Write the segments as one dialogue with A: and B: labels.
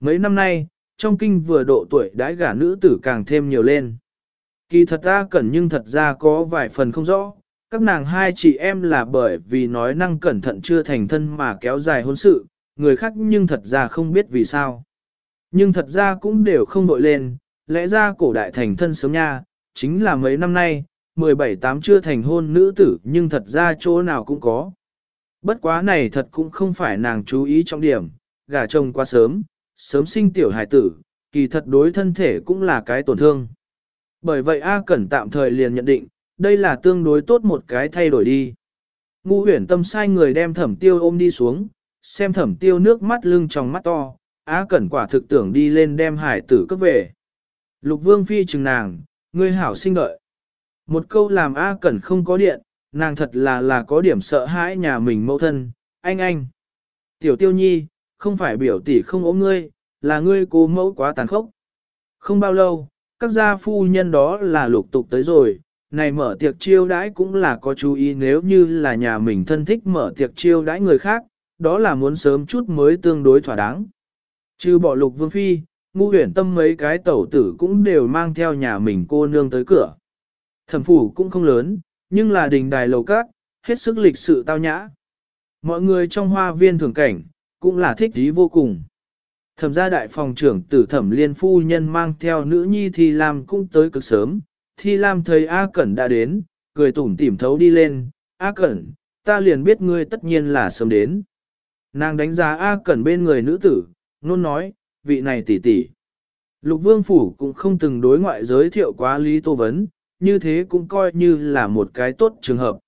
A: mấy năm nay, trong kinh vừa độ tuổi đãi gả nữ tử càng thêm nhiều lên. Kỳ thật ra cẩn nhưng thật ra có vài phần không rõ, các nàng hai chị em là bởi vì nói năng cẩn thận chưa thành thân mà kéo dài hôn sự, người khác nhưng thật ra không biết vì sao. Nhưng thật ra cũng đều không đội lên, lẽ ra cổ đại thành thân sớm nha, chính là mấy năm nay, 17 tám chưa thành hôn nữ tử nhưng thật ra chỗ nào cũng có. Bất quá này thật cũng không phải nàng chú ý trọng điểm, gả chồng quá sớm, sớm sinh tiểu hài tử, kỳ thật đối thân thể cũng là cái tổn thương. Bởi vậy A Cẩn tạm thời liền nhận định, đây là tương đối tốt một cái thay đổi đi. Ngu huyển tâm sai người đem thẩm tiêu ôm đi xuống, xem thẩm tiêu nước mắt lưng trong mắt to, A Cẩn quả thực tưởng đi lên đem hải tử cấp về. Lục vương phi chừng nàng, ngươi hảo sinh đợi. Một câu làm A Cẩn không có điện, nàng thật là là có điểm sợ hãi nhà mình mẫu thân, anh anh. Tiểu tiêu nhi, không phải biểu tỷ không ốm ngươi, là ngươi cố mẫu quá tàn khốc. Không bao lâu, các gia phu nhân đó là lục tục tới rồi, này mở tiệc chiêu đãi cũng là có chú ý nếu như là nhà mình thân thích mở tiệc chiêu đãi người khác, đó là muốn sớm chút mới tương đối thỏa đáng. Trừ bỏ lục vương phi, ngu huyển tâm mấy cái tẩu tử cũng đều mang theo nhà mình cô nương tới cửa. Thẩm phủ cũng không lớn, nhưng là đình đài lầu cát, hết sức lịch sự tao nhã. Mọi người trong hoa viên thưởng cảnh, cũng là thích ý vô cùng. Thẩm gia đại phòng trưởng tử thẩm liên phu nhân mang theo nữ nhi Thi Lam cũng tới cực sớm. Thi Lam thấy A Cẩn đã đến, cười tủm tỉm thấu đi lên. A Cẩn, ta liền biết ngươi tất nhiên là sớm đến. Nàng đánh giá A Cẩn bên người nữ tử, nôn nói, vị này tỷ tỷ. Lục Vương Phủ cũng không từng đối ngoại giới thiệu quá Lý Tô Vấn, như thế cũng coi như là một cái tốt trường hợp.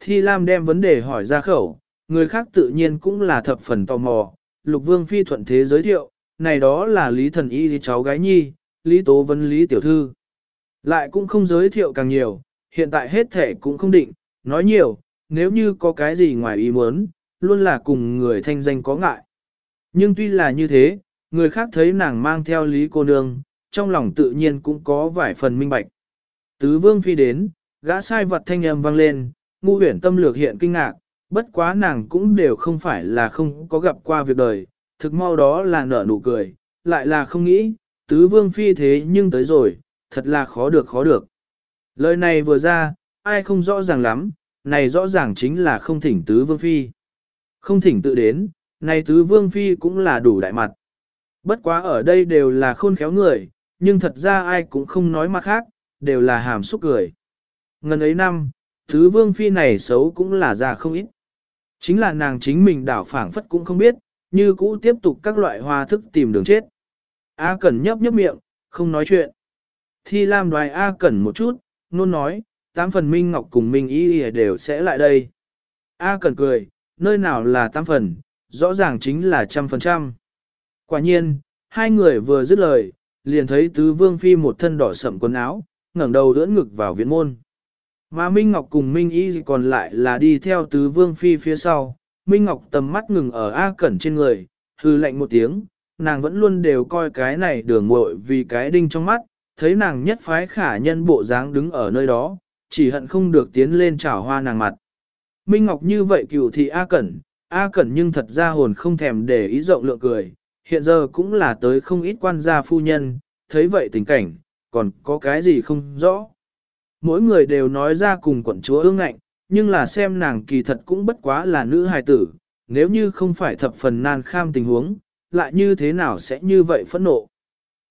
A: Thi Lam đem vấn đề hỏi ra khẩu, người khác tự nhiên cũng là thập phần tò mò, Lục Vương Phi thuận thế giới thiệu, này đó là Lý Thần Y thì cháu gái nhi, Lý Tố Vấn Lý Tiểu Thư. Lại cũng không giới thiệu càng nhiều, hiện tại hết thể cũng không định, nói nhiều, nếu như có cái gì ngoài ý muốn, luôn là cùng người thanh danh có ngại. Nhưng tuy là như thế, người khác thấy nàng mang theo Lý cô nương, trong lòng tự nhiên cũng có vài phần minh bạch. Tứ Vương Phi đến, gã sai vật thanh âm vang lên, ngu huyển tâm lược hiện kinh ngạc, bất quá nàng cũng đều không phải là không có gặp qua việc đời, thực mau đó là nở nụ cười, lại là không nghĩ, tứ vương phi thế nhưng tới rồi, thật là khó được khó được. Lời này vừa ra, ai không rõ ràng lắm, này rõ ràng chính là không thỉnh tứ vương phi. Không thỉnh tự đến, này tứ vương phi cũng là đủ đại mặt. Bất quá ở đây đều là khôn khéo người, nhưng thật ra ai cũng không nói mặt khác, đều là hàm xúc cười. Ngần ấy năm, tứ vương phi này xấu cũng là già không ít. Chính là nàng chính mình đảo phảng phất cũng không biết, như cũ tiếp tục các loại hoa thức tìm đường chết. A Cẩn nhấp nhấp miệng, không nói chuyện. Thi Lam đoài A Cẩn một chút, nôn nói, tám phần Minh Ngọc cùng Minh Y đều sẽ lại đây. A Cẩn cười, nơi nào là tám phần, rõ ràng chính là trăm phần trăm. Quả nhiên, hai người vừa dứt lời, liền thấy tứ vương phi một thân đỏ sậm quần áo, ngẩng đầu đỡ ngực vào viện môn. Mà Minh Ngọc cùng Minh Y còn lại là đi theo tứ vương phi phía sau, Minh Ngọc tầm mắt ngừng ở A Cẩn trên người, hư lạnh một tiếng, nàng vẫn luôn đều coi cái này đường muội vì cái đinh trong mắt, thấy nàng nhất phái khả nhân bộ dáng đứng ở nơi đó, chỉ hận không được tiến lên chảo hoa nàng mặt. Minh Ngọc như vậy cựu thị A Cẩn, A Cẩn nhưng thật ra hồn không thèm để ý rộng lượng cười, hiện giờ cũng là tới không ít quan gia phu nhân, thấy vậy tình cảnh, còn có cái gì không rõ. Mỗi người đều nói ra cùng quận chúa ương ngạnh, nhưng là xem nàng kỳ thật cũng bất quá là nữ hài tử, nếu như không phải thập phần nan kham tình huống, lại như thế nào sẽ như vậy phẫn nộ.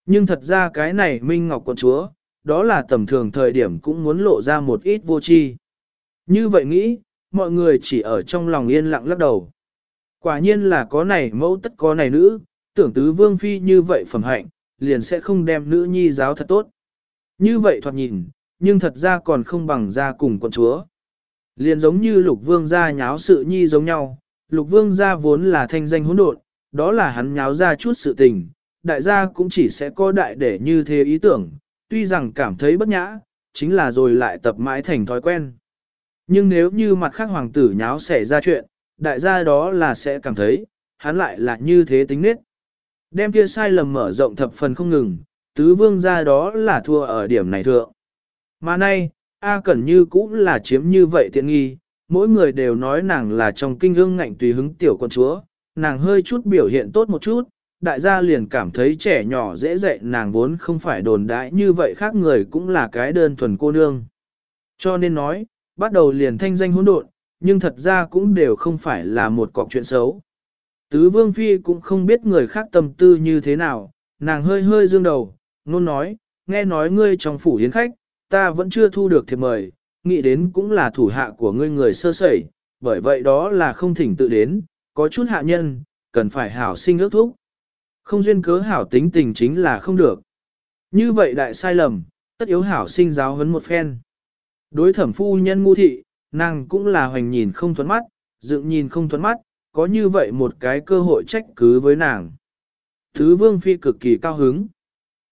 A: Nhưng thật ra cái này Minh Ngọc quận chúa, đó là tầm thường thời điểm cũng muốn lộ ra một ít vô tri. Như vậy nghĩ, mọi người chỉ ở trong lòng yên lặng lắc đầu. Quả nhiên là có này mẫu tất có này nữ, tưởng tứ vương phi như vậy phẩm hạnh, liền sẽ không đem nữ nhi giáo thật tốt. Như vậy thoạt nhìn, nhưng thật ra còn không bằng ra cùng con chúa. Liền giống như lục vương gia nháo sự nhi giống nhau, lục vương gia vốn là thanh danh hỗn độn, đó là hắn nháo ra chút sự tình, đại gia cũng chỉ sẽ có đại để như thế ý tưởng, tuy rằng cảm thấy bất nhã, chính là rồi lại tập mãi thành thói quen. Nhưng nếu như mặt khác hoàng tử nháo xảy ra chuyện, đại gia đó là sẽ cảm thấy, hắn lại là như thế tính nết. Đem kia sai lầm mở rộng thập phần không ngừng, tứ vương gia đó là thua ở điểm này thượng. Mà nay, A Cẩn Như cũng là chiếm như vậy tiện nghi, mỗi người đều nói nàng là trong kinh ương ngạnh tùy hứng tiểu con chúa, nàng hơi chút biểu hiện tốt một chút, đại gia liền cảm thấy trẻ nhỏ dễ dạy nàng vốn không phải đồn đãi như vậy khác người cũng là cái đơn thuần cô nương. Cho nên nói, bắt đầu liền thanh danh hỗn độn, nhưng thật ra cũng đều không phải là một cọc chuyện xấu. Tứ Vương Phi cũng không biết người khác tâm tư như thế nào, nàng hơi hơi dương đầu, nôn nói, nghe nói ngươi trong phủ yến khách, ta vẫn chưa thu được thiệp mời, nghĩ đến cũng là thủ hạ của ngươi người sơ sẩy, bởi vậy đó là không thỉnh tự đến, có chút hạ nhân, cần phải hảo sinh ước thúc. Không duyên cớ hảo tính tình chính là không được. Như vậy đại sai lầm, tất yếu hảo sinh giáo huấn một phen. Đối thẩm phu nhân ngu thị, nàng cũng là hoành nhìn không thuẫn mắt, dựng nhìn không thuẫn mắt, có như vậy một cái cơ hội trách cứ với nàng. Thứ vương phi cực kỳ cao hứng.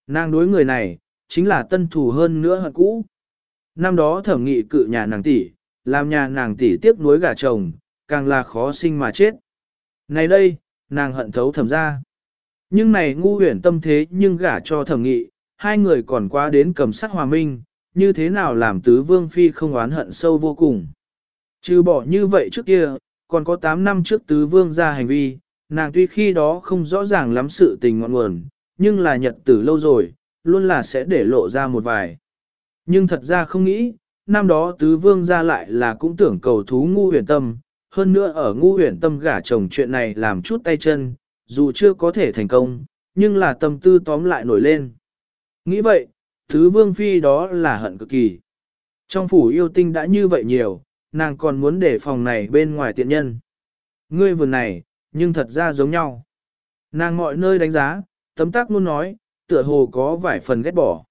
A: Nàng đối người này, chính là tân thù hơn nữa hận cũ. Năm đó thẩm nghị cự nhà nàng tỷ, làm nhà nàng tỷ tiếc nuối gả chồng, càng là khó sinh mà chết. Này đây, nàng hận thấu thẩm ra. Nhưng này ngu huyển tâm thế nhưng gả cho thẩm nghị, hai người còn qua đến cầm sắc hòa minh, như thế nào làm tứ vương phi không oán hận sâu vô cùng. Trừ bỏ như vậy trước kia, còn có 8 năm trước tứ vương ra hành vi, nàng tuy khi đó không rõ ràng lắm sự tình ngọn nguồn, nhưng là nhật tử lâu rồi, luôn là sẽ để lộ ra một vài. Nhưng thật ra không nghĩ, năm đó tứ vương ra lại là cũng tưởng cầu thú ngu huyền tâm, hơn nữa ở ngu huyền tâm gả chồng chuyện này làm chút tay chân, dù chưa có thể thành công, nhưng là tâm tư tóm lại nổi lên. Nghĩ vậy, tứ vương phi đó là hận cực kỳ. Trong phủ yêu tinh đã như vậy nhiều, nàng còn muốn để phòng này bên ngoài tiện nhân. Ngươi vườn này, nhưng thật ra giống nhau. Nàng mọi nơi đánh giá, tấm tác luôn nói, tựa hồ có vài phần ghét bỏ.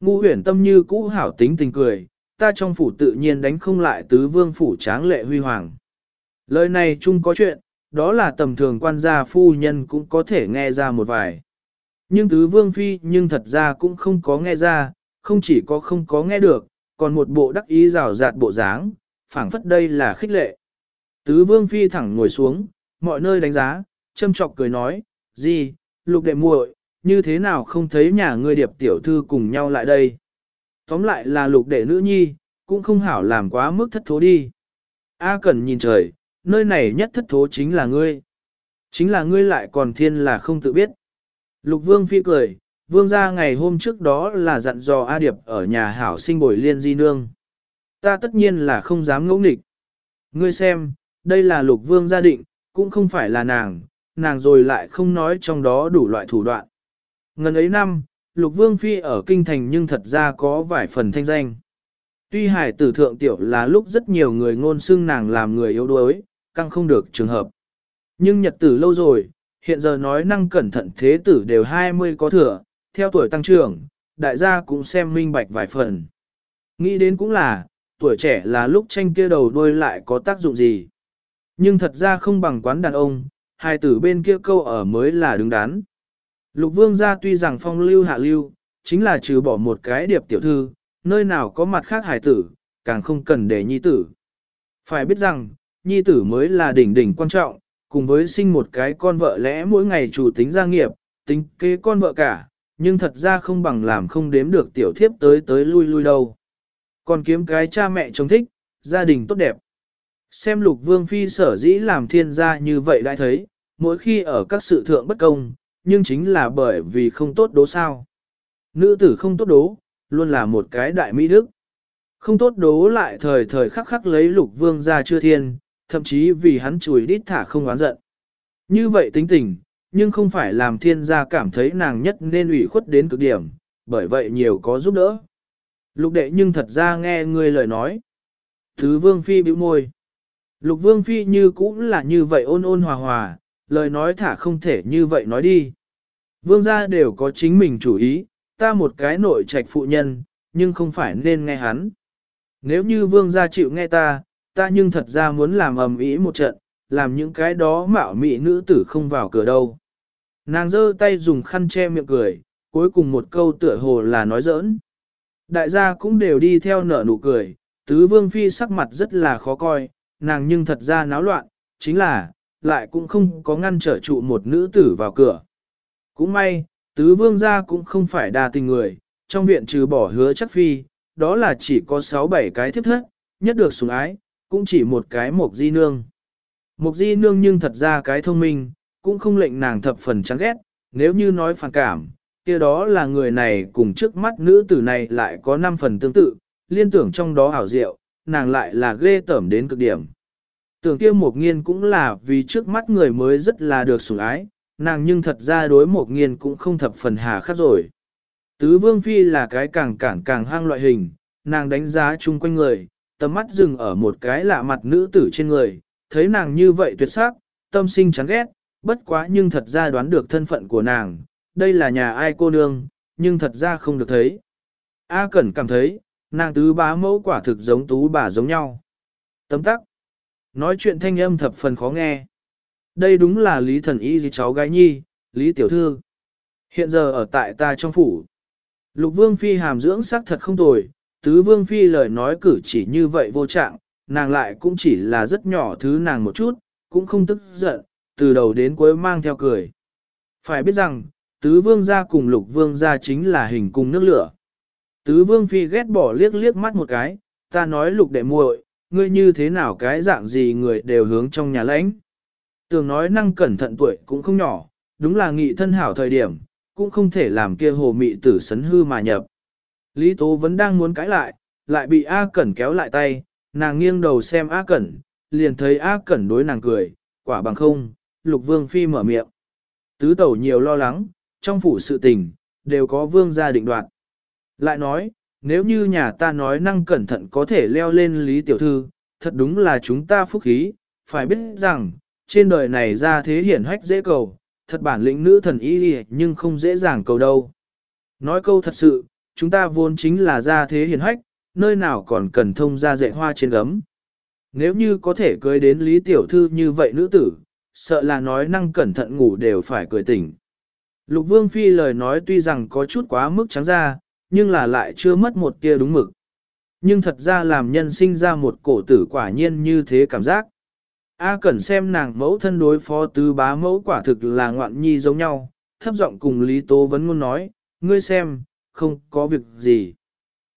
A: Ngu huyển tâm như cũ hảo tính tình cười, ta trong phủ tự nhiên đánh không lại tứ vương phủ tráng lệ huy hoàng. Lời này chung có chuyện, đó là tầm thường quan gia phu nhân cũng có thể nghe ra một vài. Nhưng tứ vương phi nhưng thật ra cũng không có nghe ra, không chỉ có không có nghe được, còn một bộ đắc ý rào rạt bộ dáng, phảng phất đây là khích lệ. Tứ vương phi thẳng ngồi xuống, mọi nơi đánh giá, châm chọc cười nói, gì, lục đệ muội, như thế nào không thấy nhà ngươi điệp tiểu thư cùng nhau lại đây. Tóm lại là lục đệ nữ nhi, cũng không hảo làm quá mức thất thố đi. A cần nhìn trời, nơi này nhất thất thố chính là ngươi. Chính là ngươi lại còn thiên là không tự biết. Lục vương phi cười, vương ra ngày hôm trước đó là dặn dò A Điệp ở nhà hảo sinh bồi liên di nương. Ta tất nhiên là không dám ngẫu nghịch. Ngươi xem, đây là lục vương gia định, cũng không phải là nàng, nàng rồi lại không nói trong đó đủ loại thủ đoạn. Ngần ấy năm, lục vương phi ở kinh thành nhưng thật ra có vài phần thanh danh. Tuy hải tử thượng tiểu là lúc rất nhiều người ngôn xưng nàng làm người yếu đuối, căng không được trường hợp. Nhưng nhật tử lâu rồi, hiện giờ nói năng cẩn thận thế tử đều 20 có thừa, theo tuổi tăng trưởng, đại gia cũng xem minh bạch vài phần. Nghĩ đến cũng là, tuổi trẻ là lúc tranh kia đầu đuôi lại có tác dụng gì. Nhưng thật ra không bằng quán đàn ông, hai tử bên kia câu ở mới là đứng đắn. Lục vương gia tuy rằng phong lưu hạ lưu, chính là trừ bỏ một cái điệp tiểu thư, nơi nào có mặt khác hải tử, càng không cần để nhi tử. Phải biết rằng, nhi tử mới là đỉnh đỉnh quan trọng, cùng với sinh một cái con vợ lẽ mỗi ngày chủ tính gia nghiệp, tính kế con vợ cả, nhưng thật ra không bằng làm không đếm được tiểu thiếp tới tới lui lui đâu. Còn kiếm cái cha mẹ chống thích, gia đình tốt đẹp. Xem lục vương phi sở dĩ làm thiên gia như vậy đã thấy, mỗi khi ở các sự thượng bất công, nhưng chính là bởi vì không tốt đố sao. Nữ tử không tốt đố, luôn là một cái đại mỹ đức. Không tốt đố lại thời thời khắc khắc lấy lục vương ra chưa thiên, thậm chí vì hắn chùi đít thả không oán giận. Như vậy tính tình, nhưng không phải làm thiên gia cảm thấy nàng nhất nên ủy khuất đến cực điểm, bởi vậy nhiều có giúp đỡ. Lục đệ nhưng thật ra nghe người lời nói. Thứ vương phi bĩu môi. Lục vương phi như cũng là như vậy ôn ôn hòa hòa, lời nói thả không thể như vậy nói đi. Vương gia đều có chính mình chủ ý, ta một cái nội trạch phụ nhân, nhưng không phải nên nghe hắn. Nếu như vương gia chịu nghe ta, ta nhưng thật ra muốn làm ầm ĩ một trận, làm những cái đó mạo mị nữ tử không vào cửa đâu. Nàng giơ tay dùng khăn che miệng cười, cuối cùng một câu tựa hồ là nói giỡn. Đại gia cũng đều đi theo nở nụ cười, tứ vương phi sắc mặt rất là khó coi, nàng nhưng thật ra náo loạn, chính là, lại cũng không có ngăn trở trụ một nữ tử vào cửa. Cũng may, tứ vương gia cũng không phải đa tình người, trong viện trừ bỏ hứa chắc phi, đó là chỉ có 6-7 cái thiếp thất, nhất được sủng ái, cũng chỉ một cái mộc di nương. Mộc di nương nhưng thật ra cái thông minh, cũng không lệnh nàng thập phần chán ghét, nếu như nói phản cảm, kia đó là người này cùng trước mắt nữ tử này lại có 5 phần tương tự, liên tưởng trong đó ảo diệu, nàng lại là ghê tởm đến cực điểm. Tưởng kia mục nghiên cũng là vì trước mắt người mới rất là được sủng ái, nàng nhưng thật ra đối một nghiên cũng không thập phần hà khắc rồi. Tứ vương phi là cái càng cản càng hang loại hình, nàng đánh giá chung quanh người, tầm mắt dừng ở một cái lạ mặt nữ tử trên người, thấy nàng như vậy tuyệt sắc, tâm sinh chán ghét, bất quá nhưng thật ra đoán được thân phận của nàng, đây là nhà ai cô nương, nhưng thật ra không được thấy. A Cẩn cảm thấy, nàng tứ bá mẫu quả thực giống tú bà giống nhau. Tấm tắc. Nói chuyện thanh âm thập phần khó nghe. Đây đúng là Lý Thần Y gì cháu gái nhi, Lý Tiểu Thư. Hiện giờ ở tại ta trong phủ. Lục Vương Phi hàm dưỡng sắc thật không tồi, tứ Vương Phi lời nói cử chỉ như vậy vô trạng, nàng lại cũng chỉ là rất nhỏ thứ nàng một chút, cũng không tức giận, từ đầu đến cuối mang theo cười. Phải biết rằng, tứ vương gia cùng lục vương gia chính là hình cùng nước lửa. Tứ vương phi ghét bỏ liếc liếc mắt một cái, ta nói lục đệ muội, ngươi như thế nào cái dạng gì người đều hướng trong nhà lãnh. Tường nói năng cẩn thận tuổi cũng không nhỏ, đúng là nghị thân hảo thời điểm, cũng không thể làm kia hồ mị tử sấn hư mà nhập. Lý Tố vẫn đang muốn cãi lại, lại bị A Cẩn kéo lại tay, nàng nghiêng đầu xem A Cẩn, liền thấy A Cẩn đối nàng cười, quả bằng không, lục vương phi mở miệng. Tứ tẩu nhiều lo lắng, trong phủ sự tình, đều có vương gia định đoạt. Lại nói, nếu như nhà ta nói năng cẩn thận có thể leo lên lý tiểu thư, thật đúng là chúng ta phúc khí, phải biết rằng, trên đời này ra thế hiển hách dễ cầu, thật bản lĩnh nữ thần y nhưng không dễ dàng cầu đâu. Nói câu thật sự, chúng ta vốn chính là ra thế hiển hách, nơi nào còn cần thông ra dạy hoa trên gấm. Nếu như có thể cưới đến lý tiểu thư như vậy nữ tử, sợ là nói năng cẩn thận ngủ đều phải cười tỉnh. Lục Vương Phi lời nói tuy rằng có chút quá mức trắng ra, nhưng là lại chưa mất một tia đúng mực. Nhưng thật ra làm nhân sinh ra một cổ tử quả nhiên như thế cảm giác. A Cẩn xem nàng mẫu thân đối phó tứ bá mẫu quả thực là ngoạn nhi giống nhau, thấp giọng cùng Lý Tố Vấn ngôn nói, ngươi xem, không có việc gì.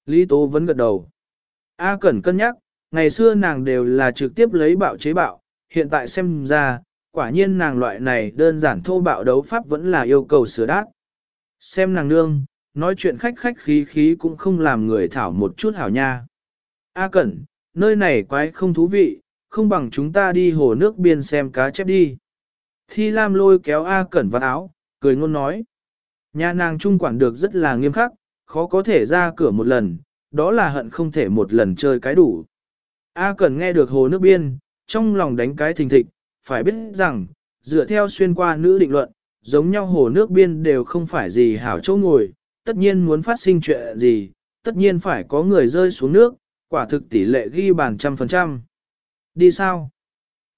A: Lý Tố Vấn gật đầu. A Cẩn cân nhắc, ngày xưa nàng đều là trực tiếp lấy bạo chế bạo, hiện tại xem ra, quả nhiên nàng loại này đơn giản thô bạo đấu pháp vẫn là yêu cầu sửa đát. Xem nàng nương, nói chuyện khách khách khí khí cũng không làm người thảo một chút hảo nha. A Cẩn, nơi này quái không thú vị, không bằng chúng ta đi hồ nước biên xem cá chép đi. Thi Lam lôi kéo A Cẩn vào áo, cười ngôn nói. Nhà nàng trung quản được rất là nghiêm khắc, khó có thể ra cửa một lần, đó là hận không thể một lần chơi cái đủ. A Cẩn nghe được hồ nước biên, trong lòng đánh cái thình thịch, phải biết rằng, dựa theo xuyên qua nữ định luận, giống nhau hồ nước biên đều không phải gì hảo chỗ ngồi, tất nhiên muốn phát sinh chuyện gì, tất nhiên phải có người rơi xuống nước, quả thực tỷ lệ ghi bàn trăm phần trăm. Đi sao?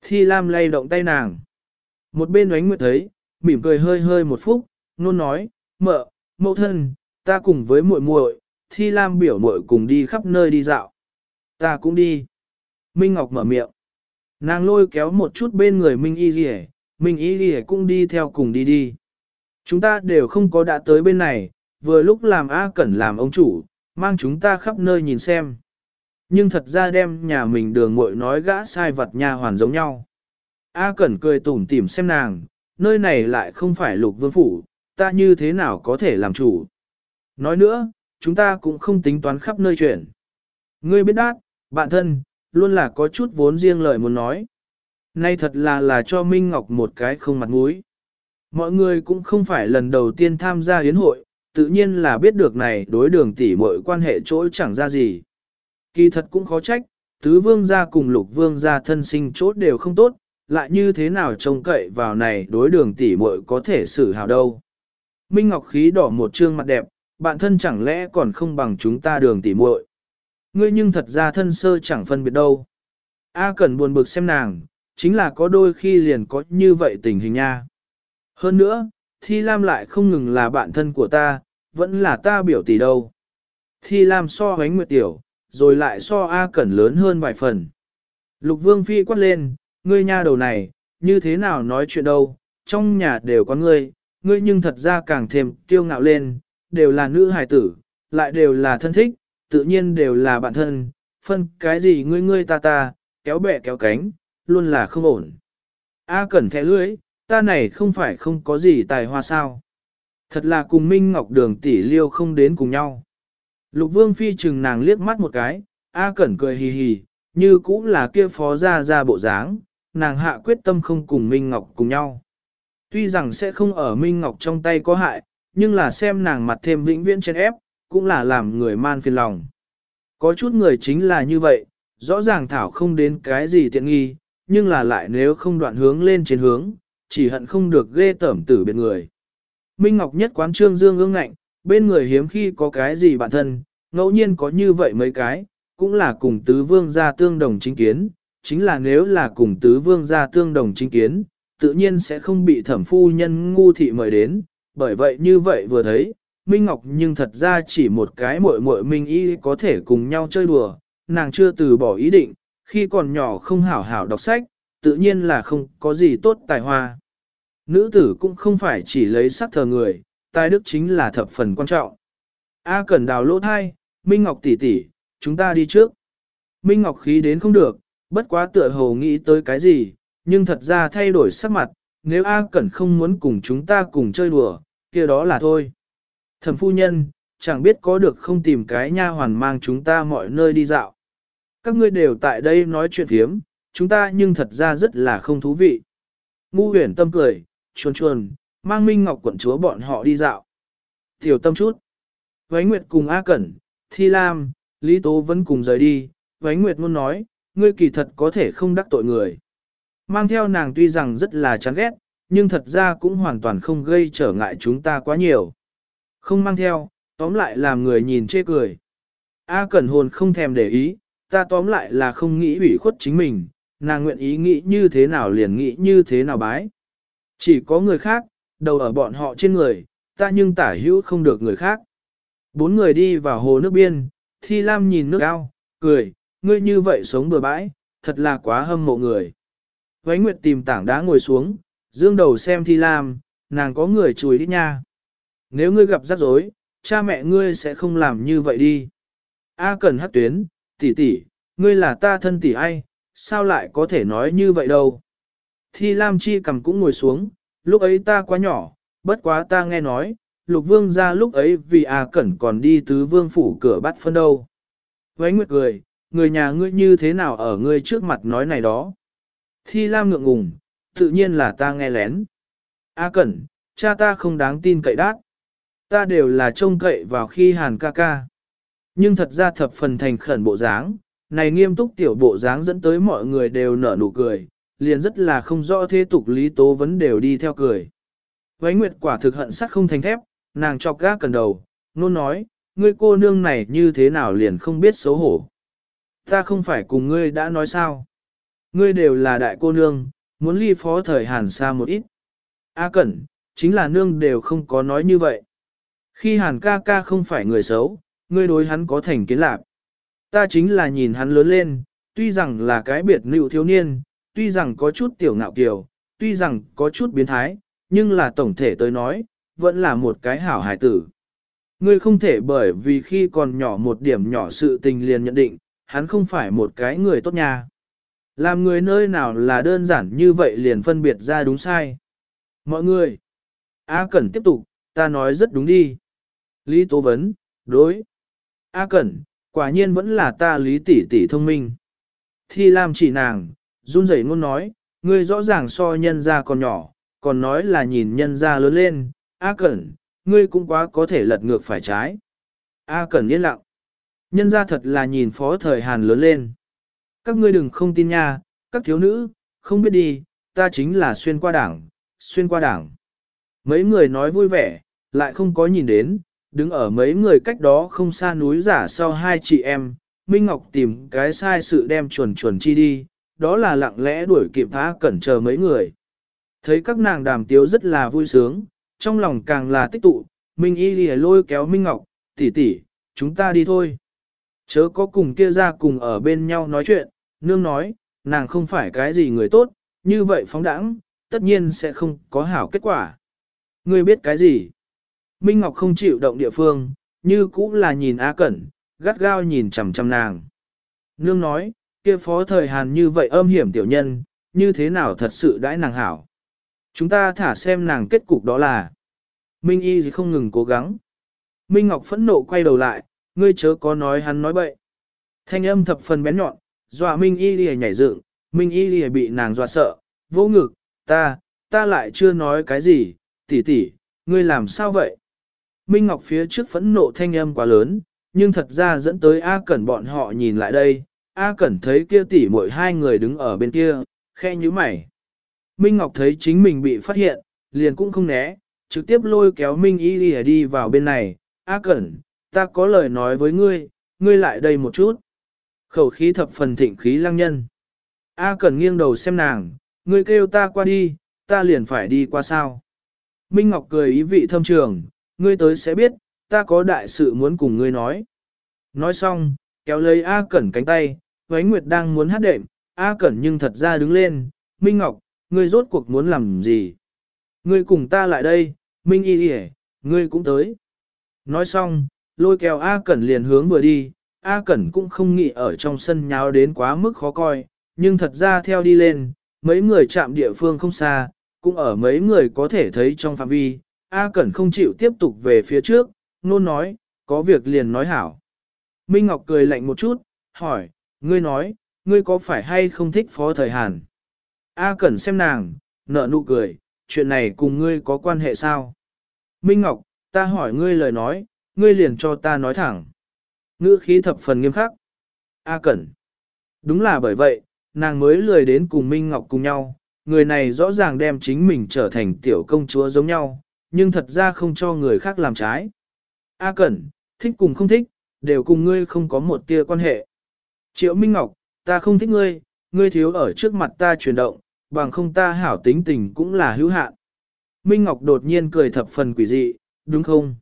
A: Thi Lam lay động tay nàng. Một bên ánh nguyệt thấy, mỉm cười hơi hơi một phút, nôn nói, mợ, mẫu thân, ta cùng với muội muội, Thi Lam biểu muội cùng đi khắp nơi đi dạo. Ta cũng đi. Minh Ngọc mở miệng. Nàng lôi kéo một chút bên người Minh Y Ghi Minh Y Ghi cũng đi theo cùng đi đi. Chúng ta đều không có đã tới bên này, vừa lúc làm A Cẩn làm ông chủ, mang chúng ta khắp nơi nhìn xem. Nhưng thật ra đem nhà mình đường muội nói gã sai vật nhà hoàn giống nhau. A Cẩn cười tủm tỉm xem nàng, nơi này lại không phải lục vương phủ, ta như thế nào có thể làm chủ. Nói nữa, chúng ta cũng không tính toán khắp nơi chuyển. Ngươi biết đát, bạn thân, luôn là có chút vốn riêng lời muốn nói. Nay thật là là cho Minh Ngọc một cái không mặt mũi. Mọi người cũng không phải lần đầu tiên tham gia yến hội, tự nhiên là biết được này đối đường tỷ mọi quan hệ chỗ chẳng ra gì. Kỳ thật cũng khó trách, tứ vương gia cùng lục vương gia thân sinh chốt đều không tốt, lại như thế nào trông cậy vào này đối đường tỷ muội có thể xử hào đâu. Minh Ngọc khí đỏ một trương mặt đẹp, bạn thân chẳng lẽ còn không bằng chúng ta đường tỷ muội. Ngươi nhưng thật ra thân sơ chẳng phân biệt đâu. A Cẩn buồn bực xem nàng, chính là có đôi khi liền có như vậy tình hình nha. Hơn nữa, Thi Lam lại không ngừng là bạn thân của ta, vẫn là ta biểu tỷ đâu. Thi Lam so hánh nguyệt tiểu, rồi lại so A Cẩn lớn hơn vài phần. Lục Vương Phi quát lên, ngươi nha đầu này, như thế nào nói chuyện đâu, trong nhà đều có ngươi, ngươi nhưng thật ra càng thêm kiêu ngạo lên, đều là nữ hài tử, lại đều là thân thích, tự nhiên đều là bạn thân, phân cái gì ngươi ngươi ta ta, kéo bè kéo cánh, luôn là không ổn. A cẩn thẻ lưỡi ta này không phải không có gì tài hoa sao. Thật là cùng Minh Ngọc Đường tỷ liêu không đến cùng nhau. Lục Vương Phi chừng nàng liếc mắt một cái, A Cẩn cười hì hì, như cũng là kia phó ra ra bộ dáng, nàng hạ quyết tâm không cùng Minh Ngọc cùng nhau. Tuy rằng sẽ không ở Minh Ngọc trong tay có hại, nhưng là xem nàng mặt thêm vĩnh viễn trên ép, cũng là làm người man phiền lòng. Có chút người chính là như vậy, rõ ràng Thảo không đến cái gì tiện nghi, nhưng là lại nếu không đoạn hướng lên trên hướng, chỉ hận không được ghê tởm tử biệt người. Minh Ngọc nhất quán trương dương ương ngạnh, bên người hiếm khi có cái gì bản thân, ngẫu nhiên có như vậy mấy cái, cũng là cùng tứ vương gia tương đồng chính kiến, chính là nếu là cùng tứ vương gia tương đồng chính kiến, tự nhiên sẽ không bị thẩm phu nhân ngu thị mời đến, bởi vậy như vậy vừa thấy, Minh Ngọc nhưng thật ra chỉ một cái muội muội Minh Y có thể cùng nhau chơi đùa, nàng chưa từ bỏ ý định, khi còn nhỏ không hảo hảo đọc sách, tự nhiên là không có gì tốt tài hoa. Nữ tử cũng không phải chỉ lấy sắc thờ người, tài đức chính là thập phần quan trọng. A Cẩn đào lỗ thai, Minh Ngọc tỷ tỷ, chúng ta đi trước. Minh Ngọc khí đến không được, bất quá tựa hồ nghĩ tới cái gì, nhưng thật ra thay đổi sắc mặt, nếu A Cẩn không muốn cùng chúng ta cùng chơi đùa, kia đó là thôi. Thẩm phu nhân, chẳng biết có được không tìm cái nha hoàn mang chúng ta mọi nơi đi dạo. Các ngươi đều tại đây nói chuyện thiếm, chúng ta nhưng thật ra rất là không thú vị. Ngu huyền tâm cười, chuồn chuồn, mang Minh Ngọc quận chúa bọn họ đi dạo. Tiểu tâm chút. Vánh Nguyệt cùng A Cẩn, Thi Lam, Lý Tố vẫn cùng rời đi. Vánh Nguyệt muốn nói, ngươi kỳ thật có thể không đắc tội người. Mang theo nàng tuy rằng rất là chán ghét, nhưng thật ra cũng hoàn toàn không gây trở ngại chúng ta quá nhiều. Không mang theo, tóm lại làm người nhìn chê cười. A Cẩn hồn không thèm để ý, ta tóm lại là không nghĩ ủy khuất chính mình, nàng nguyện ý nghĩ như thế nào liền nghĩ như thế nào bái. Chỉ có người khác, đầu ở bọn họ trên người, ta nhưng tả hữu không được người khác. Bốn người đi vào hồ nước biên, Thi Lam nhìn nước ao, cười, ngươi như vậy sống bừa bãi, thật là quá hâm mộ người. Vánh Nguyệt tìm tảng đá ngồi xuống, dương đầu xem Thi Lam, nàng có người chùi đi nha. Nếu ngươi gặp rắc rối, cha mẹ ngươi sẽ không làm như vậy đi. A cần hát tuyến, tỷ tỷ, ngươi là ta thân tỷ ai, sao lại có thể nói như vậy đâu. Thi Lam Chi cầm cũng ngồi xuống, lúc ấy ta quá nhỏ, bất quá ta nghe nói, lục vương ra lúc ấy vì A Cẩn còn đi tứ vương phủ cửa bắt phân đâu. Vánh Nguyệt cười, người nhà ngươi như thế nào ở ngươi trước mặt nói này đó. Thi Lam ngượng ngùng, tự nhiên là ta nghe lén. A Cẩn, cha ta không đáng tin cậy đát. Ta đều là trông cậy vào khi hàn ca ca. Nhưng thật ra thập phần thành khẩn bộ dáng, này nghiêm túc tiểu bộ dáng dẫn tới mọi người đều nở nụ cười, liền rất là không rõ thế tục lý tố vấn đều đi theo cười. Vánh Nguyệt quả thực hận sắt không thành thép, nàng chọc gác cần đầu, nôn nói, ngươi cô nương này như thế nào liền không biết xấu hổ. Ta không phải cùng ngươi đã nói sao. Ngươi đều là đại cô nương, muốn ly phó thời hàn xa một ít. A Cẩn, chính là nương đều không có nói như vậy. Khi hàn ca ca không phải người xấu, ngươi đối hắn có thành kiến lạc. Ta chính là nhìn hắn lớn lên, tuy rằng là cái biệt nữ thiếu niên, tuy rằng có chút tiểu ngạo kiều, tuy rằng có chút biến thái, nhưng là tổng thể tới nói, vẫn là một cái hảo hài tử. Ngươi không thể bởi vì khi còn nhỏ một điểm nhỏ sự tình liền nhận định, hắn không phải một cái người tốt nha. Làm người nơi nào là đơn giản như vậy liền phân biệt ra đúng sai. Mọi người, A Cẩn tiếp tục, ta nói rất đúng đi. Lý Tố Vấn, đối. A Cẩn, quả nhiên vẫn là ta Lý tỷ tỷ thông minh. Thi Lam chỉ nàng, run rẩy ngôn nói, ngươi rõ ràng so nhân ra còn nhỏ, còn nói là nhìn nhân ra lớn lên, A Cẩn, ngươi cũng quá có thể lật ngược phải trái. A Cẩn yên lặng. Nhân ra thật là nhìn phó thời Hàn lớn lên. Các ngươi đừng không tin nha, các thiếu nữ, không biết đi, ta chính là xuyên qua đảng, xuyên qua đảng. Mấy người nói vui vẻ, lại không có nhìn đến, đứng ở mấy người cách đó không xa núi giả sau hai chị em, Minh Ngọc tìm cái sai sự đem chuẩn chuẩn chi đi, đó là lặng lẽ đuổi kịp phá cẩn chờ mấy người. Thấy các nàng đàm tiếu rất là vui sướng, trong lòng càng là tích tụ, Minh Y lìa lôi kéo Minh Ngọc, tỷ tỷ, chúng ta đi thôi. Chớ có cùng kia ra cùng ở bên nhau nói chuyện, nương nói, nàng không phải cái gì người tốt, như vậy phóng đẳng, tất nhiên sẽ không có hảo kết quả. Ngươi biết cái gì? Minh Ngọc không chịu động địa phương, như cũng là nhìn A Cẩn, gắt gao nhìn chằm chằm nàng. Nương nói, kia phó thời Hàn như vậy âm hiểm tiểu nhân, như thế nào thật sự đãi nàng hảo. Chúng ta thả xem nàng kết cục đó là. Minh Y gì không ngừng cố gắng. Minh Ngọc phẫn nộ quay đầu lại, ngươi chớ có nói hắn nói bậy. Thanh âm thập phần bén nhọn, dọa Minh Y lìa nhảy dựng, Minh Y lìa bị nàng dọa sợ, vô ngực, ta, ta lại chưa nói cái gì, tỷ tỷ, ngươi làm sao vậy? Minh Ngọc phía trước phẫn nộ thanh âm quá lớn, nhưng thật ra dẫn tới A Cẩn bọn họ nhìn lại đây, A Cẩn thấy kia tỷ muội hai người đứng ở bên kia, khe như mày. Minh Ngọc thấy chính mình bị phát hiện, liền cũng không né, trực tiếp lôi kéo Minh Y đi, đi vào bên này, A Cẩn, ta có lời nói với ngươi, ngươi lại đây một chút. Khẩu khí thập phần thịnh khí lăng nhân. A Cẩn nghiêng đầu xem nàng, ngươi kêu ta qua đi, ta liền phải đi qua sao. Minh Ngọc cười ý vị thâm trường, ngươi tới sẽ biết, ta có đại sự muốn cùng ngươi nói. Nói xong, kéo lấy A Cẩn cánh tay, Vánh Nguyệt đang muốn hát đệm, A Cẩn nhưng thật ra đứng lên, Minh Ngọc, ngươi rốt cuộc muốn làm gì? Ngươi cùng ta lại đây, Minh Y Y, ngươi cũng tới. Nói xong, lôi kéo A Cẩn liền hướng vừa đi, A Cẩn cũng không nghĩ ở trong sân nháo đến quá mức khó coi, nhưng thật ra theo đi lên, mấy người chạm địa phương không xa, cũng ở mấy người có thể thấy trong phạm vi, A Cẩn không chịu tiếp tục về phía trước, nôn nói, có việc liền nói hảo. Minh Ngọc cười lạnh một chút, hỏi, ngươi nói, ngươi có phải hay không thích phó thời Hàn? A Cẩn xem nàng, nở nụ cười, chuyện này cùng ngươi có quan hệ sao? Minh Ngọc, ta hỏi ngươi lời nói, ngươi liền cho ta nói thẳng. Ngữ khí thập phần nghiêm khắc. A Cẩn. Đúng là bởi vậy, nàng mới lười đến cùng Minh Ngọc cùng nhau, người này rõ ràng đem chính mình trở thành tiểu công chúa giống nhau, nhưng thật ra không cho người khác làm trái. A Cẩn, thích cùng không thích, đều cùng ngươi không có một tia quan hệ. Triệu Minh Ngọc, ta không thích ngươi, ngươi thiếu ở trước mặt ta chuyển động, bằng không ta hảo tính tình cũng là hữu hạn. Minh Ngọc đột nhiên cười thập phần quỷ dị, đúng không?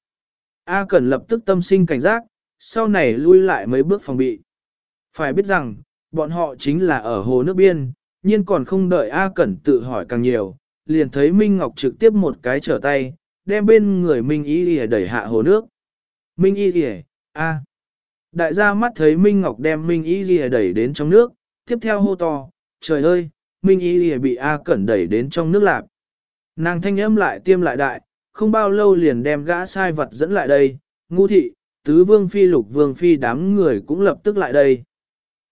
A: A Cẩn lập tức tâm sinh cảnh giác, sau này lui lại mấy bước phòng bị. Phải biết rằng, bọn họ chính là ở hồ nước biên, nhiên còn không đợi A Cẩn tự hỏi càng nhiều, liền thấy Minh Ngọc trực tiếp một cái trở tay, đem bên người Minh Y Y đẩy hạ hồ nước. Minh Y Y, A. Đại gia mắt thấy Minh Ngọc đem Minh Y Lìa đẩy đến trong nước, tiếp theo hô to, trời ơi, Minh Y Lìa bị A Cẩn đẩy đến trong nước lạp. Nàng thanh âm lại tiêm lại đại, không bao lâu liền đem gã sai vật dẫn lại đây, ngu thị, tứ vương phi lục vương phi đám người cũng lập tức lại đây.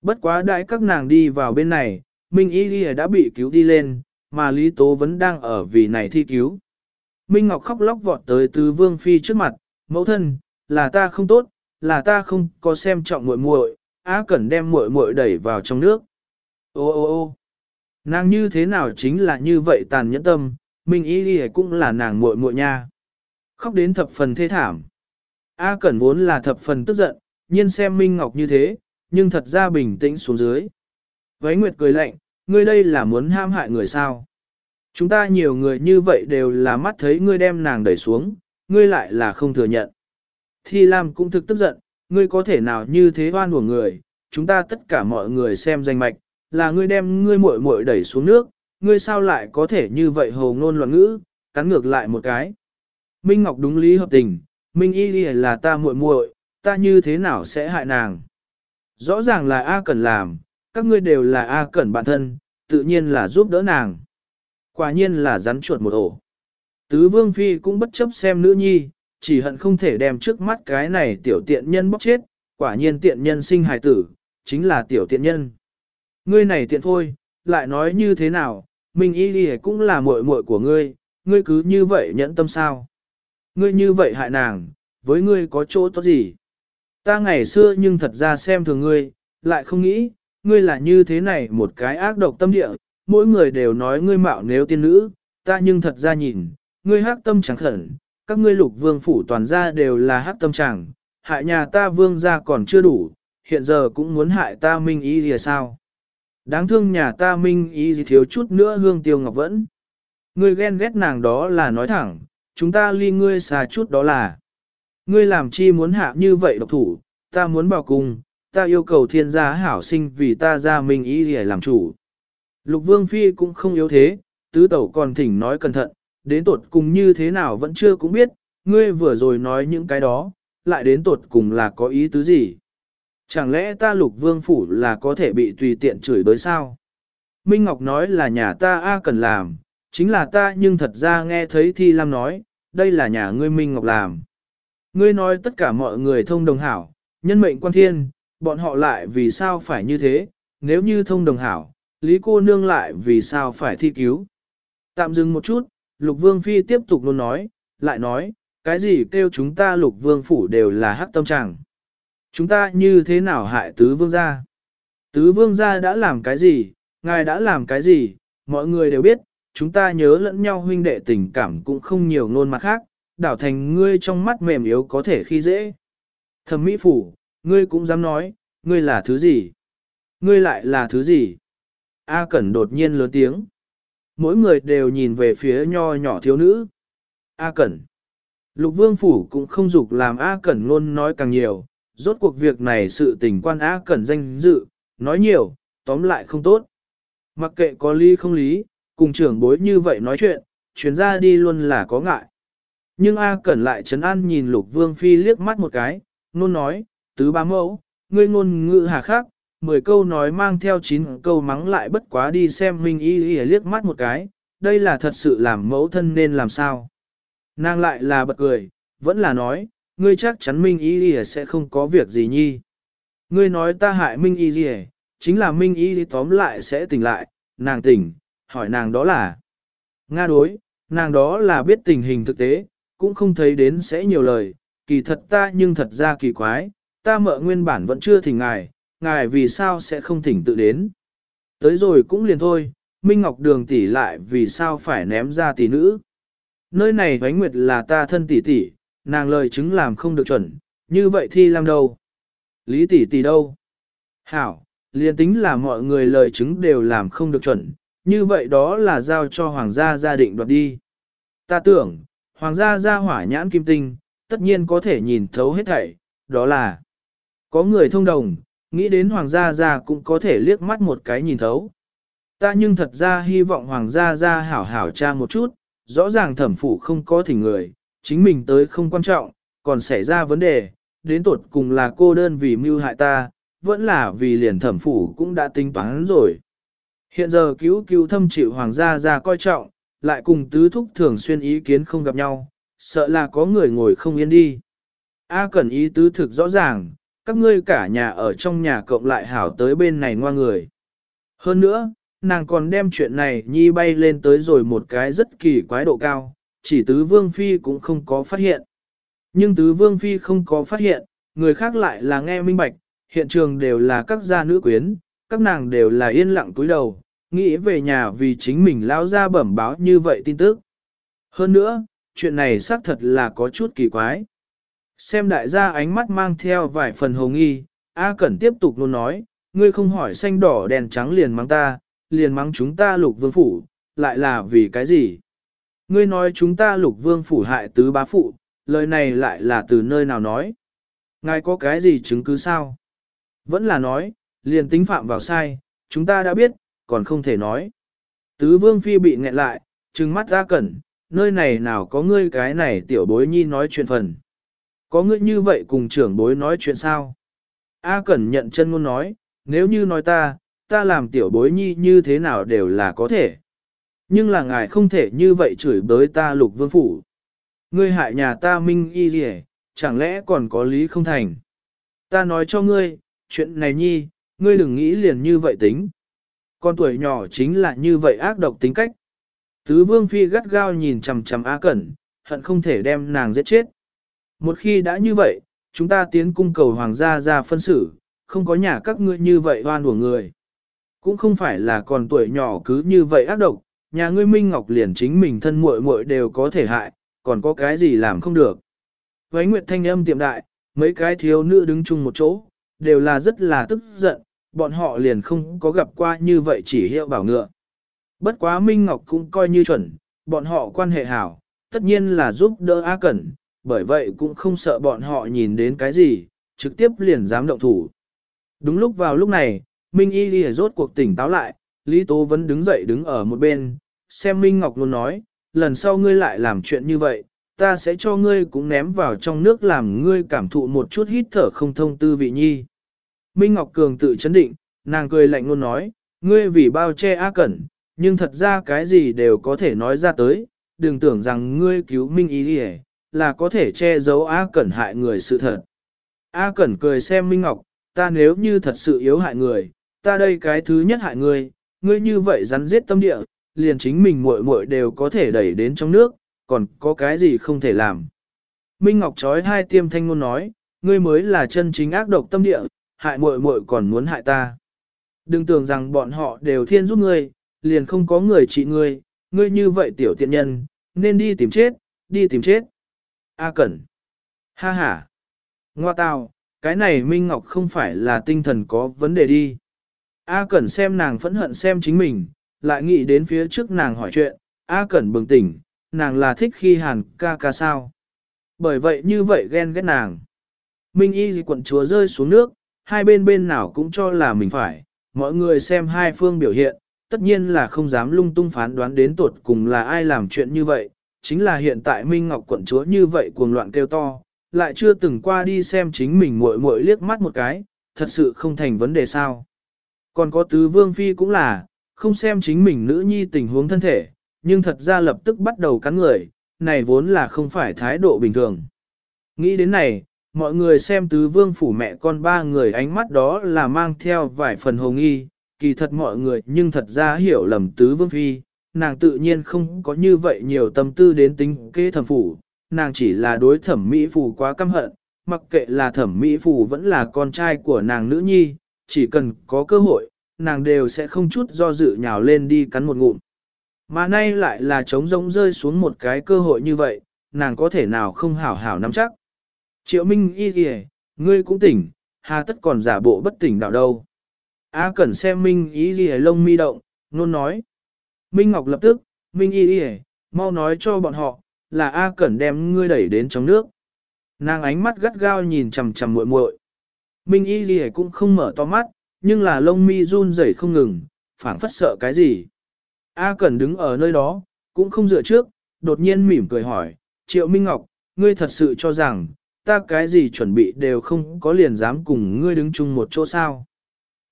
A: Bất quá đại các nàng đi vào bên này, Minh Y Lìa đã bị cứu đi lên, mà Lý Tố vẫn đang ở vì này thi cứu. Minh Ngọc khóc lóc vọt tới tứ vương phi trước mặt, mẫu thân, là ta không tốt, là ta không có xem trọng muội muội, á cẩn đem muội muội đẩy vào trong nước. Ô ô ô nàng như thế nào chính là như vậy tàn nhẫn tâm, Minh Y Lìa cũng là nàng muội muội nha. Khóc đến thập phần thê thảm. A Cẩn vốn là thập phần tức giận, nhiên xem Minh Ngọc như thế, nhưng thật ra bình tĩnh xuống dưới. Váy Nguyệt cười lạnh, ngươi đây là muốn ham hại người sao? Chúng ta nhiều người như vậy đều là mắt thấy ngươi đem nàng đẩy xuống, ngươi lại là không thừa nhận. Thi Lam cũng thực tức giận, ngươi có thể nào như thế hoan của người, chúng ta tất cả mọi người xem danh mạch, là ngươi đem ngươi muội muội đẩy xuống nước, ngươi sao lại có thể như vậy hồ ngôn loạn ngữ, cắn ngược lại một cái. Minh Ngọc đúng lý hợp tình, Minh Y là ta muội muội, ta như thế nào sẽ hại nàng? Rõ ràng là A Cẩn làm, các ngươi đều là A Cẩn bản thân, tự nhiên là giúp đỡ nàng. Quả nhiên là rắn chuột một ổ. Tứ Vương Phi cũng bất chấp xem nữ nhi, chỉ hận không thể đem trước mắt cái này tiểu tiện nhân bóc chết, quả nhiên tiện nhân sinh hài tử, chính là tiểu tiện nhân. Ngươi này tiện phôi, lại nói như thế nào, mình y đi cũng là muội muội của ngươi, ngươi cứ như vậy nhẫn tâm sao. Ngươi như vậy hại nàng, với ngươi có chỗ tốt gì? Ta ngày xưa nhưng thật ra xem thường ngươi, lại không nghĩ, ngươi là như thế này một cái ác độc tâm địa, mỗi người đều nói ngươi mạo nếu tiên nữ, ta nhưng thật ra nhìn, ngươi hắc tâm chẳng khẩn, các ngươi lục vương phủ toàn gia đều là hắc tâm chẳng, hại nhà ta vương gia còn chưa đủ, hiện giờ cũng muốn hại ta minh ý gì sao? Đáng thương nhà ta minh ý gì thiếu chút nữa hương tiêu ngọc vẫn. Ngươi ghen ghét nàng đó là nói thẳng, chúng ta ly ngươi xa chút đó là. Ngươi làm chi muốn hạ như vậy độc thủ, ta muốn bảo cùng, ta yêu cầu thiên gia hảo sinh vì ta ra minh ý để làm chủ. Lục vương phi cũng không yếu thế, tứ tẩu còn thỉnh nói cẩn thận, đến tột cùng như thế nào vẫn chưa cũng biết, ngươi vừa rồi nói những cái đó, lại đến tột cùng là có ý tứ gì. Chẳng lẽ ta lục vương phủ là có thể bị tùy tiện chửi bới sao? Minh Ngọc nói là nhà ta A cần làm, chính là ta nhưng thật ra nghe thấy Thi Lam nói, đây là nhà ngươi Minh Ngọc làm. Ngươi nói tất cả mọi người thông đồng hảo, nhân mệnh quan thiên, bọn họ lại vì sao phải như thế, nếu như thông đồng hảo, Lý cô nương lại vì sao phải thi cứu. Tạm dừng một chút, Lục Vương Phi tiếp tục luôn nói, lại nói, cái gì kêu chúng ta Lục Vương Phủ đều là hắc tâm trạng. Chúng ta như thế nào hại tứ vương gia? Tứ vương gia đã làm cái gì, ngài đã làm cái gì, mọi người đều biết, chúng ta nhớ lẫn nhau huynh đệ tình cảm cũng không nhiều ngôn mặt khác, đảo thành ngươi trong mắt mềm yếu có thể khi dễ. Thẩm mỹ phủ, ngươi cũng dám nói, ngươi là thứ gì? Ngươi lại là thứ gì? A Cẩn đột nhiên lớn tiếng mỗi người đều nhìn về phía nho nhỏ thiếu nữ. A Cẩn Lục Vương Phủ cũng không dục làm A Cẩn luôn nói càng nhiều, rốt cuộc việc này sự tình quan A Cẩn danh dự, nói nhiều, tóm lại không tốt. Mặc kệ có lý không lý, cùng trưởng bối như vậy nói chuyện, chuyến ra đi luôn là có ngại. Nhưng A Cẩn lại chấn an nhìn Lục Vương Phi liếc mắt một cái, luôn nói, tứ ba mẫu, ngươi ngôn ngữ hà khác, 10 câu nói mang theo 9 câu mắng lại bất quá đi xem Minh Y Y liếc mắt một cái, đây là thật sự làm mẫu thân nên làm sao. Nàng lại là bật cười, vẫn là nói, ngươi chắc chắn Minh Y Y sẽ không có việc gì nhi. Ngươi nói ta hại Minh Y Y, chính là Minh Y Y tóm lại sẽ tỉnh lại, nàng tỉnh, hỏi nàng đó là. Nga đối, nàng đó là biết tình hình thực tế, cũng không thấy đến sẽ nhiều lời, kỳ thật ta nhưng thật ra kỳ quái, ta mợ nguyên bản vẫn chưa thỉnh ngài ngài vì sao sẽ không thỉnh tự đến. Tới rồi cũng liền thôi, Minh Ngọc Đường tỷ lại vì sao phải ném ra tỷ nữ. Nơi này Vánh Nguyệt là ta thân tỷ tỷ, nàng lời chứng làm không được chuẩn, như vậy thì làm đâu? Lý tỷ tỷ đâu? Hảo, liền tính là mọi người lời chứng đều làm không được chuẩn, như vậy đó là giao cho hoàng gia gia định đoạt đi. Ta tưởng, hoàng gia gia hỏa nhãn kim tinh, tất nhiên có thể nhìn thấu hết thảy, đó là có người thông đồng, nghĩ đến hoàng gia gia cũng có thể liếc mắt một cái nhìn thấu. Ta nhưng thật ra hy vọng hoàng gia gia hảo hảo tra một chút, rõ ràng thẩm phủ không có thỉnh người, chính mình tới không quan trọng, còn xảy ra vấn đề, đến tột cùng là cô đơn vì mưu hại ta, vẫn là vì liền thẩm phủ cũng đã tính toán rồi. Hiện giờ cứu cứu thâm chịu hoàng gia gia coi trọng, lại cùng tứ thúc thường xuyên ý kiến không gặp nhau, sợ là có người ngồi không yên đi. A cần ý tứ thực rõ ràng, các ngươi cả nhà ở trong nhà cộng lại hảo tới bên này ngoa người. Hơn nữa, nàng còn đem chuyện này nhi bay lên tới rồi một cái rất kỳ quái độ cao, chỉ tứ vương phi cũng không có phát hiện. Nhưng tứ vương phi không có phát hiện, người khác lại là nghe minh bạch, hiện trường đều là các gia nữ quyến, các nàng đều là yên lặng túi đầu, nghĩ về nhà vì chính mình lao ra bẩm báo như vậy tin tức. Hơn nữa, chuyện này xác thật là có chút kỳ quái. Xem đại gia ánh mắt mang theo vài phần hồ nghi, A Cẩn tiếp tục luôn nói, ngươi không hỏi xanh đỏ đèn trắng liền mắng ta, liền mắng chúng ta lục vương phủ, lại là vì cái gì? Ngươi nói chúng ta lục vương phủ hại tứ bá phụ, lời này lại là từ nơi nào nói? Ngài có cái gì chứng cứ sao? Vẫn là nói, liền tính phạm vào sai, chúng ta đã biết, còn không thể nói. Tứ vương phi bị nghẹn lại, trừng mắt ra cẩn, nơi này nào có ngươi cái này tiểu bối nhi nói chuyện phần. Có ngươi như vậy cùng trưởng bối nói chuyện sao? A Cẩn nhận chân ngôn nói, nếu như nói ta, ta làm tiểu bối nhi như thế nào đều là có thể. Nhưng là ngài không thể như vậy chửi bới ta lục vương phủ. Ngươi hại nhà ta minh y gì chẳng lẽ còn có lý không thành. Ta nói cho ngươi, chuyện này nhi, ngươi đừng nghĩ liền như vậy tính. Con tuổi nhỏ chính là như vậy ác độc tính cách. Tứ vương phi gắt gao nhìn chằm chằm A Cẩn, hận không thể đem nàng giết chết. Một khi đã như vậy, chúng ta tiến cung cầu hoàng gia ra phân xử, không có nhà các ngươi như vậy oan của người. Cũng không phải là còn tuổi nhỏ cứ như vậy ác độc, nhà ngươi Minh Ngọc liền chính mình thân muội muội đều có thể hại, còn có cái gì làm không được. Vánh Nguyệt thanh âm tiệm đại, mấy cái thiếu nữ đứng chung một chỗ, đều là rất là tức giận, bọn họ liền không có gặp qua như vậy chỉ hiệu bảo ngựa. Bất quá Minh Ngọc cũng coi như chuẩn, bọn họ quan hệ hảo, tất nhiên là giúp đỡ A Cẩn, bởi vậy cũng không sợ bọn họ nhìn đến cái gì, trực tiếp liền dám động thủ. Đúng lúc vào lúc này, Minh Y Ghi rốt cuộc tỉnh táo lại, Lý Tố vẫn đứng dậy đứng ở một bên, xem Minh Ngọc luôn nói, lần sau ngươi lại làm chuyện như vậy, ta sẽ cho ngươi cũng ném vào trong nước làm ngươi cảm thụ một chút hít thở không thông tư vị nhi. Minh Ngọc Cường tự chấn định, nàng cười lạnh luôn nói, ngươi vì bao che A Cẩn, nhưng thật ra cái gì đều có thể nói ra tới, đừng tưởng rằng ngươi cứu Minh Y Ghi là có thể che giấu A Cẩn hại người sự thật. A Cẩn cười xem Minh Ngọc, ta nếu như thật sự yếu hại người, ta đây cái thứ nhất hại người. ngươi như vậy rắn giết tâm địa, liền chính mình muội muội đều có thể đẩy đến trong nước, còn có cái gì không thể làm. Minh Ngọc trói hai tiêm thanh ngôn nói, ngươi mới là chân chính ác độc tâm địa, hại muội muội còn muốn hại ta. Đừng tưởng rằng bọn họ đều thiên giúp ngươi, liền không có người trị ngươi, ngươi như vậy tiểu tiện nhân, nên đi tìm chết, đi tìm chết. A Cẩn. Ha ha. Ngoa tào, cái này Minh Ngọc không phải là tinh thần có vấn đề đi. A Cẩn xem nàng phẫn hận xem chính mình, lại nghĩ đến phía trước nàng hỏi chuyện, A Cẩn bừng tỉnh, nàng là thích khi hàn ca ca sao. Bởi vậy như vậy ghen ghét nàng. Minh y quận chúa rơi xuống nước, hai bên bên nào cũng cho là mình phải, mọi người xem hai phương biểu hiện, tất nhiên là không dám lung tung phán đoán đến tuột cùng là ai làm chuyện như vậy, chính là hiện tại Minh Ngọc quận chúa như vậy cuồng loạn kêu to, lại chưa từng qua đi xem chính mình muội muội liếc mắt một cái, thật sự không thành vấn đề sao. Còn có tứ vương phi cũng là, không xem chính mình nữ nhi tình huống thân thể, nhưng thật ra lập tức bắt đầu cắn người, này vốn là không phải thái độ bình thường. Nghĩ đến này, mọi người xem tứ vương phủ mẹ con ba người ánh mắt đó là mang theo vài phần hồ nghi, kỳ thật mọi người nhưng thật ra hiểu lầm tứ vương phi, nàng tự nhiên không có như vậy nhiều tâm tư đến tính kế thẩm phủ, nàng chỉ là đối thẩm mỹ phủ quá căm hận, mặc kệ là thẩm mỹ phủ vẫn là con trai của nàng nữ nhi, chỉ cần có cơ hội, nàng đều sẽ không chút do dự nhào lên đi cắn một ngụm. Mà nay lại là trống rỗng rơi xuống một cái cơ hội như vậy, nàng có thể nào không hảo hảo nắm chắc. Triệu Minh y kìa, ngươi cũng tỉnh, hà tất còn giả bộ bất tỉnh đạo đâu. A Cẩn xem Minh y kìa lông mi động, nôn nói. Minh Ngọc lập tức, Minh y y mau nói cho bọn họ, là A Cẩn đem ngươi đẩy đến trong nước. Nàng ánh mắt gắt gao nhìn chằm chằm muội muội. Minh y y cũng không mở to mắt, nhưng là lông mi run rẩy không ngừng, phảng phất sợ cái gì. A Cẩn đứng ở nơi đó, cũng không dựa trước, đột nhiên mỉm cười hỏi, Triệu Minh Ngọc, ngươi thật sự cho rằng, ta cái gì chuẩn bị đều không có liền dám cùng ngươi đứng chung một chỗ sao.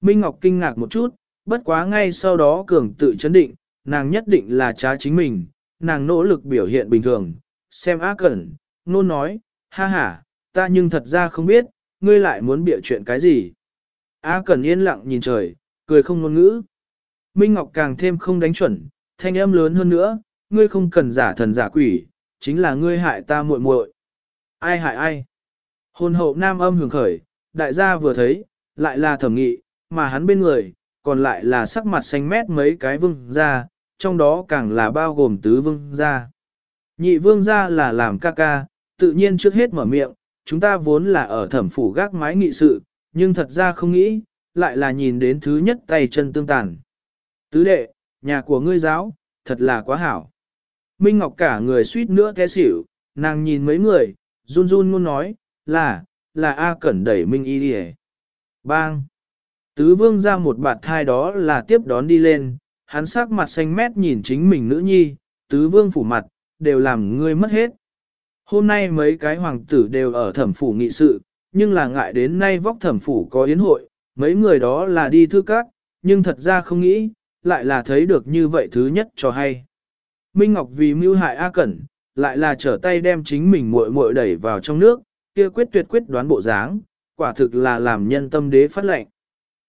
A: Minh Ngọc kinh ngạc một chút, bất quá ngay sau đó cường tự chấn định, nàng nhất định là trá chính mình, nàng nỗ lực biểu hiện bình thường, xem A Cẩn, nôn nói, ha ha, ta nhưng thật ra không biết, ngươi lại muốn bịa chuyện cái gì. A Cẩn yên lặng nhìn trời, cười không ngôn ngữ. Minh Ngọc càng thêm không đánh chuẩn, thanh âm lớn hơn nữa, ngươi không cần giả thần giả quỷ, chính là ngươi hại ta muội muội. Ai hại ai? Hôn hậu nam âm hưởng khởi, đại gia vừa thấy, lại là thẩm nghị, mà hắn bên người, còn lại là sắc mặt xanh mét mấy cái vương ra trong đó càng là bao gồm tứ vương gia. Nhị vương gia là làm ca ca, tự nhiên trước hết mở miệng, chúng ta vốn là ở thẩm phủ gác mái nghị sự, nhưng thật ra không nghĩ, lại là nhìn đến thứ nhất tay chân tương tàn. Tứ đệ, nhà của ngươi giáo, thật là quá hảo. Minh Ngọc cả người suýt nữa té xỉu, nàng nhìn mấy người, run run luôn nói, là, là A Cẩn đẩy Minh Y đi Bang! Tứ vương ra một bạt thai đó là tiếp đón đi lên, hắn sắc mặt xanh mét nhìn chính mình nữ nhi, tứ vương phủ mặt, đều làm ngươi mất hết. Hôm nay mấy cái hoàng tử đều ở thẩm phủ nghị sự, nhưng là ngại đến nay vóc thẩm phủ có yến hội, mấy người đó là đi thư các, nhưng thật ra không nghĩ, lại là thấy được như vậy thứ nhất cho hay. Minh Ngọc vì mưu hại A Cẩn, lại là trở tay đem chính mình muội muội đẩy vào trong nước, kia quyết tuyệt quyết đoán bộ dáng, quả thực là làm nhân tâm đế phát lệnh.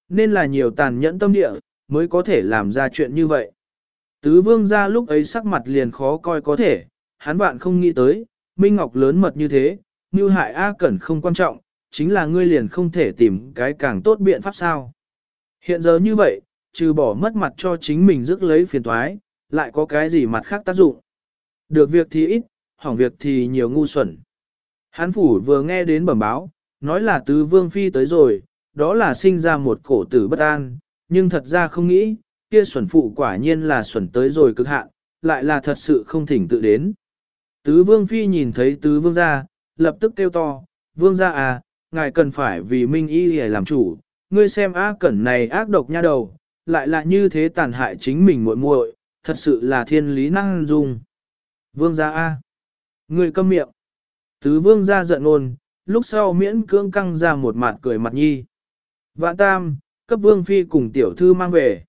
A: Nên là nhiều tàn nhẫn tâm địa, mới có thể làm ra chuyện như vậy. Tứ vương ra lúc ấy sắc mặt liền khó coi có thể, hắn vạn không nghĩ tới, Minh Ngọc lớn mật như thế, như hại A Cẩn không quan trọng, chính là ngươi liền không thể tìm cái càng tốt biện pháp sao. Hiện giờ như vậy, trừ bỏ mất mặt cho chính mình rước lấy phiền toái, lại có cái gì mặt khác tác dụng. Được việc thì ít, hỏng việc thì nhiều ngu xuẩn. Hán phủ vừa nghe đến bẩm báo, nói là tứ vương phi tới rồi, đó là sinh ra một cổ tử bất an, nhưng thật ra không nghĩ, kia xuẩn phụ quả nhiên là xuẩn tới rồi cực hạn, lại là thật sự không thỉnh tự đến. Tứ vương phi nhìn thấy tứ vương gia, lập tức kêu to, vương gia à, ngài cần phải vì minh y để làm chủ, ngươi xem ác cẩn này ác độc nha đầu, lại là như thế tàn hại chính mình muội muội, thật sự là thiên lý năng dung. Vương gia A. ngươi câm miệng. Tứ vương gia giận ôn, lúc sau miễn cưỡng căng ra một mặt cười mặt nhi. Vạn tam, cấp vương phi cùng tiểu thư mang về.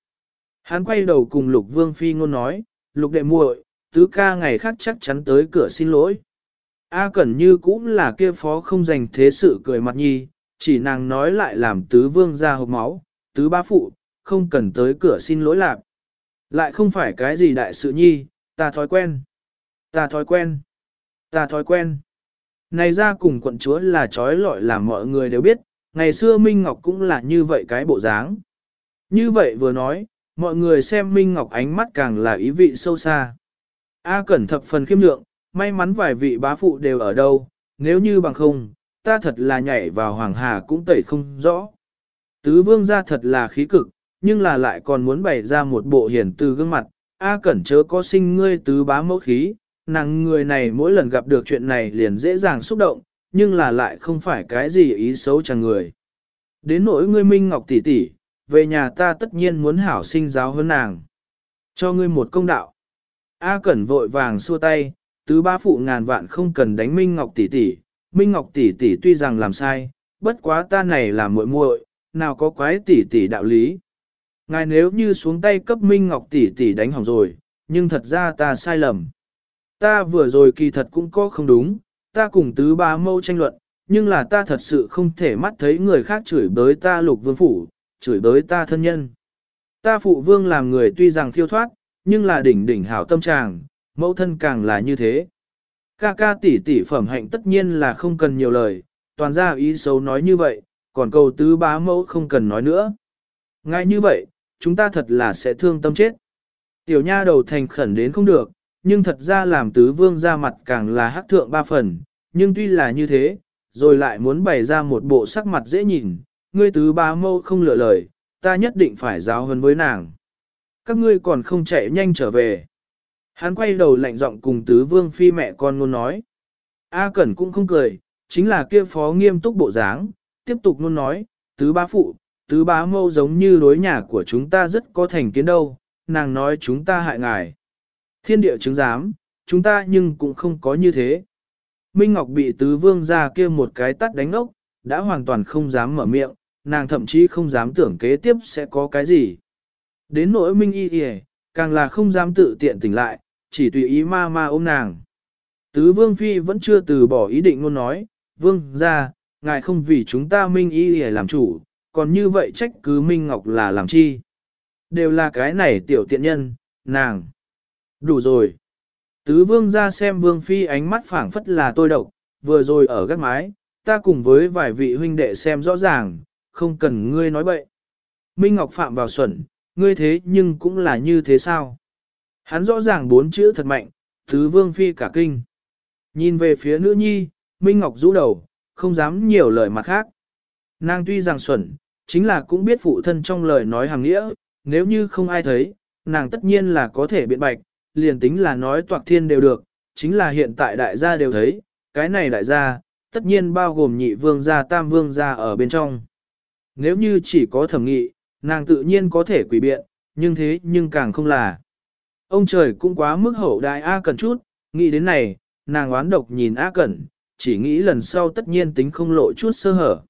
A: Hắn quay đầu cùng lục vương phi ngôn nói, lục đệ muội, tứ ca ngày khác chắc chắn tới cửa xin lỗi. A Cẩn Như cũng là kia phó không dành thế sự cười mặt nhi, chỉ nàng nói lại làm tứ vương ra hộp máu, tứ ba phụ, không cần tới cửa xin lỗi lạc. Lại không phải cái gì đại sự nhi, ta thói quen. Ta thói quen. Ta thói quen. Này ra cùng quận chúa là trói lọi làm mọi người đều biết, ngày xưa Minh Ngọc cũng là như vậy cái bộ dáng. Như vậy vừa nói, mọi người xem Minh Ngọc ánh mắt càng là ý vị sâu xa. A Cẩn thập phần khiêm lượng, may mắn vài vị bá phụ đều ở đâu, nếu như bằng không, ta thật là nhảy vào Hoàng Hà cũng tẩy không rõ. Tứ vương ra thật là khí cực, nhưng là lại còn muốn bày ra một bộ hiển từ gương mặt, A Cẩn chớ có sinh ngươi tứ bá mẫu khí, nàng người này mỗi lần gặp được chuyện này liền dễ dàng xúc động, nhưng là lại không phải cái gì ý xấu chẳng người. Đến nỗi ngươi Minh Ngọc tỷ tỷ, về nhà ta tất nhiên muốn hảo sinh giáo hơn nàng. Cho ngươi một công đạo. A Cẩn vội vàng xua tay, tứ ba phụ ngàn vạn không cần đánh Minh Ngọc tỷ tỷ, Minh Ngọc tỷ tỷ tuy rằng làm sai, bất quá ta này là muội muội, nào có quái tỷ tỷ đạo lý. Ngài nếu như xuống tay cấp Minh Ngọc tỷ tỷ đánh hỏng rồi, nhưng thật ra ta sai lầm. Ta vừa rồi kỳ thật cũng có không đúng, ta cùng tứ ba mâu tranh luận, nhưng là ta thật sự không thể mắt thấy người khác chửi bới ta lục vương phủ, chửi bới ta thân nhân. Ta phụ vương làm người tuy rằng khiêu thoát, nhưng là đỉnh đỉnh hảo tâm trạng, mẫu thân càng là như thế. Ca ca tỷ tỷ phẩm hạnh tất nhiên là không cần nhiều lời, toàn ra ý xấu nói như vậy, còn cầu tứ bá mẫu không cần nói nữa. Ngay như vậy, chúng ta thật là sẽ thương tâm chết. Tiểu nha đầu thành khẩn đến không được, nhưng thật ra làm tứ vương ra mặt càng là hắc thượng ba phần, nhưng tuy là như thế, rồi lại muốn bày ra một bộ sắc mặt dễ nhìn, ngươi tứ ba mâu không lựa lời, ta nhất định phải giáo hơn với nàng. Các ngươi còn không chạy nhanh trở về. Hắn quay đầu lạnh giọng cùng tứ vương phi mẹ con luôn nói. A Cẩn cũng không cười, chính là kia phó nghiêm túc bộ dáng, tiếp tục luôn nói, tứ bá phụ, tứ bá mâu giống như đối nhà của chúng ta rất có thành kiến đâu, nàng nói chúng ta hại ngài. Thiên địa chứng giám, chúng ta nhưng cũng không có như thế. Minh Ngọc bị tứ vương ra kia một cái tắt đánh ốc, đã hoàn toàn không dám mở miệng, nàng thậm chí không dám tưởng kế tiếp sẽ có cái gì. Đến nỗi Minh Y kìa, càng là không dám tự tiện tỉnh lại, chỉ tùy ý ma ma ôm nàng. Tứ vương phi vẫn chưa từ bỏ ý định luôn nói, vương ra, ngài không vì chúng ta Minh Y kìa làm chủ, còn như vậy trách cứ Minh Ngọc là làm chi. Đều là cái này tiểu tiện nhân, nàng. Đủ rồi. Tứ vương ra xem vương phi ánh mắt phảng phất là tôi độc, vừa rồi ở gác mái, ta cùng với vài vị huynh đệ xem rõ ràng, không cần ngươi nói bậy. Minh Ngọc Phạm vào xuẩn, ngươi thế nhưng cũng là như thế sao? Hắn rõ ràng bốn chữ thật mạnh, tứ vương phi cả kinh. Nhìn về phía nữ nhi, Minh Ngọc rũ đầu, không dám nhiều lời mặt khác. Nàng tuy rằng xuẩn, chính là cũng biết phụ thân trong lời nói hàng nghĩa, nếu như không ai thấy, nàng tất nhiên là có thể biện bạch, liền tính là nói toạc thiên đều được, chính là hiện tại đại gia đều thấy, cái này đại gia, tất nhiên bao gồm nhị vương gia tam vương gia ở bên trong. Nếu như chỉ có thẩm nghị, nàng tự nhiên có thể quỷ biện, nhưng thế nhưng càng không là. Ông trời cũng quá mức hậu đại A Cẩn chút, nghĩ đến này, nàng oán độc nhìn A Cẩn, chỉ nghĩ lần sau tất nhiên tính không lộ chút sơ hở.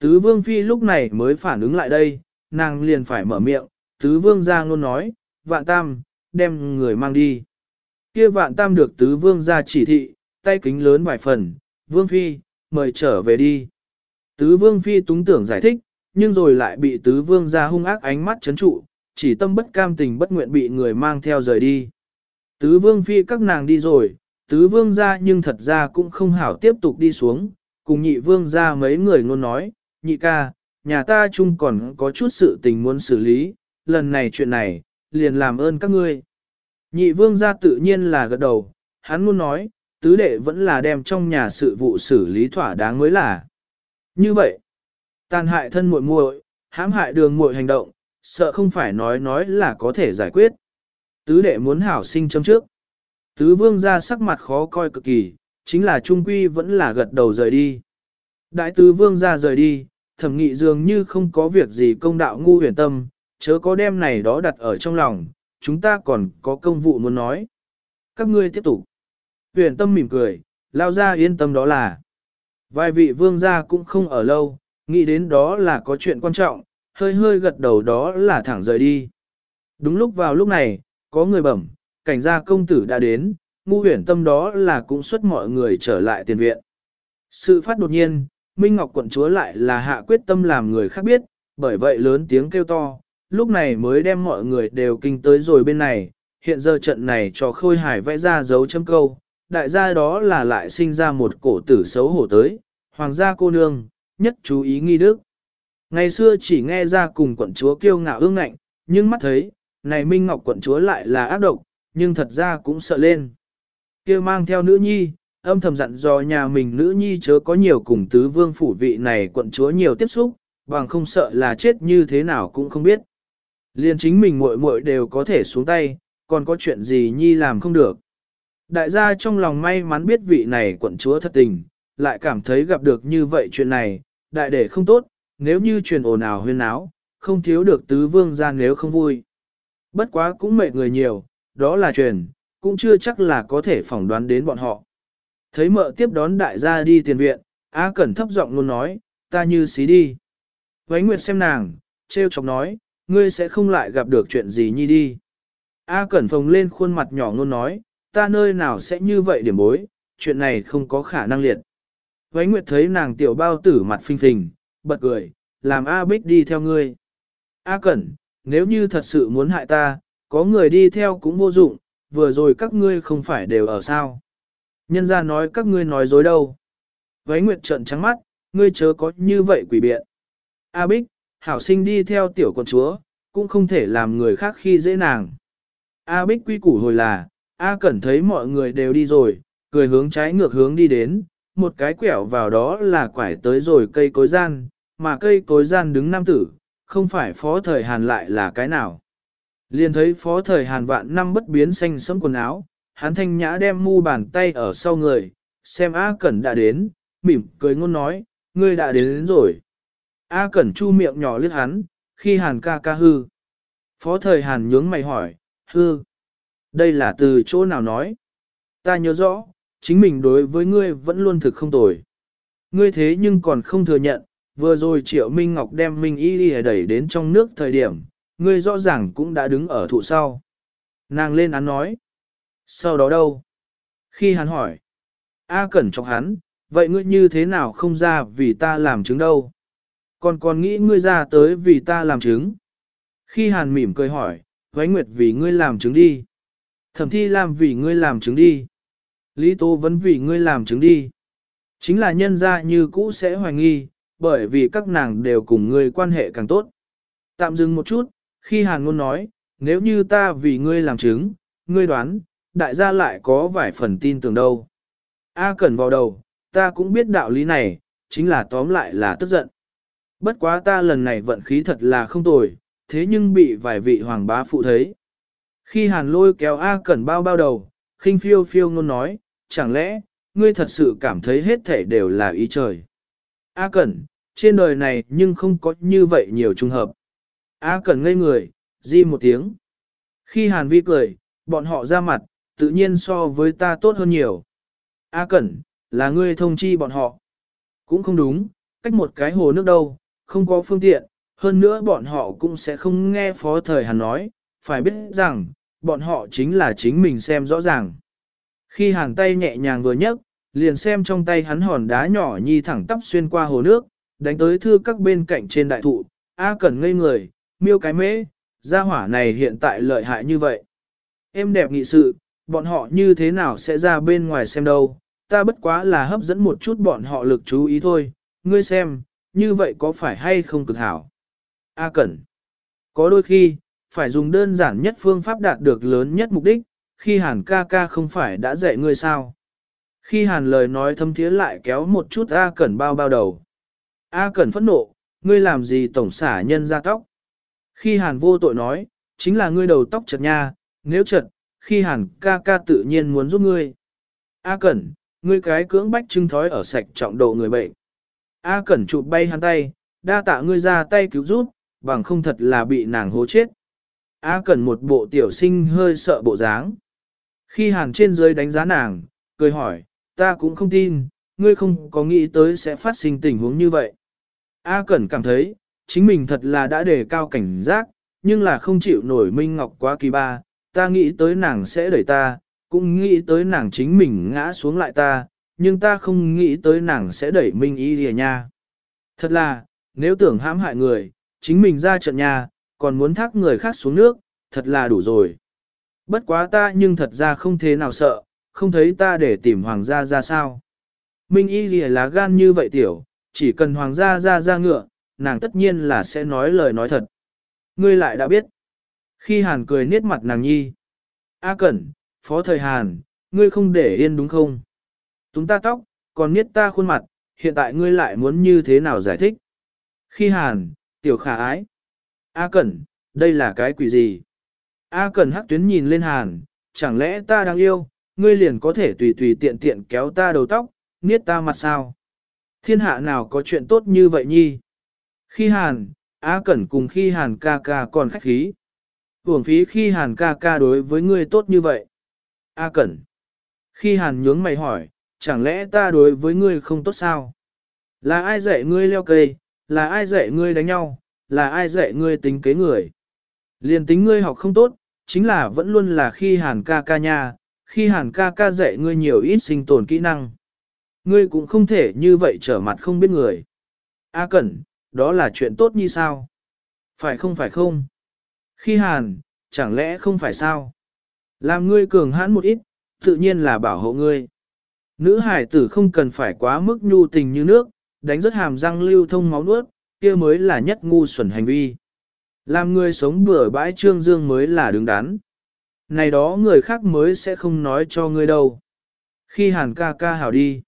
A: Tứ vương phi lúc này mới phản ứng lại đây, nàng liền phải mở miệng, tứ vương ra luôn nói, vạn tam, đem người mang đi. Kia vạn tam được tứ vương ra chỉ thị, tay kính lớn vài phần, vương phi, mời trở về đi. Tứ vương phi túng tưởng giải thích, nhưng rồi lại bị tứ vương ra hung ác ánh mắt chấn trụ, chỉ tâm bất cam tình bất nguyện bị người mang theo rời đi. Tứ vương phi các nàng đi rồi, tứ vương ra nhưng thật ra cũng không hảo tiếp tục đi xuống, cùng nhị vương ra mấy người ngôn nói, nhị ca, nhà ta chung còn có chút sự tình muốn xử lý, lần này chuyện này, liền làm ơn các ngươi. Nhị vương ra tự nhiên là gật đầu, hắn muốn nói, tứ đệ vẫn là đem trong nhà sự vụ xử lý thỏa đáng mới là. Như vậy, tàn hại thân muội muội, hãm hại đường muội hành động, sợ không phải nói nói là có thể giải quyết. Tứ đệ muốn hảo sinh chấm trước. Tứ vương ra sắc mặt khó coi cực kỳ, chính là trung quy vẫn là gật đầu rời đi. Đại tứ vương ra rời đi, thẩm nghị dường như không có việc gì công đạo ngu huyền tâm, chớ có đem này đó đặt ở trong lòng, chúng ta còn có công vụ muốn nói. Các ngươi tiếp tục. Huyền tâm mỉm cười, lao ra yên tâm đó là. Vài vị vương gia cũng không ở lâu, nghĩ đến đó là có chuyện quan trọng, hơi hơi gật đầu đó là thẳng rời đi. Đúng lúc vào lúc này, có người bẩm, cảnh gia công tử đã đến, ngu huyền tâm đó là cũng xuất mọi người trở lại tiền viện. Sự phát đột nhiên, Minh Ngọc quận chúa lại là hạ quyết tâm làm người khác biết, bởi vậy lớn tiếng kêu to, lúc này mới đem mọi người đều kinh tới rồi bên này, hiện giờ trận này cho khôi hải vẽ ra dấu chấm câu, đại gia đó là lại sinh ra một cổ tử xấu hổ tới, hoàng gia cô nương, nhất chú ý nghi đức. Ngày xưa chỉ nghe ra cùng quận chúa kiêu ngạo ương ngạnh, nhưng mắt thấy, này Minh Ngọc quận chúa lại là ác độc, nhưng thật ra cũng sợ lên. kia mang theo nữ nhi, âm thầm dặn dò nhà mình nữ nhi chớ có nhiều cùng tứ vương phủ vị này quận chúa nhiều tiếp xúc, bằng không sợ là chết như thế nào cũng không biết. Liên chính mình muội muội đều có thể xuống tay, còn có chuyện gì nhi làm không được. Đại gia trong lòng may mắn biết vị này quận chúa thật tình, lại cảm thấy gặp được như vậy chuyện này, đại để không tốt, nếu như truyền ồn ào huyên náo, không thiếu được tứ vương ra nếu không vui. Bất quá cũng mệt người nhiều, đó là truyền, cũng chưa chắc là có thể phỏng đoán đến bọn họ. Thấy mợ tiếp đón đại gia đi tiền viện, A Cẩn thấp giọng luôn nói, ta như xí đi. Vánh Nguyệt xem nàng, trêu chọc nói, ngươi sẽ không lại gặp được chuyện gì nhi đi. A Cẩn phồng lên khuôn mặt nhỏ ngôn nói, ta nơi nào sẽ như vậy điểm bối, chuyện này không có khả năng liệt. Vánh Nguyệt thấy nàng tiểu bao tử mặt phinh phình, bật cười, làm A Bích đi theo ngươi. A Cẩn, nếu như thật sự muốn hại ta, có người đi theo cũng vô dụng, vừa rồi các ngươi không phải đều ở sao. Nhân ra nói các ngươi nói dối đâu. Vánh Nguyệt trợn trắng mắt, ngươi chớ có như vậy quỷ biện. A Bích, hảo sinh đi theo tiểu con chúa, cũng không thể làm người khác khi dễ nàng. A Bích quy củ hồi là, A Cẩn thấy mọi người đều đi rồi, cười hướng trái ngược hướng đi đến, một cái quẹo vào đó là quải tới rồi cây cối gian, mà cây cối gian đứng nam tử, không phải phó thời Hàn lại là cái nào. Liền thấy phó thời Hàn vạn năm bất biến xanh sẫm quần áo, hắn thanh nhã đem mu bàn tay ở sau người, xem A Cẩn đã đến, mỉm cười ngôn nói, ngươi đã đến, đến rồi. A Cẩn chu miệng nhỏ liếc hắn, khi Hàn ca ca hư. Phó thời Hàn nhướng mày hỏi, hư. Đây là từ chỗ nào nói? Ta nhớ rõ, chính mình đối với ngươi vẫn luôn thực không tồi. Ngươi thế nhưng còn không thừa nhận, vừa rồi Triệu Minh Ngọc đem Minh Y Y đẩy đến trong nước thời điểm, ngươi rõ ràng cũng đã đứng ở thụ sau. Nàng lên án nói. Sau đó đâu? Khi hắn hỏi. A cẩn chọc hắn, vậy ngươi như thế nào không ra vì ta làm chứng đâu? Còn còn nghĩ ngươi ra tới vì ta làm chứng? Khi hàn mỉm cười hỏi, Vánh Nguyệt vì ngươi làm chứng đi. Thẩm thi làm vì ngươi làm chứng đi. Lý Tô vẫn vì ngươi làm chứng đi. Chính là nhân ra như cũ sẽ hoài nghi, bởi vì các nàng đều cùng ngươi quan hệ càng tốt. Tạm dừng một chút, khi Hàn Ngôn nói, nếu như ta vì ngươi làm chứng, ngươi đoán, đại gia lại có vài phần tin tưởng đâu. A Cẩn vào đầu, ta cũng biết đạo lý này, chính là tóm lại là tức giận. Bất quá ta lần này vận khí thật là không tồi, thế nhưng bị vài vị hoàng bá phụ thấy. Khi hàn lôi kéo A Cẩn bao bao đầu, khinh phiêu phiêu ngôn nói, chẳng lẽ, ngươi thật sự cảm thấy hết thể đều là ý trời. A Cẩn, trên đời này nhưng không có như vậy nhiều trùng hợp. A Cẩn ngây người, di một tiếng. Khi hàn vi cười, bọn họ ra mặt, tự nhiên so với ta tốt hơn nhiều. A Cẩn, là ngươi thông chi bọn họ. Cũng không đúng, cách một cái hồ nước đâu, không có phương tiện, hơn nữa bọn họ cũng sẽ không nghe phó thời Hàn nói, phải biết rằng, bọn họ chính là chính mình xem rõ ràng. Khi Hàn tay nhẹ nhàng vừa nhấc, liền xem trong tay hắn hòn đá nhỏ nhi thẳng tắp xuyên qua hồ nước, đánh tới thư các bên cạnh trên đại thụ, A Cẩn ngây người, miêu cái mễ, gia hỏa này hiện tại lợi hại như vậy. Em đẹp nghị sự, bọn họ như thế nào sẽ ra bên ngoài xem đâu, ta bất quá là hấp dẫn một chút bọn họ lực chú ý thôi, ngươi xem, như vậy có phải hay không cực hảo? A Cẩn. Có đôi khi, phải dùng đơn giản nhất phương pháp đạt được lớn nhất mục đích, khi Hàn ca ca không phải đã dạy ngươi sao? Khi Hàn lời nói thâm thiế lại kéo một chút A Cẩn bao bao đầu. A Cẩn phẫn nộ, ngươi làm gì tổng xả nhân ra tóc? Khi Hàn vô tội nói, chính là ngươi đầu tóc chật nha, nếu chật, khi Hàn ca ca tự nhiên muốn giúp ngươi. A Cẩn, ngươi cái cưỡng bách trưng thói ở sạch trọng độ người bệnh. A Cẩn chụp bay hắn tay, đa tạ ngươi ra tay cứu giúp, bằng không thật là bị nàng hố chết. A Cẩn một bộ tiểu sinh hơi sợ bộ dáng. Khi hàng trên dưới đánh giá nàng, cười hỏi, ta cũng không tin, ngươi không có nghĩ tới sẽ phát sinh tình huống như vậy. A Cẩn cảm thấy, chính mình thật là đã đề cao cảnh giác, nhưng là không chịu nổi Minh Ngọc quá kỳ ba, ta nghĩ tới nàng sẽ đẩy ta, cũng nghĩ tới nàng chính mình ngã xuống lại ta, nhưng ta không nghĩ tới nàng sẽ đẩy Minh Y lìa nha. Thật là, nếu tưởng hãm hại người, chính mình ra trận nhà, còn muốn thác người khác xuống nước, thật là đủ rồi. Bất quá ta nhưng thật ra không thế nào sợ, không thấy ta để tìm hoàng gia ra sao. Minh y gì lá gan như vậy tiểu, chỉ cần hoàng gia ra ra ngựa, nàng tất nhiên là sẽ nói lời nói thật. Ngươi lại đã biết. Khi hàn cười niết mặt nàng nhi. A cẩn, phó thời hàn, ngươi không để yên đúng không? Túng ta tóc, còn niết ta khuôn mặt, hiện tại ngươi lại muốn như thế nào giải thích? Khi hàn, tiểu khả ái. A cẩn, đây là cái quỷ gì? A cẩn hắc tuyến nhìn lên hàn, chẳng lẽ ta đang yêu, ngươi liền có thể tùy tùy tiện tiện kéo ta đầu tóc, niết ta mặt sao? Thiên hạ nào có chuyện tốt như vậy nhi? Khi hàn, A cẩn cùng khi hàn ca ca còn khách khí. Hưởng phí khi hàn ca ca đối với ngươi tốt như vậy. A cẩn. Khi hàn nhướng mày hỏi, chẳng lẽ ta đối với ngươi không tốt sao? Là ai dạy ngươi leo cây, là ai dạy ngươi đánh nhau, là ai dạy ngươi tính kế người? Liền tính ngươi học không tốt, chính là vẫn luôn là khi hàn ca ca nha, khi hàn ca ca dạy ngươi nhiều ít sinh tồn kỹ năng. Ngươi cũng không thể như vậy trở mặt không biết người. A cẩn, đó là chuyện tốt như sao? Phải không phải không? Khi hàn, chẳng lẽ không phải sao? Làm ngươi cường hãn một ít, tự nhiên là bảo hộ ngươi. Nữ hải tử không cần phải quá mức nhu tình như nước, đánh rất hàm răng lưu thông máu nuốt, kia mới là nhất ngu xuẩn hành vi. Làm người sống bừa bãi trương dương mới là đứng đắn. Này đó người khác mới sẽ không nói cho ngươi đâu. Khi hàn ca ca hảo đi.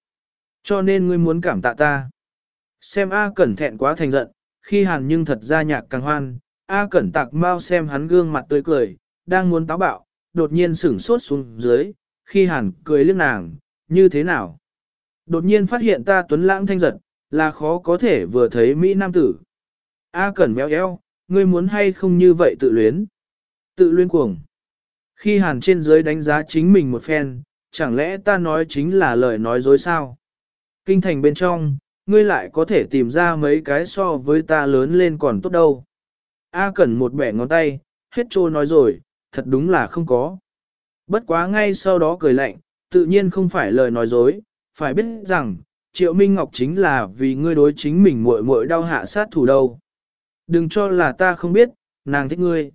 A: Cho nên ngươi muốn cảm tạ ta. Xem A cẩn thẹn quá thành giận, khi hàn nhưng thật ra nhạc càng hoan. A cẩn tạc mau xem hắn gương mặt tươi cười, đang muốn táo bạo, đột nhiên sửng sốt xuống dưới, khi hàn cười liếc nàng, như thế nào? Đột nhiên phát hiện ta tuấn lãng thanh giật, là khó có thể vừa thấy Mỹ Nam tử. A cẩn béo eo, ngươi muốn hay không như vậy tự luyến? Tự luyến cuồng. Khi hàn trên dưới đánh giá chính mình một phen, chẳng lẽ ta nói chính là lời nói dối sao? Kinh thành bên trong, ngươi lại có thể tìm ra mấy cái so với ta lớn lên còn tốt đâu. A cẩn một bẻ ngón tay, hết trô nói rồi, thật đúng là không có. Bất quá ngay sau đó cười lạnh, tự nhiên không phải lời nói dối, phải biết rằng, Triệu Minh Ngọc chính là vì ngươi đối chính mình muội muội đau hạ sát thủ đâu. Đừng cho là ta không biết, nàng thích ngươi.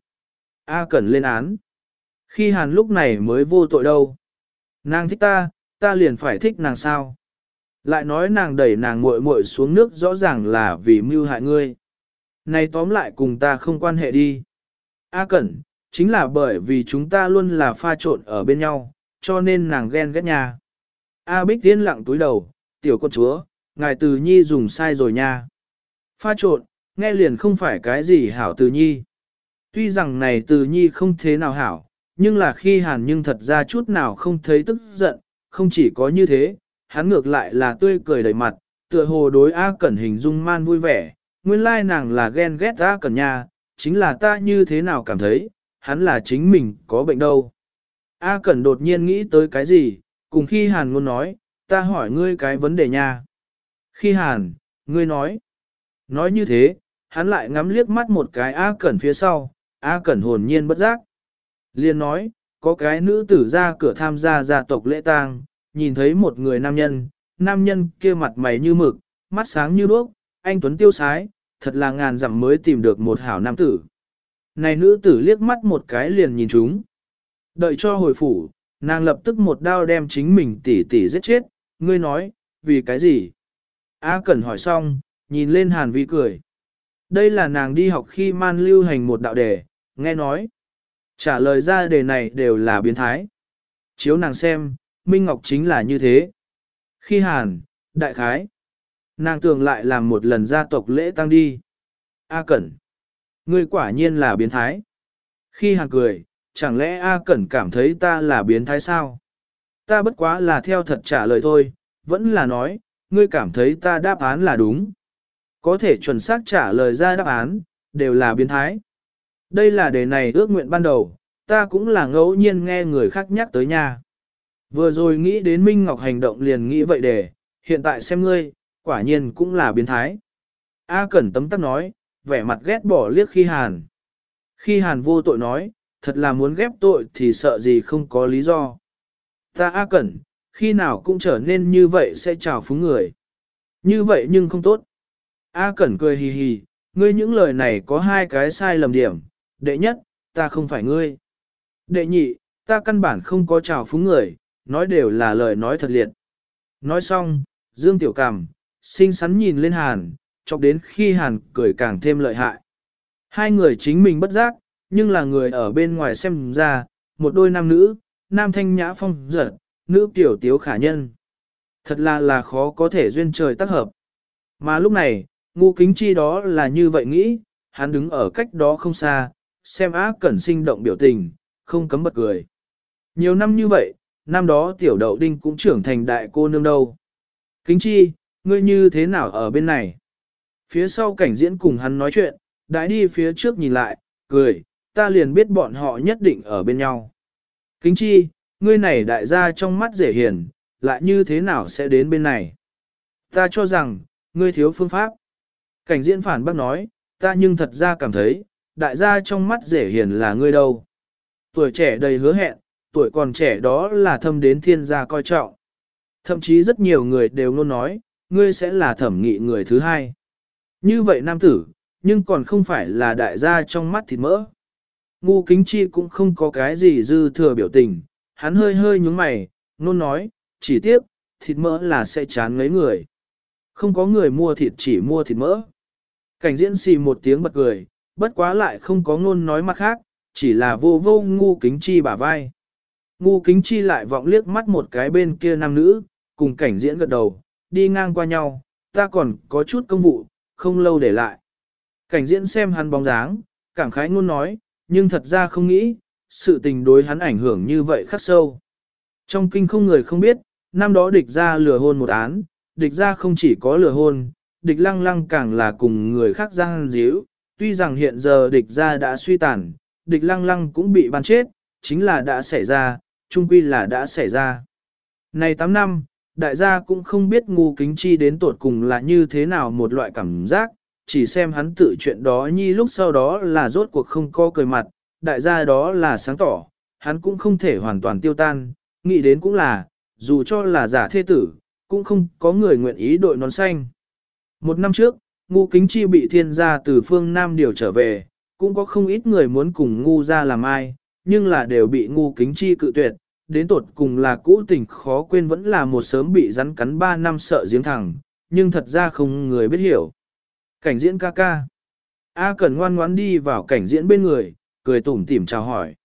A: A Cẩn lên án. Khi Hàn lúc này mới vô tội đâu. Nàng thích ta, ta liền phải thích nàng sao. Lại nói nàng đẩy nàng muội muội xuống nước rõ ràng là vì mưu hại ngươi. Này tóm lại cùng ta không quan hệ đi. A Cẩn, chính là bởi vì chúng ta luôn là pha trộn ở bên nhau, cho nên nàng ghen ghét nhà. A Bích tiên lặng túi đầu, tiểu con chúa, ngài từ nhi dùng sai rồi nha. Pha trộn, nghe liền không phải cái gì hảo từ nhi. Tuy rằng này từ nhi không thế nào hảo, nhưng là khi hàn nhưng thật ra chút nào không thấy tức giận, không chỉ có như thế, hắn ngược lại là tươi cười đầy mặt, tựa hồ đối A Cẩn hình dung man vui vẻ, nguyên lai nàng là ghen ghét A Cẩn nha, chính là ta như thế nào cảm thấy, hắn là chính mình có bệnh đâu. A Cẩn đột nhiên nghĩ tới cái gì, cùng khi Hàn ngôn nói, ta hỏi ngươi cái vấn đề nha. Khi Hàn, ngươi nói, nói như thế, hắn lại ngắm liếc mắt một cái A Cẩn phía sau, A Cẩn hồn nhiên bất giác. Liên nói, có cái nữ tử ra cửa tham gia gia tộc lễ tang, nhìn thấy một người nam nhân, nam nhân kia mặt mày như mực, mắt sáng như đuốc, anh Tuấn tiêu sái, thật là ngàn dặm mới tìm được một hảo nam tử. Này nữ tử liếc mắt một cái liền nhìn chúng. Đợi cho hồi phủ, nàng lập tức một đao đem chính mình tỉ tỉ giết chết, ngươi nói, vì cái gì? A Cẩn hỏi xong, nhìn lên Hàn Vi cười. Đây là nàng đi học khi man lưu hành một đạo đề, nghe nói. Trả lời ra đề này đều là biến thái. Chiếu nàng xem, Minh Ngọc chính là như thế. Khi Hàn, đại khái, nàng tưởng lại làm một lần gia tộc lễ tăng đi. A Cẩn, ngươi quả nhiên là biến thái. Khi Hàn cười, chẳng lẽ A Cẩn cảm thấy ta là biến thái sao? Ta bất quá là theo thật trả lời thôi, vẫn là nói, ngươi cảm thấy ta đáp án là đúng. Có thể chuẩn xác trả lời ra đáp án, đều là biến thái. Đây là đề này ước nguyện ban đầu, ta cũng là ngẫu nhiên nghe người khác nhắc tới nha. Vừa rồi nghĩ đến Minh Ngọc hành động liền nghĩ vậy để, hiện tại xem ngươi, quả nhiên cũng là biến thái. A Cẩn tấm tắc nói, vẻ mặt ghét bỏ liếc khi Hàn. Khi Hàn vô tội nói, thật là muốn ghép tội thì sợ gì không có lý do. Ta A Cẩn, khi nào cũng trở nên như vậy sẽ chào phúng người. Như vậy nhưng không tốt. A Cẩn cười hì hì, ngươi những lời này có hai cái sai lầm điểm. Đệ nhất, ta không phải ngươi. Đệ nhị, ta căn bản không có chào phúng người, nói đều là lời nói thật liệt. Nói xong, Dương Tiểu Cằm, xinh xắn nhìn lên Hàn, chọc đến khi Hàn cười càng thêm lợi hại. Hai người chính mình bất giác, nhưng là người ở bên ngoài xem ra, một đôi nam nữ, nam thanh nhã phong giật, nữ tiểu tiếu khả nhân. Thật là là khó có thể duyên trời tác hợp. Mà lúc này, ngu kính chi đó là như vậy nghĩ, hắn đứng ở cách đó không xa, xem á cẩn sinh động biểu tình, không cấm bật cười. Nhiều năm như vậy, năm đó tiểu đậu đinh cũng trưởng thành đại cô nương đâu. Kính chi, ngươi như thế nào ở bên này? Phía sau cảnh diễn cùng hắn nói chuyện, đại đi phía trước nhìn lại, cười, ta liền biết bọn họ nhất định ở bên nhau. Kính chi, ngươi này đại gia trong mắt dễ hiền, lại như thế nào sẽ đến bên này? Ta cho rằng, ngươi thiếu phương pháp. Cảnh diễn phản bác nói, ta nhưng thật ra cảm thấy, đại gia trong mắt dễ hiền là ngươi đâu. Tuổi trẻ đầy hứa hẹn, tuổi còn trẻ đó là thâm đến thiên gia coi trọng. Thậm chí rất nhiều người đều luôn nói, ngươi sẽ là thẩm nghị người thứ hai. Như vậy nam tử, nhưng còn không phải là đại gia trong mắt thịt mỡ. Ngu kính chi cũng không có cái gì dư thừa biểu tình, hắn hơi hơi nhúng mày, nôn nói, chỉ tiếc, thịt mỡ là sẽ chán ngấy người. Không có người mua thịt chỉ mua thịt mỡ. Cảnh diễn xì một tiếng bật cười, bất quá lại không có ngôn nói mặt khác, chỉ là vô vô ngu kính chi bả vai. Ngu kính chi lại vọng liếc mắt một cái bên kia nam nữ, cùng cảnh diễn gật đầu, đi ngang qua nhau, ta còn có chút công vụ, không lâu để lại. Cảnh diễn xem hắn bóng dáng, cảm khái ngôn nói, nhưng thật ra không nghĩ, sự tình đối hắn ảnh hưởng như vậy khắc sâu. Trong kinh không người không biết, năm đó địch ra lừa hôn một án, địch ra không chỉ có lừa hôn, địch lăng lăng càng là cùng người khác giang díu, tuy rằng hiện giờ địch ra đã suy tàn, địch lăng lăng cũng bị ban chết, chính là đã xảy ra, chung quy là đã xảy ra. Này 8 năm, đại gia cũng không biết ngu kính chi đến tột cùng là như thế nào một loại cảm giác, chỉ xem hắn tự chuyện đó nhi lúc sau đó là rốt cuộc không có cười mặt, đại gia đó là sáng tỏ, hắn cũng không thể hoàn toàn tiêu tan, nghĩ đến cũng là, dù cho là giả thê tử, cũng không có người nguyện ý đội nón xanh. Một năm trước, ngu kính chi bị thiên gia từ phương Nam điều trở về, cũng có không ít người muốn cùng ngu ra làm ai, nhưng là đều bị ngu kính chi cự tuyệt, đến tột cùng là cũ tình khó quên vẫn là một sớm bị rắn cắn 3 năm sợ giếng thẳng, nhưng thật ra không người biết hiểu. Cảnh diễn ca ca. A Cẩn ngoan ngoãn đi vào cảnh diễn bên người, cười tủm tỉm chào hỏi.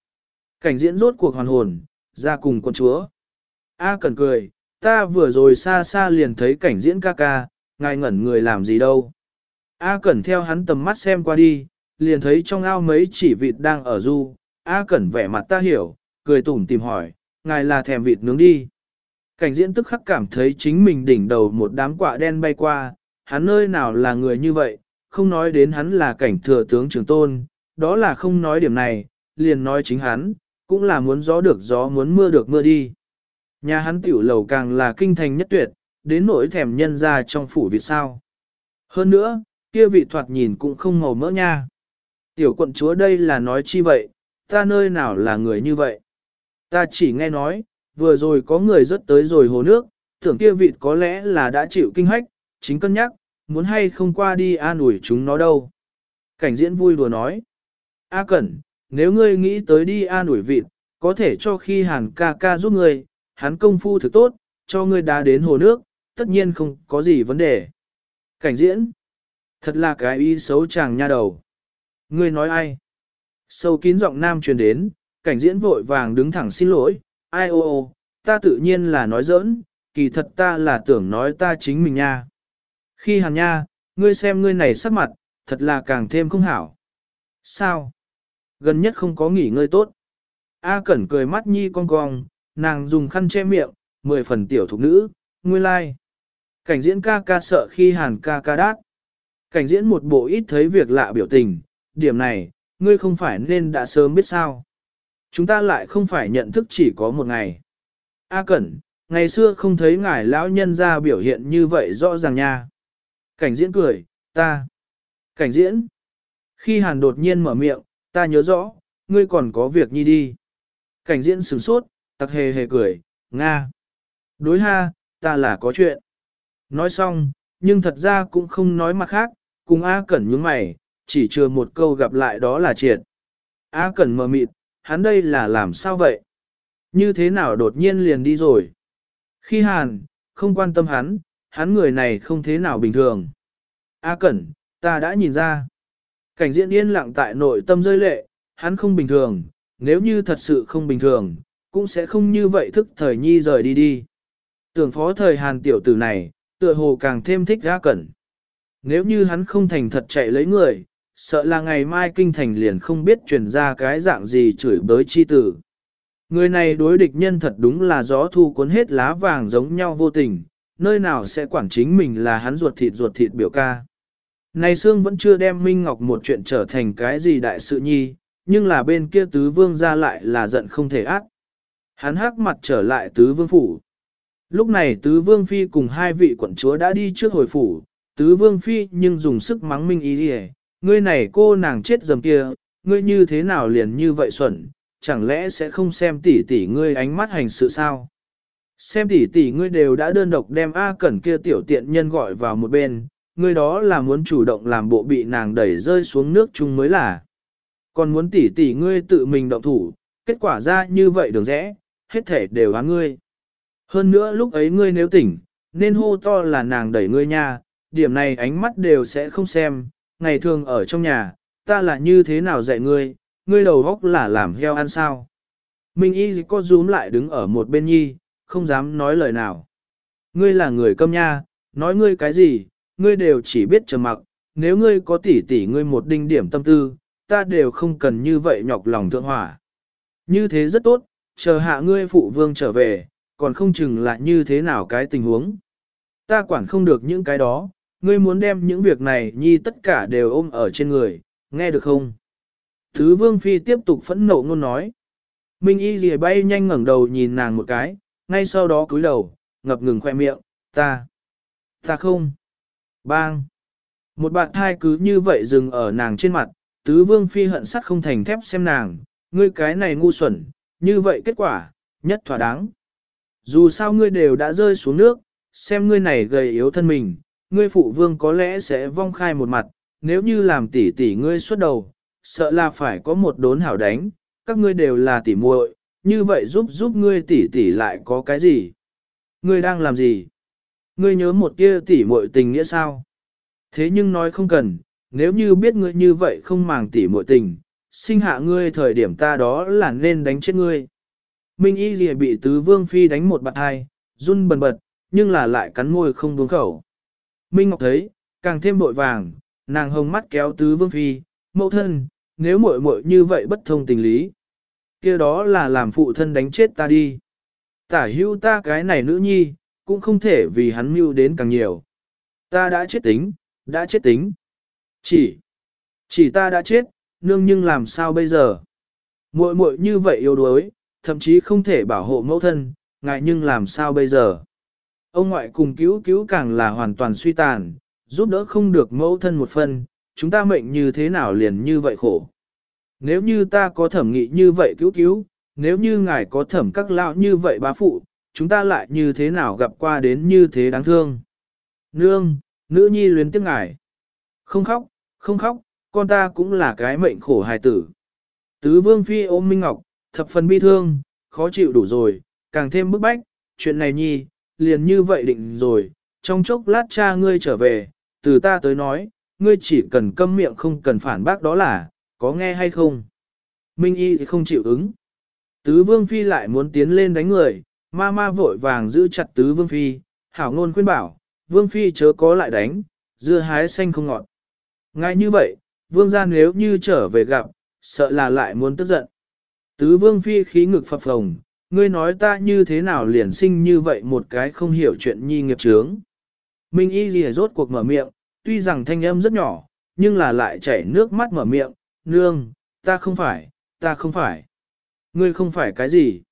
A: Cảnh diễn rốt cuộc hoàn hồn, ra cùng con chúa. A Cẩn cười, ta vừa rồi xa xa liền thấy cảnh diễn ca ca, ngài ngẩn người làm gì đâu. A Cẩn theo hắn tầm mắt xem qua đi, liền thấy trong ao mấy chỉ vịt đang ở du. A Cẩn vẻ mặt ta hiểu, cười tủm tìm hỏi, ngài là thèm vịt nướng đi. Cảnh diễn tức khắc cảm thấy chính mình đỉnh đầu một đám quạ đen bay qua, hắn nơi nào là người như vậy, không nói đến hắn là cảnh thừa tướng trường tôn, đó là không nói điểm này, liền nói chính hắn, cũng là muốn gió được gió muốn mưa được mưa đi. Nhà hắn tiểu lầu càng là kinh thành nhất tuyệt, đến nỗi thèm nhân ra trong phủ vì sao. Hơn nữa, kia vị thoạt nhìn cũng không màu mỡ nha. Tiểu quận chúa đây là nói chi vậy, ta nơi nào là người như vậy. Ta chỉ nghe nói, vừa rồi có người rất tới rồi hồ nước, tưởng kia vịt có lẽ là đã chịu kinh hách, chính cân nhắc, muốn hay không qua đi an ủi chúng nó đâu. Cảnh diễn vui đùa nói. A Cẩn, nếu ngươi nghĩ tới đi an ủi vịt, có thể cho khi hàn ca ca giúp ngươi, hắn công phu thực tốt, cho ngươi đá đến hồ nước, tất nhiên không có gì vấn đề. Cảnh diễn. Thật là cái ý xấu chàng nha đầu. Ngươi nói ai? Sâu kín giọng nam truyền đến, cảnh diễn vội vàng đứng thẳng xin lỗi, ai ô ô, ta tự nhiên là nói giỡn, kỳ thật ta là tưởng nói ta chính mình nha. Khi hàn nha, ngươi xem ngươi này sắc mặt, thật là càng thêm không hảo. Sao? Gần nhất không có nghỉ ngơi tốt. A Cẩn cười mắt nhi cong cong, nàng dùng khăn che miệng, mười phần tiểu thục nữ, nguyên lai. Like. Cảnh diễn ca ca sợ khi hàn ca ca đát. Cảnh diễn một bộ ít thấy việc lạ biểu tình, điểm này, ngươi không phải nên đã sớm biết sao. Chúng ta lại không phải nhận thức chỉ có một ngày. A Cẩn, ngày xưa không thấy ngài lão nhân ra biểu hiện như vậy rõ ràng nha. Cảnh diễn cười, ta. Cảnh diễn. Khi hàn đột nhiên mở miệng, ta nhớ rõ, ngươi còn có việc nhi đi. Cảnh diễn sửng sốt, tặc hề hề cười, Nga. Đối ha, ta là có chuyện. Nói xong, nhưng thật ra cũng không nói mặt khác, cùng A Cẩn nhướng mày, chỉ chưa một câu gặp lại đó là triệt. A Cẩn mờ mịt, hắn đây là làm sao vậy? Như thế nào đột nhiên liền đi rồi? Khi hàn, không quan tâm hắn, hắn người này không thế nào bình thường. A Cẩn, ta đã nhìn ra. Cảnh diễn yên lặng tại nội tâm rơi lệ, hắn không bình thường, nếu như thật sự không bình thường, cũng sẽ không như vậy thức thời nhi rời đi đi. Tưởng phó thời hàn tiểu tử này, tựa hồ càng thêm thích A Cẩn. Nếu như hắn không thành thật chạy lấy người, sợ là ngày mai kinh thành liền không biết truyền ra cái dạng gì chửi bới chi tử. Người này đối địch nhân thật đúng là gió thu cuốn hết lá vàng giống nhau vô tình, nơi nào sẽ quản chính mình là hắn ruột thịt ruột thịt biểu ca. Này Sương vẫn chưa đem Minh Ngọc một chuyện trở thành cái gì đại sự nhi, nhưng là bên kia tứ vương ra lại là giận không thể ác. Hắn hắc mặt trở lại tứ vương phủ. Lúc này tứ vương phi cùng hai vị quận chúa đã đi trước hồi phủ, tứ vương phi nhưng dùng sức mắng minh ý đi ngươi này cô nàng chết dầm kia, ngươi như thế nào liền như vậy xuẩn, chẳng lẽ sẽ không xem tỉ tỉ ngươi ánh mắt hành sự sao? Xem tỷ tỷ ngươi đều đã đơn độc đem A Cẩn kia tiểu tiện nhân gọi vào một bên, ngươi đó là muốn chủ động làm bộ bị nàng đẩy rơi xuống nước chung mới là. Còn muốn tỷ tỷ ngươi tự mình động thủ, kết quả ra như vậy đường rẽ, hết thể đều á ngươi. Hơn nữa lúc ấy ngươi nếu tỉnh, nên hô to là nàng đẩy ngươi nha, điểm này ánh mắt đều sẽ không xem, ngày thường ở trong nhà, ta là như thế nào dạy ngươi, ngươi đầu góc là làm heo ăn sao. Minh y có rúm lại đứng ở một bên nhi, không dám nói lời nào. Ngươi là người câm nha, nói ngươi cái gì, ngươi đều chỉ biết trầm mặc, nếu ngươi có tỉ tỉ ngươi một đinh điểm tâm tư, ta đều không cần như vậy nhọc lòng thượng hỏa. Như thế rất tốt, chờ hạ ngươi phụ vương trở về, còn không chừng lại như thế nào cái tình huống. Ta quản không được những cái đó, ngươi muốn đem những việc này nhi tất cả đều ôm ở trên người, nghe được không? Thứ vương phi tiếp tục phẫn nộ ngôn nói. Minh y lìa bay nhanh ngẩng đầu nhìn nàng một cái, ngay sau đó cúi đầu, ngập ngừng khoe miệng, ta, ta không, bang. Một bạn thai cứ như vậy dừng ở nàng trên mặt, tứ vương phi hận sắt không thành thép xem nàng, ngươi cái này ngu xuẩn, như vậy kết quả, nhất thỏa đáng. Dù sao ngươi đều đã rơi xuống nước, xem ngươi này gầy yếu thân mình, ngươi phụ vương có lẽ sẽ vong khai một mặt, nếu như làm tỷ tỷ ngươi xuất đầu, sợ là phải có một đốn hảo đánh, các ngươi đều là tỷ muội, như vậy giúp giúp ngươi tỷ tỷ lại có cái gì? Ngươi đang làm gì? Ngươi nhớ một kia tỷ muội tình nghĩa sao? Thế nhưng nói không cần, nếu như biết ngươi như vậy không màng tỷ muội tình, sinh hạ ngươi thời điểm ta đó là nên đánh chết ngươi. Minh Y gì bị tứ vương phi đánh một bạt hai, run bần bật, nhưng là lại cắn môi không buông khẩu. Minh Ngọc thấy, càng thêm bội vàng, nàng hồng mắt kéo tứ vương phi, mẫu thân, nếu muội muội như vậy bất thông tình lý kia đó là làm phụ thân đánh chết ta đi. Tả hưu ta cái này nữ nhi, cũng không thể vì hắn mưu đến càng nhiều. Ta đã chết tính, đã chết tính. Chỉ, chỉ ta đã chết, nương nhưng làm sao bây giờ? Muội muội như vậy yếu đuối, thậm chí không thể bảo hộ mẫu thân, ngại nhưng làm sao bây giờ? Ông ngoại cùng cứu cứu càng là hoàn toàn suy tàn, giúp đỡ không được mẫu thân một phần, chúng ta mệnh như thế nào liền như vậy khổ. Nếu như ta có thẩm nghị như vậy cứu cứu, nếu như ngài có thẩm các lão như vậy bá phụ, chúng ta lại như thế nào gặp qua đến như thế đáng thương. Nương, nữ nhi luyến tiếc ngài. Không khóc, không khóc, con ta cũng là cái mệnh khổ hài tử. Tứ vương phi ôm Minh Ngọc, thập phần bi thương, khó chịu đủ rồi, càng thêm bức bách, chuyện này nhi, liền như vậy định rồi, trong chốc lát cha ngươi trở về, từ ta tới nói, ngươi chỉ cần câm miệng không cần phản bác đó là, có nghe hay không? Minh y thì không chịu ứng. Tứ vương phi lại muốn tiến lên đánh người, ma ma vội vàng giữ chặt tứ vương phi, hảo ngôn khuyên bảo, vương phi chớ có lại đánh, dưa hái xanh không ngọt. Ngay như vậy, vương gia nếu như trở về gặp, sợ là lại muốn tức giận. Tứ vương phi khí ngực phập phồng, ngươi nói ta như thế nào liền sinh như vậy một cái không hiểu chuyện nhi nghiệp trướng. Minh y gì rốt cuộc mở miệng, tuy rằng thanh âm rất nhỏ, nhưng là lại chảy nước mắt mở miệng, nương, ta không phải, ta không phải. Ngươi không phải cái gì?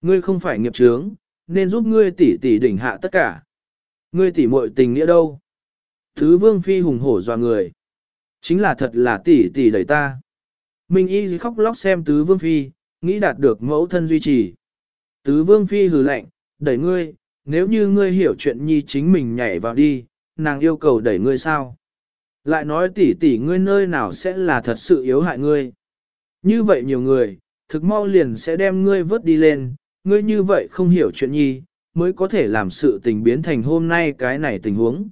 A: Ngươi không phải nghiệp trướng, nên giúp ngươi tỷ tỷ đỉnh hạ tất cả. Ngươi tỷ muội tình nghĩa đâu? Thứ vương phi hùng hổ dọa người. Chính là thật là tỷ tỷ đẩy ta. Minh Y khóc lóc xem tứ vương phi, nghĩ đạt được mẫu thân duy trì. Tứ vương phi hừ lạnh, đẩy ngươi, nếu như ngươi hiểu chuyện nhi chính mình nhảy vào đi, nàng yêu cầu đẩy ngươi sao? Lại nói tỷ tỷ ngươi nơi nào sẽ là thật sự yếu hại ngươi. Như vậy nhiều người, thực mau liền sẽ đem ngươi vớt đi lên, ngươi như vậy không hiểu chuyện nhi, mới có thể làm sự tình biến thành hôm nay cái này tình huống.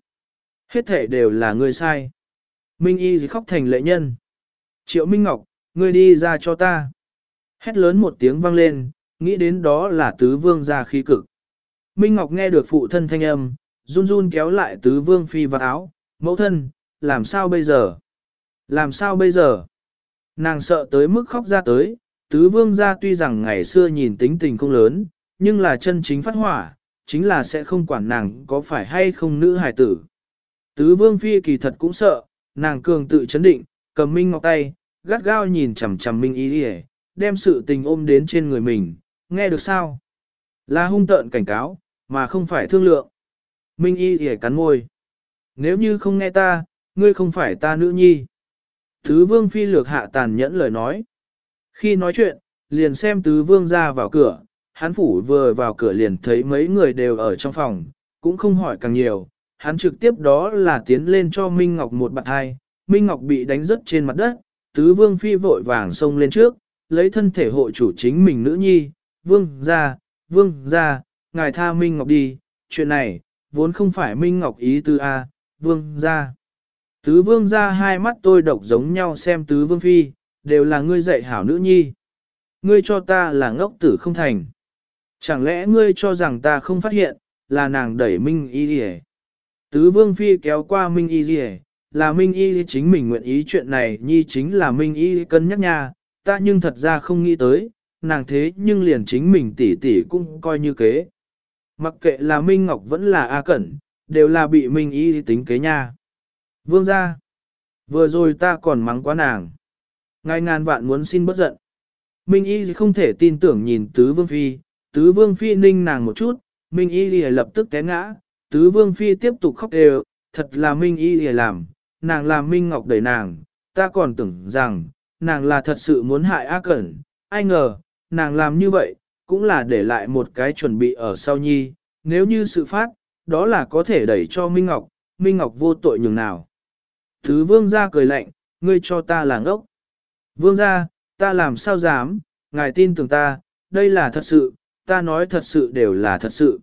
A: Hết thể đều là ngươi sai. Minh Y khóc thành lệ nhân. Triệu Minh Ngọc, ngươi đi ra cho ta. Hét lớn một tiếng vang lên, nghĩ đến đó là tứ vương ra khí cực. Minh Ngọc nghe được phụ thân thanh âm, run run kéo lại tứ vương phi vào áo, mẫu thân, làm sao bây giờ? Làm sao bây giờ? Nàng sợ tới mức khóc ra tới, tứ vương gia tuy rằng ngày xưa nhìn tính tình không lớn, nhưng là chân chính phát hỏa, chính là sẽ không quản nàng có phải hay không nữ hài tử. Tứ vương phi kỳ thật cũng sợ, nàng cường tự chấn định, cầm Minh Ngọc tay, gắt gao nhìn chằm chằm Minh Y đi đem sự tình ôm đến trên người mình, nghe được sao? Là hung tợn cảnh cáo, mà không phải thương lượng. Minh Y thì cắn môi. Nếu như không nghe ta, ngươi không phải ta nữ nhi. Tứ vương phi lược hạ tàn nhẫn lời nói. Khi nói chuyện, liền xem tứ vương ra vào cửa, hắn phủ vừa vào cửa liền thấy mấy người đều ở trong phòng, cũng không hỏi càng nhiều, hắn trực tiếp đó là tiến lên cho Minh Ngọc một bạn hai, Minh Ngọc bị đánh rớt trên mặt đất, tứ vương phi vội vàng xông lên trước, lấy thân thể hộ chủ chính mình nữ nhi, vương ra, vương ra, ngài tha Minh Ngọc đi, chuyện này, vốn không phải Minh Ngọc ý tư A, vương ra. Tứ vương ra hai mắt tôi độc giống nhau xem tứ vương phi, đều là ngươi dạy hảo nữ nhi. Ngươi cho ta là ngốc tử không thành. Chẳng lẽ ngươi cho rằng ta không phát hiện, là nàng đẩy Minh Y đi Tứ vương phi kéo qua Minh Y đi là Minh Y chính mình nguyện ý chuyện này nhi chính là Minh Y cân nhắc nha, ta nhưng thật ra không nghĩ tới, nàng thế nhưng liền chính mình tỷ tỷ cũng coi như kế. Mặc kệ là Minh Ngọc vẫn là A Cẩn, đều là bị Minh Y tính kế nha. Vương ra, vừa rồi ta còn mắng quá nàng. Ngài ngàn vạn muốn xin bất giận. Minh Y không thể tin tưởng nhìn tứ vương phi, tứ vương phi ninh nàng một chút, Minh Y lập tức té ngã, tứ vương phi tiếp tục khóc đều, thật là Minh Y làm, nàng làm Minh Ngọc đẩy nàng, ta còn tưởng rằng, nàng là thật sự muốn hại A Cẩn, ai ngờ, nàng làm như vậy, cũng là để lại một cái chuẩn bị ở sau nhi, nếu như sự phát, đó là có thể đẩy cho Minh Ngọc, Minh Ngọc vô tội nhường nào. Thứ vương gia cười lạnh, ngươi cho ta là ngốc. Vương gia, ta làm sao dám, ngài tin tưởng ta, đây là thật sự, ta nói thật sự đều là thật sự.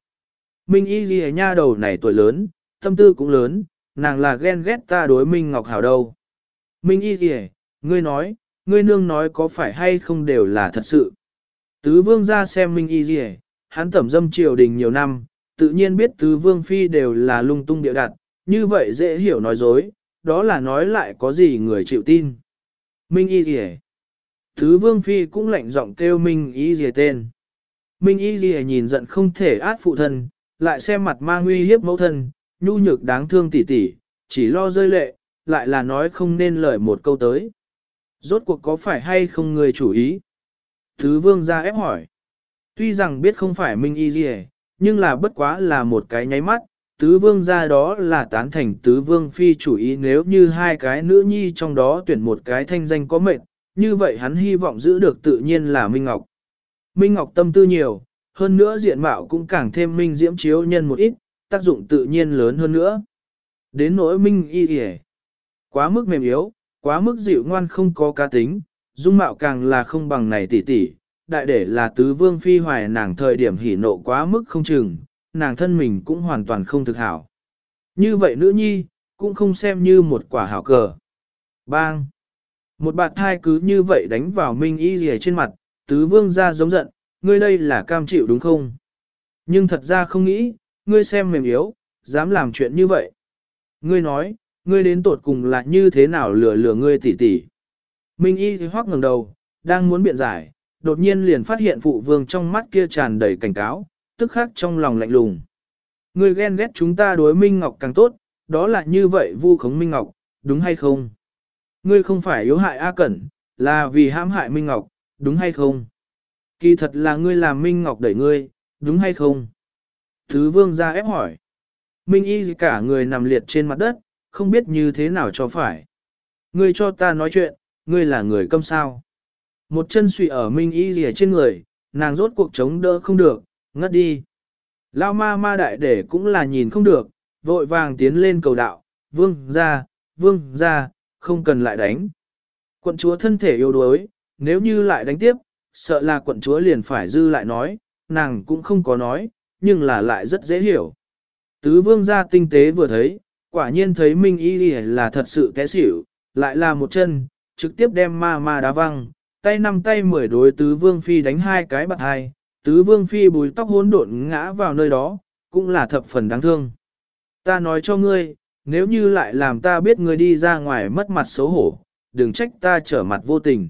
A: Minh y ghi nha đầu này tuổi lớn, tâm tư cũng lớn, nàng là ghen ghét ta đối Minh Ngọc Hảo đâu. Minh y ghi ngươi nói, ngươi nương nói có phải hay không đều là thật sự. Tứ vương ra xem Minh y ghi hắn tẩm dâm triều đình nhiều năm, tự nhiên biết tứ vương phi đều là lung tung địa đặt, như vậy dễ hiểu nói dối, đó là nói lại có gì người chịu tin. Minh y ghi thứ vương phi cũng lạnh giọng kêu Minh y ghi tên. Minh y ghi nhìn giận không thể át phụ thân, lại xem mặt mang uy hiếp mẫu thân, nhu nhược đáng thương tỉ tỉ, chỉ lo rơi lệ, lại là nói không nên lời một câu tới. Rốt cuộc có phải hay không người chủ ý? Thứ vương ra ép hỏi. Tuy rằng biết không phải Minh Y gì nhưng là bất quá là một cái nháy mắt, tứ vương ra đó là tán thành tứ vương phi chủ ý nếu như hai cái nữ nhi trong đó tuyển một cái thanh danh có mệnh, như vậy hắn hy vọng giữ được tự nhiên là Minh Ngọc. Minh Ngọc tâm tư nhiều, hơn nữa diện mạo cũng càng thêm minh diễm chiếu nhân một ít, tác dụng tự nhiên lớn hơn nữa. Đến nỗi minh y hề, quá mức mềm yếu, quá mức dịu ngoan không có cá tính, dung mạo càng là không bằng này tỷ tỷ, đại để là tứ vương phi hoài nàng thời điểm hỉ nộ quá mức không chừng, nàng thân mình cũng hoàn toàn không thực hảo. Như vậy nữ nhi, cũng không xem như một quả hảo cờ. Bang! Một bạt thai cứ như vậy đánh vào minh y gì trên mặt, tứ vương ra giống giận, ngươi đây là cam chịu đúng không? Nhưng thật ra không nghĩ, ngươi xem mềm yếu, dám làm chuyện như vậy. Ngươi nói, ngươi đến tột cùng là như thế nào lừa lừa ngươi tỉ tỉ. Minh y thì hoác ngẩng đầu, đang muốn biện giải, đột nhiên liền phát hiện phụ vương trong mắt kia tràn đầy cảnh cáo, tức khắc trong lòng lạnh lùng. Ngươi ghen ghét chúng ta đối Minh Ngọc càng tốt, đó là như vậy vu khống Minh Ngọc, đúng hay không? Ngươi không phải yếu hại A Cẩn, là vì hãm hại Minh Ngọc, đúng hay không? Kỳ thật là ngươi làm Minh Ngọc đẩy ngươi, đúng hay không? Thứ vương ra ép hỏi. Minh y cả người nằm liệt trên mặt đất, không biết như thế nào cho phải. Ngươi cho ta nói chuyện, ngươi là người câm sao. Một chân suy ở Minh Y rìa trên người, nàng rốt cuộc chống đỡ không được, ngất đi. Lao ma ma đại để cũng là nhìn không được, vội vàng tiến lên cầu đạo, vương ra, vương ra, không cần lại đánh. Quận chúa thân thể yếu đuối, nếu như lại đánh tiếp, sợ là quận chúa liền phải dư lại nói, nàng cũng không có nói, nhưng là lại rất dễ hiểu. Tứ vương gia tinh tế vừa thấy, quả nhiên thấy Minh Y là thật sự té xỉu, lại là một chân, trực tiếp đem ma ma đá văng, tay năm tay mười đối tứ vương phi đánh hai cái bạc hai, tứ vương phi bùi tóc hỗn độn ngã vào nơi đó, cũng là thập phần đáng thương. Ta nói cho ngươi, nếu như lại làm ta biết ngươi đi ra ngoài mất mặt xấu hổ, đừng trách ta trở mặt vô tình.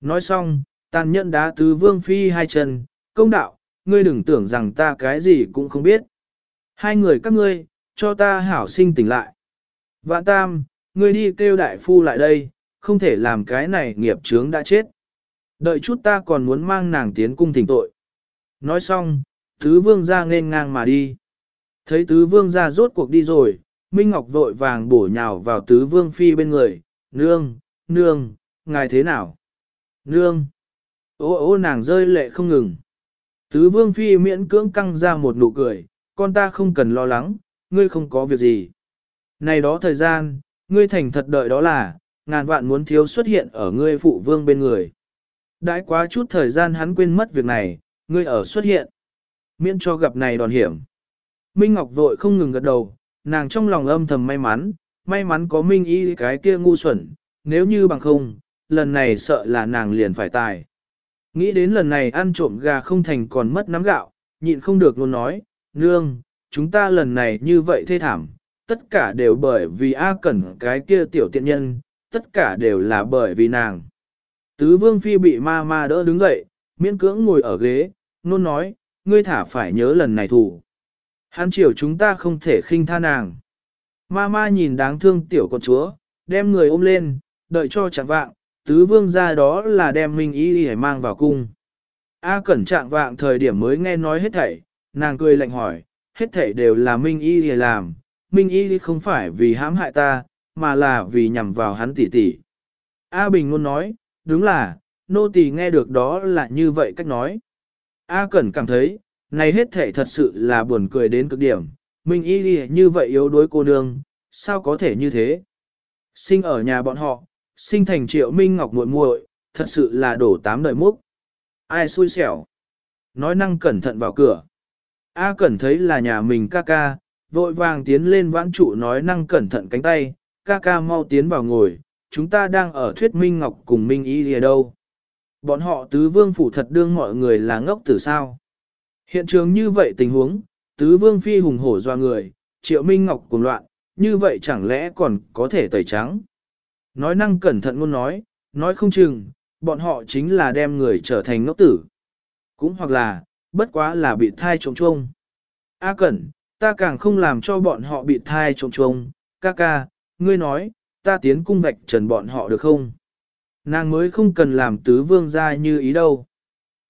A: Nói xong, tàn nhẫn đá tứ vương phi hai chân, công đạo, ngươi đừng tưởng rằng ta cái gì cũng không biết. Hai người các ngươi, cho ta hảo sinh tỉnh lại. Vạn tam, ngươi đi kêu đại phu lại đây, không thể làm cái này nghiệp chướng đã chết. Đợi chút ta còn muốn mang nàng tiến cung thỉnh tội. Nói xong, tứ vương ra nên ngang mà đi. Thấy tứ vương ra rốt cuộc đi rồi, Minh Ngọc vội vàng bổ nhào vào tứ vương phi bên người, nương, nương, ngài thế nào? Nương! Ô ô nàng rơi lệ không ngừng. Tứ vương phi miễn cưỡng căng ra một nụ cười, con ta không cần lo lắng, ngươi không có việc gì. Này đó thời gian, ngươi thành thật đợi đó là, ngàn vạn muốn thiếu xuất hiện ở ngươi phụ vương bên người. Đãi quá chút thời gian hắn quên mất việc này, ngươi ở xuất hiện. Miễn cho gặp này đòn hiểm. Minh Ngọc vội không ngừng gật đầu, nàng trong lòng âm thầm may mắn, may mắn có Minh y cái kia ngu xuẩn, nếu như bằng không, lần này sợ là nàng liền phải tài. Nghĩ đến lần này ăn trộm gà không thành còn mất nắm gạo, nhịn không được luôn nói, nương, chúng ta lần này như vậy thê thảm, tất cả đều bởi vì A Cẩn cái kia tiểu tiện nhân, tất cả đều là bởi vì nàng. Tứ vương phi bị ma ma đỡ đứng dậy, miễn cưỡng ngồi ở ghế, nôn nói, ngươi thả phải nhớ lần này thủ. Hắn chiều chúng ta không thể khinh tha nàng. Ma ma nhìn đáng thương tiểu con chúa, đem người ôm lên, đợi cho chẳng vạng, tứ vương ra đó là đem Minh Y Y mang vào cung. A cẩn trạng vạng thời điểm mới nghe nói hết thảy, nàng cười lạnh hỏi, hết thảy đều là Minh Y Y làm, Minh Y Y không phải vì hãm hại ta, mà là vì nhằm vào hắn tỷ tỷ. A Bình luôn nói, đúng là, nô tỳ nghe được đó là như vậy cách nói. A Cẩn cảm thấy, này hết thể thật sự là buồn cười đến cực điểm, Minh Y Y như vậy yếu đuối cô nương, sao có thể như thế? Sinh ở nhà bọn họ, sinh thành triệu minh ngọc muội muội, thật sự là đổ tám đời múc. Ai xui xẻo. Nói năng cẩn thận vào cửa. A cẩn thấy là nhà mình ca ca, vội vàng tiến lên vãn trụ nói năng cẩn thận cánh tay, ca ca mau tiến vào ngồi, chúng ta đang ở thuyết minh ngọc cùng minh y lìa đâu. Bọn họ tứ vương phủ thật đương mọi người là ngốc tử sao. Hiện trường như vậy tình huống, tứ vương phi hùng hổ doa người, triệu minh ngọc cùng loạn, như vậy chẳng lẽ còn có thể tẩy trắng. Nói năng cẩn thận luôn nói, nói không chừng, bọn họ chính là đem người trở thành ngốc tử. Cũng hoặc là, bất quá là bị thai trộm trông. A cẩn, ta càng không làm cho bọn họ bị thai trộm trông, ca ca, ngươi nói, ta tiến cung vạch trần bọn họ được không? Nàng mới không cần làm tứ vương gia như ý đâu.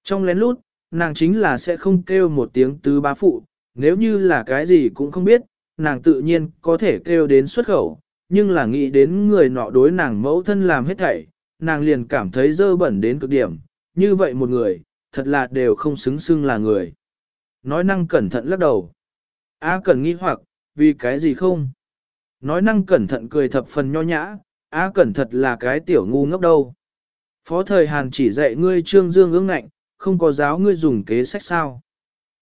A: Trong lén lút, nàng chính là sẽ không kêu một tiếng tứ bá phụ, nếu như là cái gì cũng không biết, nàng tự nhiên có thể kêu đến xuất khẩu, nhưng là nghĩ đến người nọ đối nàng mẫu thân làm hết thảy, nàng liền cảm thấy dơ bẩn đến cực điểm, như vậy một người, thật là đều không xứng xưng là người. Nói năng cẩn thận lắc đầu. A cần nghi hoặc, vì cái gì không? Nói năng cẩn thận cười thập phần nho nhã, A cẩn thật là cái tiểu ngu ngốc đâu. Phó thời Hàn chỉ dạy ngươi trương dương ương ngạnh, không có giáo ngươi dùng kế sách sao.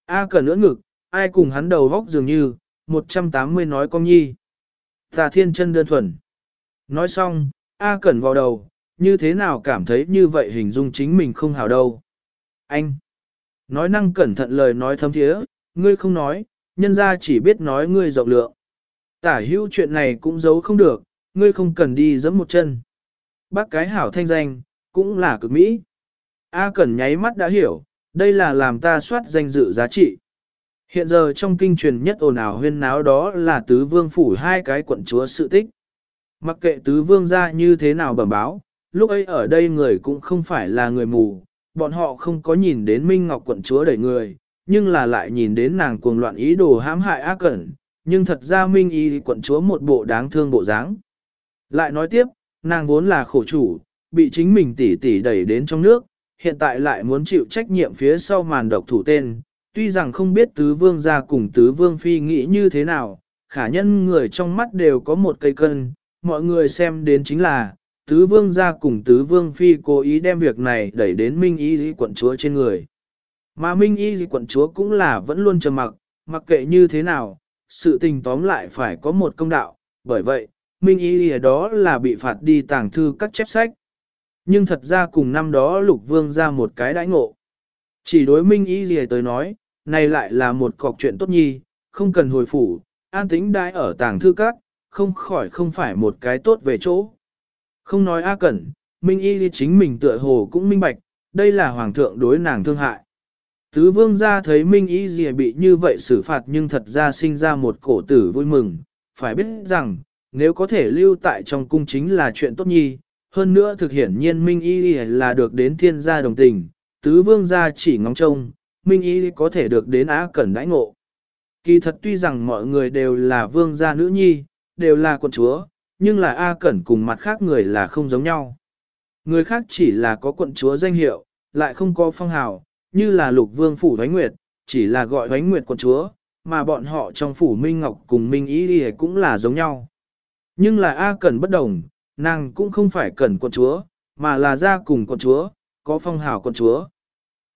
A: A cẩn ưỡn ngực, ai cùng hắn đầu vóc dường như, 180 nói con nhi. Tà thiên chân đơn thuần. Nói xong, A Cẩn vào đầu, như thế nào cảm thấy như vậy hình dung chính mình không hào đâu. Anh! Nói năng cẩn thận lời nói thâm thiế, ngươi không nói, nhân ra chỉ biết nói ngươi rộng lượng. Tả hữu chuyện này cũng giấu không được, ngươi không cần đi giẫm một chân. Bác cái hảo thanh danh, cũng là cực mỹ. A Cẩn nháy mắt đã hiểu, đây là làm ta soát danh dự giá trị. Hiện giờ trong kinh truyền nhất ồn ào huyên náo đó là tứ vương phủ hai cái quận chúa sự tích. Mặc kệ tứ vương ra như thế nào bẩm báo, lúc ấy ở đây người cũng không phải là người mù, bọn họ không có nhìn đến Minh Ngọc quận chúa đẩy người, nhưng là lại nhìn đến nàng cuồng loạn ý đồ hãm hại ác cẩn, nhưng thật ra Minh Y quận chúa một bộ đáng thương bộ dáng. Lại nói tiếp, nàng vốn là khổ chủ, bị chính mình tỉ tỉ đẩy đến trong nước, hiện tại lại muốn chịu trách nhiệm phía sau màn độc thủ tên. Tuy rằng không biết tứ vương gia cùng tứ vương phi nghĩ như thế nào, khả nhân người trong mắt đều có một cây cân, mọi người xem đến chính là, tứ vương gia cùng tứ vương phi cố ý đem việc này đẩy đến minh y quận chúa trên người. Mà minh y quận chúa cũng là vẫn luôn trầm mặc, mặc kệ như thế nào, sự tình tóm lại phải có một công đạo, bởi vậy, minh ý ở đó là bị phạt đi tàng thư các chép sách. Nhưng thật ra cùng năm đó lục vương ra một cái đãi ngộ. Chỉ đối minh ý gì tới nói, này lại là một cọc chuyện tốt nhi, không cần hồi phủ, an tĩnh đãi ở tàng thư các, không khỏi không phải một cái tốt về chỗ. Không nói A Cẩn, Minh Y chính mình tựa hồ cũng minh bạch, đây là hoàng thượng đối nàng thương hại. Tứ vương gia thấy Minh Y gì bị như vậy xử phạt nhưng thật ra sinh ra một cổ tử vui mừng, phải biết rằng, nếu có thể lưu tại trong cung chính là chuyện tốt nhi, hơn nữa thực hiển nhiên Minh Y là được đến thiên gia đồng tình, tứ vương gia chỉ ngóng trông, Minh Y có thể được đến Á Cẩn đãi ngộ. Kỳ thật tuy rằng mọi người đều là vương gia nữ nhi, đều là quận chúa, nhưng là A Cẩn cùng mặt khác người là không giống nhau. Người khác chỉ là có quận chúa danh hiệu, lại không có phong hào, như là lục vương phủ Thoánh Nguyệt, chỉ là gọi Thoánh Nguyệt quận chúa, mà bọn họ trong phủ Minh Ngọc cùng Minh Ý cũng là giống nhau. Nhưng là A Cẩn bất đồng, nàng cũng không phải Cẩn quận chúa, mà là gia cùng quận chúa, có phong hào quận chúa.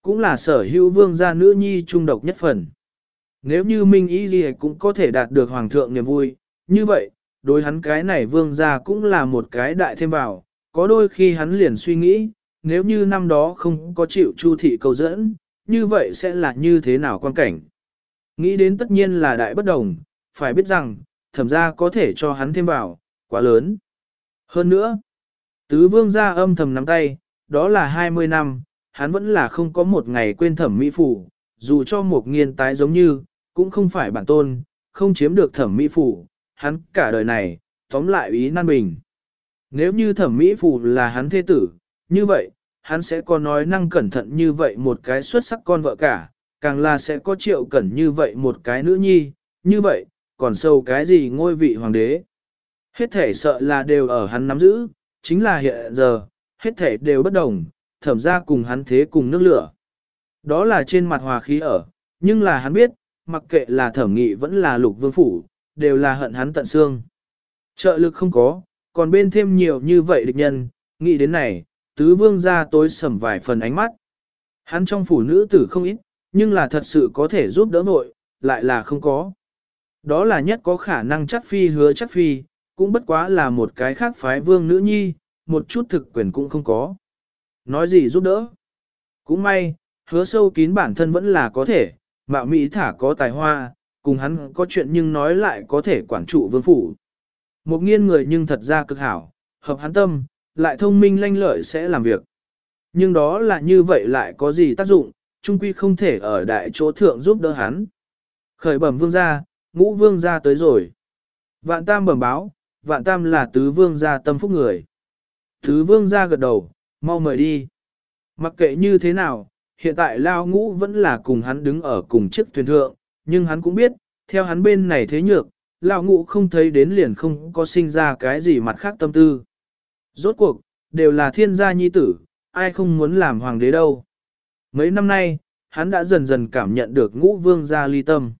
A: Cũng là sở hữu vương gia nữ nhi trung độc nhất phần. Nếu như Minh Ý gì cũng có thể đạt được hoàng thượng niềm vui, như vậy, đối hắn cái này vương gia cũng là một cái đại thêm vào, có đôi khi hắn liền suy nghĩ, nếu như năm đó không có chịu chu thị cầu dẫn, như vậy sẽ là như thế nào quan cảnh. Nghĩ đến tất nhiên là đại bất đồng, phải biết rằng, thẩm gia có thể cho hắn thêm vào, quá lớn. Hơn nữa, tứ vương gia âm thầm nắm tay, đó là 20 năm, hắn vẫn là không có một ngày quên thẩm mỹ phủ, dù cho một nghiên tái giống như, cũng không phải bản tôn, không chiếm được thẩm mỹ phủ, hắn cả đời này, tóm lại ý nan bình. Nếu như thẩm mỹ Phủ là hắn thế tử, như vậy, hắn sẽ có nói năng cẩn thận như vậy một cái xuất sắc con vợ cả, càng là sẽ có triệu cẩn như vậy một cái nữ nhi, như vậy, còn sâu cái gì ngôi vị hoàng đế. Hết thể sợ là đều ở hắn nắm giữ, chính là hiện giờ, hết thể đều bất đồng, thẩm ra cùng hắn thế cùng nước lửa. Đó là trên mặt hòa khí ở, nhưng là hắn biết, mặc kệ là thẩm nghị vẫn là lục vương phủ, đều là hận hắn tận xương. Trợ lực không có, còn bên thêm nhiều như vậy địch nhân, nghĩ đến này, tứ vương ra tối sầm vài phần ánh mắt. Hắn trong phủ nữ tử không ít, nhưng là thật sự có thể giúp đỡ nội, lại là không có. Đó là nhất có khả năng chắc phi hứa chắc phi, cũng bất quá là một cái khác phái vương nữ nhi, một chút thực quyền cũng không có. Nói gì giúp đỡ? Cũng may, hứa sâu kín bản thân vẫn là có thể, mạo mỹ thả có tài hoa, cùng hắn có chuyện nhưng nói lại có thể quản trụ vương phủ. Một nghiên người nhưng thật ra cực hảo, hợp hắn tâm, lại thông minh lanh lợi sẽ làm việc. Nhưng đó là như vậy lại có gì tác dụng, trung quy không thể ở đại chỗ thượng giúp đỡ hắn. Khởi bẩm vương gia, ngũ vương gia tới rồi. Vạn tam bẩm báo, vạn tam là tứ vương gia tâm phúc người. Tứ vương gia gật đầu, mau mời đi. Mặc kệ như thế nào, hiện tại lao ngũ vẫn là cùng hắn đứng ở cùng chiếc thuyền thượng, nhưng hắn cũng biết, theo hắn bên này thế nhược, lão ngũ không thấy đến liền không có sinh ra cái gì mặt khác tâm tư. Rốt cuộc, đều là thiên gia nhi tử, ai không muốn làm hoàng đế đâu. Mấy năm nay, hắn đã dần dần cảm nhận được ngũ vương gia ly tâm.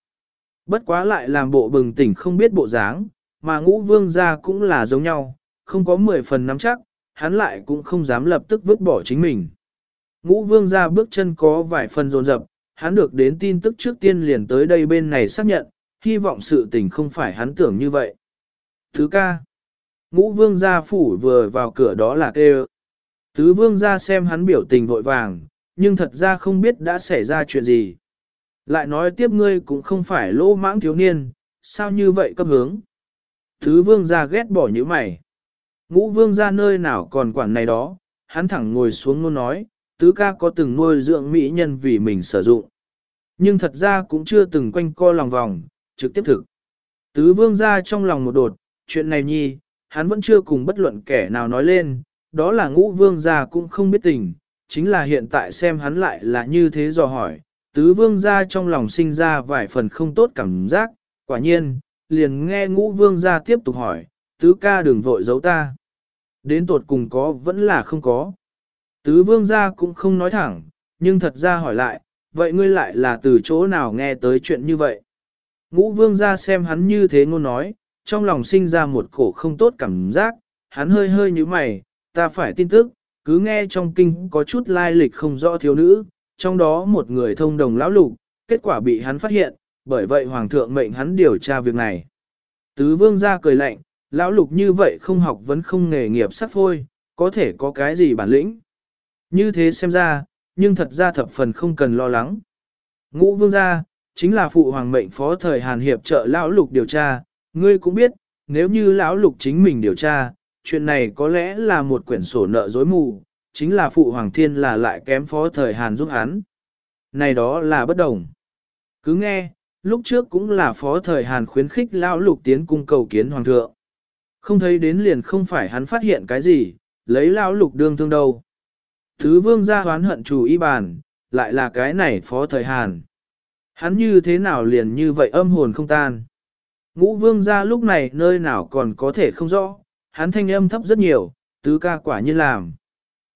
A: Bất quá lại làm bộ bừng tỉnh không biết bộ dáng, mà ngũ vương gia cũng là giống nhau, không có 10 phần nắm chắc, hắn lại cũng không dám lập tức vứt bỏ chính mình. Ngũ vương gia bước chân có vài phần rồn rập, hắn được đến tin tức trước tiên liền tới đây bên này xác nhận, hy vọng sự tình không phải hắn tưởng như vậy. Thứ ca, ngũ vương gia phủ vừa vào cửa đó là kêu. Tứ vương gia xem hắn biểu tình vội vàng, nhưng thật ra không biết đã xảy ra chuyện gì. Lại nói tiếp ngươi cũng không phải lỗ mãng thiếu niên, sao như vậy cấp hướng. Tứ vương gia ghét bỏ như mày. Ngũ vương gia nơi nào còn quản này đó, hắn thẳng ngồi xuống luôn nói, tứ ca có từng nuôi dưỡng mỹ nhân vì mình sử dụng. Nhưng thật ra cũng chưa từng quanh co lòng vòng, trực tiếp thực. Tứ vương gia trong lòng một đột, chuyện này nhi, hắn vẫn chưa cùng bất luận kẻ nào nói lên, đó là ngũ vương gia cũng không biết tình, chính là hiện tại xem hắn lại là như thế dò hỏi, tứ vương gia trong lòng sinh ra vài phần không tốt cảm giác, quả nhiên, liền nghe ngũ vương gia tiếp tục hỏi, tứ ca đừng vội giấu ta. Đến tột cùng có vẫn là không có. Tứ vương gia cũng không nói thẳng, nhưng thật ra hỏi lại, vậy ngươi lại là từ chỗ nào nghe tới chuyện như vậy? Ngũ vương gia xem hắn như thế ngôn nói, trong lòng sinh ra một cổ không tốt cảm giác, hắn hơi hơi như mày, ta phải tin tức, cứ nghe trong kinh có chút lai lịch không rõ thiếu nữ, trong đó một người thông đồng lão lục, kết quả bị hắn phát hiện, bởi vậy hoàng thượng mệnh hắn điều tra việc này. Tứ vương gia cười lạnh, lão lục như vậy không học vẫn không nghề nghiệp sắp phôi, có thể có cái gì bản lĩnh. Như thế xem ra, nhưng thật ra thập phần không cần lo lắng. Ngũ vương gia, chính là phụ hoàng mệnh phó thời Hàn Hiệp trợ lão lục điều tra, ngươi cũng biết, nếu như lão lục chính mình điều tra, chuyện này có lẽ là một quyển sổ nợ dối mù, chính là phụ hoàng thiên là lại kém phó thời Hàn giúp hắn. Này đó là bất đồng. Cứ nghe, lúc trước cũng là phó thời Hàn khuyến khích lão lục tiến cung cầu kiến hoàng thượng. Không thấy đến liền không phải hắn phát hiện cái gì, lấy lão lục đương thương đâu. Thứ vương gia hoán hận chủ y bàn, lại là cái này phó thời Hàn. Hắn như thế nào liền như vậy âm hồn không tan. Ngũ vương gia lúc này nơi nào còn có thể không rõ, hắn thanh âm thấp rất nhiều, tứ ca quả nhiên làm.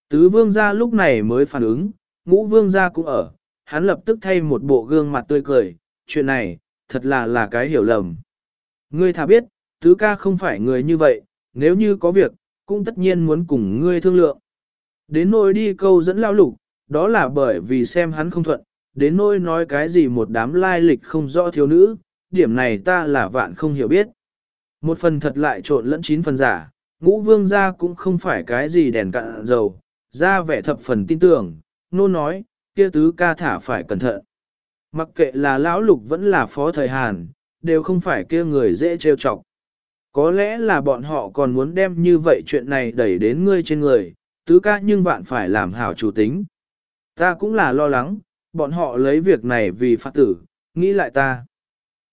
A: Tứ vương gia lúc này mới phản ứng, ngũ vương gia cũng ở, hắn lập tức thay một bộ gương mặt tươi cười, chuyện này, thật là là cái hiểu lầm. Ngươi thà biết, tứ ca không phải người như vậy, nếu như có việc, cũng tất nhiên muốn cùng ngươi thương lượng. Đến nỗi đi câu dẫn lao lục, đó là bởi vì xem hắn không thuận, đến nỗi nói cái gì một đám lai lịch không rõ thiếu nữ, điểm này ta là vạn không hiểu biết. Một phần thật lại trộn lẫn chín phần giả, ngũ vương gia cũng không phải cái gì đèn cạn dầu, ra vẻ thập phần tin tưởng, nô nói, kia tứ ca thả phải cẩn thận. Mặc kệ là lão lục vẫn là phó thời Hàn, đều không phải kia người dễ trêu chọc. Có lẽ là bọn họ còn muốn đem như vậy chuyện này đẩy đến ngươi trên người, tứ ca nhưng bạn phải làm hảo chủ tính. Ta cũng là lo lắng, bọn họ lấy việc này vì phạt tử, nghĩ lại ta.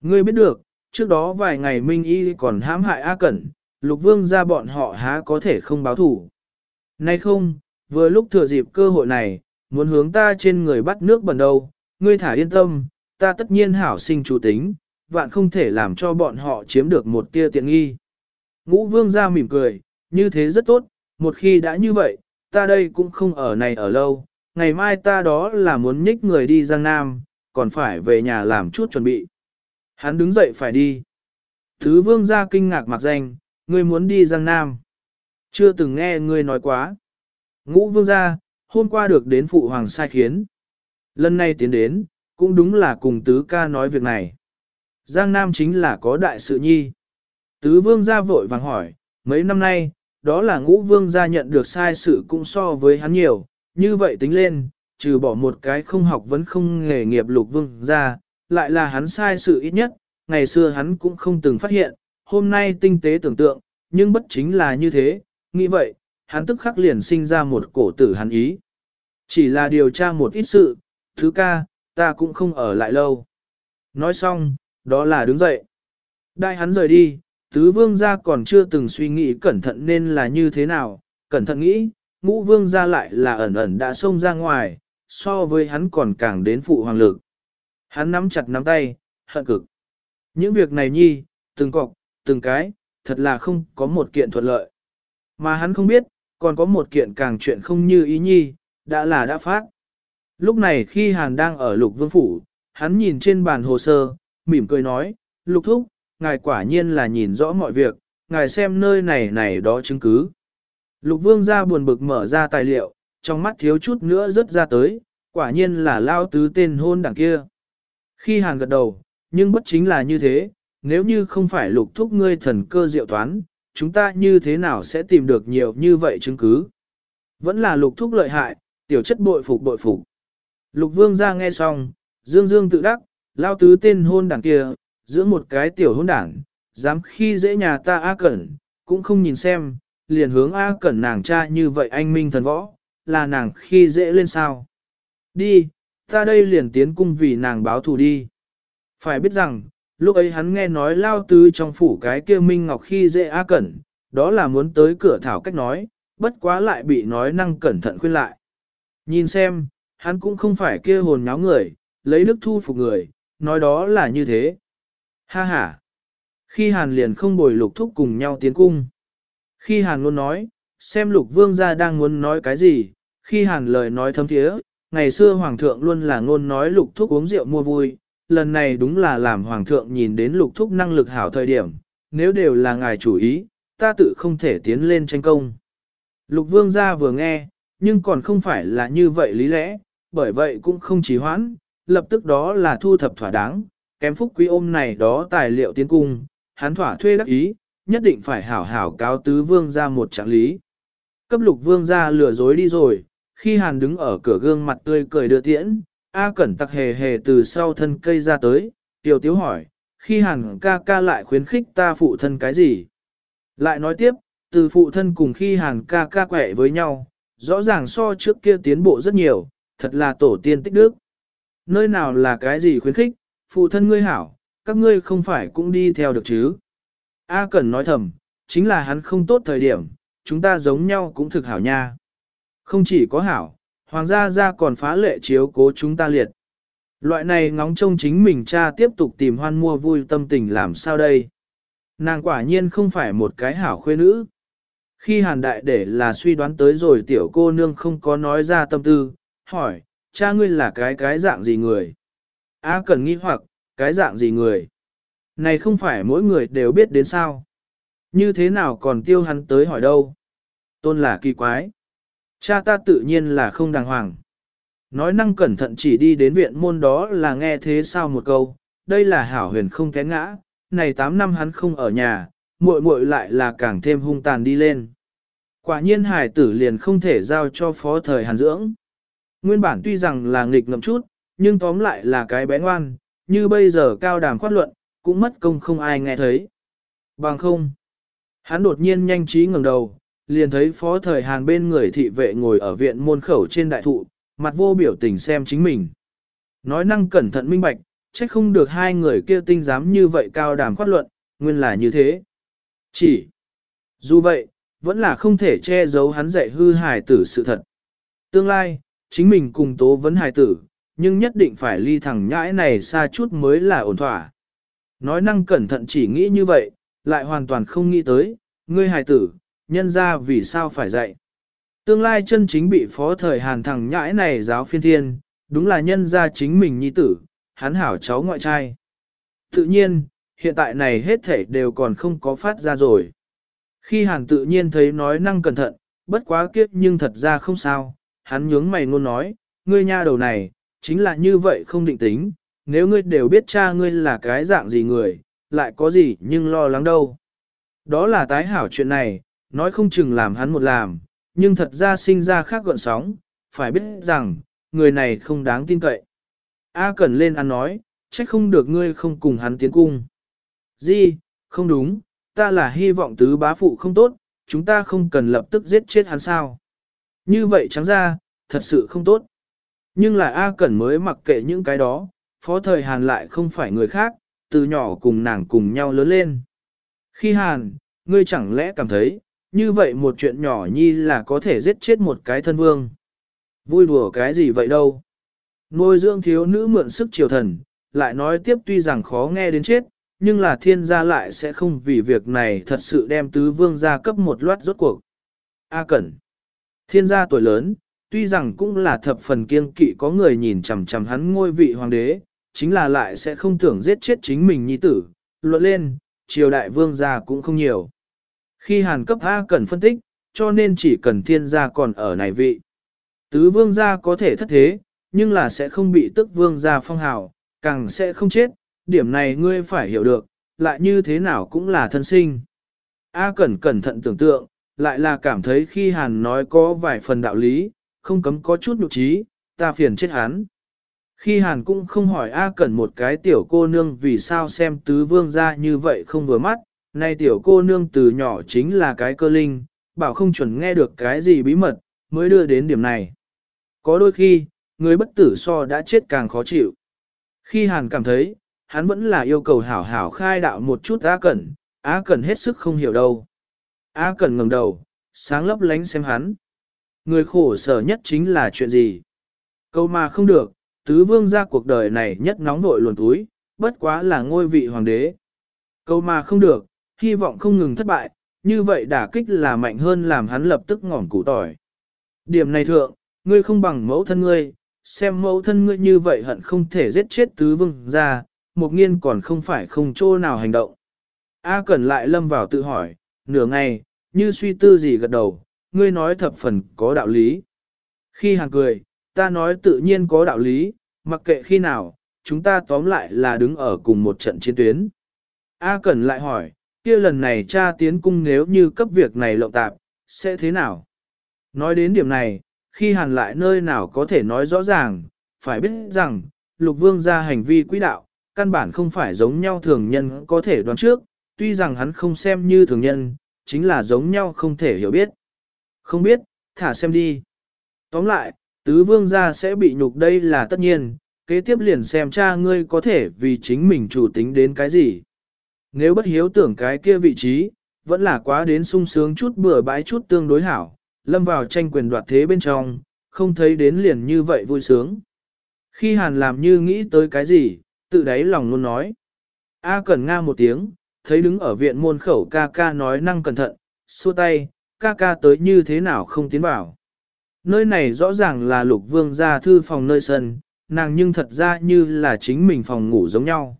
A: Ngươi biết được, trước đó vài ngày Minh Y còn hãm hại A Cẩn, lục vương ra bọn họ há có thể không báo thủ. Nay không, vừa lúc thừa dịp cơ hội này, muốn hướng ta trên người bắt nước bẩn đâu, ngươi thả yên tâm, ta tất nhiên hảo sinh chủ tính, vạn không thể làm cho bọn họ chiếm được một tia tiện nghi. Ngũ vương ra mỉm cười, như thế rất tốt, một khi đã như vậy, ta đây cũng không ở này ở lâu, ngày mai ta đó là muốn nhích người đi Giang Nam, còn phải về nhà làm chút chuẩn bị. Hắn đứng dậy phải đi. Thứ vương ra kinh ngạc mặc danh, ngươi muốn đi Giang Nam. Chưa từng nghe ngươi nói quá. Ngũ vương gia, hôm qua được đến phụ hoàng sai khiến. Lần này tiến đến, cũng đúng là cùng tứ ca nói việc này. Giang Nam chính là có đại sự nhi. Tứ vương gia vội vàng hỏi, mấy năm nay, đó là ngũ vương gia nhận được sai sự cũng so với hắn nhiều, như vậy tính lên, trừ bỏ một cái không học vẫn không nghề nghiệp lục vương gia, lại là hắn sai sự ít nhất, ngày xưa hắn cũng không từng phát hiện, hôm nay tinh tế tưởng tượng, nhưng bất chính là như thế, nghĩ vậy, hắn tức khắc liền sinh ra một cổ tử hắn ý. Chỉ là điều tra một ít sự, thứ ca, ta cũng không ở lại lâu. Nói xong, đó là đứng dậy. Đại hắn rời đi, tứ vương gia còn chưa từng suy nghĩ cẩn thận nên là như thế nào, cẩn thận nghĩ, ngũ vương gia lại là ẩn ẩn đã xông ra ngoài, so với hắn còn càng đến phụ hoàng lực. Hắn nắm chặt nắm tay, hận cực. Những việc này nhi, từng cọc, từng cái, thật là không có một kiện thuận lợi. Mà hắn không biết, còn có một kiện càng chuyện không như ý nhi, đã là đã phát. Lúc này khi Hàn đang ở lục vương phủ, hắn nhìn trên bàn hồ sơ, mỉm cười nói, lục thúc, ngài quả nhiên là nhìn rõ mọi việc, ngài xem nơi này này đó chứng cứ. Lục vương ra buồn bực mở ra tài liệu, trong mắt thiếu chút nữa rớt ra tới, quả nhiên là lao tứ tên hôn đảng kia. Khi hàn gật đầu, nhưng bất chính là như thế, nếu như không phải lục thúc ngươi thần cơ diệu toán, chúng ta như thế nào sẽ tìm được nhiều như vậy chứng cứ. Vẫn là lục thúc lợi hại, tiểu chất bội phục bội phục. Lục vương ra nghe xong, dương dương tự đắc, lao tứ tên hôn đảng kia, giữa một cái tiểu hôn đảng, dám khi dễ nhà ta A Cẩn, cũng không nhìn xem, liền hướng A Cẩn nàng cha như vậy anh minh thần võ, là nàng khi dễ lên sao. Đi, ta đây liền tiến cung vì nàng báo thù đi. Phải biết rằng, lúc ấy hắn nghe nói lao tứ trong phủ cái kia Minh Ngọc khi dễ A Cẩn, đó là muốn tới cửa thảo cách nói, bất quá lại bị nói năng cẩn thận khuyên lại. Nhìn xem, hắn cũng không phải kia hồn nháo người, lấy đức thu phục người, nói đó là như thế. Ha ha! Khi Hàn liền không bồi lục thúc cùng nhau tiến cung. Khi Hàn luôn nói, xem lục vương gia đang muốn nói cái gì, khi hàn lời nói thâm thiế, ngày xưa hoàng thượng luôn là ngôn nói lục thúc uống rượu mua vui, lần này đúng là làm hoàng thượng nhìn đến lục thúc năng lực hảo thời điểm, nếu đều là ngài chủ ý, ta tự không thể tiến lên tranh công. Lục vương gia vừa nghe, nhưng còn không phải là như vậy lý lẽ, bởi vậy cũng không chỉ hoãn, lập tức đó là thu thập thỏa đáng, kém phúc quý ôm này đó tài liệu tiến cung, hắn thỏa thuê đắc ý, nhất định phải hảo hảo cáo tứ vương ra một trạng lý. Cấp lục vương ra lừa dối đi rồi, khi hàn đứng ở cửa gương mặt tươi cười đưa tiễn, A Cẩn tặc hề hề từ sau thân cây ra tới, tiểu tiếu hỏi, khi hàn ca ca lại khuyến khích ta phụ thân cái gì? Lại nói tiếp, từ phụ thân cùng khi hàn ca ca quẹ với nhau, rõ ràng so trước kia tiến bộ rất nhiều, thật là tổ tiên tích đức. Nơi nào là cái gì khuyến khích, phụ thân ngươi hảo, các ngươi không phải cũng đi theo được chứ. A Cẩn nói thầm, chính là hắn không tốt thời điểm, chúng ta giống nhau cũng thực hảo nha. Không chỉ có hảo, hoàng gia gia còn phá lệ chiếu cố chúng ta liệt. Loại này ngóng trông chính mình cha tiếp tục tìm hoan mua vui tâm tình làm sao đây. Nàng quả nhiên không phải một cái hảo khuê nữ. Khi hàn đại để là suy đoán tới rồi tiểu cô nương không có nói ra tâm tư, hỏi, cha ngươi là cái cái dạng gì người? A cần nghi hoặc, cái dạng gì người? Này không phải mỗi người đều biết đến sao? Như thế nào còn tiêu hắn tới hỏi đâu? Tôn là kỳ quái. Cha ta tự nhiên là không đàng hoàng. Nói năng cẩn thận chỉ đi đến viện môn đó là nghe thế sao một câu, đây là hảo huyền không té ngã, này 8 năm hắn không ở nhà, muội muội lại là càng thêm hung tàn đi lên. Quả nhiên hải tử liền không thể giao cho phó thời hàn dưỡng. Nguyên bản tuy rằng là nghịch ngậm chút, nhưng tóm lại là cái bé ngoan, như bây giờ cao đàm khoát luận, cũng mất công không ai nghe thấy. Bằng không. Hắn đột nhiên nhanh trí ngẩng đầu, liền thấy phó thời Hàn bên người thị vệ ngồi ở viện môn khẩu trên đại thụ, mặt vô biểu tình xem chính mình. Nói năng cẩn thận minh bạch, trách không được hai người kia tinh dám như vậy cao đàm khoát luận, nguyên là như thế. Chỉ, dù vậy, vẫn là không thể che giấu hắn dạy hư hài tử sự thật. Tương lai, chính mình cùng tố vấn hài tử, nhưng nhất định phải ly thẳng nhãi này xa chút mới là ổn thỏa. Nói năng cẩn thận chỉ nghĩ như vậy, lại hoàn toàn không nghĩ tới, ngươi hài tử, nhân ra vì sao phải dạy. Tương lai chân chính bị phó thời hàn thằng nhãi này giáo phiên thiên, đúng là nhân ra chính mình nhi tử, hắn hảo cháu ngoại trai. Tự nhiên, hiện tại này hết thể đều còn không có phát ra rồi. Khi hàn tự nhiên thấy nói năng cẩn thận, bất quá kiếp nhưng thật ra không sao, hắn nhướng mày ngôn nói, ngươi nha đầu này, chính là như vậy không định tính, nếu ngươi đều biết cha ngươi là cái dạng gì người, lại có gì nhưng lo lắng đâu. Đó là tái hảo chuyện này, nói không chừng làm hắn một làm, nhưng thật ra sinh ra khác gọn sóng, phải biết rằng, người này không đáng tin cậy. A Cẩn lên ăn nói, trách không được ngươi không cùng hắn tiến cung. Di, không đúng, ta là hy vọng tứ bá phụ không tốt, chúng ta không cần lập tức giết chết hắn sao. Như vậy trắng ra, thật sự không tốt. Nhưng là A Cẩn mới mặc kệ những cái đó, phó thời Hàn lại không phải người khác, từ nhỏ cùng nàng cùng nhau lớn lên. Khi Hàn, ngươi chẳng lẽ cảm thấy, như vậy một chuyện nhỏ nhi là có thể giết chết một cái thân vương. Vui đùa cái gì vậy đâu. Nuôi dưỡng thiếu nữ mượn sức triều thần, lại nói tiếp tuy rằng khó nghe đến chết, nhưng là thiên gia lại sẽ không vì việc này thật sự đem tứ vương gia cấp một loạt rốt cuộc. A Cẩn. Thiên gia tuổi lớn, tuy rằng cũng là thập phần kiêng kỵ có người nhìn chằm chằm hắn ngôi vị hoàng đế, chính là lại sẽ không tưởng giết chết chính mình nhi tử, luận lên, triều đại vương gia cũng không nhiều. Khi hàn cấp A cần phân tích, cho nên chỉ cần thiên gia còn ở này vị. Tứ vương gia có thể thất thế, nhưng là sẽ không bị tức vương gia phong hào, càng sẽ không chết, điểm này ngươi phải hiểu được, lại như thế nào cũng là thân sinh. A cẩn cẩn thận tưởng tượng, lại là cảm thấy khi hàn nói có vài phần đạo lý, không cấm có chút nhục trí, ta phiền chết hắn. Khi hàn cũng không hỏi A cẩn một cái tiểu cô nương vì sao xem tứ vương gia như vậy không vừa mắt, nay tiểu cô nương từ nhỏ chính là cái cơ linh, bảo không chuẩn nghe được cái gì bí mật, mới đưa đến điểm này. Có đôi khi, người bất tử so đã chết càng khó chịu. Khi hàn cảm thấy, hắn vẫn là yêu cầu hảo hảo khai đạo một chút A cẩn, A cẩn hết sức không hiểu đâu. A cẩn ngẩng đầu, sáng lấp lánh xem hắn. Người khổ sở nhất chính là chuyện gì? Câu mà không được, tứ vương ra cuộc đời này nhất nóng vội luồn túi, bất quá là ngôi vị hoàng đế. Câu mà không được, hy vọng không ngừng thất bại, như vậy đả kích là mạnh hơn làm hắn lập tức ngỏm củ tỏi. Điểm này thượng, ngươi không bằng mẫu thân ngươi, xem mẫu thân ngươi như vậy hận không thể giết chết tứ vương ra, một nghiên còn không phải không chỗ nào hành động. A Cẩn lại lâm vào tự hỏi, nửa ngày, như suy tư gì gật đầu, ngươi nói thập phần có đạo lý. Khi hàng cười, ta nói tự nhiên có đạo lý, mặc kệ khi nào, chúng ta tóm lại là đứng ở cùng một trận chiến tuyến. A Cẩn lại hỏi, kia lần này cha tiến cung nếu như cấp việc này lộng tạp, sẽ thế nào? Nói đến điểm này, khi hàn lại nơi nào có thể nói rõ ràng, phải biết rằng, lục vương ra hành vi quỹ đạo, căn bản không phải giống nhau thường nhân có thể đoán trước, tuy rằng hắn không xem như thường nhân, chính là giống nhau không thể hiểu biết. Không biết, thả xem đi. Tóm lại, tứ vương gia sẽ bị nhục đây là tất nhiên, kế tiếp liền xem cha ngươi có thể vì chính mình chủ tính đến cái gì. Nếu bất hiếu tưởng cái kia vị trí, vẫn là quá đến sung sướng chút bừa bãi chút tương đối hảo, lâm vào tranh quyền đoạt thế bên trong, không thấy đến liền như vậy vui sướng. Khi hàn làm như nghĩ tới cái gì, tự đáy lòng luôn nói. A Cẩn Nga một tiếng, thấy đứng ở viện môn khẩu ca ca nói năng cẩn thận, xua tay, ca ca tới như thế nào không tiến vào. Nơi này rõ ràng là lục vương gia thư phòng nơi sân, nàng nhưng thật ra như là chính mình phòng ngủ giống nhau.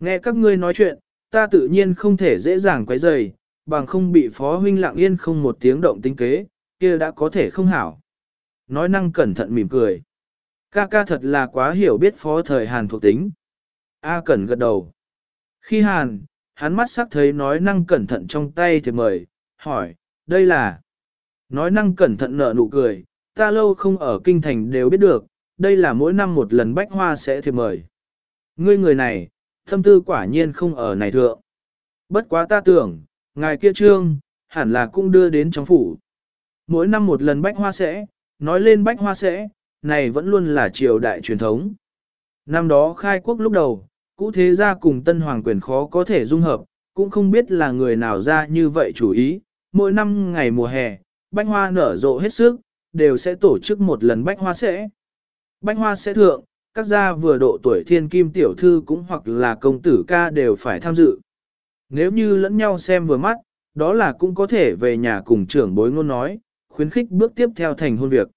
A: Nghe các ngươi nói chuyện, ta tự nhiên không thể dễ dàng quấy rầy, bằng không bị phó huynh lặng yên không một tiếng động tính kế, kia đã có thể không hảo. Nói năng cẩn thận mỉm cười. Ca ca thật là quá hiểu biết phó thời Hàn thuộc tính. A cẩn gật đầu. Khi Hàn, hắn mắt sắc thấy nói năng cẩn thận trong tay thì mời, hỏi, đây là... Nói năng cẩn thận nở nụ cười, ta lâu không ở kinh thành đều biết được, đây là mỗi năm một lần bách hoa sẽ thì mời. Ngươi người này, thâm tư quả nhiên không ở này thượng. Bất quá ta tưởng, ngài kia trương, hẳn là cũng đưa đến trong phủ. Mỗi năm một lần bách hoa sẽ, nói lên bách hoa sẽ, này vẫn luôn là triều đại truyền thống. Năm đó khai quốc lúc đầu, cũ thế gia cùng tân hoàng quyền khó có thể dung hợp, cũng không biết là người nào ra như vậy chủ ý. Mỗi năm ngày mùa hè, bách hoa nở rộ hết sức, đều sẽ tổ chức một lần bách hoa sẽ. Bách hoa sẽ thượng, các gia vừa độ tuổi thiên kim tiểu thư cũng hoặc là công tử ca đều phải tham dự. Nếu như lẫn nhau xem vừa mắt, đó là cũng có thể về nhà cùng trưởng bối ngôn nói, khuyến khích bước tiếp theo thành hôn việc.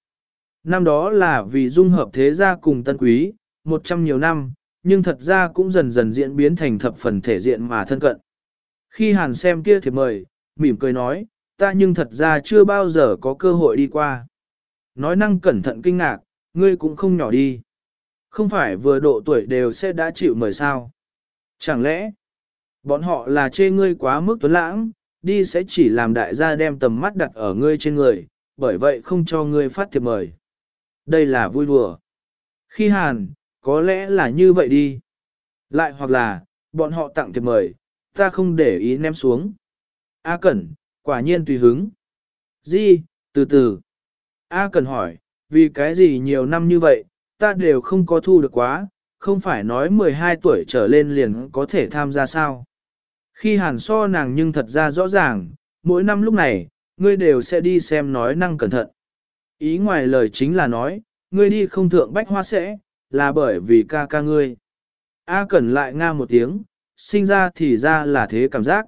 A: Năm đó là vì dung hợp thế gia cùng tân quý, một trăm nhiều năm, nhưng thật ra cũng dần dần diễn biến thành thập phần thể diện mà thân cận. Khi hàn xem kia thì mời, mỉm cười nói, ta nhưng thật ra chưa bao giờ có cơ hội đi qua. Nói năng cẩn thận kinh ngạc, ngươi cũng không nhỏ đi. Không phải vừa độ tuổi đều sẽ đã chịu mời sao. Chẳng lẽ, bọn họ là chê ngươi quá mức tuấn lãng, đi sẽ chỉ làm đại gia đem tầm mắt đặt ở ngươi trên người, bởi vậy không cho ngươi phát thiệp mời. Đây là vui đùa. Khi hàn, có lẽ là như vậy đi. Lại hoặc là, bọn họ tặng thiệp mời, ta không để ý ném xuống. A Cẩn, quả nhiên tùy hứng. Di, từ từ. A Cẩn hỏi, vì cái gì nhiều năm như vậy, ta đều không có thu được quá, không phải nói 12 tuổi trở lên liền có thể tham gia sao. Khi hàn so nàng nhưng thật ra rõ ràng, mỗi năm lúc này, ngươi đều sẽ đi xem nói năng cẩn thận. Ý ngoài lời chính là nói, ngươi đi không thượng bách hoa sẽ, là bởi vì ca ca ngươi. A cẩn lại nga một tiếng, sinh ra thì ra là thế cảm giác.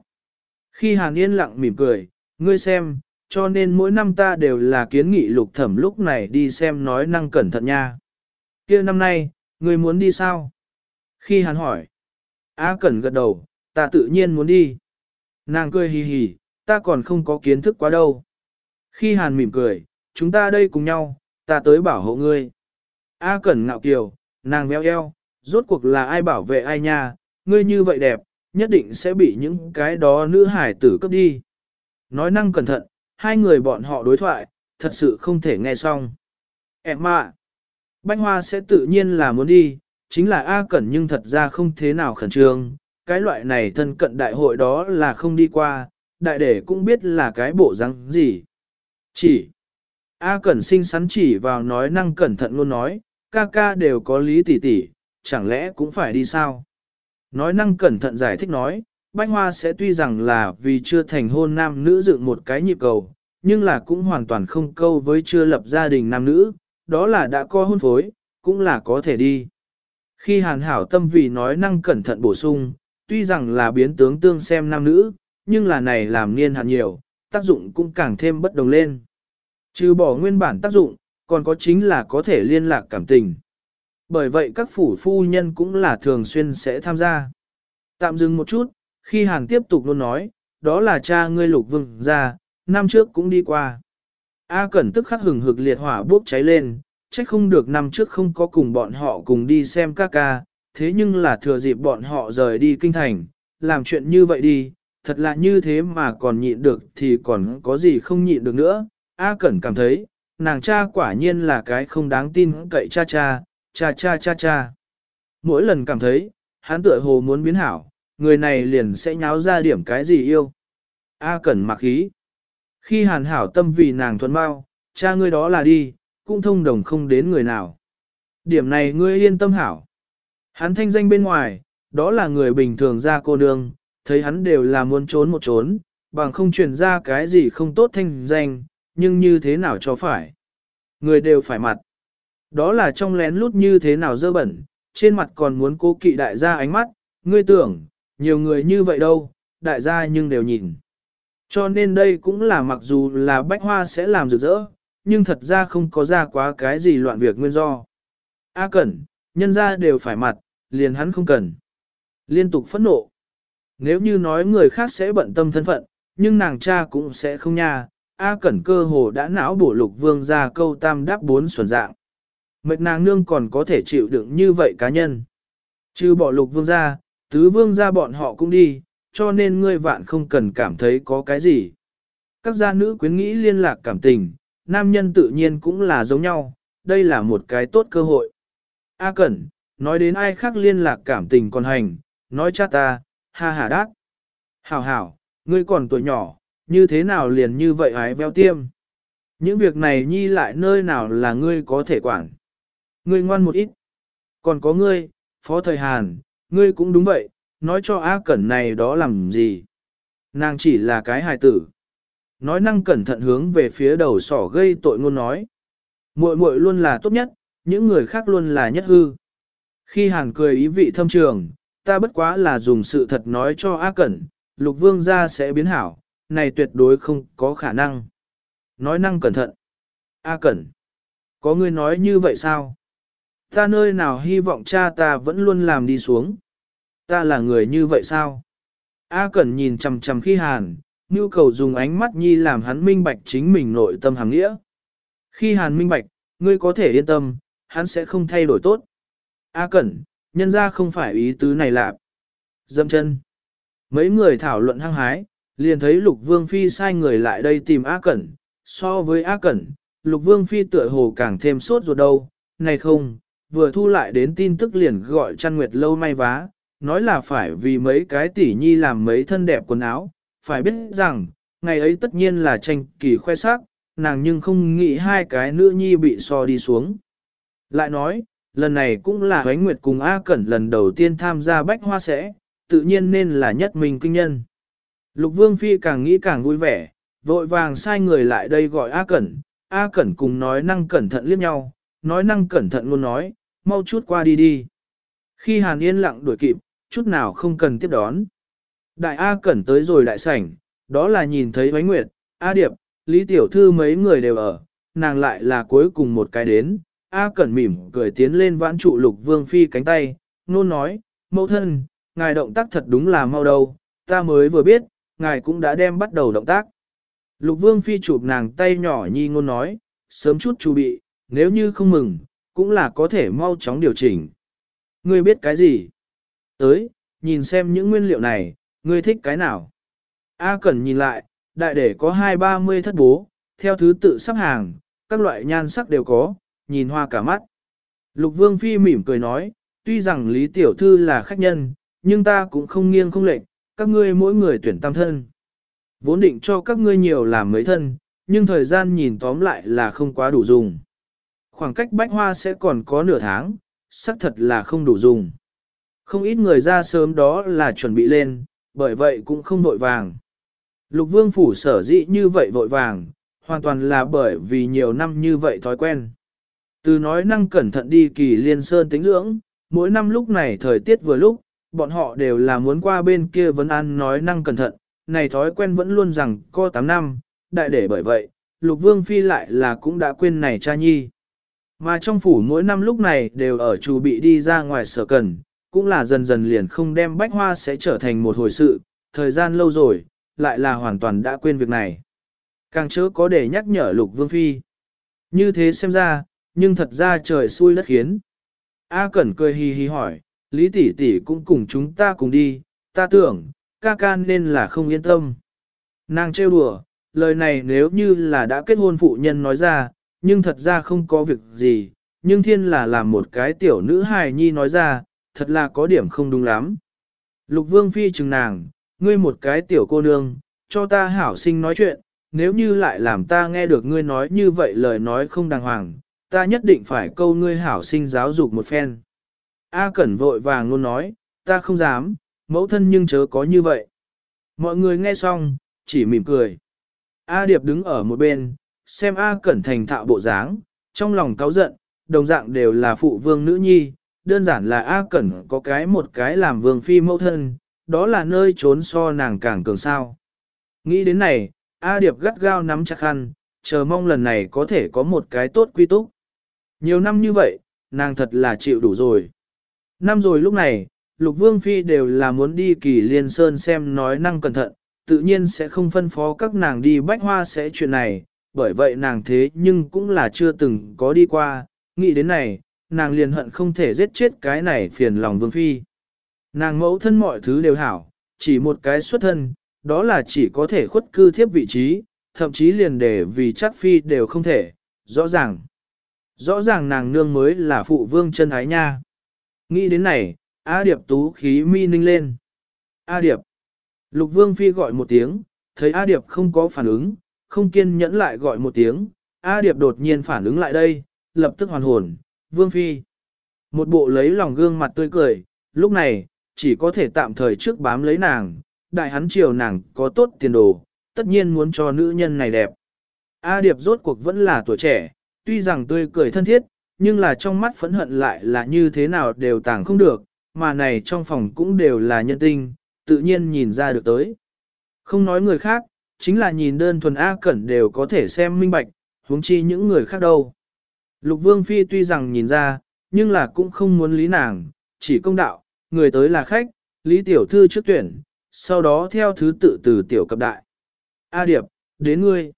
A: Khi hàn yên lặng mỉm cười, ngươi xem, cho nên mỗi năm ta đều là kiến nghị lục thẩm lúc này đi xem nói năng cẩn thận nha kia năm nay, ngươi muốn đi sao? Khi hắn hỏi, A cẩn gật đầu, ta tự nhiên muốn đi. Nàng cười hì hì, ta còn không có kiến thức quá đâu. Khi hàn mỉm cười, chúng ta đây cùng nhau, ta tới bảo hộ ngươi. A cẩn ngạo kiều, nàng véo eo, rốt cuộc là ai bảo vệ ai nha, ngươi như vậy đẹp, nhất định sẽ bị những cái đó nữ hải tử cấp đi. Nói năng cẩn thận, hai người bọn họ đối thoại, thật sự không thể nghe xong. Em ạ, Bánh Hoa sẽ tự nhiên là muốn đi, chính là A Cẩn nhưng thật ra không thế nào khẩn trương, cái loại này thân cận đại hội đó là không đi qua, đại để cũng biết là cái bộ răng gì. Chỉ, A Cẩn sinh sắn chỉ vào nói năng cẩn thận luôn nói, ca ca đều có lý tỷ tỷ, chẳng lẽ cũng phải đi sao? Nói năng cẩn thận giải thích nói, Bánh Hoa sẽ tuy rằng là vì chưa thành hôn nam nữ dựng một cái nhịp cầu, nhưng là cũng hoàn toàn không câu với chưa lập gia đình nam nữ, đó là đã có hôn phối, cũng là có thể đi. Khi hàn hảo tâm vì nói năng cẩn thận bổ sung, tuy rằng là biến tướng tương xem nam nữ, nhưng là này làm niên hạn nhiều, tác dụng cũng càng thêm bất đồng lên. Trừ bỏ nguyên bản tác dụng, còn có chính là có thể liên lạc cảm tình. Bởi vậy các phủ phu nhân cũng là thường xuyên sẽ tham gia. Tạm dừng một chút, khi Hàn tiếp tục luôn nói, đó là cha ngươi lục vương ra, năm trước cũng đi qua. A Cẩn tức khắc hừng hực liệt hỏa bốc cháy lên, trách không được năm trước không có cùng bọn họ cùng đi xem ca ca, thế nhưng là thừa dịp bọn họ rời đi kinh thành, làm chuyện như vậy đi, thật là như thế mà còn nhịn được thì còn có gì không nhịn được nữa. A Cẩn cảm thấy, nàng cha quả nhiên là cái không đáng tin cậy cha cha, cha cha cha cha. Mỗi lần cảm thấy, hắn tựa hồ muốn biến hảo, người này liền sẽ nháo ra điểm cái gì yêu. A Cẩn mặc ý. Khi hàn hảo tâm vì nàng thuần bao, cha ngươi đó là đi, cũng thông đồng không đến người nào. Điểm này ngươi yên tâm hảo. Hắn thanh danh bên ngoài, đó là người bình thường ra cô nương, thấy hắn đều là muốn trốn một trốn, bằng không truyền ra cái gì không tốt thanh danh, nhưng như thế nào cho phải. Người đều phải mặt. Đó là trong lén lút như thế nào dơ bẩn, trên mặt còn muốn cố kỵ đại gia ánh mắt, ngươi tưởng, nhiều người như vậy đâu, đại gia nhưng đều nhìn. Cho nên đây cũng là mặc dù là bách hoa sẽ làm rực rỡ, nhưng thật ra không có ra quá cái gì loạn việc nguyên do. A cẩn, nhân ra đều phải mặt, liền hắn không cần. Liên tục phẫn nộ. Nếu như nói người khác sẽ bận tâm thân phận, nhưng nàng cha cũng sẽ không nha. A cẩn cơ hồ đã não bổ lục vương ra câu tam đáp bốn xuẩn dạng. Mệt nàng nương còn có thể chịu đựng như vậy cá nhân. Chứ bỏ lục vương ra, tứ vương ra bọn họ cũng đi, cho nên ngươi vạn không cần cảm thấy có cái gì. Các gia nữ quyến nghĩ liên lạc cảm tình, nam nhân tự nhiên cũng là giống nhau, đây là một cái tốt cơ hội. A Cẩn, nói đến ai khác liên lạc cảm tình còn hành, nói cha ta, ha ha đát. Hảo hảo, ngươi còn tuổi nhỏ, như thế nào liền như vậy hái veo tiêm. Những việc này nhi lại nơi nào là ngươi có thể quản. Ngươi ngoan một ít. Còn có ngươi, Phó Thời Hàn, ngươi cũng đúng vậy, nói cho A Cẩn này đó làm gì. Nàng chỉ là cái hài tử. Nói năng cẩn thận hướng về phía đầu sỏ gây tội ngôn nói. muội muội luôn là tốt nhất, những người khác luôn là nhất hư. Khi Hàn cười ý vị thâm trường, ta bất quá là dùng sự thật nói cho A Cẩn, lục vương gia sẽ biến hảo, này tuyệt đối không có khả năng. Nói năng cẩn thận. A Cẩn. Có người nói như vậy sao? Ta nơi nào hy vọng cha ta vẫn luôn làm đi xuống. Ta là người như vậy sao? A Cẩn nhìn chằm chằm khi Hàn, nhu cầu dùng ánh mắt nhi làm hắn minh bạch chính mình nội tâm hàng nghĩa. Khi Hàn minh bạch, ngươi có thể yên tâm, hắn sẽ không thay đổi tốt. A Cẩn, nhân ra không phải ý tứ này lạ. Dâm chân. Mấy người thảo luận hăng hái, liền thấy Lục Vương Phi sai người lại đây tìm A Cẩn. So với A Cẩn, Lục Vương Phi tựa hồ càng thêm sốt ruột đâu. Này không, vừa thu lại đến tin tức liền gọi chăn nguyệt lâu may vá, nói là phải vì mấy cái tỷ nhi làm mấy thân đẹp quần áo. Phải biết rằng, ngày ấy tất nhiên là tranh kỳ khoe sắc, nàng nhưng không nghĩ hai cái nữ nhi bị so đi xuống. Lại nói, lần này cũng là Huánh Nguyệt cùng A Cẩn lần đầu tiên tham gia bách hoa sẽ, tự nhiên nên là nhất mình kinh nhân. Lục Vương Phi càng nghĩ càng vui vẻ, vội vàng sai người lại đây gọi A Cẩn, A Cẩn cùng nói năng cẩn thận liếc nhau, nói năng cẩn thận luôn nói, mau chút qua đi đi. Khi Hàn Yên lặng đuổi kịp, chút nào không cần tiếp đón. Đại A Cẩn tới rồi đại sảnh, đó là nhìn thấy Vánh Nguyệt, A Điệp, Lý Tiểu Thư mấy người đều ở, nàng lại là cuối cùng một cái đến, A Cẩn mỉm cười tiến lên vãn trụ lục vương phi cánh tay, nôn nói, mẫu thân, ngài động tác thật đúng là mau đâu, ta mới vừa biết, ngài cũng đã đem bắt đầu động tác. Lục vương phi chụp nàng tay nhỏ nhi ngôn nói, sớm chút chu bị, nếu như không mừng, cũng là có thể mau chóng điều chỉnh. Ngươi biết cái gì? Tới, nhìn xem những nguyên liệu này, ngươi thích cái nào? A Cẩn nhìn lại, đại để có hai ba mươi thất bố, theo thứ tự sắp hàng, các loại nhan sắc đều có, nhìn hoa cả mắt. Lục Vương Phi mỉm cười nói, tuy rằng Lý Tiểu Thư là khách nhân, nhưng ta cũng không nghiêng không lệch các ngươi mỗi người tuyển tam thân. Vốn định cho các ngươi nhiều làm mấy thân, nhưng thời gian nhìn tóm lại là không quá đủ dùng. Khoảng cách bách hoa sẽ còn có nửa tháng, xác thật là không đủ dùng. Không ít người ra sớm đó là chuẩn bị lên, bởi vậy cũng không vội vàng. Lục vương phủ sở dĩ như vậy vội vàng, hoàn toàn là bởi vì nhiều năm như vậy thói quen. Từ nói năng cẩn thận đi kỳ liên sơn tính dưỡng, mỗi năm lúc này thời tiết vừa lúc, bọn họ đều là muốn qua bên kia vấn an nói năng cẩn thận, này thói quen vẫn luôn rằng có 8 năm, đại để bởi vậy, lục vương phi lại là cũng đã quên này cha nhi. Mà trong phủ mỗi năm lúc này đều ở chủ bị đi ra ngoài sở cần, cũng là dần dần liền không đem bách hoa sẽ trở thành một hồi sự, thời gian lâu rồi, lại là hoàn toàn đã quên việc này. Càng chớ có để nhắc nhở lục vương phi. Như thế xem ra, nhưng thật ra trời xui đất khiến. A Cẩn cười hì hì hỏi, Lý tỷ tỷ cũng cùng chúng ta cùng đi, ta tưởng, ca ca nên là không yên tâm. Nàng trêu đùa, lời này nếu như là đã kết hôn phụ nhân nói ra, nhưng thật ra không có việc gì, nhưng thiên là làm một cái tiểu nữ hài nhi nói ra, thật là có điểm không đúng lắm. Lục vương phi chừng nàng, ngươi một cái tiểu cô nương, cho ta hảo sinh nói chuyện, nếu như lại làm ta nghe được ngươi nói như vậy lời nói không đàng hoàng, ta nhất định phải câu ngươi hảo sinh giáo dục một phen. A Cẩn vội vàng luôn nói, ta không dám, mẫu thân nhưng chớ có như vậy. Mọi người nghe xong, chỉ mỉm cười. A Điệp đứng ở một bên, xem A Cẩn thành thạo bộ dáng, trong lòng cáu giận, đồng dạng đều là phụ vương nữ nhi, đơn giản là A Cẩn có cái một cái làm vương phi mẫu thân, đó là nơi trốn so nàng càng cường sao. Nghĩ đến này, A Điệp gắt gao nắm chặt khăn, chờ mong lần này có thể có một cái tốt quy túc. Nhiều năm như vậy, nàng thật là chịu đủ rồi. Năm rồi lúc này, Lục Vương Phi đều là muốn đi kỳ liên sơn xem nói năng cẩn thận, tự nhiên sẽ không phân phó các nàng đi bách hoa sẽ chuyện này, bởi vậy nàng thế nhưng cũng là chưa từng có đi qua, nghĩ đến này, nàng liền hận không thể giết chết cái này phiền lòng Vương Phi. Nàng mẫu thân mọi thứ đều hảo, chỉ một cái xuất thân, đó là chỉ có thể khuất cư thiếp vị trí, thậm chí liền để vì chắc Phi đều không thể, rõ ràng. Rõ ràng nàng nương mới là phụ vương chân ái nha. Nghĩ đến này, A Điệp tú khí mi ninh lên. A Điệp. Lục Vương Phi gọi một tiếng, thấy A Điệp không có phản ứng, không kiên nhẫn lại gọi một tiếng. A Điệp đột nhiên phản ứng lại đây, lập tức hoàn hồn. Vương Phi. Một bộ lấy lòng gương mặt tươi cười, lúc này, chỉ có thể tạm thời trước bám lấy nàng. Đại hắn chiều nàng có tốt tiền đồ, tất nhiên muốn cho nữ nhân này đẹp. A Điệp rốt cuộc vẫn là tuổi trẻ, tuy rằng tươi cười thân thiết, nhưng là trong mắt phẫn hận lại là như thế nào đều tàng không được, mà này trong phòng cũng đều là nhân tinh, tự nhiên nhìn ra được tới. Không nói người khác, chính là nhìn đơn thuần A Cẩn đều có thể xem minh bạch, huống chi những người khác đâu. Lục Vương Phi tuy rằng nhìn ra, nhưng là cũng không muốn lý nàng, chỉ công đạo, người tới là khách, lý tiểu thư trước tuyển, sau đó theo thứ tự từ tiểu cập đại. A Điệp, đến ngươi.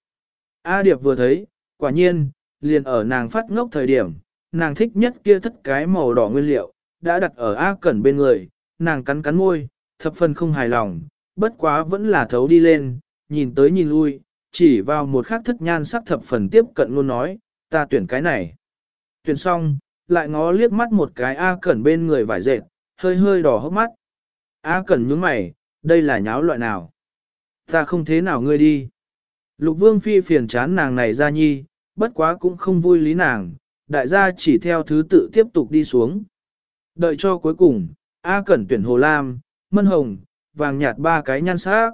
A: A Điệp vừa thấy, quả nhiên, liền ở nàng phát ngốc thời điểm, nàng thích nhất kia thất cái màu đỏ nguyên liệu, đã đặt ở A Cẩn bên người, nàng cắn cắn môi, thập phần không hài lòng, bất quá vẫn là thấu đi lên, nhìn tới nhìn lui, chỉ vào một khắc thất nhan sắc thập phần tiếp cận luôn nói, ta tuyển cái này. Tuyển xong, lại ngó liếc mắt một cái A Cẩn bên người vải dệt, hơi hơi đỏ hốc mắt. A Cẩn nhướng mày, đây là nháo loại nào? Ta không thế nào ngươi đi. Lục vương phi phiền chán nàng này ra nhi, bất quá cũng không vui lý nàng, đại gia chỉ theo thứ tự tiếp tục đi xuống. Đợi cho cuối cùng, A Cẩn tuyển Hồ Lam, Mân Hồng, vàng nhạt ba cái nhan sắc.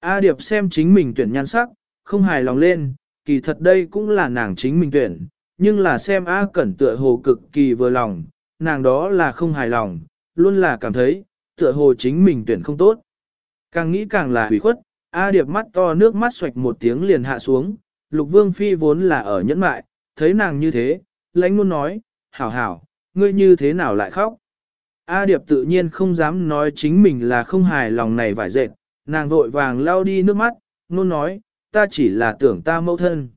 A: A Điệp xem chính mình tuyển nhan sắc, không hài lòng lên, kỳ thật đây cũng là nàng chính mình tuyển, nhưng là xem A Cẩn tựa hồ cực kỳ vừa lòng, nàng đó là không hài lòng, luôn là cảm thấy, tựa hồ chính mình tuyển không tốt. Càng nghĩ càng là hủy khuất, A Điệp mắt to nước mắt xoạch một tiếng liền hạ xuống, Lục Vương Phi vốn là ở nhẫn mại, thấy nàng như thế, lãnh luôn nói, hảo hảo, ngươi như thế nào lại khóc? A Điệp tự nhiên không dám nói chính mình là không hài lòng này vải dệt, nàng vội vàng lao đi nước mắt, luôn nói, ta chỉ là tưởng ta mẫu thân.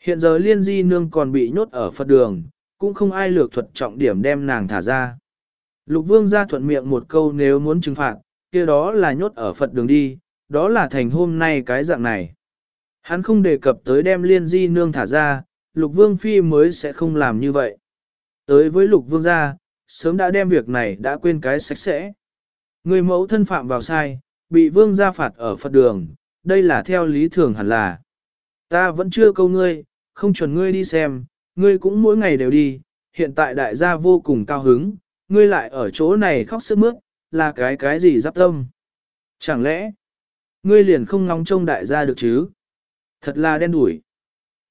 A: Hiện giờ liên di nương còn bị nhốt ở Phật đường, cũng không ai lược thuật trọng điểm đem nàng thả ra. Lục vương ra thuận miệng một câu nếu muốn trừng phạt, kia đó là nhốt ở Phật đường đi, đó là thành hôm nay cái dạng này. Hắn không đề cập tới đem liên di nương thả ra, lục vương phi mới sẽ không làm như vậy. Tới với lục vương gia, sớm đã đem việc này đã quên cái sạch sẽ. Người mẫu thân phạm vào sai, bị vương gia phạt ở Phật đường, đây là theo lý thường hẳn là. Ta vẫn chưa câu ngươi, không chuẩn ngươi đi xem, ngươi cũng mỗi ngày đều đi, hiện tại đại gia vô cùng cao hứng, ngươi lại ở chỗ này khóc sức mướt, là cái cái gì giáp tâm. Chẳng lẽ, ngươi liền không ngóng trông đại gia được chứ? Thật là đen đủi.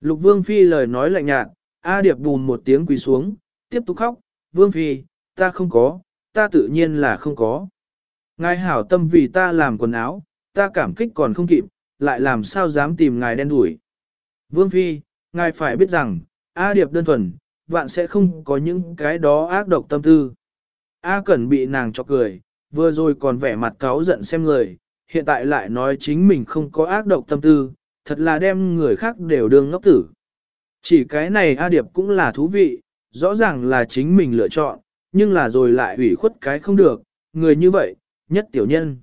A: Lục Vương Phi lời nói lạnh nhạt, A Điệp bùn một tiếng quỳ xuống, tiếp tục khóc, Vương Phi, ta không có, ta tự nhiên là không có. Ngài hảo tâm vì ta làm quần áo, ta cảm kích còn không kịp, lại làm sao dám tìm ngài đen đuổi. Vương Phi, ngài phải biết rằng, A Điệp đơn thuần, vạn sẽ không có những cái đó ác độc tâm tư. A Cẩn bị nàng cho cười, vừa rồi còn vẻ mặt cáu giận xem người, hiện tại lại nói chính mình không có ác độc tâm tư, thật là đem người khác đều đương ngốc tử. Chỉ cái này A Điệp cũng là thú vị, rõ ràng là chính mình lựa chọn, nhưng là rồi lại ủy khuất cái không được, người như vậy, nhất tiểu nhân.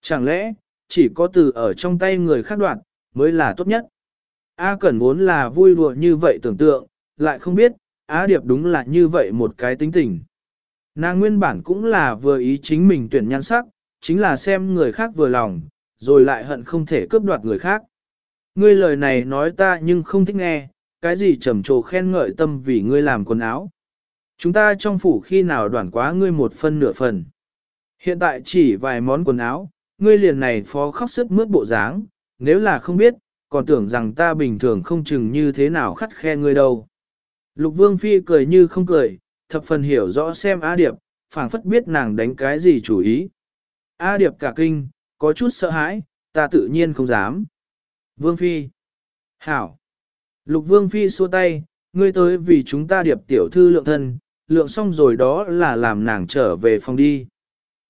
A: Chẳng lẽ, chỉ có từ ở trong tay người khác đoạn, mới là tốt nhất. A Cẩn vốn là vui đùa như vậy tưởng tượng, lại không biết, A Điệp đúng là như vậy một cái tính tình. Nàng nguyên bản cũng là vừa ý chính mình tuyển nhan sắc, chính là xem người khác vừa lòng, rồi lại hận không thể cướp đoạt người khác. Ngươi lời này nói ta nhưng không thích nghe, cái gì trầm trồ khen ngợi tâm vì ngươi làm quần áo. Chúng ta trong phủ khi nào đoạn quá ngươi một phân nửa phần. Hiện tại chỉ vài món quần áo, ngươi liền này phó khóc sức mướt bộ dáng, nếu là không biết, còn tưởng rằng ta bình thường không chừng như thế nào khắt khe ngươi đâu. Lục vương phi cười như không cười, thập phần hiểu rõ xem A Điệp, phảng phất biết nàng đánh cái gì chủ ý. A Điệp cả kinh, có chút sợ hãi, ta tự nhiên không dám. Vương phi. Hảo. Lục vương phi xua tay, ngươi tới vì chúng ta điệp tiểu thư lượng thân, lượng xong rồi đó là làm nàng trở về phòng đi.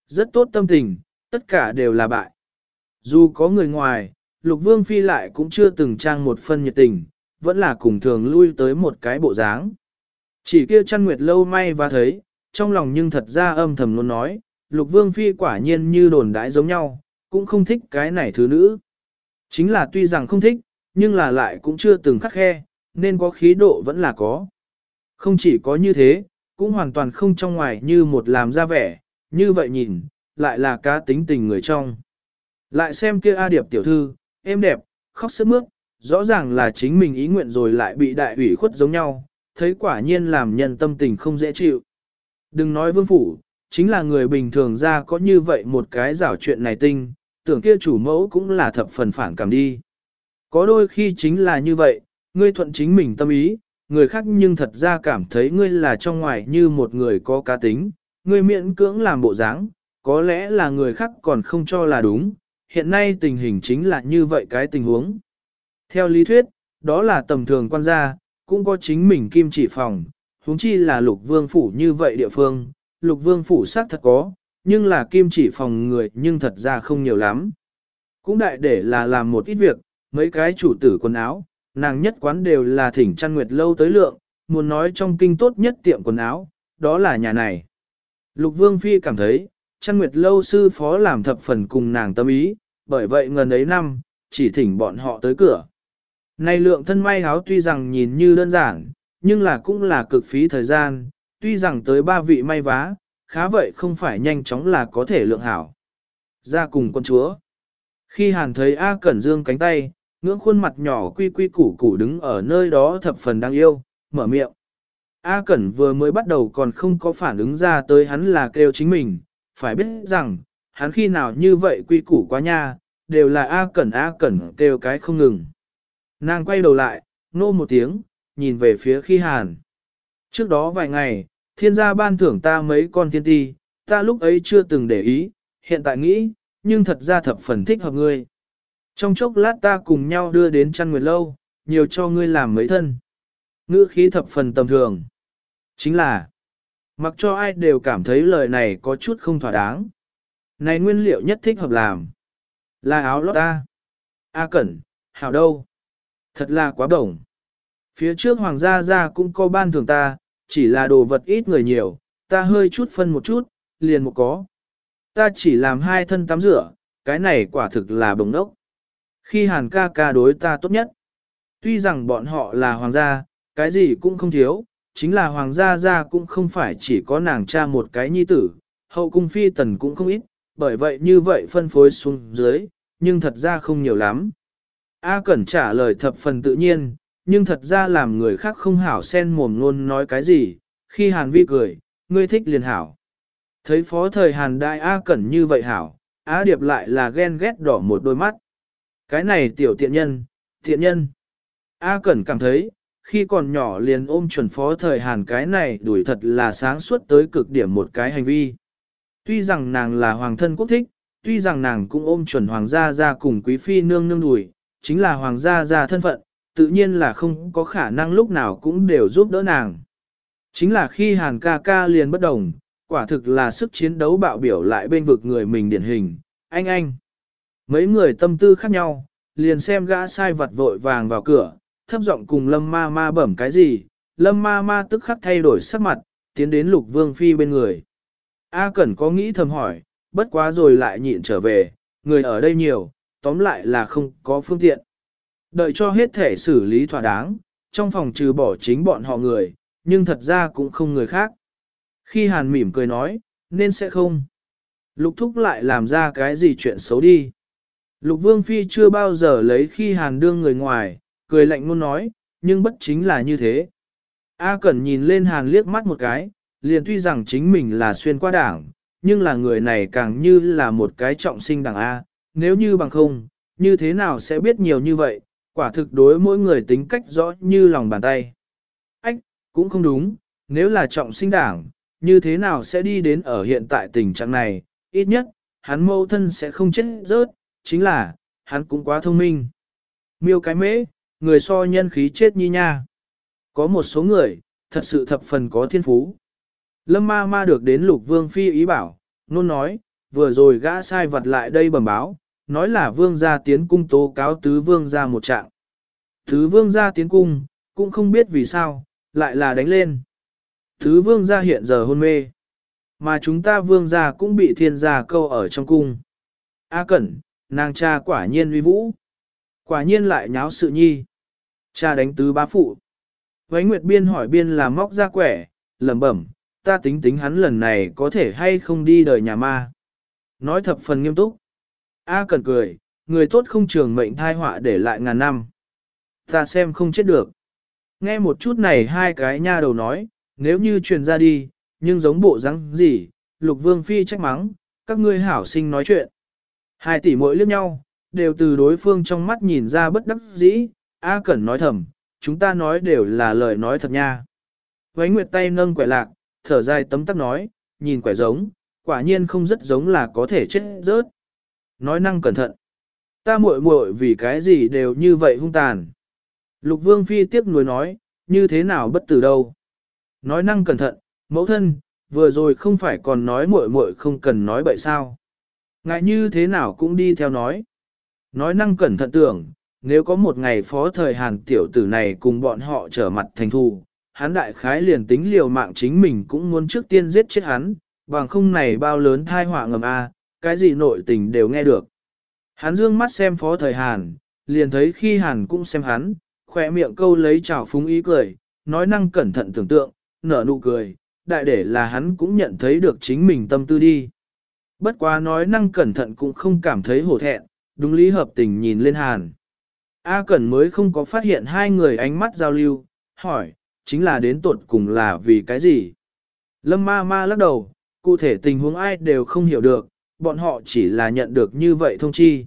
A: Rất tốt tâm tình, tất cả đều là bại. Dù có người ngoài, lục vương phi lại cũng chưa từng trang một phân nhiệt tình, vẫn là cùng thường lui tới một cái bộ dáng. Chỉ kia chăn nguyệt lâu may và thấy, trong lòng nhưng thật ra âm thầm luôn nói, lục vương phi quả nhiên như đồn đãi giống nhau, cũng không thích cái này thứ nữ. Chính là tuy rằng không thích, nhưng là lại cũng chưa từng khắc khe, nên có khí độ vẫn là có. Không chỉ có như thế, cũng hoàn toàn không trong ngoài như một làm ra vẻ, như vậy nhìn, lại là cá tính tình người trong. Lại xem kia A Điệp tiểu thư, êm đẹp, khóc sức mướt, rõ ràng là chính mình ý nguyện rồi lại bị đại ủy khuất giống nhau, thấy quả nhiên làm nhân tâm tình không dễ chịu. Đừng nói vương phủ, chính là người bình thường ra có như vậy một cái rảo chuyện này tinh, tưởng kia chủ mẫu cũng là thập phần phản cảm đi. Có đôi khi chính là như vậy, ngươi thuận chính mình tâm ý, người khác nhưng thật ra cảm thấy ngươi là trong ngoài như một người có cá tính, ngươi miễn cưỡng làm bộ dáng, có lẽ là người khác còn không cho là đúng, hiện nay tình hình chính là như vậy cái tình huống. Theo lý thuyết, đó là tầm thường quan gia, cũng có chính mình kim chỉ phòng, huống chi là lục vương phủ như vậy địa phương, lục vương phủ xác thật có, nhưng là kim chỉ phòng người nhưng thật ra không nhiều lắm. Cũng đại để là làm một ít việc, mấy cái chủ tử quần áo, nàng nhất quán đều là thỉnh chăn nguyệt lâu tới lượng, muốn nói trong kinh tốt nhất tiệm quần áo, đó là nhà này. Lục vương phi cảm thấy, Trăn nguyệt lâu sư phó làm thập phần cùng nàng tâm ý, bởi vậy ngần ấy năm, chỉ thỉnh bọn họ tới cửa. Này lượng thân may áo tuy rằng nhìn như đơn giản, nhưng là cũng là cực phí thời gian, tuy rằng tới ba vị may vá, khá vậy không phải nhanh chóng là có thể lượng hảo. Ra cùng con chúa. Khi hàn thấy A Cẩn Dương cánh tay, ngưỡng khuôn mặt nhỏ quy quy củ củ đứng ở nơi đó thập phần đáng yêu, mở miệng. A Cẩn vừa mới bắt đầu còn không có phản ứng ra tới hắn là kêu chính mình, phải biết rằng, hắn khi nào như vậy quy củ quá nha, đều là A Cẩn A Cẩn kêu cái không ngừng. Nàng quay đầu lại, nô một tiếng, nhìn về phía khi hàn. Trước đó vài ngày, thiên gia ban thưởng ta mấy con thiên ti, ta lúc ấy chưa từng để ý, hiện tại nghĩ, nhưng thật ra thập phần thích hợp ngươi. Trong chốc lát ta cùng nhau đưa đến chăn nguyệt lâu, nhiều cho ngươi làm mấy thân. Ngữ khí thập phần tầm thường. Chính là, mặc cho ai đều cảm thấy lời này có chút không thỏa đáng. Này nguyên liệu nhất thích hợp làm. Là áo lót ta. A cẩn, hảo đâu. Thật là quá bổng. Phía trước hoàng gia gia cũng có ban thường ta, chỉ là đồ vật ít người nhiều, ta hơi chút phân một chút, liền một có. Ta chỉ làm hai thân tắm rửa, cái này quả thực là bồng đốc. Khi hàn ca ca đối ta tốt nhất, tuy rằng bọn họ là hoàng gia, cái gì cũng không thiếu, chính là hoàng gia gia cũng không phải chỉ có nàng cha một cái nhi tử, hậu cung phi tần cũng không ít, bởi vậy như vậy phân phối xuống dưới, nhưng thật ra không nhiều lắm. A Cẩn trả lời thập phần tự nhiên, nhưng thật ra làm người khác không hảo sen mồm luôn nói cái gì, khi Hàn Vi cười, ngươi thích liền hảo. Thấy phó thời Hàn đại A Cẩn như vậy hảo, A Điệp lại là ghen ghét đỏ một đôi mắt. Cái này tiểu tiện nhân, tiện nhân. A Cẩn cảm thấy, khi còn nhỏ liền ôm chuẩn phó thời Hàn cái này đuổi thật là sáng suốt tới cực điểm một cái hành vi. Tuy rằng nàng là hoàng thân quốc thích, tuy rằng nàng cũng ôm chuẩn hoàng gia ra cùng quý phi nương nương đuổi, chính là hoàng gia ra thân phận, tự nhiên là không có khả năng lúc nào cũng đều giúp đỡ nàng. Chính là khi hàn ca ca liền bất đồng, quả thực là sức chiến đấu bạo biểu lại bên vực người mình điển hình, anh anh. Mấy người tâm tư khác nhau, liền xem gã sai vật vội vàng vào cửa, thấp giọng cùng lâm ma ma bẩm cái gì, lâm ma ma tức khắc thay đổi sắc mặt, tiến đến lục vương phi bên người. A Cẩn có nghĩ thầm hỏi, bất quá rồi lại nhịn trở về, người ở đây nhiều, tóm lại là không có phương tiện. Đợi cho hết thể xử lý thỏa đáng, trong phòng trừ bỏ chính bọn họ người, nhưng thật ra cũng không người khác. Khi Hàn mỉm cười nói, nên sẽ không. Lục thúc lại làm ra cái gì chuyện xấu đi. Lục Vương Phi chưa bao giờ lấy khi Hàn đương người ngoài, cười lạnh luôn nói, nhưng bất chính là như thế. A Cẩn nhìn lên Hàn liếc mắt một cái, liền tuy rằng chính mình là xuyên qua đảng, nhưng là người này càng như là một cái trọng sinh đảng A, nếu như bằng không, như thế nào sẽ biết nhiều như vậy, quả thực đối mỗi người tính cách rõ như lòng bàn tay. Ách, cũng không đúng, nếu là trọng sinh đảng, như thế nào sẽ đi đến ở hiện tại tình trạng này, ít nhất, hắn mâu thân sẽ không chết rớt, chính là, hắn cũng quá thông minh. Miêu cái mễ, người so nhân khí chết nhi nha. Có một số người, thật sự thập phần có thiên phú. Lâm ma ma được đến lục vương phi ý bảo, nôn nói, vừa rồi gã sai vật lại đây bẩm báo, nói là vương gia tiến cung tố cáo tứ vương gia một trạng. Tứ vương gia tiến cung, cũng không biết vì sao, lại là đánh lên. Tứ vương gia hiện giờ hôn mê. Mà chúng ta vương gia cũng bị thiên gia câu ở trong cung. A cẩn, nàng cha quả nhiên uy vũ. Quả nhiên lại nháo sự nhi. Cha đánh tứ bá phụ. Vánh Nguyệt Biên hỏi Biên là móc ra quẻ, lẩm bẩm, ta tính tính hắn lần này có thể hay không đi đời nhà ma. Nói thập phần nghiêm túc. A cần cười, người tốt không trường mệnh thai họa để lại ngàn năm. Ta xem không chết được. Nghe một chút này hai cái nha đầu nói, nếu như truyền ra đi, nhưng giống bộ răng gì, lục vương phi trách mắng, các ngươi hảo sinh nói chuyện. Hai tỷ mỗi liếc nhau, đều từ đối phương trong mắt nhìn ra bất đắc dĩ, A Cẩn nói thầm, chúng ta nói đều là lời nói thật nha. Vánh Nguyệt tay nâng quẻ lạc, thở dài tấm tắc nói, nhìn quẻ giống, quả nhiên không rất giống là có thể chết rớt. Nói năng cẩn thận. Ta muội muội vì cái gì đều như vậy hung tàn. Lục Vương Phi tiếc nuối nói, như thế nào bất tử đâu. Nói năng cẩn thận, mẫu thân, vừa rồi không phải còn nói muội muội không cần nói bậy sao. Ngại như thế nào cũng đi theo nói. Nói năng cẩn thận tưởng, nếu có một ngày phó thời hàn tiểu tử này cùng bọn họ trở mặt thành thù, hắn đại khái liền tính liều mạng chính mình cũng muốn trước tiên giết chết hắn, bằng không này bao lớn thai họa ngầm a, cái gì nội tình đều nghe được. Hắn dương mắt xem phó thời hàn, liền thấy khi hàn cũng xem hắn, khỏe miệng câu lấy trào phúng ý cười, nói năng cẩn thận tưởng tượng, nở nụ cười, đại để là hắn cũng nhận thấy được chính mình tâm tư đi. Bất quá nói năng cẩn thận cũng không cảm thấy hổ thẹn, đúng lý hợp tình nhìn lên hàn. A Cẩn mới không có phát hiện hai người ánh mắt giao lưu, hỏi, chính là đến tuột cùng là vì cái gì? Lâm ma ma lắc đầu, cụ thể tình huống ai đều không hiểu được, bọn họ chỉ là nhận được như vậy thông chi.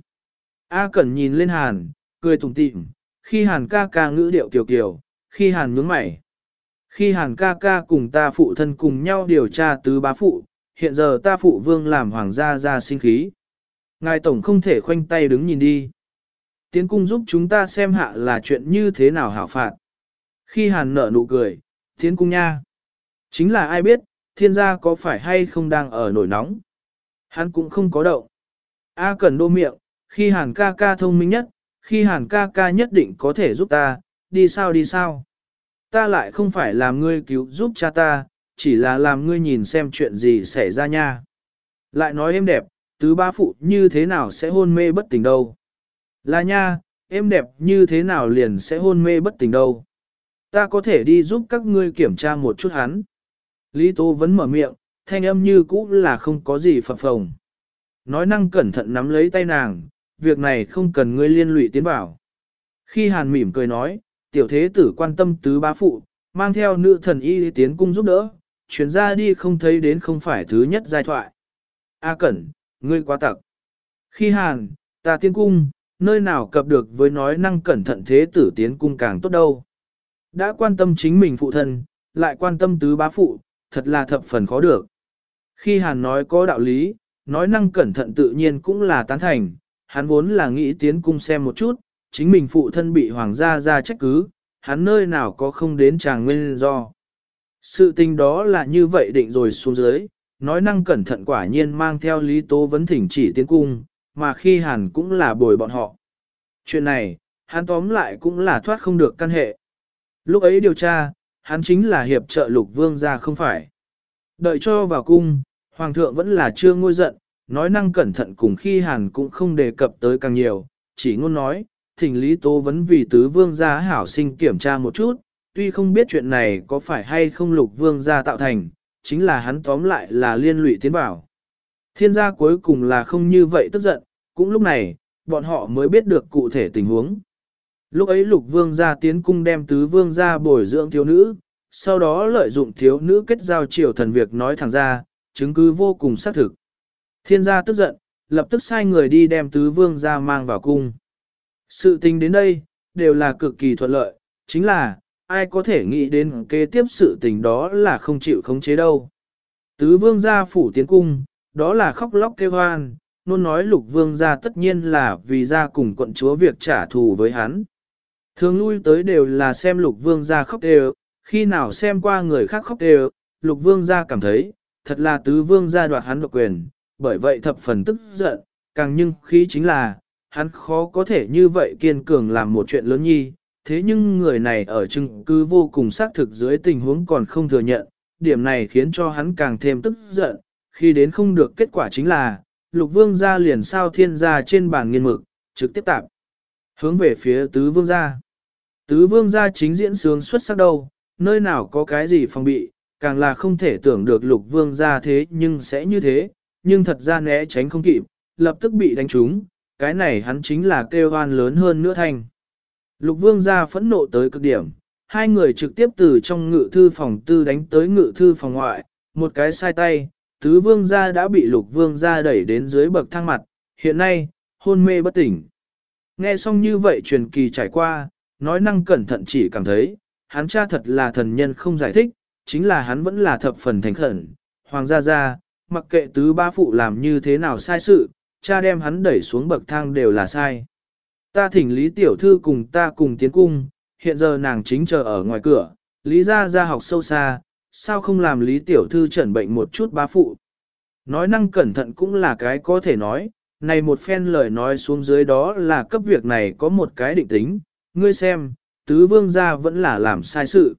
A: A Cẩn nhìn lên Hàn, cười tủm tỉm, khi Hàn ca ca ngữ điệu kiều kiều, khi Hàn nhướng mày. Khi Hàn ca ca cùng ta phụ thân cùng nhau điều tra tứ bá phụ, hiện giờ ta phụ vương làm hoàng gia ra sinh khí. Ngài tổng không thể khoanh tay đứng nhìn đi. Tiến cung giúp chúng ta xem hạ là chuyện như thế nào hảo phạt. Khi hàn nở nụ cười, tiến cung nha. Chính là ai biết, thiên gia có phải hay không đang ở nổi nóng. Hắn cũng không có động. A cần đô miệng, khi hàn ca ca thông minh nhất, khi hàn ca ca nhất định có thể giúp ta, đi sao đi sao. Ta lại không phải làm ngươi cứu giúp cha ta, chỉ là làm ngươi nhìn xem chuyện gì xảy ra nha. Lại nói em đẹp, tứ ba phụ như thế nào sẽ hôn mê bất tỉnh đâu. Là nha, em đẹp như thế nào liền sẽ hôn mê bất tỉnh đâu. Ta có thể đi giúp các ngươi kiểm tra một chút hắn. Lý Tố vẫn mở miệng, thanh âm như cũ là không có gì phập phồng. Nói năng cẩn thận nắm lấy tay nàng, việc này không cần ngươi liên lụy tiến vào. Khi hàn mỉm cười nói, tiểu thế tử quan tâm tứ bá phụ, mang theo nữ thần y tiến cung giúp đỡ, chuyển ra đi không thấy đến không phải thứ nhất giai thoại. A cẩn, ngươi quá tặc. Khi hàn, ta tiến cung, nơi nào cập được với nói năng cẩn thận thế tử tiến cung càng tốt đâu. Đã quan tâm chính mình phụ thân, lại quan tâm tứ bá phụ, thật là thập phần khó được. Khi Hàn nói có đạo lý, nói năng cẩn thận tự nhiên cũng là tán thành, hắn vốn là nghĩ tiến cung xem một chút, chính mình phụ thân bị hoàng gia ra trách cứ, hắn nơi nào có không đến chàng nguyên do. Sự tình đó là như vậy định rồi xuống dưới, nói năng cẩn thận quả nhiên mang theo lý tố vấn thỉnh chỉ tiến cung, mà khi hàn cũng là bồi bọn họ. Chuyện này, hắn tóm lại cũng là thoát không được căn hệ. Lúc ấy điều tra, hắn chính là hiệp trợ lục vương ra không phải. Đợi cho vào cung, hoàng thượng vẫn là chưa ngôi giận, nói năng cẩn thận cùng khi hàn cũng không đề cập tới càng nhiều, chỉ ngôn nói, thỉnh Lý Tố vấn vì tứ vương gia hảo sinh kiểm tra một chút, tuy không biết chuyện này có phải hay không lục vương gia tạo thành, chính là hắn tóm lại là liên lụy tiến bảo. Thiên gia cuối cùng là không như vậy tức giận, cũng lúc này, bọn họ mới biết được cụ thể tình huống. Lúc ấy lục vương gia tiến cung đem tứ vương gia bồi dưỡng thiếu nữ, sau đó lợi dụng thiếu nữ kết giao triều thần việc nói thẳng ra, chứng cứ vô cùng xác thực. Thiên gia tức giận, lập tức sai người đi đem tứ vương gia mang vào cung. Sự tình đến đây, đều là cực kỳ thuận lợi, chính là, ai có thể nghĩ đến kế tiếp sự tình đó là không chịu khống chế đâu. Tứ vương gia phủ tiến cung, đó là khóc lóc kêu hoan, nôn nói lục vương gia tất nhiên là vì ra cùng quận chúa việc trả thù với hắn. Thường lui tới đều là xem lục vương gia khóc đều, khi nào xem qua người khác khóc đều, lục vương gia cảm thấy, thật là tứ vương gia đoạt hắn độc quyền, bởi vậy thập phần tức giận, càng nhưng khí chính là, hắn khó có thể như vậy kiên cường làm một chuyện lớn nhi, thế nhưng người này ở chứng cứ vô cùng xác thực dưới tình huống còn không thừa nhận, điểm này khiến cho hắn càng thêm tức giận, khi đến không được kết quả chính là, lục vương gia liền sao thiên gia trên bàn nghiên mực, trực tiếp tạp, hướng về phía tứ vương gia. Tứ vương gia chính diễn sướng xuất sắc đâu, nơi nào có cái gì phòng bị, càng là không thể tưởng được lục vương gia thế nhưng sẽ như thế, nhưng thật ra né tránh không kịp, lập tức bị đánh trúng, cái này hắn chính là kêu hoan lớn hơn nữa thành. Lục vương gia phẫn nộ tới cực điểm, hai người trực tiếp từ trong ngự thư phòng tư đánh tới ngự thư phòng ngoại, một cái sai tay, tứ vương gia đã bị lục vương gia đẩy đến dưới bậc thang mặt, hiện nay, hôn mê bất tỉnh. Nghe xong như vậy truyền kỳ trải qua, nói năng cẩn thận chỉ cảm thấy, hắn cha thật là thần nhân không giải thích, chính là hắn vẫn là thập phần thành khẩn, hoàng gia gia, mặc kệ tứ ba phụ làm như thế nào sai sự, cha đem hắn đẩy xuống bậc thang đều là sai. Ta thỉnh Lý Tiểu Thư cùng ta cùng tiến cung, hiện giờ nàng chính chờ ở ngoài cửa, Lý gia gia học sâu xa, sao không làm Lý Tiểu Thư chẩn bệnh một chút ba phụ. Nói năng cẩn thận cũng là cái có thể nói, này một phen lời nói xuống dưới đó là cấp việc này có một cái định tính, ngươi xem, tứ vương gia vẫn là làm sai sự.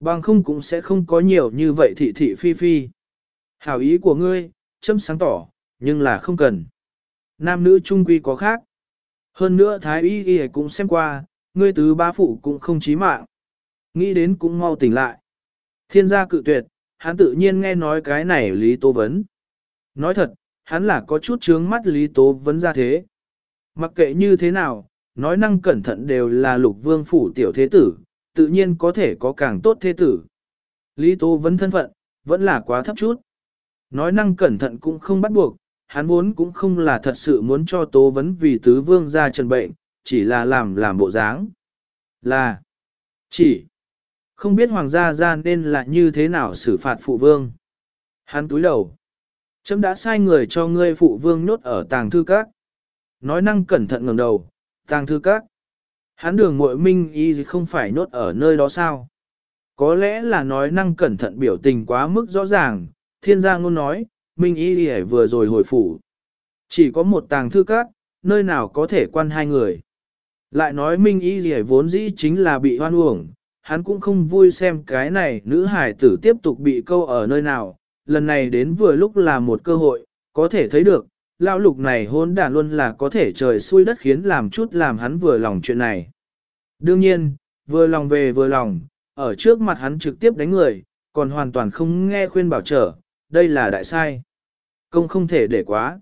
A: Bằng không cũng sẽ không có nhiều như vậy thị thị phi phi. Hảo ý của ngươi, châm sáng tỏ, nhưng là không cần. Nam nữ trung quy có khác. Hơn nữa thái y y cũng xem qua, ngươi tứ ba phụ cũng không chí mạng. Nghĩ đến cũng mau tỉnh lại. Thiên gia cự tuyệt, hắn tự nhiên nghe nói cái này Lý Tố Vấn. Nói thật, hắn là có chút chướng mắt Lý Tố Vấn ra thế. Mặc kệ như thế nào, nói năng cẩn thận đều là lục vương phủ tiểu thế tử, tự nhiên có thể có càng tốt thế tử. Lý Tố Vấn thân phận, vẫn là quá thấp chút. Nói năng cẩn thận cũng không bắt buộc, hắn vốn cũng không là thật sự muốn cho tố vấn vì tứ vương ra trần bệnh, chỉ là làm làm bộ dáng. Là, chỉ, không biết hoàng gia gian nên là như thế nào xử phạt phụ vương. Hắn túi đầu, chấm đã sai người cho ngươi phụ vương nhốt ở tàng thư các. Nói năng cẩn thận ngẩng đầu, tàng thư các. Hắn đường muội minh y không phải nhốt ở nơi đó sao? Có lẽ là nói năng cẩn thận biểu tình quá mức rõ ràng, thiên gia ngôn nói, Minh Y Lì vừa rồi hồi phủ. Chỉ có một tàng thư các, nơi nào có thể quan hai người. Lại nói Minh Y Lì vốn dĩ chính là bị hoan uổng, hắn cũng không vui xem cái này nữ hải tử tiếp tục bị câu ở nơi nào, lần này đến vừa lúc là một cơ hội, có thể thấy được, lão lục này hôn đản luôn là có thể trời xui đất khiến làm chút làm hắn vừa lòng chuyện này. Đương nhiên, vừa lòng về vừa lòng, ở trước mặt hắn trực tiếp đánh người, còn hoàn toàn không nghe khuyên bảo trở, đây là đại sai. Công không thể để quá.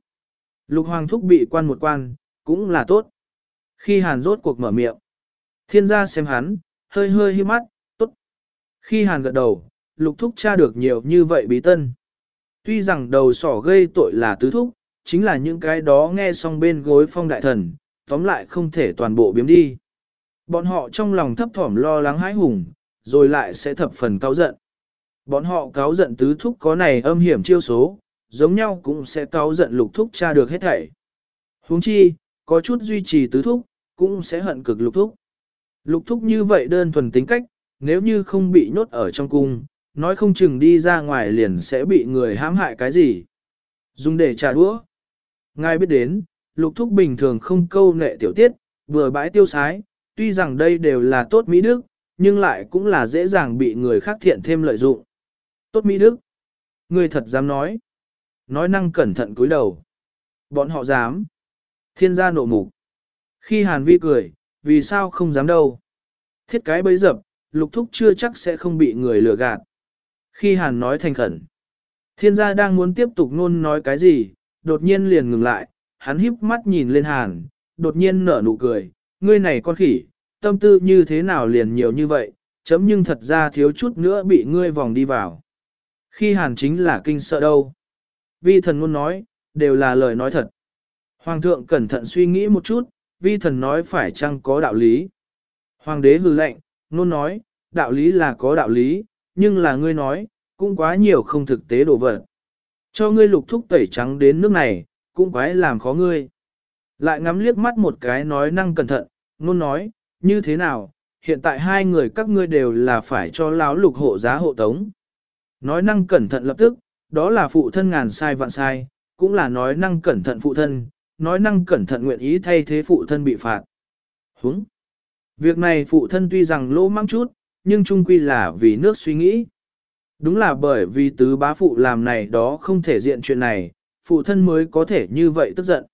A: Lục hoàng thúc bị quan một quan, cũng là tốt. Khi hàn rốt cuộc mở miệng, thiên gia xem hắn, hơi hơi hi mắt, tốt. Khi hàn gật đầu, lục thúc tra được nhiều như vậy bí tân. Tuy rằng đầu sỏ gây tội là tứ thúc, chính là những cái đó nghe xong bên gối phong đại thần, tóm lại không thể toàn bộ biếm đi. Bọn họ trong lòng thấp thỏm lo lắng hãi hùng, rồi lại sẽ thập phần cáo giận. Bọn họ cáo giận tứ thúc có này âm hiểm chiêu số, giống nhau cũng sẽ cáo giận lục thúc cha được hết thảy. huống chi, có chút duy trì tứ thúc, cũng sẽ hận cực lục thúc. Lục thúc như vậy đơn thuần tính cách, nếu như không bị nhốt ở trong cung, nói không chừng đi ra ngoài liền sẽ bị người hãm hại cái gì. Dùng để trả đũa. Ngài biết đến, lục thúc bình thường không câu nệ tiểu tiết, vừa bãi tiêu sái, tuy rằng đây đều là tốt Mỹ Đức, nhưng lại cũng là dễ dàng bị người khác thiện thêm lợi dụng. Tốt Mỹ Đức. Người thật dám nói. Nói năng cẩn thận cúi đầu. Bọn họ dám. Thiên gia nộ mục. Khi Hàn Vi cười, vì sao không dám đâu. Thiết cái bấy dập, lục thúc chưa chắc sẽ không bị người lừa gạt. Khi Hàn nói thành khẩn. Thiên gia đang muốn tiếp tục ngôn nói cái gì, đột nhiên liền ngừng lại, hắn híp mắt nhìn lên Hàn, đột nhiên nở nụ cười, ngươi này con khỉ, tâm tư như thế nào liền nhiều như vậy, chấm nhưng thật ra thiếu chút nữa bị ngươi vòng đi vào. Khi Hàn chính là kinh sợ đâu. Vi thần luôn nói, đều là lời nói thật. Hoàng thượng cẩn thận suy nghĩ một chút, vi thần nói phải chăng có đạo lý. Hoàng đế hư lệnh, nôn nói, đạo lý là có đạo lý, nhưng là ngươi nói, cũng quá nhiều không thực tế đồ vật. Cho ngươi lục thúc tẩy trắng đến nước này, cũng quái làm khó ngươi. Lại ngắm liếc mắt một cái nói năng cẩn thận, nôn nói, như thế nào, hiện tại hai người các ngươi đều là phải cho lão lục hộ giá hộ tống. Nói năng cẩn thận lập tức, đó là phụ thân ngàn sai vạn sai, cũng là nói năng cẩn thận phụ thân, nói năng cẩn thận nguyện ý thay thế phụ thân bị phạt. Húng! Việc này phụ thân tuy rằng lỗ mang chút, nhưng chung quy là vì nước suy nghĩ. Đúng là bởi vì tứ bá phụ làm này đó không thể diện chuyện này, phụ thân mới có thể như vậy tức giận.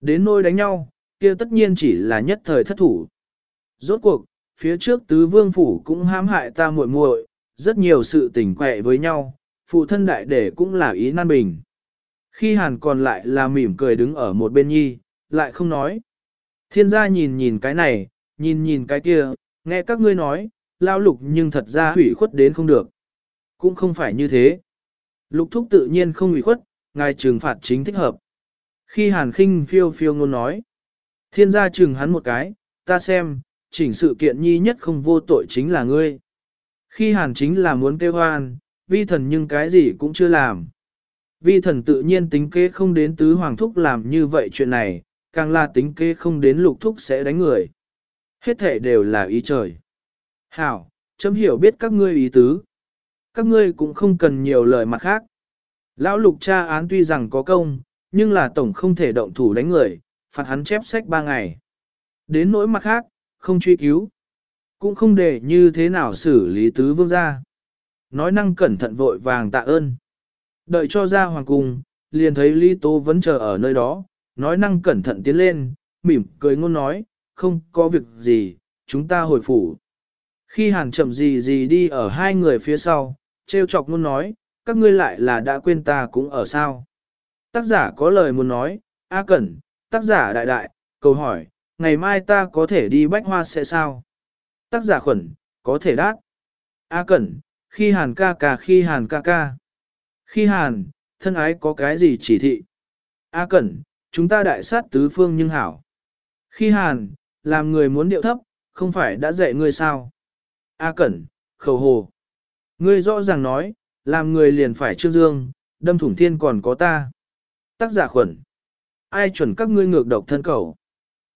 A: Đến nôi đánh nhau, kia tất nhiên chỉ là nhất thời thất thủ. Rốt cuộc, phía trước tứ vương phủ cũng hãm hại ta muội muội, rất nhiều sự tình quẹ với nhau, phụ thân đại để cũng là ý nan bình. Khi hàn còn lại là mỉm cười đứng ở một bên nhi, lại không nói. Thiên gia nhìn nhìn cái này, nhìn nhìn cái kia, nghe các ngươi nói, lao lục nhưng thật ra hủy khuất đến không được. Cũng không phải như thế. Lục thúc tự nhiên không hủy khuất, ngài trừng phạt chính thích hợp. Khi hàn khinh phiêu phiêu ngôn nói, thiên gia trừng hắn một cái, ta xem, chỉnh sự kiện nhi nhất không vô tội chính là ngươi. Khi hàn chính là muốn kêu hoan, vi thần nhưng cái gì cũng chưa làm. Vi thần tự nhiên tính kế không đến tứ hoàng thúc làm như vậy chuyện này, càng là tính kế không đến lục thúc sẽ đánh người. Hết thể đều là ý trời. Hảo, chấm hiểu biết các ngươi ý tứ. Các ngươi cũng không cần nhiều lời mặt khác. Lão lục cha án tuy rằng có công, nhưng là tổng không thể động thủ đánh người, phạt hắn chép sách ba ngày. Đến nỗi mặt khác, không truy cứu. Cũng không để như thế nào xử lý tứ vương gia. Nói năng cẩn thận vội vàng tạ ơn. Đợi cho ra hoàng cung, liền thấy Lý Tố vẫn chờ ở nơi đó, nói năng cẩn thận tiến lên, mỉm cười ngôn nói, không có việc gì, chúng ta hồi phủ. Khi hàn chậm gì gì đi ở hai người phía sau, treo chọc ngôn nói, các ngươi lại là đã quên ta cũng ở sao. Tác giả có lời muốn nói, A Cẩn, tác giả đại đại, câu hỏi, ngày mai ta có thể đi bách hoa sẽ sao? Tác giả khuẩn, có thể đát. A Cẩn, khi hàn ca ca khi hàn ca ca. Khi hàn, thân ái có cái gì chỉ thị? A Cẩn, chúng ta đại sát tứ phương nhưng hảo. Khi hàn, làm người muốn điệu thấp, không phải đã dạy ngươi sao? A Cẩn, khẩu hồ. Ngươi rõ ràng nói, làm người liền phải trương dương, đâm thủng thiên còn có ta. Tác giả khuẩn. Ai chuẩn các ngươi ngược độc thân cầu?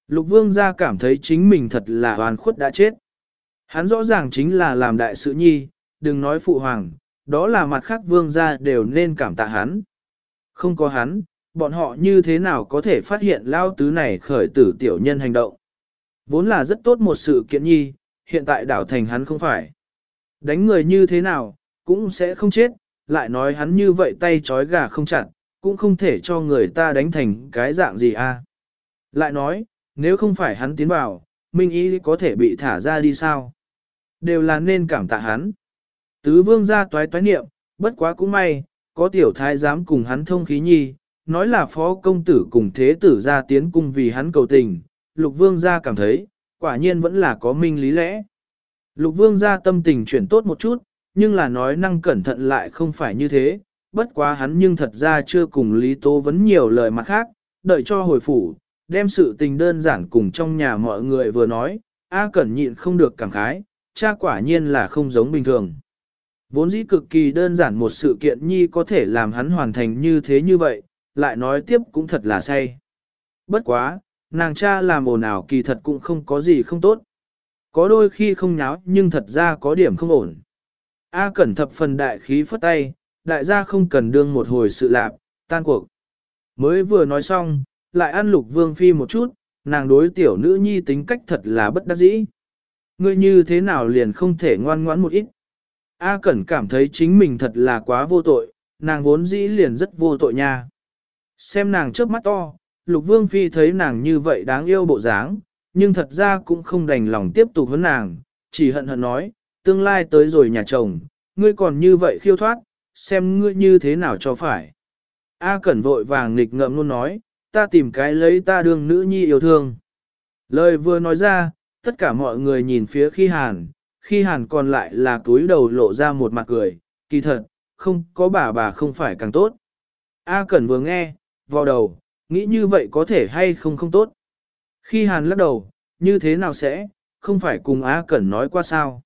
A: Lục vương gia cảm thấy chính mình thật là hoàn khuất đã chết. Hắn rõ ràng chính là làm đại sự nhi, đừng nói phụ hoàng, đó là mặt khác vương gia đều nên cảm tạ hắn. Không có hắn, bọn họ như thế nào có thể phát hiện lao tứ này khởi tử tiểu nhân hành động. Vốn là rất tốt một sự kiện nhi, hiện tại đảo thành hắn không phải. Đánh người như thế nào, cũng sẽ không chết, lại nói hắn như vậy tay trói gà không chặt, cũng không thể cho người ta đánh thành cái dạng gì a. À. Lại nói, nếu không phải hắn tiến vào, Minh Y có thể bị thả ra đi sao? Đều là nên cảm tạ hắn. Tứ vương ra toái toái niệm, bất quá cũng may, có tiểu thái giám cùng hắn thông khí nhi, nói là phó công tử cùng thế tử ra tiến cung vì hắn cầu tình, lục vương ra cảm thấy, quả nhiên vẫn là có minh lý lẽ. Lục vương ra tâm tình chuyển tốt một chút, nhưng là nói năng cẩn thận lại không phải như thế, bất quá hắn nhưng thật ra chưa cùng Lý Tố vấn nhiều lời mặt khác, đợi cho hồi phủ, đem sự tình đơn giản cùng trong nhà mọi người vừa nói, A Cẩn nhịn không được cảm khái, cha quả nhiên là không giống bình thường. Vốn dĩ cực kỳ đơn giản một sự kiện nhi có thể làm hắn hoàn thành như thế như vậy, lại nói tiếp cũng thật là say. Bất quá, nàng cha làm ồn ào kỳ thật cũng không có gì không tốt. Có đôi khi không nháo nhưng thật ra có điểm không ổn. A cẩn thập phần đại khí phất tay, đại gia không cần đương một hồi sự lạp, tan cuộc. Mới vừa nói xong, lại ăn lục vương phi một chút, nàng đối tiểu nữ nhi tính cách thật là bất đắc dĩ. Ngươi như thế nào liền không thể ngoan ngoãn một ít. A Cẩn cảm thấy chính mình thật là quá vô tội, nàng vốn dĩ liền rất vô tội nha. Xem nàng trước mắt to, Lục Vương Phi thấy nàng như vậy đáng yêu bộ dáng, nhưng thật ra cũng không đành lòng tiếp tục với nàng, chỉ hận hận nói, tương lai tới rồi nhà chồng, ngươi còn như vậy khiêu thoát, xem ngươi như thế nào cho phải. A Cẩn vội vàng nghịch ngợm luôn nói, ta tìm cái lấy ta đương nữ nhi yêu thương. Lời vừa nói ra, tất cả mọi người nhìn phía khi hàn, khi hàn còn lại là túi đầu lộ ra một mặt cười, kỳ thật, không có bà bà không phải càng tốt. A Cẩn vừa nghe, vào đầu, nghĩ như vậy có thể hay không không tốt. Khi hàn lắc đầu, như thế nào sẽ, không phải cùng A Cẩn nói qua sao.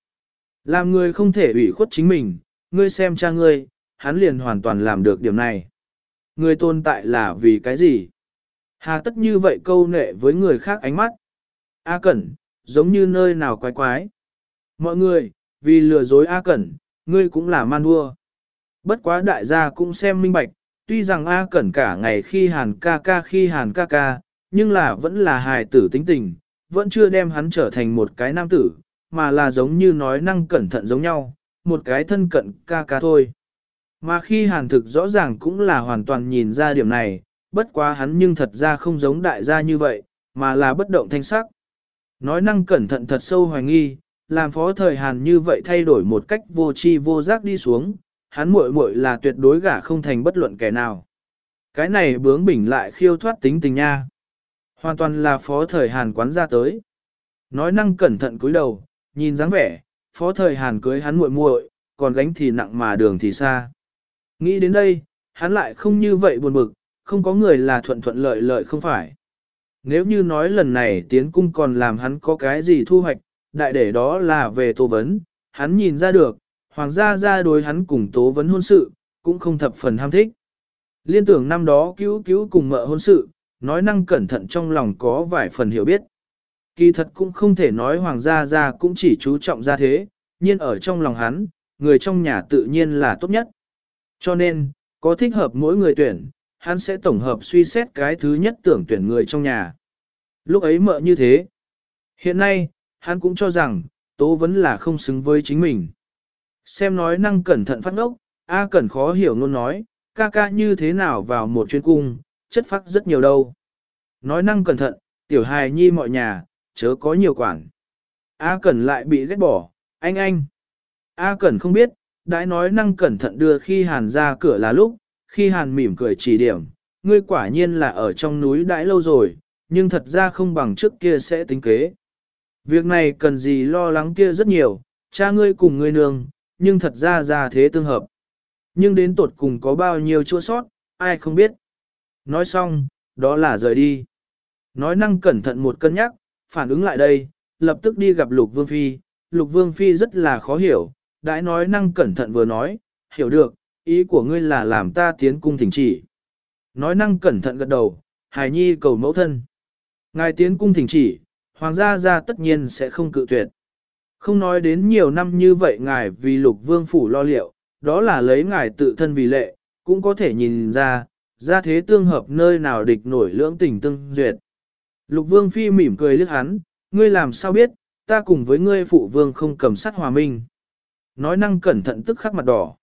A: Làm người không thể ủy khuất chính mình, ngươi xem cha ngươi, hắn liền hoàn toàn làm được điểm này. Ngươi tồn tại là vì cái gì? Hà tất như vậy câu nệ với người khác ánh mắt. A Cẩn, giống như nơi nào quái quái. Mọi người, vì lừa dối A Cẩn, ngươi cũng là man đua. Bất quá đại gia cũng xem minh bạch, tuy rằng A Cẩn cả ngày khi hàn ca ca khi hàn ca ca, nhưng là vẫn là hài tử tính tình, vẫn chưa đem hắn trở thành một cái nam tử, mà là giống như nói năng cẩn thận giống nhau, một cái thân cận ca ca thôi. Mà khi hàn thực rõ ràng cũng là hoàn toàn nhìn ra điểm này, bất quá hắn nhưng thật ra không giống đại gia như vậy, mà là bất động thanh sắc. Nói năng cẩn thận thật sâu hoài nghi, làm phó thời Hàn như vậy thay đổi một cách vô tri vô giác đi xuống, hắn muội muội là tuyệt đối gả không thành bất luận kẻ nào. Cái này bướng bỉnh lại khiêu thoát tính tình nha. Hoàn toàn là phó thời Hàn quán ra tới. Nói năng cẩn thận cúi đầu, nhìn dáng vẻ, phó thời Hàn cưới hắn muội muội, còn gánh thì nặng mà đường thì xa. Nghĩ đến đây, hắn lại không như vậy buồn bực, không có người là thuận thuận lợi lợi không phải. Nếu như nói lần này tiến cung còn làm hắn có cái gì thu hoạch, đại để đó là về tố vấn, hắn nhìn ra được, hoàng gia ra đối hắn cùng tố vấn hôn sự, cũng không thập phần ham thích. Liên tưởng năm đó cứu cứu cùng mợ hôn sự, nói năng cẩn thận trong lòng có vài phần hiểu biết. Kỳ thật cũng không thể nói hoàng gia ra cũng chỉ chú trọng ra thế, nhưng ở trong lòng hắn, người trong nhà tự nhiên là tốt nhất. Cho nên, có thích hợp mỗi người tuyển, hắn sẽ tổng hợp suy xét cái thứ nhất tưởng tuyển người trong nhà. Lúc ấy mợ như thế. Hiện nay, hắn cũng cho rằng, Tố vẫn là không xứng với chính mình. Xem nói năng cẩn thận phát ngốc, A Cẩn khó hiểu luôn nói, ca ca như thế nào vào một chuyến cung, chất phát rất nhiều đâu. Nói năng cẩn thận, tiểu hài nhi mọi nhà, chớ có nhiều quản. A Cẩn lại bị ghét bỏ, anh anh. A Cẩn không biết, đãi nói năng cẩn thận đưa khi hàn ra cửa là lúc, khi hàn mỉm cười chỉ điểm, ngươi quả nhiên là ở trong núi đãi lâu rồi, nhưng thật ra không bằng trước kia sẽ tính kế. Việc này cần gì lo lắng kia rất nhiều, cha ngươi cùng ngươi nương, nhưng thật ra ra thế tương hợp. Nhưng đến tột cùng có bao nhiêu chua sót, ai không biết. Nói xong, đó là rời đi. Nói năng cẩn thận một cân nhắc, phản ứng lại đây, lập tức đi gặp Lục Vương Phi. Lục Vương Phi rất là khó hiểu, đãi nói năng cẩn thận vừa nói, hiểu được, ý của ngươi là làm ta tiến cung thỉnh chỉ. Nói năng cẩn thận gật đầu, hài nhi cầu mẫu thân. Ngài tiến cung thỉnh chỉ, hoàng gia gia tất nhiên sẽ không cự tuyệt. Không nói đến nhiều năm như vậy ngài vì lục vương phủ lo liệu, đó là lấy ngài tự thân vì lệ, cũng có thể nhìn ra, ra thế tương hợp nơi nào địch nổi lưỡng tình tương duyệt. Lục vương phi mỉm cười liếc hắn, ngươi làm sao biết, ta cùng với ngươi phụ vương không cầm sát hòa minh. Nói năng cẩn thận tức khắc mặt đỏ.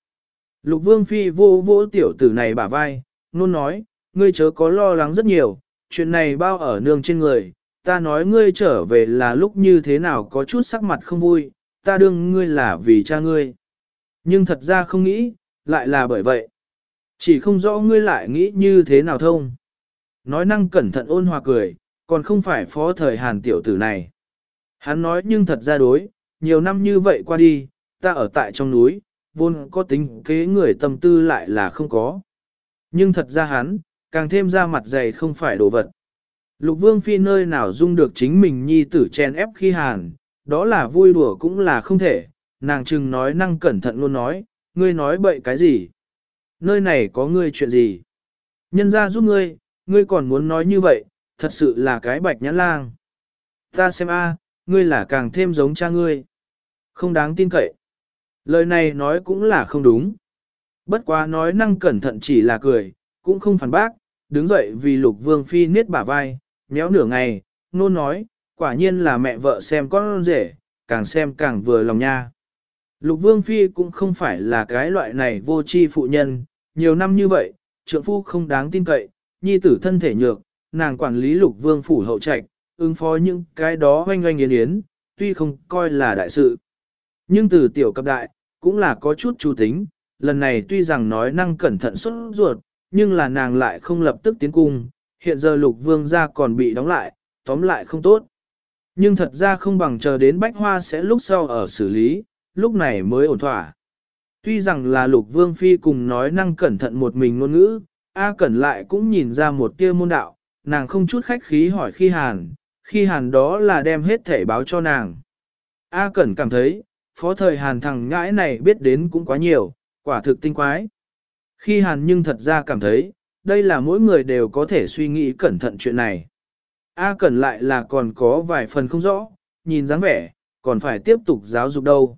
A: Lục vương phi vô vô tiểu tử này bả vai, nôn nói, ngươi chớ có lo lắng rất nhiều, chuyện này bao ở nương trên người, ta nói ngươi trở về là lúc như thế nào có chút sắc mặt không vui, ta đương ngươi là vì cha ngươi. Nhưng thật ra không nghĩ, lại là bởi vậy. Chỉ không rõ ngươi lại nghĩ như thế nào thông. Nói năng cẩn thận ôn hòa cười, còn không phải phó thời hàn tiểu tử này. Hắn nói nhưng thật ra đối, nhiều năm như vậy qua đi, ta ở tại trong núi, vốn có tính kế người tâm tư lại là không có. Nhưng thật ra hắn, càng thêm ra mặt dày không phải đồ vật. Lục vương phi nơi nào dung được chính mình nhi tử chen ép khi hàn, đó là vui đùa cũng là không thể, nàng chừng nói năng cẩn thận luôn nói, ngươi nói bậy cái gì? Nơi này có ngươi chuyện gì? Nhân ra giúp ngươi, ngươi còn muốn nói như vậy, thật sự là cái bạch nhãn lang. Ta xem a, ngươi là càng thêm giống cha ngươi. Không đáng tin cậy. Lời này nói cũng là không đúng. Bất quá nói năng cẩn thận chỉ là cười, cũng không phản bác, đứng dậy vì lục vương phi niết bả vai, méo nửa ngày, nôn nói, quả nhiên là mẹ vợ xem con rể, càng xem càng vừa lòng nha. Lục vương phi cũng không phải là cái loại này vô tri phụ nhân, nhiều năm như vậy, trượng phu không đáng tin cậy, nhi tử thân thể nhược, nàng quản lý lục vương phủ hậu trạch, ứng phó những cái đó hoanh hoanh yến yến, tuy không coi là đại sự. Nhưng từ tiểu cấp đại, cũng là có chút chú tính, lần này tuy rằng nói năng cẩn thận xuất ruột, nhưng là nàng lại không lập tức tiến cung, hiện giờ lục vương gia còn bị đóng lại, tóm lại không tốt. Nhưng thật ra không bằng chờ đến bách hoa sẽ lúc sau ở xử lý, lúc này mới ổn thỏa. Tuy rằng là lục vương phi cùng nói năng cẩn thận một mình ngôn ngữ, A Cẩn lại cũng nhìn ra một tia môn đạo, nàng không chút khách khí hỏi khi hàn, khi hàn đó là đem hết thể báo cho nàng. A Cẩn cảm thấy, phó thời hàn thằng ngãi này biết đến cũng quá nhiều, quả thực tinh quái. Khi hàn nhưng thật ra cảm thấy, đây là mỗi người đều có thể suy nghĩ cẩn thận chuyện này. A Cẩn lại là còn có vài phần không rõ, nhìn dáng vẻ, còn phải tiếp tục giáo dục đâu.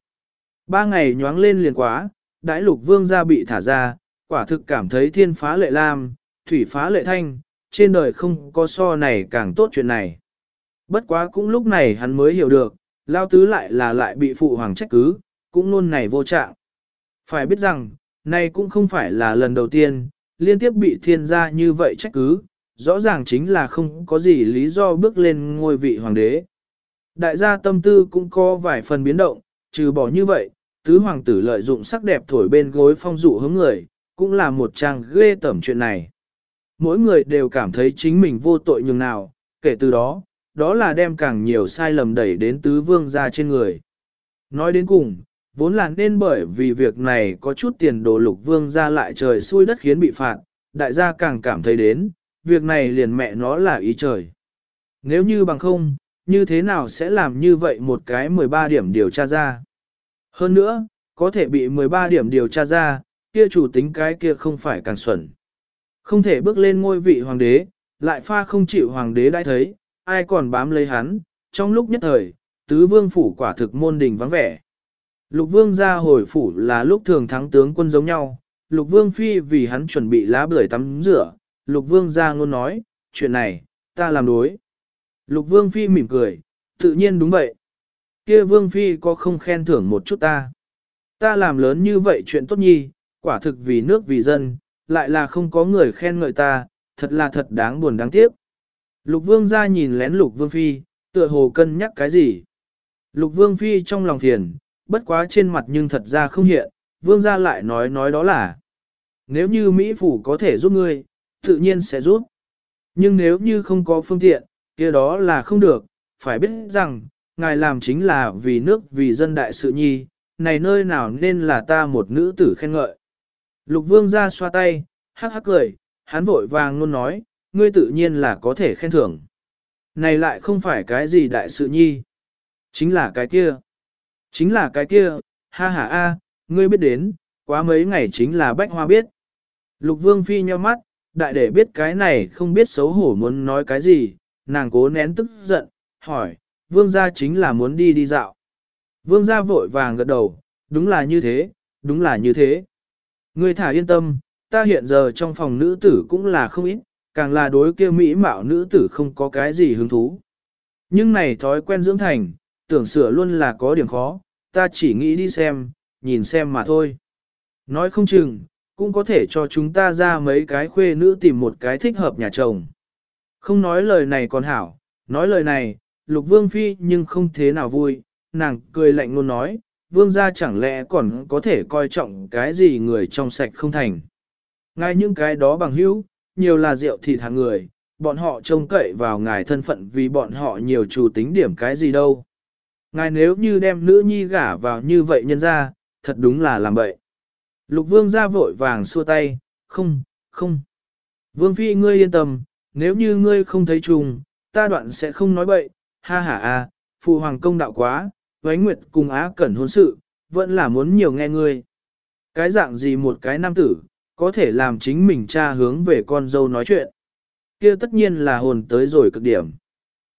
A: Ba ngày nhoáng lên liền quá, đãi lục vương gia bị thả ra, quả thực cảm thấy thiên phá lệ lam, thủy phá lệ thanh, trên đời không có so này càng tốt chuyện này. Bất quá cũng lúc này hắn mới hiểu được, lao tứ lại là lại bị phụ hoàng trách cứ, cũng luôn này vô trạng. Phải biết rằng, nay cũng không phải là lần đầu tiên, liên tiếp bị thiên gia như vậy trách cứ, rõ ràng chính là không có gì lý do bước lên ngôi vị hoàng đế. Đại gia tâm tư cũng có vài phần biến động, trừ bỏ như vậy, tứ hoàng tử lợi dụng sắc đẹp thổi bên gối phong dụ hướng người, cũng là một trang ghê tẩm chuyện này. Mỗi người đều cảm thấy chính mình vô tội nhường nào, kể từ đó, đó là đem càng nhiều sai lầm đẩy đến tứ vương ra trên người. Nói đến cùng, vốn là nên bởi vì việc này có chút tiền đồ lục vương ra lại trời xui đất khiến bị phạt, đại gia càng cảm thấy đến, việc này liền mẹ nó là ý trời. Nếu như bằng không, như thế nào sẽ làm như vậy một cái 13 điểm điều tra ra? Hơn nữa, có thể bị 13 điểm điều tra ra, kia chủ tính cái kia không phải càng xuẩn. Không thể bước lên ngôi vị hoàng đế, lại pha không chịu hoàng đế đã thấy, ai còn bám lấy hắn, trong lúc nhất thời, tứ vương phủ quả thực môn đình vắng vẻ. Lục vương ra hồi phủ là lúc thường thắng tướng quân giống nhau, lục vương phi vì hắn chuẩn bị lá bưởi tắm rửa, lục vương ra ngôn nói, chuyện này, ta làm đối. Lục vương phi mỉm cười, tự nhiên đúng vậy. Kia vương phi có không khen thưởng một chút ta. Ta làm lớn như vậy chuyện tốt nhi, quả thực vì nước vì dân, lại là không có người khen ngợi ta, thật là thật đáng buồn đáng tiếc. Lục vương ra nhìn lén lục vương phi, tựa hồ cân nhắc cái gì. Lục vương phi trong lòng thiền, bất quá trên mặt nhưng thật ra không hiện, vương gia lại nói nói đó là. Nếu như Mỹ Phủ có thể giúp ngươi, tự nhiên sẽ giúp. Nhưng nếu như không có phương tiện, kia đó là không được, phải biết rằng, ngài làm chính là vì nước vì dân đại sự nhi, này nơi nào nên là ta một nữ tử khen ngợi. Lục vương ra xoa tay, hắc hắc cười, hắn vội vàng luôn nói, ngươi tự nhiên là có thể khen thưởng. Này lại không phải cái gì đại sự nhi. Chính là cái kia. Chính là cái kia, ha ha a, ngươi biết đến, quá mấy ngày chính là bách hoa biết. Lục vương phi nheo mắt, đại để biết cái này không biết xấu hổ muốn nói cái gì, nàng cố nén tức giận, hỏi, vương gia chính là muốn đi đi dạo. Vương gia vội vàng gật đầu, đúng là như thế, đúng là như thế. Ngươi thả yên tâm, ta hiện giờ trong phòng nữ tử cũng là không ít, càng là đối kia mỹ mạo nữ tử không có cái gì hứng thú. Nhưng này thói quen dưỡng thành, tưởng sửa luôn là có điểm khó, ta chỉ nghĩ đi xem, nhìn xem mà thôi. Nói không chừng, cũng có thể cho chúng ta ra mấy cái khuê nữ tìm một cái thích hợp nhà chồng. Không nói lời này còn hảo, nói lời này, lục vương phi nhưng không thế nào vui, nàng cười lạnh luôn nói, vương gia chẳng lẽ còn có thể coi trọng cái gì người trong sạch không thành. Ngay những cái đó bằng hữu, nhiều là rượu thịt hàng người, bọn họ trông cậy vào ngài thân phận vì bọn họ nhiều chủ tính điểm cái gì đâu. Ngài nếu như đem nữ nhi gả vào như vậy nhân ra, thật đúng là làm bậy. Lục vương ra vội vàng xua tay, không, không. Vương phi ngươi yên tâm, nếu như ngươi không thấy trùng, ta đoạn sẽ không nói bậy, ha ha a, phụ hoàng công đạo quá, vánh nguyệt cùng á cẩn hôn sự, vẫn là muốn nhiều nghe ngươi. Cái dạng gì một cái nam tử, có thể làm chính mình cha hướng về con dâu nói chuyện. kia tất nhiên là hồn tới rồi cực điểm.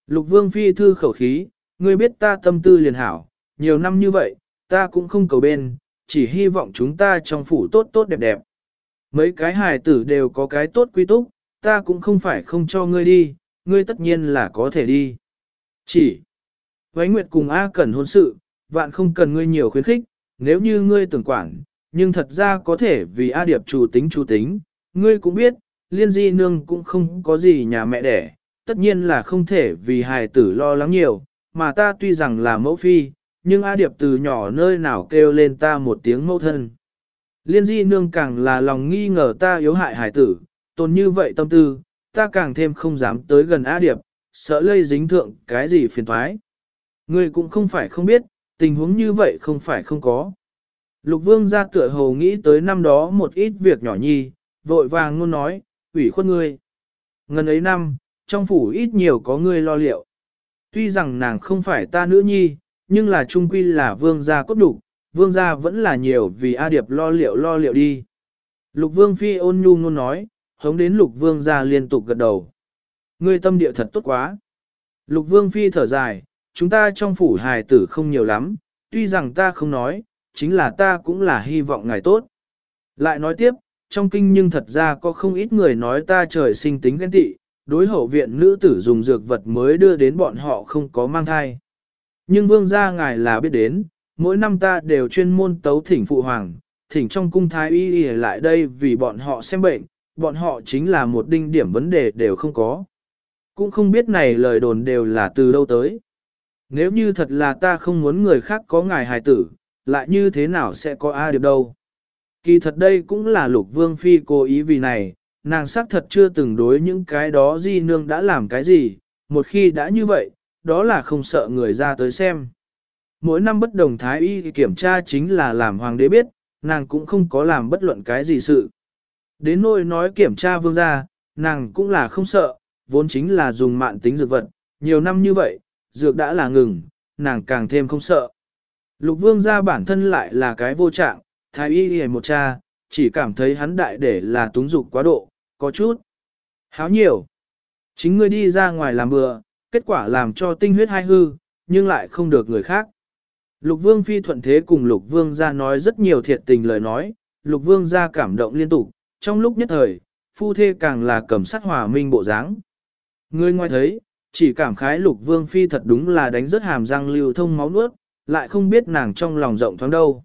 A: Lục vương phi thư khẩu khí, ngươi biết ta tâm tư liền hảo, nhiều năm như vậy, ta cũng không cầu bên, chỉ hy vọng chúng ta trong phủ tốt tốt đẹp đẹp. Mấy cái hài tử đều có cái tốt quy túc, ta cũng không phải không cho ngươi đi, ngươi tất nhiên là có thể đi. Chỉ, Vánh Nguyệt cùng A cần hôn sự, vạn không cần ngươi nhiều khuyến khích, nếu như ngươi tưởng quản, nhưng thật ra có thể vì A Điệp chủ tính chủ tính, ngươi cũng biết, liên di nương cũng không có gì nhà mẹ đẻ, tất nhiên là không thể vì hài tử lo lắng nhiều, mà ta tuy rằng là mẫu phi, nhưng A Điệp từ nhỏ nơi nào kêu lên ta một tiếng mẫu thân. Liên di nương càng là lòng nghi ngờ ta yếu hại hải tử, tồn như vậy tâm tư, ta càng thêm không dám tới gần A Điệp, sợ lây dính thượng cái gì phiền thoái. Ngươi cũng không phải không biết, tình huống như vậy không phải không có. Lục vương ra tựa hồ nghĩ tới năm đó một ít việc nhỏ nhi, vội vàng luôn nói, ủy khuất ngươi. Ngần ấy năm, trong phủ ít nhiều có ngươi lo liệu. Tuy rằng nàng không phải ta nữ nhi, nhưng là trung quy là vương gia cốt đủ, vương gia vẫn là nhiều vì A Điệp lo liệu lo liệu đi. Lục vương phi ôn nhu ngôn nói, hống đến lục vương gia liên tục gật đầu. Ngươi tâm địa thật tốt quá. Lục vương phi thở dài, chúng ta trong phủ hài tử không nhiều lắm, tuy rằng ta không nói, chính là ta cũng là hy vọng ngài tốt. Lại nói tiếp, trong kinh nhưng thật ra có không ít người nói ta trời sinh tính ghen tị, đối hậu viện nữ tử dùng dược vật mới đưa đến bọn họ không có mang thai. Nhưng vương gia ngài là biết đến, mỗi năm ta đều chuyên môn tấu thỉnh phụ hoàng, thỉnh trong cung thái y y lại đây vì bọn họ xem bệnh, bọn họ chính là một đinh điểm vấn đề đều không có. Cũng không biết này lời đồn đều là từ đâu tới. Nếu như thật là ta không muốn người khác có ngài hài tử, lại như thế nào sẽ có A Điệp đâu. Kỳ thật đây cũng là lục vương phi cố ý vì này, nàng xác thật chưa từng đối những cái đó di nương đã làm cái gì, một khi đã như vậy, đó là không sợ người ra tới xem. Mỗi năm bất đồng thái y kiểm tra chính là làm hoàng đế biết, nàng cũng không có làm bất luận cái gì sự. Đến nỗi nói kiểm tra vương gia, nàng cũng là không sợ, vốn chính là dùng mạng tính dược vật, nhiều năm như vậy, dược đã là ngừng, nàng càng thêm không sợ. Lục vương gia bản thân lại là cái vô trạng, thái y hề một cha, chỉ cảm thấy hắn đại để là túng dục quá độ, có chút. Háo nhiều. Chính ngươi đi ra ngoài làm bừa, kết quả làm cho tinh huyết hai hư, nhưng lại không được người khác. Lục vương phi thuận thế cùng lục vương gia nói rất nhiều thiệt tình lời nói, lục vương gia cảm động liên tục, trong lúc nhất thời, phu thê càng là cầm sát hòa minh bộ dáng. Người ngoài thấy, chỉ cảm khái lục vương phi thật đúng là đánh rất hàm răng lưu thông máu nuốt, lại không biết nàng trong lòng rộng thoáng đâu.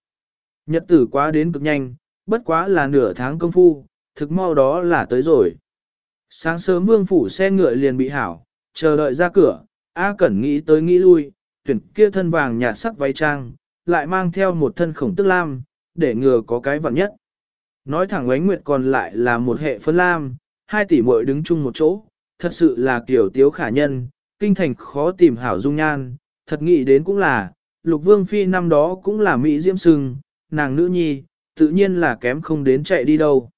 A: Nhật tử quá đến cực nhanh, bất quá là nửa tháng công phu, thực mau đó là tới rồi. Sáng sớm vương phủ xe ngựa liền bị hảo, chờ đợi ra cửa, A Cẩn nghĩ tới nghĩ lui, tuyển kia thân vàng nhạt sắc váy trang, lại mang theo một thân khổng tức lam, để ngừa có cái vặn nhất. Nói thẳng ánh nguyệt còn lại là một hệ phân lam, hai tỷ muội đứng chung một chỗ, thật sự là kiểu tiếu khả nhân, kinh thành khó tìm hảo dung nhan, thật nghĩ đến cũng là, lục vương phi năm đó cũng là mỹ diễm sưng, nàng nữ nhi, tự nhiên là kém không đến chạy đi đâu.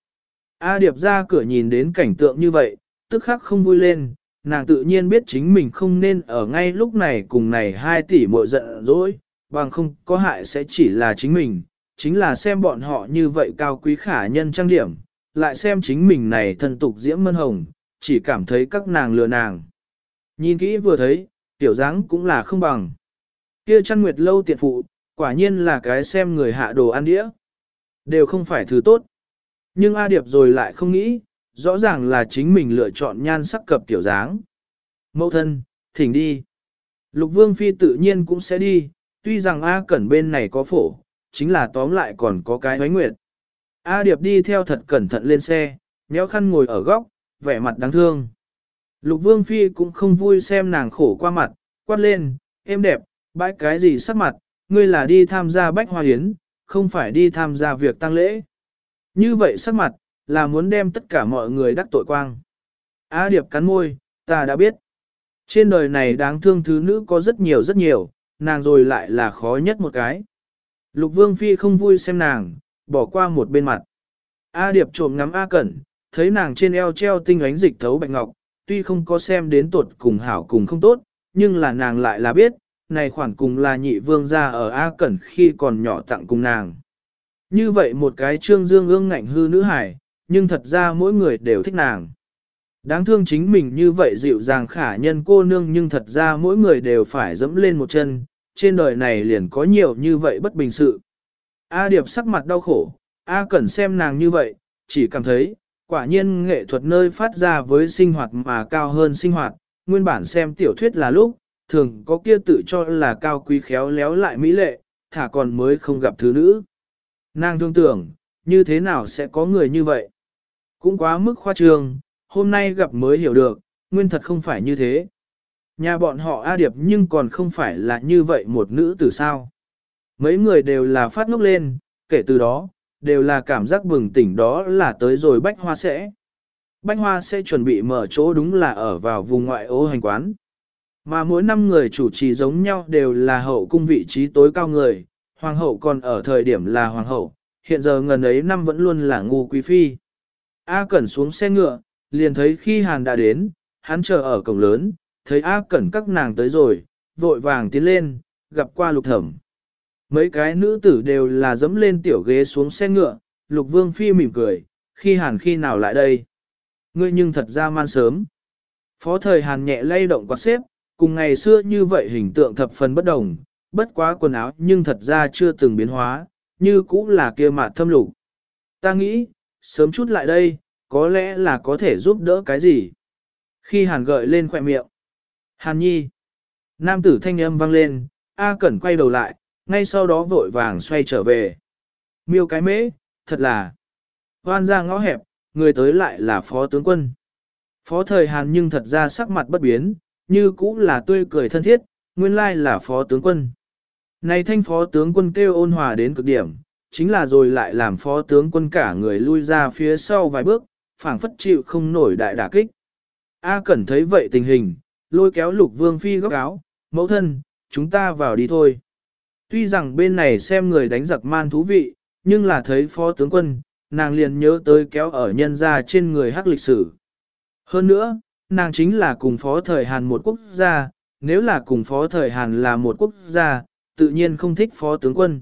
A: A Điệp ra cửa nhìn đến cảnh tượng như vậy, tức khắc không vui lên, nàng tự nhiên biết chính mình không nên ở ngay lúc này cùng này hai tỷ muội giận dỗi, bằng không có hại sẽ chỉ là chính mình, chính là xem bọn họ như vậy cao quý khả nhân trang điểm, lại xem chính mình này thân tục diễm mân hồng, chỉ cảm thấy các nàng lừa nàng. Nhìn kỹ vừa thấy, tiểu dáng cũng là không bằng. Kia chăn nguyệt lâu tiện phụ, quả nhiên là cái xem người hạ đồ ăn đĩa. Đều không phải thứ tốt. Nhưng A Điệp rồi lại không nghĩ, rõ ràng là chính mình lựa chọn nhan sắc cập tiểu dáng. Mẫu thân, thỉnh đi. Lục Vương Phi tự nhiên cũng sẽ đi, tuy rằng A Cẩn bên này có phổ, chính là tóm lại còn có cái hoánh nguyệt. A Điệp đi theo thật cẩn thận lên xe, méo khăn ngồi ở góc, vẻ mặt đáng thương. Lục Vương Phi cũng không vui xem nàng khổ qua mặt, quát lên, em đẹp, bãi cái gì sắc mặt, ngươi là đi tham gia bách hoa hiến, không phải đi tham gia việc tăng lễ. Như vậy sắc mặt, là muốn đem tất cả mọi người đắc tội quang. A Điệp cắn môi, ta đã biết. Trên đời này đáng thương thứ nữ có rất nhiều rất nhiều, nàng rồi lại là khó nhất một cái. Lục Vương Phi không vui xem nàng, bỏ qua một bên mặt. A Điệp trộm ngắm A Cẩn, thấy nàng trên eo treo tinh ánh dịch thấu bạch ngọc, tuy không có xem đến tuột cùng hảo cùng không tốt, nhưng là nàng lại là biết, này khoản cùng là nhị vương gia ở A Cẩn khi còn nhỏ tặng cùng nàng. Như vậy một cái trương dương ương ngạnh hư nữ hải, nhưng thật ra mỗi người đều thích nàng. Đáng thương chính mình như vậy dịu dàng khả nhân cô nương nhưng thật ra mỗi người đều phải dẫm lên một chân, trên đời này liền có nhiều như vậy bất bình sự. A Điệp sắc mặt đau khổ, A Cẩn xem nàng như vậy, chỉ cảm thấy, quả nhiên nghệ thuật nơi phát ra với sinh hoạt mà cao hơn sinh hoạt, nguyên bản xem tiểu thuyết là lúc, thường có kia tự cho là cao quý khéo léo lại mỹ lệ, thả còn mới không gặp thứ nữ. Nàng thương tưởng, như thế nào sẽ có người như vậy? Cũng quá mức khoa trương, hôm nay gặp mới hiểu được, nguyên thật không phải như thế. Nhà bọn họ A Điệp nhưng còn không phải là như vậy một nữ tử sao. Mấy người đều là phát ngốc lên, kể từ đó, đều là cảm giác bừng tỉnh đó là tới rồi bách hoa sẽ. Bách hoa sẽ chuẩn bị mở chỗ đúng là ở vào vùng ngoại ô hành quán. Mà mỗi năm người chủ trì giống nhau đều là hậu cung vị trí tối cao người, hoàng hậu còn ở thời điểm là hoàng hậu, hiện giờ ngần ấy năm vẫn luôn là ngu quý phi. A Cẩn xuống xe ngựa, liền thấy khi Hàn đã đến, hắn chờ ở cổng lớn, thấy A Cẩn các nàng tới rồi, vội vàng tiến lên, gặp qua lục thẩm. Mấy cái nữ tử đều là dẫm lên tiểu ghế xuống xe ngựa, lục vương phi mỉm cười, khi Hàn khi nào lại đây. Ngươi nhưng thật ra man sớm. Phó thời Hàn nhẹ lay động quạt xếp, cùng ngày xưa như vậy hình tượng thập phần bất đồng, bất quá quần áo nhưng thật ra chưa từng biến hóa, như cũ là kia mạt thâm lục. Ta nghĩ, sớm chút lại đây, có lẽ là có thể giúp đỡ cái gì. Khi Hàn gợi lên khỏe miệng. Hàn nhi. Nam tử thanh âm vang lên, A Cẩn quay đầu lại, ngay sau đó vội vàng xoay trở về. Miêu cái mễ, thật là. Hoan ra ngõ hẹp, người tới lại là phó tướng quân. Phó thời Hàn nhưng thật ra sắc mặt bất biến, như cũ là tươi cười thân thiết, nguyên lai là phó tướng quân. Này thanh phó tướng quân kêu ôn hòa đến cực điểm, chính là rồi lại làm phó tướng quân cả người lui ra phía sau vài bước, phảng phất chịu không nổi đại đả kích. A Cẩn thấy vậy tình hình, lôi kéo lục vương phi góc áo, mẫu thân, chúng ta vào đi thôi. Tuy rằng bên này xem người đánh giặc man thú vị, nhưng là thấy phó tướng quân, nàng liền nhớ tới kéo ở nhân ra trên người hắc lịch sử. Hơn nữa, nàng chính là cùng phó thời Hàn một quốc gia, nếu là cùng phó thời Hàn là một quốc gia, tự nhiên không thích phó tướng quân.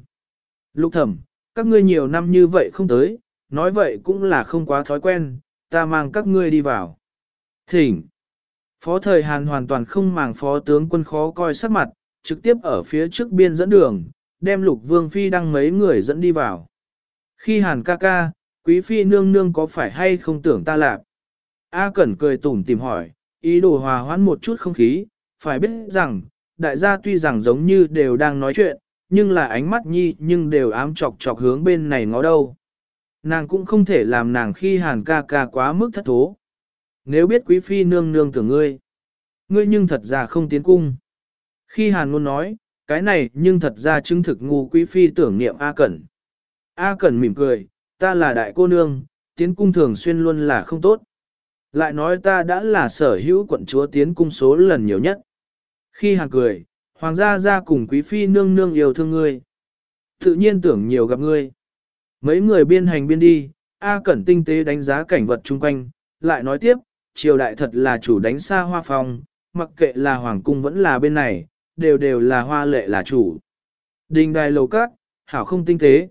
A: Lục thẩm, các ngươi nhiều năm như vậy không tới, nói vậy cũng là không quá thói quen, ta mang các ngươi đi vào. Thỉnh. Phó thời Hàn hoàn toàn không màng phó tướng quân khó coi sắc mặt, trực tiếp ở phía trước biên dẫn đường, đem lục vương phi đăng mấy người dẫn đi vào. Khi Hàn ca ca, quý phi nương nương có phải hay không tưởng ta lạp? A Cẩn cười tủm tìm hỏi, ý đồ hòa hoãn một chút không khí, phải biết rằng, đại gia tuy rằng giống như đều đang nói chuyện, nhưng là ánh mắt nhi nhưng đều ám chọc chọc hướng bên này ngó đâu. Nàng cũng không thể làm nàng khi hàn ca ca quá mức thất thố. Nếu biết quý phi nương nương tưởng ngươi, ngươi nhưng thật ra không tiến cung. Khi hàn luôn nói, cái này nhưng thật ra chứng thực ngu quý phi tưởng niệm A Cẩn. A Cẩn mỉm cười, ta là đại cô nương, tiến cung thường xuyên luôn là không tốt. Lại nói ta đã là sở hữu quận chúa tiến cung số lần nhiều nhất. Khi hàn cười, hoàng gia ra cùng quý phi nương nương yêu thương ngươi. Tự nhiên tưởng nhiều gặp ngươi. Mấy người biên hành biên đi, A Cẩn tinh tế đánh giá cảnh vật chung quanh, lại nói tiếp, triều đại thật là chủ đánh xa hoa phong, mặc kệ là hoàng cung vẫn là bên này, đều đều là hoa lệ là chủ. Đình đài lầu cát, hảo không tinh tế.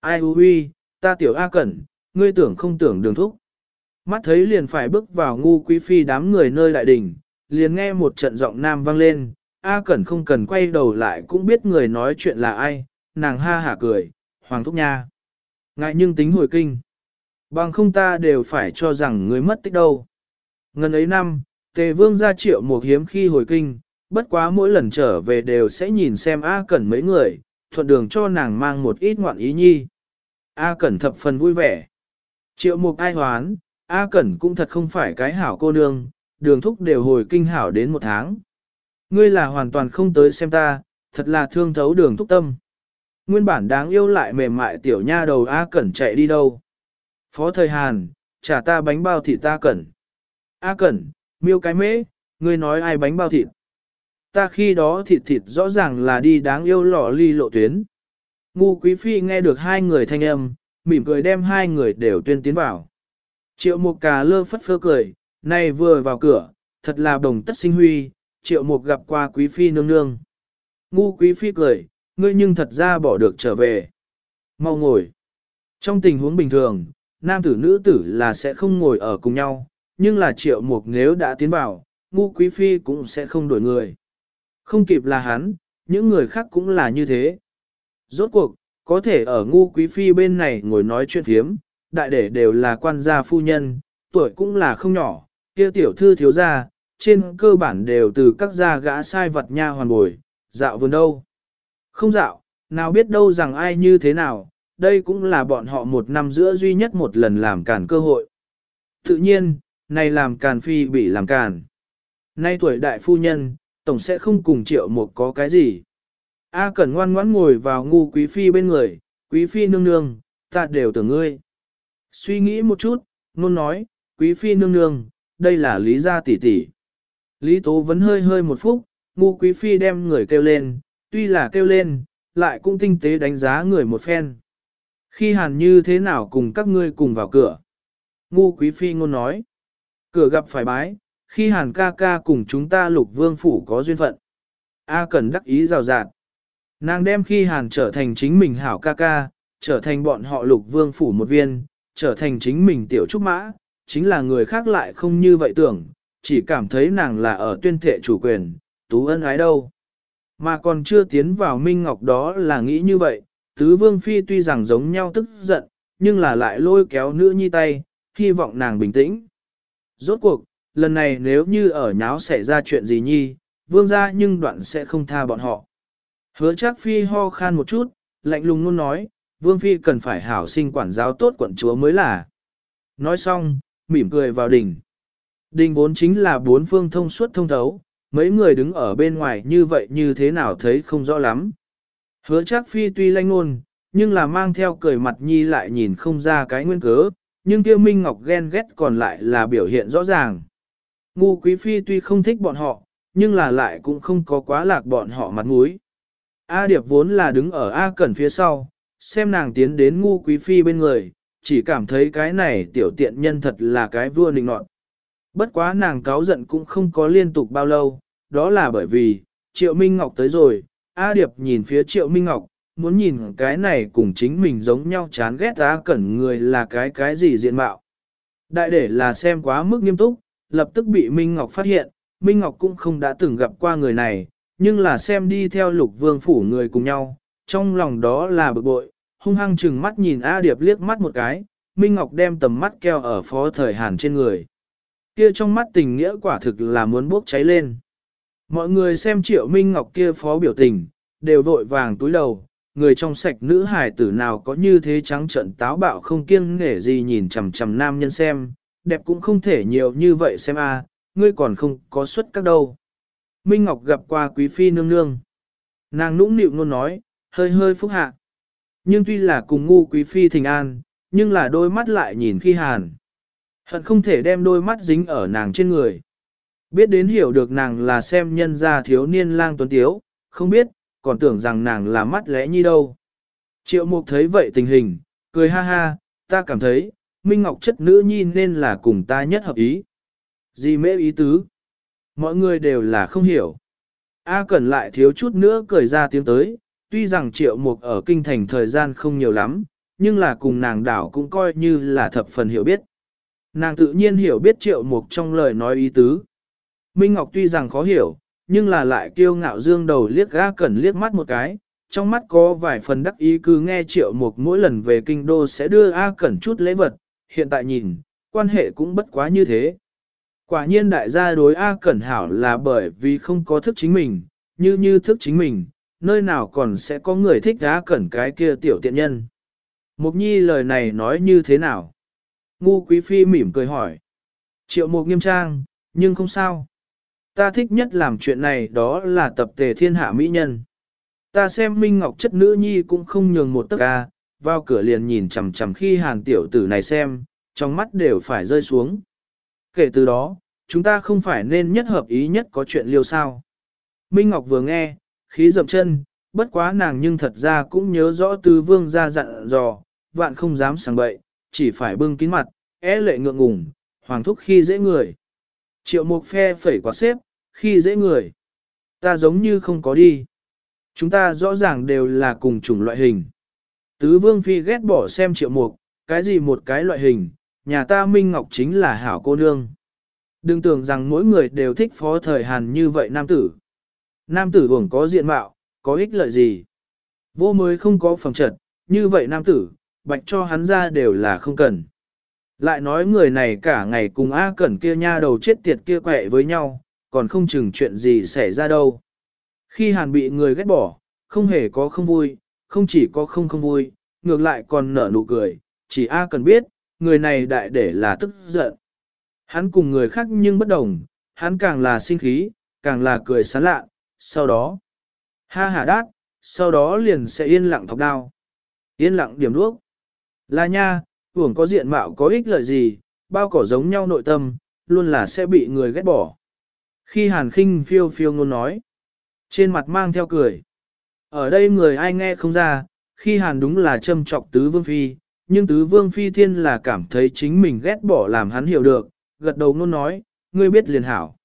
A: Ai hư huy, ta tiểu A Cẩn, ngươi tưởng không tưởng đường thúc. Mắt thấy liền phải bước vào ngu quý phi đám người nơi đại đình, liền nghe một trận giọng nam vang lên, A Cẩn không cần quay đầu lại cũng biết người nói chuyện là ai, nàng ha hả cười, Hoàng Thúc Nha. Ngại nhưng tính hồi kinh. Bằng không ta đều phải cho rằng người mất tích đâu. Ngân ấy năm, Tề Vương ra triệu một hiếm khi hồi kinh, bất quá mỗi lần trở về đều sẽ nhìn xem A Cẩn mấy người, thuận đường cho nàng mang một ít ngoạn ý nhi. A Cẩn thập phần vui vẻ. Triệu mục ai hoán, A Cẩn cũng thật không phải cái hảo cô nương, đường thúc đều hồi kinh hảo đến một tháng. Ngươi là hoàn toàn không tới xem ta, thật là thương thấu đường thúc tâm. Nguyên bản đáng yêu lại mềm mại tiểu nha đầu A Cẩn chạy đi đâu. Phó thời Hàn, trả ta bánh bao thịt ta Cẩn. A Cẩn, miêu cái mễ, ngươi nói ai bánh bao thịt. Ta khi đó thịt thịt rõ ràng là đi đáng yêu lọ ly lộ tuyến. Ngu quý phi nghe được hai người thanh âm, mỉm cười đem hai người đều tuyên tiến vào. Triệu một cà lơ phất phơ cười, nay vừa vào cửa, thật là đồng tất sinh huy, triệu mục gặp qua quý phi nương nương. Ngu quý phi cười, ngươi nhưng thật ra bỏ được trở về. Mau ngồi. Trong tình huống bình thường, nam tử nữ tử là sẽ không ngồi ở cùng nhau, nhưng là triệu mục nếu đã tiến vào, ngu quý phi cũng sẽ không đổi người. Không kịp là hắn, những người khác cũng là như thế. Rốt cuộc, có thể ở ngu quý phi bên này ngồi nói chuyện thiếm, đại để đều là quan gia phu nhân, tuổi cũng là không nhỏ, kia tiểu thư thiếu gia, trên cơ bản đều từ các gia gã sai vật nha hoàn bồi, dạo vườn đâu. Không dạo, nào biết đâu rằng ai như thế nào, đây cũng là bọn họ một năm giữa duy nhất một lần làm cản cơ hội. Tự nhiên, này làm càn phi bị làm càn. Nay tuổi đại phu nhân, tổng sẽ không cùng triệu một có cái gì. A Cẩn ngoan ngoãn ngồi vào ngu quý phi bên người, quý phi nương nương, ta đều tưởng ngươi. Suy nghĩ một chút, ngôn nói, quý phi nương nương, đây là lý gia tỷ tỷ. Lý tố vẫn hơi hơi một phút, ngu quý phi đem người kêu lên, tuy là kêu lên, lại cũng tinh tế đánh giá người một phen. Khi hàn như thế nào cùng các ngươi cùng vào cửa? Ngu quý phi ngôn nói, cửa gặp phải bái, khi hàn ca ca cùng chúng ta lục vương phủ có duyên phận. A cần đắc ý rào rạt. Nàng đem khi hàn trở thành chính mình hảo ca ca, trở thành bọn họ lục vương phủ một viên, trở thành chính mình tiểu trúc mã, chính là người khác lại không như vậy tưởng, chỉ cảm thấy nàng là ở tuyên thệ chủ quyền, tú ân ái đâu. Mà còn chưa tiến vào Minh Ngọc đó là nghĩ như vậy, tứ vương phi tuy rằng giống nhau tức giận, nhưng là lại lôi kéo nữ nhi tay, hy vọng nàng bình tĩnh. Rốt cuộc, lần này nếu như ở nháo xảy ra chuyện gì nhi, vương gia nhưng đoạn sẽ không tha bọn họ. Hứa chắc phi ho khan một chút, lạnh lùng luôn nói, vương phi cần phải hảo sinh quản giáo tốt quận chúa mới là. Nói xong, mỉm cười vào đỉnh. Đình vốn chính là bốn phương thông suốt thông thấu, mấy người đứng ở bên ngoài như vậy như thế nào thấy không rõ lắm. Hứa chắc phi tuy lanh ngôn, nhưng là mang theo cười mặt nhi lại nhìn không ra cái nguyên cớ, nhưng tiêu minh ngọc ghen ghét còn lại là biểu hiện rõ ràng. Ngu quý phi tuy không thích bọn họ, nhưng là lại cũng không có quá lạc bọn họ mặt mũi. A Điệp vốn là đứng ở A Cẩn phía sau, xem nàng tiến đến ngu quý phi bên người, chỉ cảm thấy cái này tiểu tiện nhân thật là cái vua nịnh nọt. Bất quá nàng cáo giận cũng không có liên tục bao lâu, đó là bởi vì, Triệu Minh Ngọc tới rồi, A Điệp nhìn phía Triệu Minh Ngọc, muốn nhìn cái này cùng chính mình giống nhau chán ghét A Cẩn người là cái cái gì diện mạo. Đại để là xem quá mức nghiêm túc, lập tức bị Minh Ngọc phát hiện, Minh Ngọc cũng không đã từng gặp qua người này, nhưng là xem đi theo lục vương phủ người cùng nhau, trong lòng đó là bực bội, hung hăng chừng mắt nhìn A Điệp liếc mắt một cái, Minh Ngọc đem tầm mắt keo ở phó thời hàn trên người. Kia trong mắt tình nghĩa quả thực là muốn bốc cháy lên. Mọi người xem triệu Minh Ngọc kia phó biểu tình, đều vội vàng túi đầu, người trong sạch nữ hài tử nào có như thế trắng trận táo bạo không kiêng nghể gì nhìn chằm chằm nam nhân xem, đẹp cũng không thể nhiều như vậy xem a, ngươi còn không có xuất các đâu. Minh Ngọc gặp qua quý phi nương nương. Nàng nũng nịu luôn nói, hơi hơi phúc hạ. Nhưng tuy là cùng ngu quý phi thình an, nhưng là đôi mắt lại nhìn khi hàn. Hận không thể đem đôi mắt dính ở nàng trên người. Biết đến hiểu được nàng là xem nhân gia thiếu niên lang tuấn tiếu, không biết, còn tưởng rằng nàng là mắt lẽ nhi đâu. Triệu mục thấy vậy tình hình, cười ha ha, ta cảm thấy, Minh Ngọc chất nữ nhi nên là cùng ta nhất hợp ý. Gì mê ý tứ? Mọi người đều là không hiểu. A Cẩn lại thiếu chút nữa cười ra tiếng tới, tuy rằng triệu mục ở kinh thành thời gian không nhiều lắm, nhưng là cùng nàng đảo cũng coi như là thập phần hiểu biết. Nàng tự nhiên hiểu biết triệu mục trong lời nói ý tứ. Minh Ngọc tuy rằng khó hiểu, nhưng là lại kiêu ngạo dương đầu liếc A Cẩn liếc mắt một cái, trong mắt có vài phần đắc ý cứ nghe triệu mục mỗi lần về kinh đô sẽ đưa A Cẩn chút lễ vật, hiện tại nhìn, quan hệ cũng bất quá như thế. Quả nhiên đại gia đối A Cẩn Hảo là bởi vì không có thức chính mình, như như thức chính mình, nơi nào còn sẽ có người thích giá Cẩn cái kia tiểu tiện nhân. Mục nhi lời này nói như thế nào? Ngu quý phi mỉm cười hỏi. Triệu mục nghiêm trang, nhưng không sao. Ta thích nhất làm chuyện này đó là tập tề thiên hạ mỹ nhân. Ta xem Minh Ngọc chất nữ nhi cũng không nhường một tấc ca, vào cửa liền nhìn chằm chằm khi hàn tiểu tử này xem, trong mắt đều phải rơi xuống. Kể từ đó, chúng ta không phải nên nhất hợp ý nhất có chuyện liêu sao. Minh Ngọc vừa nghe, khí dậm chân, bất quá nàng nhưng thật ra cũng nhớ rõ tứ vương ra dặn dò, vạn không dám sảng bậy, chỉ phải bưng kín mặt, é lệ ngượng ngùng, hoàng thúc khi dễ người. Triệu mục phe phẩy quạt xếp, khi dễ người. Ta giống như không có đi. Chúng ta rõ ràng đều là cùng chủng loại hình. Tứ vương phi ghét bỏ xem triệu mục, cái gì một cái loại hình, nhà ta Minh Ngọc chính là hảo cô nương. Đừng tưởng rằng mỗi người đều thích phó thời Hàn như vậy nam tử. Nam tử hưởng có diện mạo, có ích lợi gì. Vô mới không có phẩm trật, như vậy nam tử, bạch cho hắn ra đều là không cần. Lại nói người này cả ngày cùng A Cẩn kia nha đầu chết tiệt kia quẹ với nhau, còn không chừng chuyện gì xảy ra đâu. Khi Hàn bị người ghét bỏ, không hề có không vui, không chỉ có không không vui, ngược lại còn nở nụ cười, chỉ A Cẩn biết, người này đại để là tức giận. Hắn cùng người khác nhưng bất đồng, hắn càng là sinh khí, càng là cười sán lạ, sau đó, ha hà đát, sau đó liền sẽ yên lặng thọc đao. Yên lặng điểm đuốc. Là nha, hưởng có diện mạo có ích lợi gì, bao cỏ giống nhau nội tâm, luôn là sẽ bị người ghét bỏ. Khi hàn khinh phiêu phiêu ngôn nói, trên mặt mang theo cười. Ở đây người ai nghe không ra, khi hàn đúng là châm trọc tứ vương phi, nhưng tứ vương phi thiên là cảm thấy chính mình ghét bỏ làm hắn hiểu được, gật đầu ngôn nói, ngươi biết liền hảo.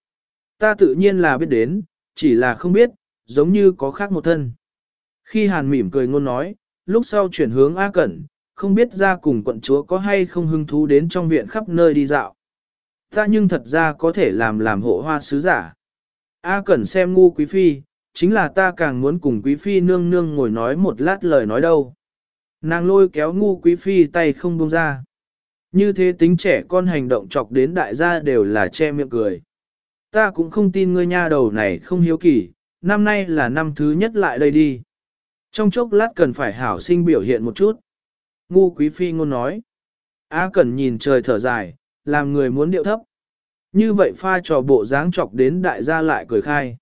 A: Ta tự nhiên là biết đến, chỉ là không biết, giống như có khác một thân. Khi hàn mỉm cười ngôn nói, lúc sau chuyển hướng A Cẩn, không biết ra cùng quận chúa có hay không hứng thú đến trong viện khắp nơi đi dạo. Ta nhưng thật ra có thể làm làm hộ hoa sứ giả. A Cẩn xem ngu quý phi, chính là ta càng muốn cùng quý phi nương nương ngồi nói một lát lời nói đâu. Nàng lôi kéo ngu quý phi tay không buông ra. Như thế tính trẻ con hành động chọc đến đại gia đều là che miệng cười. Ta cũng không tin ngươi nha đầu này không hiếu kỳ, năm nay là năm thứ nhất lại đây đi. Trong chốc lát cần phải hảo sinh biểu hiện một chút. Ngu quý phi ngôn nói. A cần nhìn trời thở dài, làm người muốn điệu thấp. Như vậy pha trò bộ dáng chọc đến đại gia lại cười khai.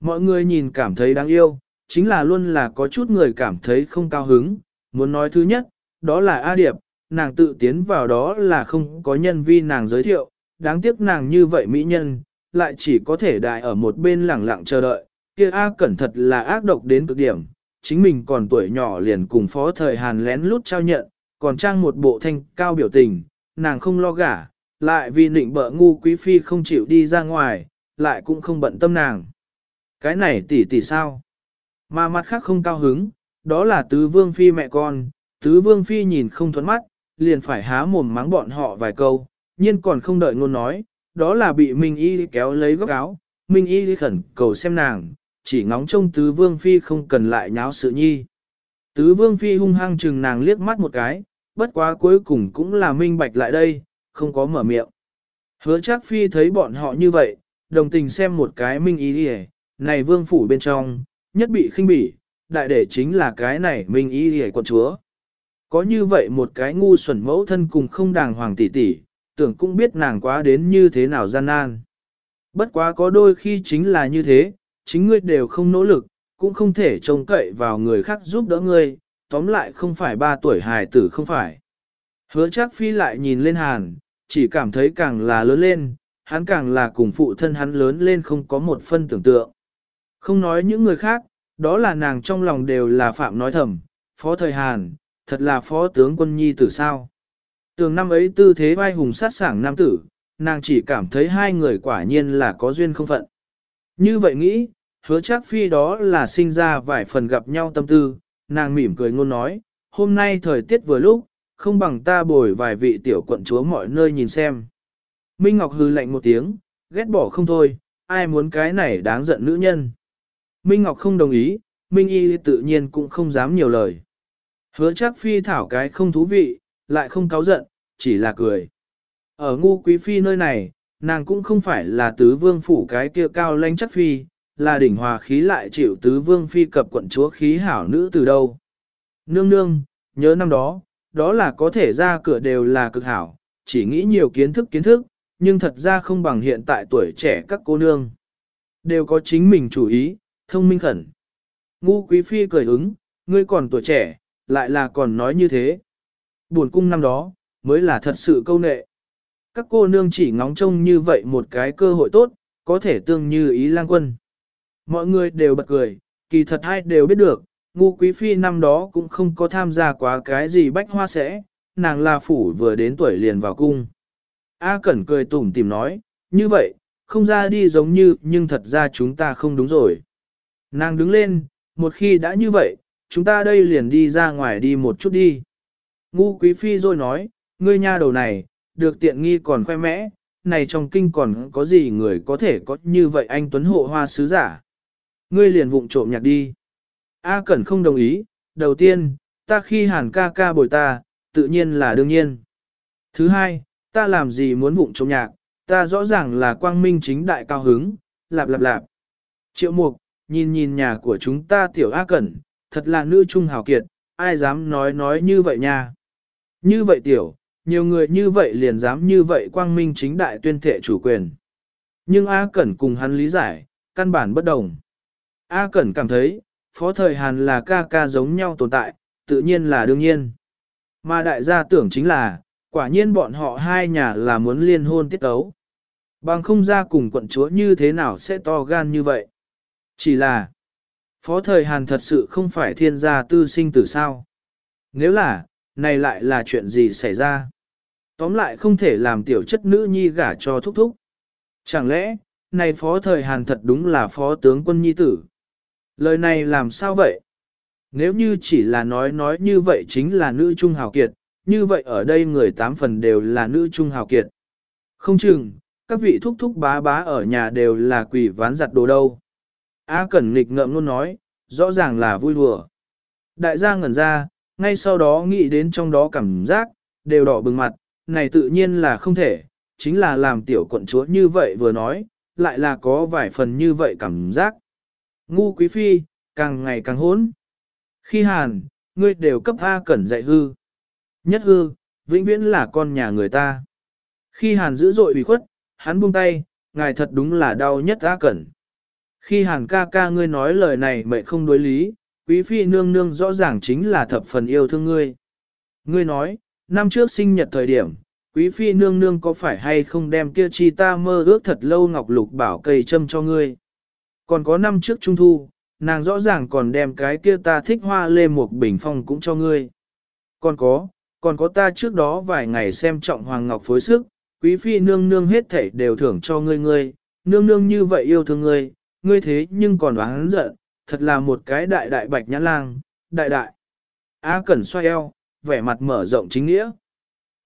A: Mọi người nhìn cảm thấy đáng yêu, chính là luôn là có chút người cảm thấy không cao hứng. Muốn nói thứ nhất, đó là A Điệp, nàng tự tiến vào đó là không có nhân vi nàng giới thiệu, đáng tiếc nàng như vậy mỹ nhân, lại chỉ có thể đại ở một bên lẳng lặng chờ đợi, kia A cẩn thật là ác độc đến cực điểm, chính mình còn tuổi nhỏ liền cùng phó thời Hàn lén lút trao nhận, còn trang một bộ thanh cao biểu tình, nàng không lo gả, lại vì nịnh bợ ngu quý phi không chịu đi ra ngoài, lại cũng không bận tâm nàng. Cái này tỷ tỷ sao? Mà mặt khác không cao hứng, đó là tứ vương phi mẹ con, tứ vương phi nhìn không thuẫn mắt, liền phải há mồm mắng bọn họ vài câu, nhiên còn không đợi ngôn nói, đó là bị Minh Y kéo lấy góc áo, Minh Y khẩn cầu xem nàng, chỉ ngóng trông tứ vương phi không cần lại nháo sự nhi. Tứ vương phi hung hăng chừng nàng liếc mắt một cái, bất quá cuối cùng cũng là minh bạch lại đây, không có mở miệng. Hứa chắc phi thấy bọn họ như vậy, đồng tình xem một cái minh ý đi này vương phủ bên trong, nhất bị khinh bỉ, đại để chính là cái này minh ý đi quận chúa. Có như vậy một cái ngu xuẩn mẫu thân cùng không đàng hoàng tỷ tỷ, tưởng cũng biết nàng quá đến như thế nào gian nan. Bất quá có đôi khi chính là như thế, chính ngươi đều không nỗ lực, cũng không thể trông cậy vào người khác giúp đỡ ngươi, tóm lại không phải ba tuổi hài tử không phải. Hứa chắc phi lại nhìn lên hàn, chỉ cảm thấy càng là lớn lên, hắn càng là cùng phụ thân hắn lớn lên không có một phân tưởng tượng. Không nói những người khác, đó là nàng trong lòng đều là phạm nói thầm, phó thời hàn, thật là phó tướng quân nhi tử sao. Tường năm ấy tư thế vai hùng sát sảng nam tử, nàng chỉ cảm thấy hai người quả nhiên là có duyên không phận. Như vậy nghĩ, hứa chắc phi đó là sinh ra vài phần gặp nhau tâm tư, nàng mỉm cười ngôn nói, hôm nay thời tiết vừa lúc, không bằng ta bồi vài vị tiểu quận chúa mọi nơi nhìn xem. Minh Ngọc hư lạnh một tiếng, ghét bỏ không thôi, ai muốn cái này đáng giận nữ nhân. Minh Ngọc không đồng ý, Minh Y tự nhiên cũng không dám nhiều lời. Hứa chắc phi thảo cái không thú vị, lại không cáo giận, chỉ là cười. Ở ngu quý phi nơi này, nàng cũng không phải là tứ vương phủ cái kia cao lãnh chắc phi, là đỉnh hòa khí lại chịu tứ vương phi cập quận chúa khí hảo nữ từ đâu. Nương nương, nhớ năm đó, đó là có thể ra cửa đều là cực hảo, chỉ nghĩ nhiều kiến thức kiến thức, nhưng thật ra không bằng hiện tại tuổi trẻ các cô nương. Đều có chính mình chủ ý, thông minh khẩn. Ngu quý phi cười ứng, ngươi còn tuổi trẻ, lại là còn nói như thế. Buồn cung năm đó, mới là thật sự câu nệ. Các cô nương chỉ ngóng trông như vậy một cái cơ hội tốt, có thể tương như ý lang quân. Mọi người đều bật cười, kỳ thật hai đều biết được, ngu quý phi năm đó cũng không có tham gia quá cái gì bách hoa sẽ, nàng là phủ vừa đến tuổi liền vào cung. A Cẩn cười tủm tìm nói, như vậy, không ra đi giống như, nhưng thật ra chúng ta không đúng rồi. Nàng đứng lên, một khi đã như vậy, chúng ta đây liền đi ra ngoài đi một chút đi. Ngu quý phi rồi nói, ngươi nha đầu này, được tiện nghi còn khoe mẽ, này trong kinh còn có gì người có thể có như vậy anh Tuấn hộ hoa sứ giả. Ngươi liền vụng trộm nhạc đi. A Cẩn không đồng ý, đầu tiên, ta khi hàn ca ca bồi ta, tự nhiên là đương nhiên. Thứ hai, ta làm gì muốn vụng trộm nhạc, ta rõ ràng là quang minh chính đại cao hứng, lạp lạp lạp. Triệu mục, nhìn nhìn nhà của chúng ta tiểu A Cẩn, thật là nữ trung hào kiệt, ai dám nói nói như vậy nha. Như vậy tiểu, nhiều người như vậy liền dám như vậy quang minh chính đại tuyên thệ chủ quyền. Nhưng A Cẩn cùng hắn lý giải, căn bản bất đồng. A Cẩn cảm thấy, phó thời Hàn là ca ca giống nhau tồn tại, tự nhiên là đương nhiên. Mà đại gia tưởng chính là, quả nhiên bọn họ hai nhà là muốn liên hôn tiết ấu. Bằng không ra cùng quận chúa như thế nào sẽ to gan như vậy. Chỉ là, phó thời Hàn thật sự không phải thiên gia tư sinh tử sao. Nếu là, này lại là chuyện gì xảy ra? Tóm lại không thể làm tiểu chất nữ nhi gả cho thúc thúc. Chẳng lẽ, này phó thời Hàn thật đúng là phó tướng quân nhi tử? Lời này làm sao vậy? Nếu như chỉ là nói nói như vậy chính là nữ trung hào kiệt, như vậy ở đây người tám phần đều là nữ trung hào kiệt. Không chừng, các vị thúc thúc bá bá ở nhà đều là quỷ ván giặt đồ đâu. A Cẩn nghịch ngợm luôn nói, rõ ràng là vui đùa. Đại gia ngẩn ra, ngay sau đó nghĩ đến trong đó cảm giác, đều đỏ bừng mặt, này tự nhiên là không thể, chính là làm tiểu quận chúa như vậy vừa nói, lại là có vài phần như vậy cảm giác. Ngu quý phi, càng ngày càng hỗn. Khi hàn, ngươi đều cấp A cẩn dạy hư. Nhất hư, vĩnh viễn là con nhà người ta. Khi hàn dữ dội ủy khuất, hắn buông tay, ngài thật đúng là đau nhất A cẩn. Khi hàn ca ca ngươi nói lời này mẹ không đối lý, quý phi nương nương rõ ràng chính là thập phần yêu thương ngươi. Ngươi nói, năm trước sinh nhật thời điểm, quý phi nương nương có phải hay không đem kia chi ta mơ ước thật lâu ngọc lục bảo cây châm cho ngươi. Còn có năm trước trung thu, nàng rõ ràng còn đem cái kia ta thích hoa lê một bình phong cũng cho ngươi. Còn có, còn có ta trước đó vài ngày xem trọng hoàng ngọc phối sức, quý phi nương nương hết thảy đều thưởng cho ngươi ngươi, nương nương như vậy yêu thương ngươi, ngươi thế nhưng còn oán giận, thật là một cái đại đại bạch nhã lang, đại đại. A Cẩn xoay eo, vẻ mặt mở rộng chính nghĩa.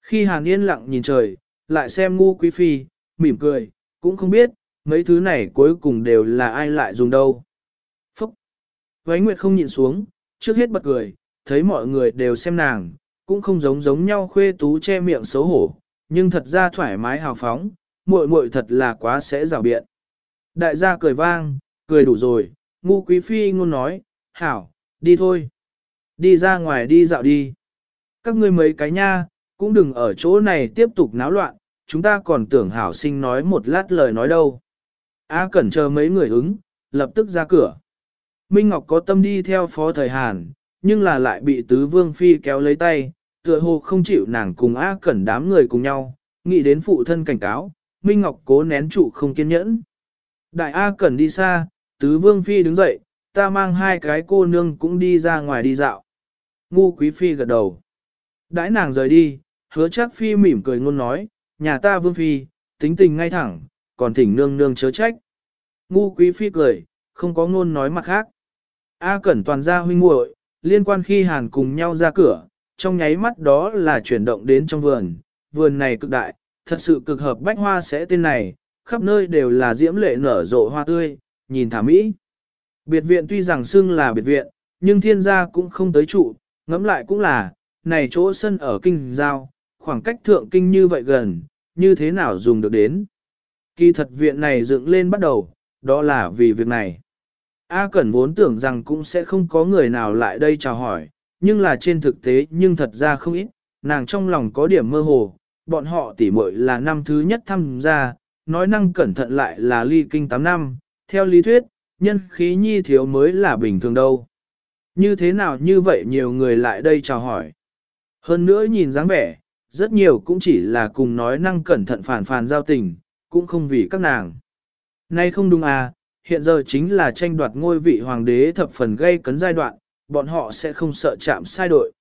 A: Khi Hàn Yên lặng nhìn trời, lại xem ngu quý phi, mỉm cười, cũng không biết, mấy thứ này cuối cùng đều là ai lại dùng đâu. Phúc! Vánh Nguyệt không nhìn xuống, trước hết bật cười, thấy mọi người đều xem nàng, cũng không giống giống nhau khuê tú che miệng xấu hổ, nhưng thật ra thoải mái hào phóng, muội muội thật là quá sẽ rào biện. Đại gia cười vang, cười đủ rồi, ngu quý phi ngôn nói, hảo, đi thôi. Đi ra ngoài đi dạo đi. Các ngươi mấy cái nha, cũng đừng ở chỗ này tiếp tục náo loạn, chúng ta còn tưởng hảo sinh nói một lát lời nói đâu. A Cẩn chờ mấy người ứng, lập tức ra cửa. Minh Ngọc có tâm đi theo phó thời Hàn, nhưng là lại bị tứ vương phi kéo lấy tay, tựa hồ không chịu nàng cùng A Cẩn đám người cùng nhau, nghĩ đến phụ thân cảnh cáo, Minh Ngọc cố nén trụ không kiên nhẫn. Đại A Cẩn đi xa, tứ vương phi đứng dậy, ta mang hai cái cô nương cũng đi ra ngoài đi dạo. Ngu quý phi gật đầu. Đãi nàng rời đi, hứa chắc phi mỉm cười ngôn nói, nhà ta vương phi, tính tình ngay thẳng, còn thỉnh nương nương chớ trách. Ngu quý phi cười, không có ngôn nói mặt khác. A cẩn toàn ra huynh muội liên quan khi hàn cùng nhau ra cửa, trong nháy mắt đó là chuyển động đến trong vườn, vườn này cực đại, thật sự cực hợp bách hoa sẽ tên này, khắp nơi đều là diễm lệ nở rộ hoa tươi, nhìn thả mỹ. Biệt viện tuy rằng xưng là biệt viện, nhưng thiên gia cũng không tới trụ, ngẫm lại cũng là, này chỗ sân ở kinh giao, khoảng cách thượng kinh như vậy gần, như thế nào dùng được đến. Kỳ thật viện này dựng lên bắt đầu, đó là vì việc này. A Cẩn vốn tưởng rằng cũng sẽ không có người nào lại đây chào hỏi, nhưng là trên thực tế nhưng thật ra không ít, nàng trong lòng có điểm mơ hồ, bọn họ tỉ muội là năm thứ nhất tham gia, nói năng cẩn thận lại là ly kinh 8 năm, theo lý thuyết, nhân khí nhi thiếu mới là bình thường đâu. Như thế nào như vậy nhiều người lại đây chào hỏi. Hơn nữa nhìn dáng vẻ, rất nhiều cũng chỉ là cùng nói năng cẩn thận phản phản giao tình, cũng không vì các nàng. Nay không đúng à, hiện giờ chính là tranh đoạt ngôi vị hoàng đế thập phần gây cấn giai đoạn, bọn họ sẽ không sợ chạm sai đội.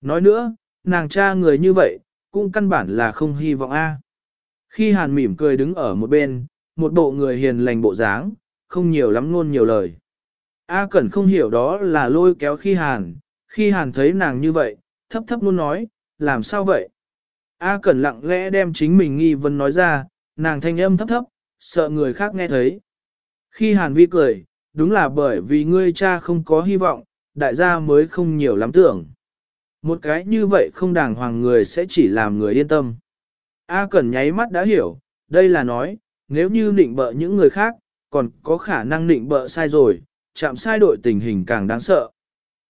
A: Nói nữa, nàng cha người như vậy, cũng căn bản là không hy vọng a. Khi hàn mỉm cười đứng ở một bên, một bộ người hiền lành bộ dáng, không nhiều lắm luôn nhiều lời. A Cẩn không hiểu đó là lôi kéo khi hàn, khi hàn thấy nàng như vậy, thấp thấp luôn nói, làm sao vậy? A Cẩn lặng lẽ đem chính mình nghi vấn nói ra, nàng thanh âm thấp thấp, sợ người khác nghe thấy. Khi hàn vi cười, đúng là bởi vì ngươi cha không có hy vọng, đại gia mới không nhiều lắm tưởng. Một cái như vậy không đàng hoàng người sẽ chỉ làm người yên tâm. A Cẩn nháy mắt đã hiểu, đây là nói, nếu như định bợ những người khác, còn có khả năng định bợ sai rồi, chạm sai đội tình hình càng đáng sợ.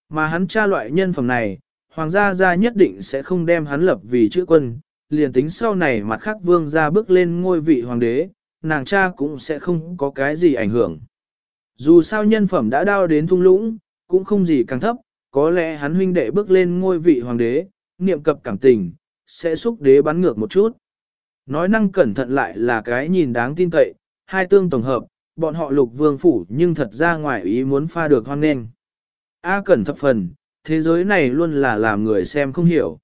A: Mà hắn tra loại nhân phẩm này, hoàng gia gia nhất định sẽ không đem hắn lập vì chữ quân, liền tính sau này mặt khác vương gia bước lên ngôi vị hoàng đế, nàng cha cũng sẽ không có cái gì ảnh hưởng. Dù sao nhân phẩm đã đao đến thung lũng, cũng không gì càng thấp, có lẽ hắn huynh đệ bước lên ngôi vị hoàng đế, niệm cập cảm tình, sẽ xúc đế bắn ngược một chút. Nói năng cẩn thận lại là cái nhìn đáng tin cậy, hai tương tổng hợp, bọn họ lục vương phủ nhưng thật ra ngoài ý muốn pha được hoan nghênh. A cẩn thập phần, thế giới này luôn là làm người xem không hiểu.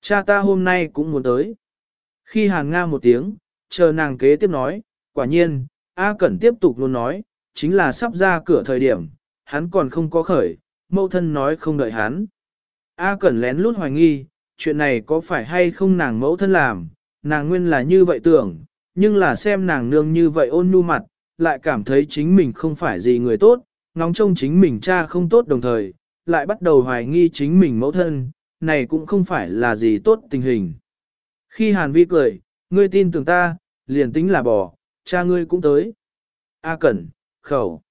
A: Cha ta hôm nay cũng muốn tới. Khi hàn nga một tiếng, chờ nàng kế tiếp nói, quả nhiên, A cẩn tiếp tục luôn nói, chính là sắp ra cửa thời điểm, hắn còn không có khởi, mẫu thân nói không đợi hắn. A cẩn lén lút hoài nghi, chuyện này có phải hay không nàng mẫu thân làm, nàng nguyên là như vậy tưởng, nhưng là xem nàng nương như vậy ôn nhu mặt, lại cảm thấy chính mình không phải gì người tốt, ngóng trông chính mình cha không tốt đồng thời, lại bắt đầu hoài nghi chính mình mẫu thân, này cũng không phải là gì tốt tình hình. Khi Hàn Vi cười, ngươi tin tưởng ta, liền tính là bỏ, cha ngươi cũng tới. A Cẩn, Khẩu.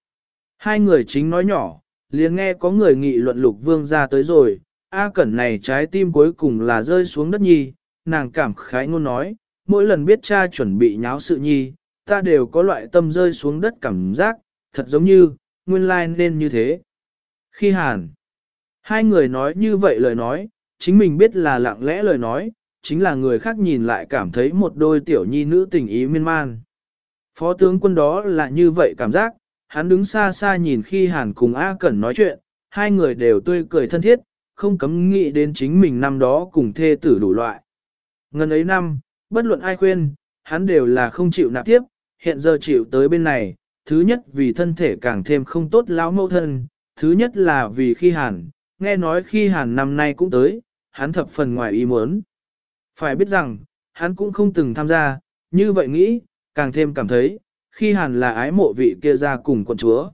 A: Hai người chính nói nhỏ, liền nghe có người nghị luận lục vương ra tới rồi, A Cẩn này trái tim cuối cùng là rơi xuống đất nhi, nàng cảm khái ngôn nói, mỗi lần biết cha chuẩn bị nháo sự nhi, ta đều có loại tâm rơi xuống đất cảm giác, thật giống như, nguyên lai nên như thế. Khi hàn, hai người nói như vậy lời nói, chính mình biết là lặng lẽ lời nói, chính là người khác nhìn lại cảm thấy một đôi tiểu nhi nữ tình ý miên man. Phó tướng quân đó là như vậy cảm giác, hắn đứng xa xa nhìn khi hàn cùng A Cẩn nói chuyện, hai người đều tươi cười thân thiết, không cấm nghĩ đến chính mình năm đó cùng thê tử đủ loại. Ngân ấy năm, bất luận ai khuyên, hắn đều là không chịu nạp tiếp, hiện giờ chịu tới bên này, thứ nhất vì thân thể càng thêm không tốt lão mẫu thân, thứ nhất là vì khi hàn, nghe nói khi hàn năm nay cũng tới, hắn thập phần ngoài ý muốn. Phải biết rằng, hắn cũng không từng tham gia, như vậy nghĩ, càng thêm cảm thấy, khi hàn là ái mộ vị kia ra cùng quận chúa.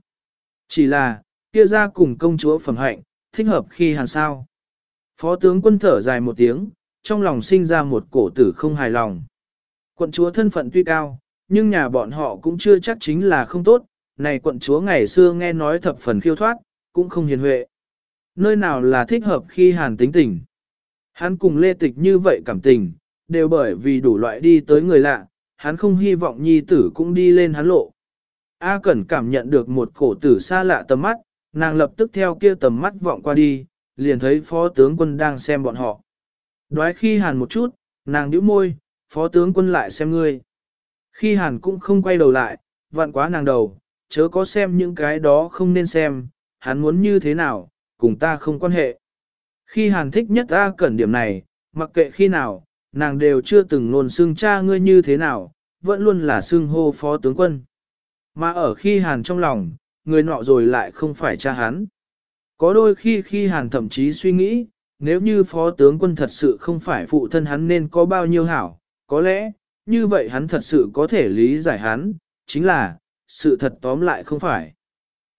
A: Chỉ là, kia ra cùng công chúa phẩm hạnh, thích hợp khi hàn sao. Phó tướng quân thở dài một tiếng, trong lòng sinh ra một cổ tử không hài lòng. Quận chúa thân phận tuy cao, nhưng nhà bọn họ cũng chưa chắc chính là không tốt, này quận chúa ngày xưa nghe nói thập phần khiêu thoát, cũng không hiền huệ. Nơi nào là thích hợp khi hàn tính tình. Hắn cùng lê tịch như vậy cảm tình, đều bởi vì đủ loại đi tới người lạ, hắn không hy vọng nhi tử cũng đi lên hắn lộ. A Cẩn cảm nhận được một cổ tử xa lạ tầm mắt, nàng lập tức theo kia tầm mắt vọng qua đi, liền thấy phó tướng quân đang xem bọn họ. Đoái khi hàn một chút, nàng nhíu môi, phó tướng quân lại xem ngươi. Khi hàn cũng không quay đầu lại, vặn quá nàng đầu, chớ có xem những cái đó không nên xem, hắn muốn như thế nào, cùng ta không quan hệ. Khi hàn thích nhất ta Cẩn điểm này, mặc kệ khi nào, nàng đều chưa từng nôn xưng cha ngươi như thế nào, vẫn luôn là xưng hô phó tướng quân. Mà ở khi hàn trong lòng, người nọ rồi lại không phải cha hắn. Có đôi khi khi hàn thậm chí suy nghĩ, nếu như phó tướng quân thật sự không phải phụ thân hắn nên có bao nhiêu hảo, có lẽ, như vậy hắn thật sự có thể lý giải hắn, chính là, sự thật tóm lại không phải.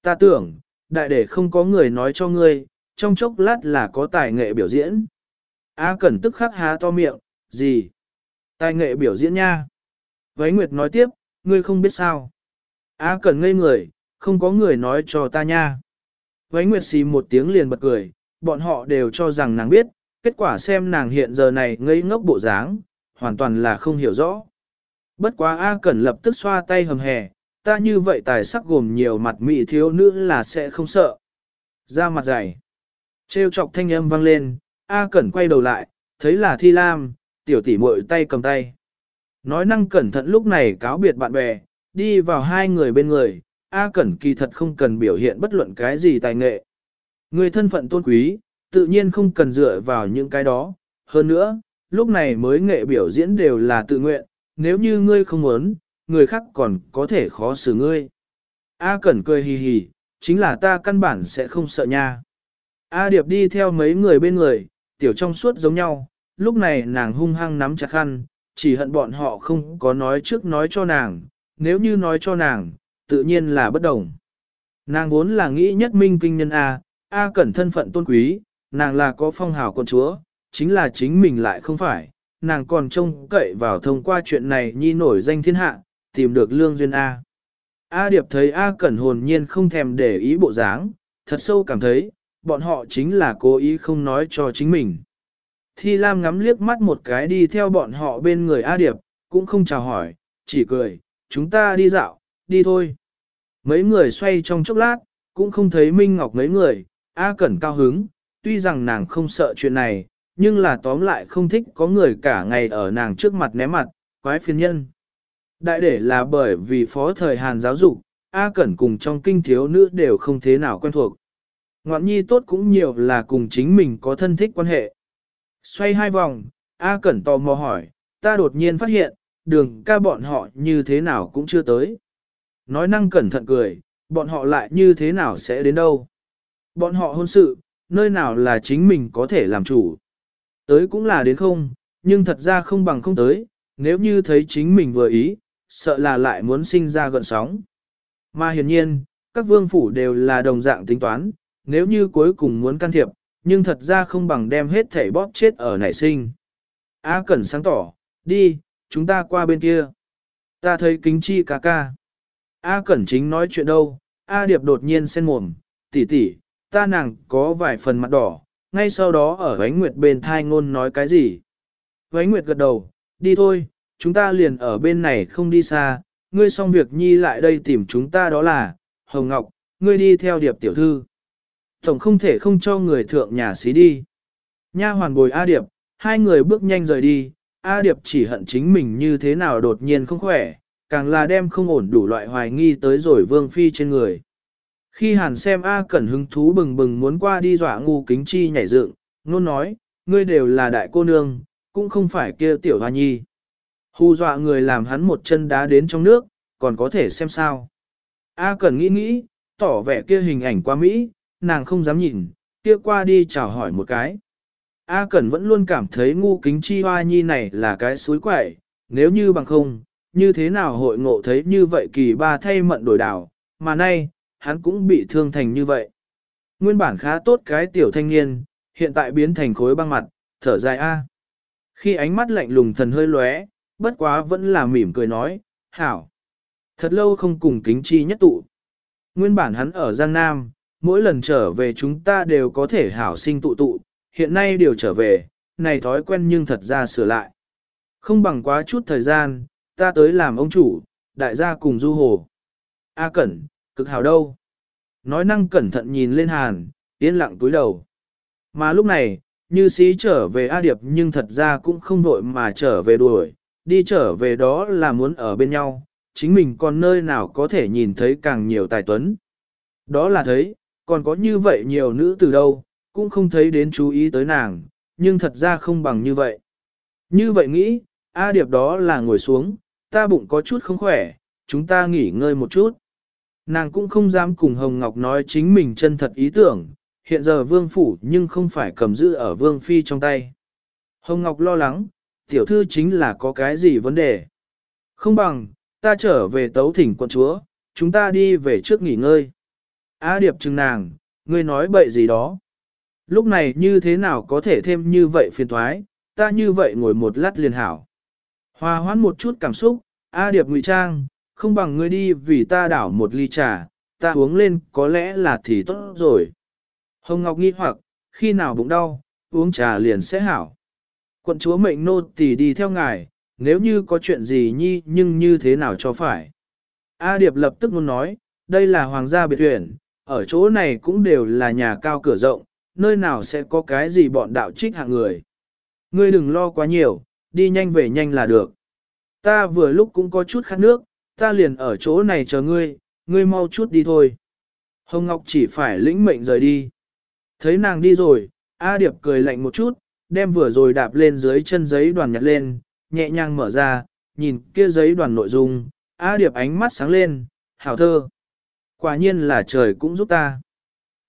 A: Ta tưởng, đại để không có người nói cho ngươi, trong chốc lát là có tài nghệ biểu diễn. A Cẩn tức khắc há to miệng, gì? Tài nghệ biểu diễn nha. Váy Nguyệt nói tiếp, ngươi không biết sao. A Cẩn ngây người, không có người nói cho ta nha. Váy Nguyệt xì một tiếng liền bật cười, bọn họ đều cho rằng nàng biết, kết quả xem nàng hiện giờ này ngây ngốc bộ dáng, hoàn toàn là không hiểu rõ. Bất quá A Cẩn lập tức xoa tay hầm hè, ta như vậy tài sắc gồm nhiều mặt mị thiếu nữ là sẽ không sợ. Ra mặt dày. Trêu chọc thanh âm vang lên, A Cẩn quay đầu lại, thấy là Thi Lam, tiểu tỷ muội tay cầm tay. Nói năng cẩn thận lúc này cáo biệt bạn bè, đi vào hai người bên người, A Cẩn kỳ thật không cần biểu hiện bất luận cái gì tài nghệ. Người thân phận tôn quý, tự nhiên không cần dựa vào những cái đó. Hơn nữa, lúc này mới nghệ biểu diễn đều là tự nguyện, nếu như ngươi không muốn, người khác còn có thể khó xử ngươi. A Cẩn cười hì hì, chính là ta căn bản sẽ không sợ nha. A Điệp đi theo mấy người bên người, tiểu trong suốt giống nhau, lúc này nàng hung hăng nắm chặt khăn, chỉ hận bọn họ không có nói trước nói cho nàng, nếu như nói cho nàng, tự nhiên là bất đồng. Nàng vốn là nghĩ nhất minh kinh nhân A, A cẩn thân phận tôn quý, nàng là có phong hào con chúa, chính là chính mình lại không phải, nàng còn trông cậy vào thông qua chuyện này nhi nổi danh thiên hạ, tìm được lương duyên A. A Điệp thấy A Cẩn hồn nhiên không thèm để ý bộ dáng, thật sâu cảm thấy, bọn họ chính là cố ý không nói cho chính mình. Thi Lam ngắm liếc mắt một cái đi theo bọn họ bên người A Điệp, cũng không chào hỏi, chỉ cười, chúng ta đi dạo, đi thôi. Mấy người xoay trong chốc lát, cũng không thấy Minh Ngọc mấy người, A Cẩn cao hứng, tuy rằng nàng không sợ chuyện này, nhưng là tóm lại không thích có người cả ngày ở nàng trước mặt ném mặt, quái phiền nhân. Đại để là bởi vì phó thời Hàn giáo dục, A Cẩn cùng trong kinh thiếu nữ đều không thế nào quen thuộc. Ngoạn nhi tốt cũng nhiều là cùng chính mình có thân thích quan hệ. Xoay hai vòng, A Cẩn tò mò hỏi, ta đột nhiên phát hiện, đường ca bọn họ như thế nào cũng chưa tới. Nói năng cẩn thận cười, bọn họ lại như thế nào sẽ đến đâu. Bọn họ hôn sự, nơi nào là chính mình có thể làm chủ. Tới cũng là đến không, nhưng thật ra không bằng không tới, nếu như thấy chính mình vừa ý, sợ là lại muốn sinh ra gợn sóng. Mà hiển nhiên, các vương phủ đều là đồng dạng tính toán, nếu như cuối cùng muốn can thiệp, nhưng thật ra không bằng đem hết thảy bóp chết ở nảy sinh. A Cẩn sáng tỏ, đi, chúng ta qua bên kia. Ta thấy kính chi ca ca. A Cẩn chính nói chuyện đâu, A Điệp đột nhiên sen mồm, tỷ tỷ, ta nàng có vài phần mặt đỏ, ngay sau đó ở Ánh Nguyệt bên thai ngôn nói cái gì. Ánh Nguyệt gật đầu, đi thôi, chúng ta liền ở bên này không đi xa, ngươi xong việc nhi lại đây tìm chúng ta đó là, Hồng Ngọc, ngươi đi theo Điệp tiểu thư. Tổng không thể không cho người thượng nhà xí đi. Nha hoàn bồi A Điệp, hai người bước nhanh rời đi, A Điệp chỉ hận chính mình như thế nào đột nhiên không khỏe, càng là đem không ổn đủ loại hoài nghi tới rồi vương phi trên người. Khi hàn xem A Cẩn hứng thú bừng bừng muốn qua đi dọa ngu kính chi nhảy dựng, nôn nói, ngươi đều là đại cô nương, cũng không phải kia tiểu hoa nhi. Hù dọa người làm hắn một chân đá đến trong nước, còn có thể xem sao. A Cẩn nghĩ nghĩ, tỏ vẻ kia hình ảnh qua Mỹ, nàng không dám nhìn, kia qua đi chào hỏi một cái. A Cẩn vẫn luôn cảm thấy ngu kính chi hoa nhi này là cái suối quậy, nếu như bằng không, như thế nào hội ngộ thấy như vậy kỳ ba thay mận đổi đảo, mà nay, hắn cũng bị thương thành như vậy. Nguyên bản khá tốt cái tiểu thanh niên, hiện tại biến thành khối băng mặt, thở dài A. Khi ánh mắt lạnh lùng thần hơi lóe, bất quá vẫn là mỉm cười nói, hảo. Thật lâu không cùng kính chi nhất tụ. Nguyên bản hắn ở Giang Nam, mỗi lần trở về chúng ta đều có thể hảo sinh tụ tụ, hiện nay đều trở về, này thói quen nhưng thật ra sửa lại. Không bằng quá chút thời gian, ta tới làm ông chủ, đại gia cùng du hồ. A Cẩn, cực hảo đâu. Nói năng cẩn thận nhìn lên hàn, yên lặng túi đầu. Mà lúc này, như sĩ trở về A Điệp nhưng thật ra cũng không vội mà trở về đuổi, đi trở về đó là muốn ở bên nhau, chính mình còn nơi nào có thể nhìn thấy càng nhiều tài tuấn. Đó là thấy, còn có như vậy nhiều nữ từ đâu, cũng không thấy đến chú ý tới nàng, nhưng thật ra không bằng như vậy. Như vậy nghĩ, A Điệp đó là ngồi xuống, ta bụng có chút không khỏe, chúng ta nghỉ ngơi một chút. Nàng cũng không dám cùng Hồng Ngọc nói chính mình chân thật ý tưởng, hiện giờ vương phủ nhưng không phải cầm giữ ở vương phi trong tay. Hồng Ngọc lo lắng, tiểu thư chính là có cái gì vấn đề. Không bằng, ta trở về tấu thỉnh quận chúa, chúng ta đi về trước nghỉ ngơi. Á điệp chừng nàng, ngươi nói bậy gì đó. Lúc này như thế nào có thể thêm như vậy phiền thoái, ta như vậy ngồi một lát liền hảo. Hòa hoãn một chút cảm xúc, A điệp ngụy trang, không bằng ngươi đi vì ta đảo một ly trà, ta uống lên có lẽ là thì tốt rồi. Hồng Ngọc nghi hoặc, khi nào bụng đau, uống trà liền sẽ hảo. Quận chúa mệnh nô tỳ đi theo ngài, nếu như có chuyện gì nhi nhưng như thế nào cho phải. A Điệp lập tức muốn nói, đây là hoàng gia biệt huyện, ở chỗ này cũng đều là nhà cao cửa rộng, nơi nào sẽ có cái gì bọn đạo trích hạng người. Ngươi đừng lo quá nhiều, đi nhanh về nhanh là được. Ta vừa lúc cũng có chút khát nước, ta liền ở chỗ này chờ ngươi, ngươi mau chút đi thôi. Hồng Ngọc chỉ phải lĩnh mệnh rời đi. Thấy nàng đi rồi, A Điệp cười lạnh một chút, đem vừa rồi đạp lên dưới chân giấy đoàn nhặt lên, nhẹ nhàng mở ra, nhìn kia giấy đoàn nội dung, A Điệp ánh mắt sáng lên, hảo thơ. Quả nhiên là trời cũng giúp ta.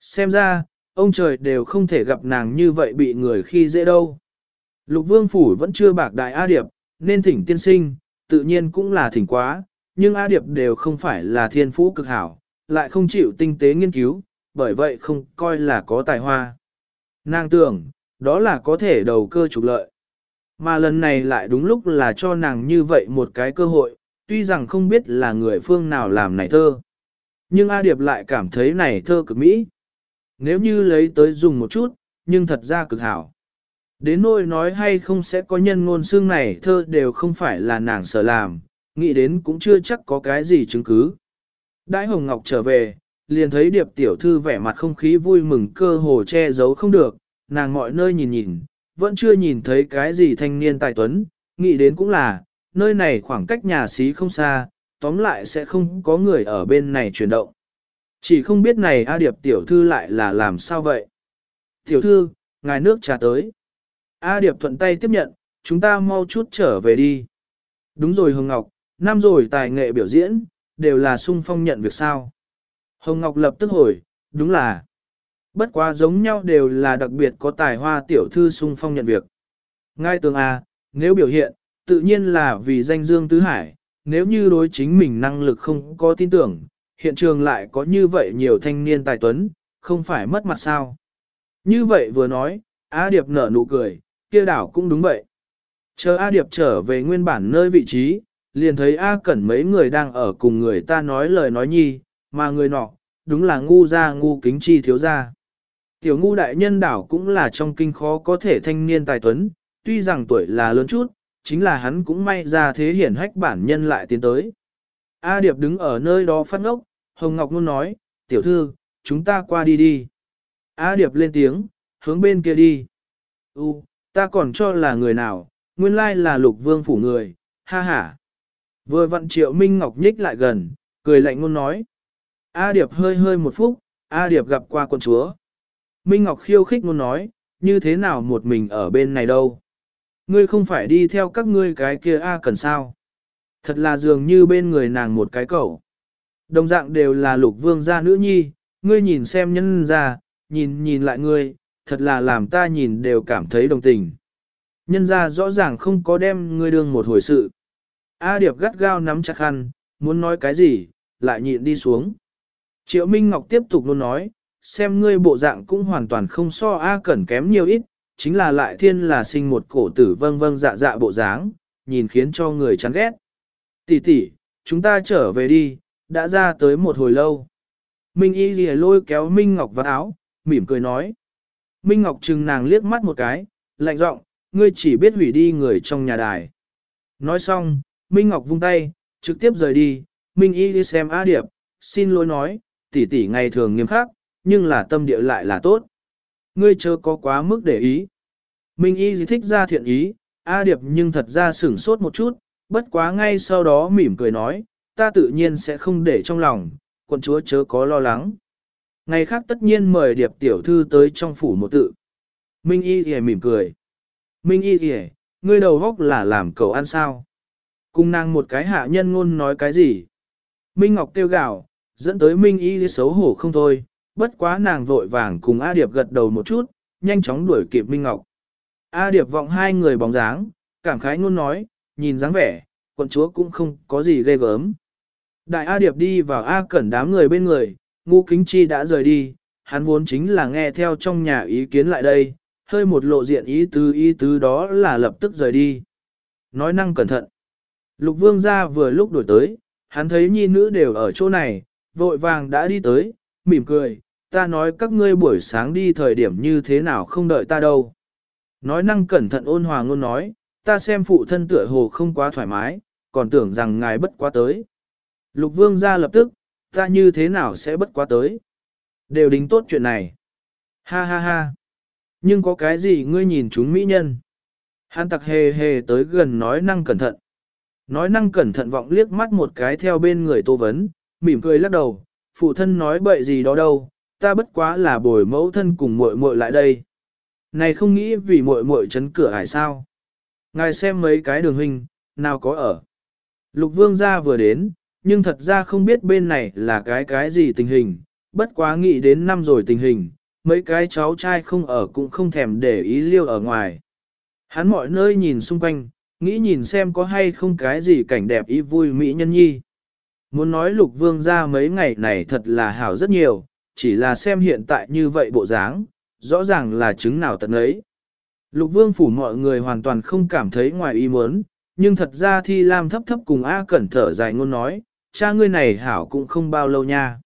A: Xem ra, ông trời đều không thể gặp nàng như vậy bị người khi dễ đâu. Lục vương phủ vẫn chưa bạc đại A Điệp, nên thỉnh tiên sinh, tự nhiên cũng là thỉnh quá, nhưng A Điệp đều không phải là thiên phú cực hảo, lại không chịu tinh tế nghiên cứu, bởi vậy không coi là có tài hoa. Nàng tưởng, đó là có thể đầu cơ trục lợi. Mà lần này lại đúng lúc là cho nàng như vậy một cái cơ hội, tuy rằng không biết là người phương nào làm này thơ. Nhưng A Điệp lại cảm thấy này thơ cực mỹ. Nếu như lấy tới dùng một chút, nhưng thật ra cực hảo. Đến nỗi nói hay không sẽ có nhân ngôn xương này thơ đều không phải là nàng sở làm, nghĩ đến cũng chưa chắc có cái gì chứng cứ. Đãi Hồng Ngọc trở về, liền thấy điệp tiểu thư vẻ mặt không khí vui mừng cơ hồ che giấu không được, nàng mọi nơi nhìn nhìn, vẫn chưa nhìn thấy cái gì thanh niên tài tuấn, nghĩ đến cũng là, nơi này khoảng cách nhà xí không xa, tóm lại sẽ không có người ở bên này chuyển động. Chỉ không biết này A Điệp tiểu thư lại là làm sao vậy? Tiểu thư, ngài nước trà tới. A Điệp thuận tay tiếp nhận, chúng ta mau chút trở về đi. Đúng rồi Hồng Ngọc, năm rồi tài nghệ biểu diễn, đều là sung phong nhận việc sao. Hồng Ngọc lập tức hồi, đúng là. Bất quá giống nhau đều là đặc biệt có tài hoa tiểu thư sung phong nhận việc. Ngay tường A, nếu biểu hiện, tự nhiên là vì danh dương tứ hải, nếu như đối chính mình năng lực không có tin tưởng, hiện trường lại có như vậy nhiều thanh niên tài tuấn, không phải mất mặt sao. Như vậy vừa nói, A Điệp nở nụ cười, kia đảo cũng đúng vậy. Chờ A Điệp trở về nguyên bản nơi vị trí, liền thấy A Cẩn mấy người đang ở cùng người ta nói lời nói nhi, mà người nọ, đúng là ngu ra ngu kính chi thiếu ra. Tiểu ngu đại nhân đảo cũng là trong kinh khó có thể thanh niên tài tuấn, tuy rằng tuổi là lớn chút, chính là hắn cũng may ra thế hiển hách bản nhân lại tiến tới. A Điệp đứng ở nơi đó phát ngốc, Hồng Ngọc luôn nói, tiểu thư, chúng ta qua đi đi. A Điệp lên tiếng, hướng bên kia đi. U, ta còn cho là người nào, nguyên lai là lục vương phủ người, ha ha. Vừa vặn triệu Minh Ngọc nhích lại gần, cười lạnh ngôn nói. A Điệp hơi hơi một phút, A Điệp gặp qua quân chúa. Minh Ngọc khiêu khích ngôn nói, như thế nào một mình ở bên này đâu. Ngươi không phải đi theo các ngươi cái kia A cần sao. Thật là dường như bên người nàng một cái cậu. Đồng dạng đều là lục vương gia nữ nhi, ngươi nhìn xem nhân ra, nhìn nhìn lại ngươi, thật là làm ta nhìn đều cảm thấy đồng tình. Nhân ra rõ ràng không có đem ngươi đương một hồi sự. A Điệp gắt gao nắm chặt khăn, muốn nói cái gì, lại nhịn đi xuống. Triệu Minh Ngọc tiếp tục luôn nói, xem ngươi bộ dạng cũng hoàn toàn không so A Cẩn kém nhiều ít, chính là lại thiên là sinh một cổ tử vâng vâng dạ dạ bộ dáng, nhìn khiến cho người chán ghét. Tỷ tỷ, chúng ta trở về đi, đã ra tới một hồi lâu. Minh y lìa lôi kéo Minh Ngọc vào áo, mỉm cười nói. Minh Ngọc chừng nàng liếc mắt một cái, lạnh giọng, ngươi chỉ biết hủy đi người trong nhà đài. Nói xong, Minh Ngọc vung tay, trực tiếp rời đi, Minh y đi xem A Điệp, xin lỗi nói, tỷ tỷ ngày thường nghiêm khắc, nhưng là tâm địa lại là tốt. Ngươi chớ có quá mức để ý. Minh y thích ra thiện ý, A Điệp nhưng thật ra sửng sốt một chút, bất quá ngay sau đó mỉm cười nói, ta tự nhiên sẽ không để trong lòng, quận chúa chớ có lo lắng. Ngày khác tất nhiên mời Điệp tiểu thư tới trong phủ một tự. Minh y thì mỉm cười. Minh y thì ngươi đầu góc là làm cầu ăn sao. Cùng nàng một cái hạ nhân ngôn nói cái gì. Minh Ngọc tiêu gạo dẫn tới Minh y xấu hổ không thôi, bất quá nàng vội vàng cùng A Điệp gật đầu một chút, nhanh chóng đuổi kịp Minh Ngọc. A Điệp vọng hai người bóng dáng, cảm khái ngôn nói, nhìn dáng vẻ, quận chúa cũng không có gì ghê gớm. Đại A Điệp đi vào A Cẩn đám người bên người, ngu kính chi đã rời đi, hắn vốn chính là nghe theo trong nhà ý kiến lại đây, hơi một lộ diện ý tứ ý tứ đó là lập tức rời đi. Nói năng cẩn thận. Lục vương gia vừa lúc đổi tới, hắn thấy nhi nữ đều ở chỗ này, vội vàng đã đi tới, mỉm cười, ta nói các ngươi buổi sáng đi thời điểm như thế nào không đợi ta đâu. Nói năng cẩn thận ôn hòa ngôn nói, ta xem phụ thân tựa hồ không quá thoải mái, còn tưởng rằng ngài bất quá tới. Lục vương ra lập tức, ta như thế nào sẽ bất quá tới. Đều đính tốt chuyện này. Ha ha ha. Nhưng có cái gì ngươi nhìn chúng mỹ nhân? Hắn tặc hề hề tới gần nói năng cẩn thận. Nói năng cẩn thận vọng liếc mắt một cái theo bên người tô vấn, mỉm cười lắc đầu, phụ thân nói bậy gì đó đâu, ta bất quá là bồi mẫu thân cùng muội muội lại đây. Này không nghĩ vì muội muội chấn cửa hải sao? Ngài xem mấy cái đường hình nào có ở. Lục vương gia vừa đến, nhưng thật ra không biết bên này là cái cái gì tình hình, bất quá nghĩ đến năm rồi tình hình, mấy cái cháu trai không ở cũng không thèm để ý liêu ở ngoài. Hắn mọi nơi nhìn xung quanh, nghĩ nhìn xem có hay không cái gì cảnh đẹp ý vui mỹ nhân nhi. Muốn nói lục vương ra mấy ngày này thật là hảo rất nhiều, chỉ là xem hiện tại như vậy bộ dáng, rõ ràng là chứng nào tận ấy. Lục vương phủ mọi người hoàn toàn không cảm thấy ngoài ý muốn, nhưng thật ra thi lam thấp thấp cùng A Cẩn thở dài ngôn nói, cha ngươi này hảo cũng không bao lâu nha.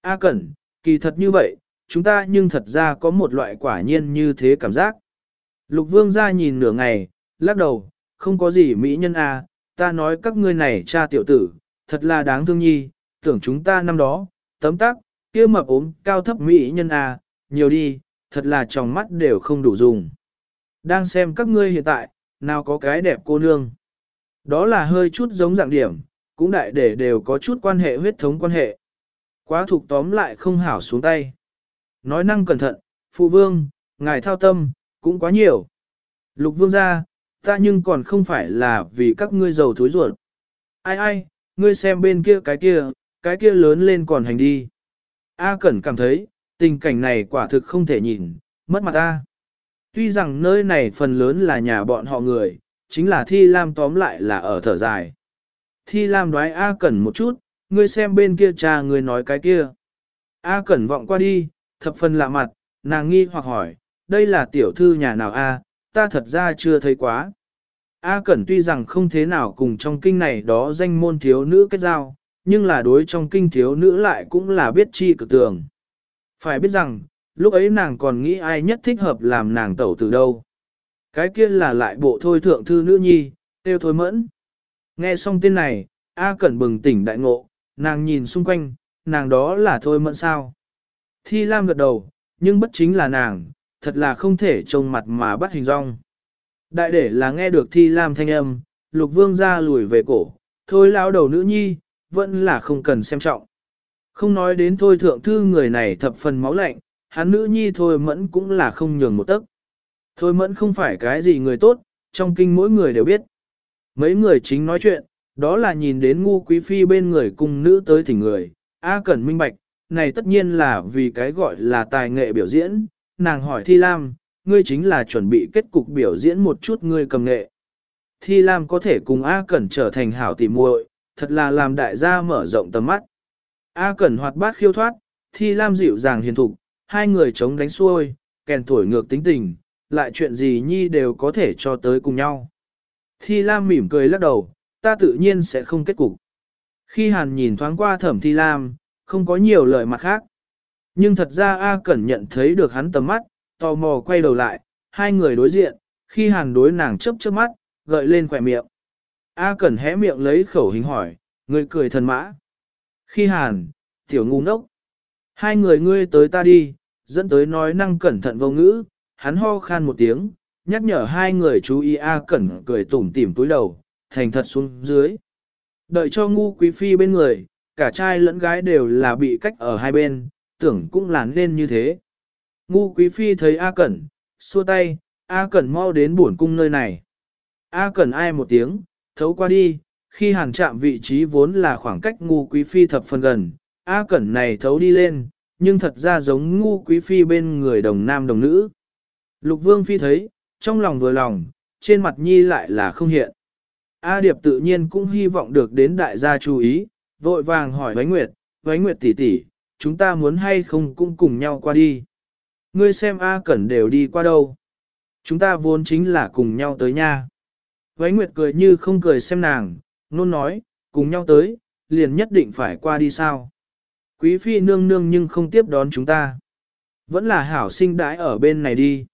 A: A Cẩn, kỳ thật như vậy, chúng ta nhưng thật ra có một loại quả nhiên như thế cảm giác. Lục vương ra nhìn nửa ngày, lắc đầu, không có gì mỹ nhân A, ta nói các ngươi này cha tiểu tử, thật là đáng thương nhi, tưởng chúng ta năm đó, tấm tắc, kia mập ốm cao thấp mỹ nhân A, nhiều đi, thật là trong mắt đều không đủ dùng. Đang xem các ngươi hiện tại, nào có cái đẹp cô nương. Đó là hơi chút giống dạng điểm, cũng đại để đều có chút quan hệ huyết thống quan hệ. Quá thuộc tóm lại không hảo xuống tay. Nói năng cẩn thận, phụ vương, ngài thao tâm, cũng quá nhiều. Lục vương ra, ta nhưng còn không phải là vì các ngươi giàu thối ruột. Ai ai, ngươi xem bên kia cái kia, cái kia lớn lên còn hành đi. A Cẩn cảm thấy, tình cảnh này quả thực không thể nhìn, mất mặt ta. Tuy rằng nơi này phần lớn là nhà bọn họ người, chính là Thi Lam tóm lại là ở thở dài. Thi Lam đoái A Cẩn một chút, ngươi xem bên kia cha ngươi nói cái kia. A Cẩn vọng qua đi, thập phần lạ mặt, nàng nghi hoặc hỏi, đây là tiểu thư nhà nào A, ta thật ra chưa thấy quá. A Cẩn tuy rằng không thế nào cùng trong kinh này đó danh môn thiếu nữ kết giao, nhưng là đối trong kinh thiếu nữ lại cũng là biết chi cực tường. Phải biết rằng, lúc ấy nàng còn nghĩ ai nhất thích hợp làm nàng tẩu từ đâu. Cái kia là lại bộ thôi thượng thư nữ nhi, tiêu thôi mẫn. Nghe xong tên này, A Cẩn bừng tỉnh đại ngộ, nàng nhìn xung quanh, nàng đó là thôi mẫn sao. Thi Lam gật đầu, nhưng bất chính là nàng, thật là không thể trông mặt mà bắt hình rong. Đại để là nghe được Thi Lam thanh âm, lục vương ra lùi về cổ, thôi lao đầu nữ nhi, vẫn là không cần xem trọng. Không nói đến thôi thượng thư người này thập phần máu lạnh, hắn nữ nhi thôi mẫn cũng là không nhường một tấc. Thôi mẫn không phải cái gì người tốt, trong kinh mỗi người đều biết. Mấy người chính nói chuyện, đó là nhìn đến ngu quý phi bên người cùng nữ tới thỉnh người, A Cẩn minh bạch, này tất nhiên là vì cái gọi là tài nghệ biểu diễn, nàng hỏi Thi Lam, ngươi chính là chuẩn bị kết cục biểu diễn một chút ngươi cầm nghệ. Thi Lam có thể cùng A Cẩn trở thành hảo tỉ muội, thật là làm đại gia mở rộng tầm mắt. A Cẩn hoạt bát khiêu thoát, Thi Lam dịu dàng hiền thục, hai người chống đánh xuôi, kèn tuổi ngược tính tình, lại chuyện gì nhi đều có thể cho tới cùng nhau. Thi Lam mỉm cười lắc đầu, ta tự nhiên sẽ không kết cục. Khi Hàn nhìn thoáng qua thẩm Thi Lam, không có nhiều lời mặt khác. Nhưng thật ra A Cẩn nhận thấy được hắn tầm mắt, tò mò quay đầu lại, hai người đối diện, khi Hàn đối nàng chấp chớp mắt, gợi lên khỏe miệng. A Cẩn hé miệng lấy khẩu hình hỏi, người cười thần mã. Khi Hàn, tiểu ngu ngốc. Hai người ngươi tới ta đi, dẫn tới nói năng cẩn thận vô ngữ, hắn ho khan một tiếng, nhắc nhở hai người chú ý A Cẩn cười tủm tỉm túi đầu, thành thật xuống dưới. Đợi cho ngu quý phi bên người, cả trai lẫn gái đều là bị cách ở hai bên, tưởng cũng là nên như thế. Ngu quý phi thấy A Cẩn, xua tay, A Cẩn mau đến buồn cung nơi này. A Cẩn ai một tiếng, thấu qua đi, khi hàng chạm vị trí vốn là khoảng cách ngu quý phi thập phần gần, A Cẩn này thấu đi lên, nhưng thật ra giống ngu quý phi bên người đồng nam đồng nữ. Lục vương phi thấy, trong lòng vừa lòng, trên mặt nhi lại là không hiện. A Điệp tự nhiên cũng hy vọng được đến đại gia chú ý, vội vàng hỏi Vánh Nguyệt, Vánh Nguyệt tỷ tỷ, chúng ta muốn hay không cũng cùng nhau qua đi. Ngươi xem A Cẩn đều đi qua đâu. Chúng ta vốn chính là cùng nhau tới nha. Vánh Nguyệt cười như không cười xem nàng, nôn nói, cùng nhau tới, liền nhất định phải qua đi sao. Quý phi nương nương nhưng không tiếp đón chúng ta. Vẫn là hảo sinh đãi ở bên này đi.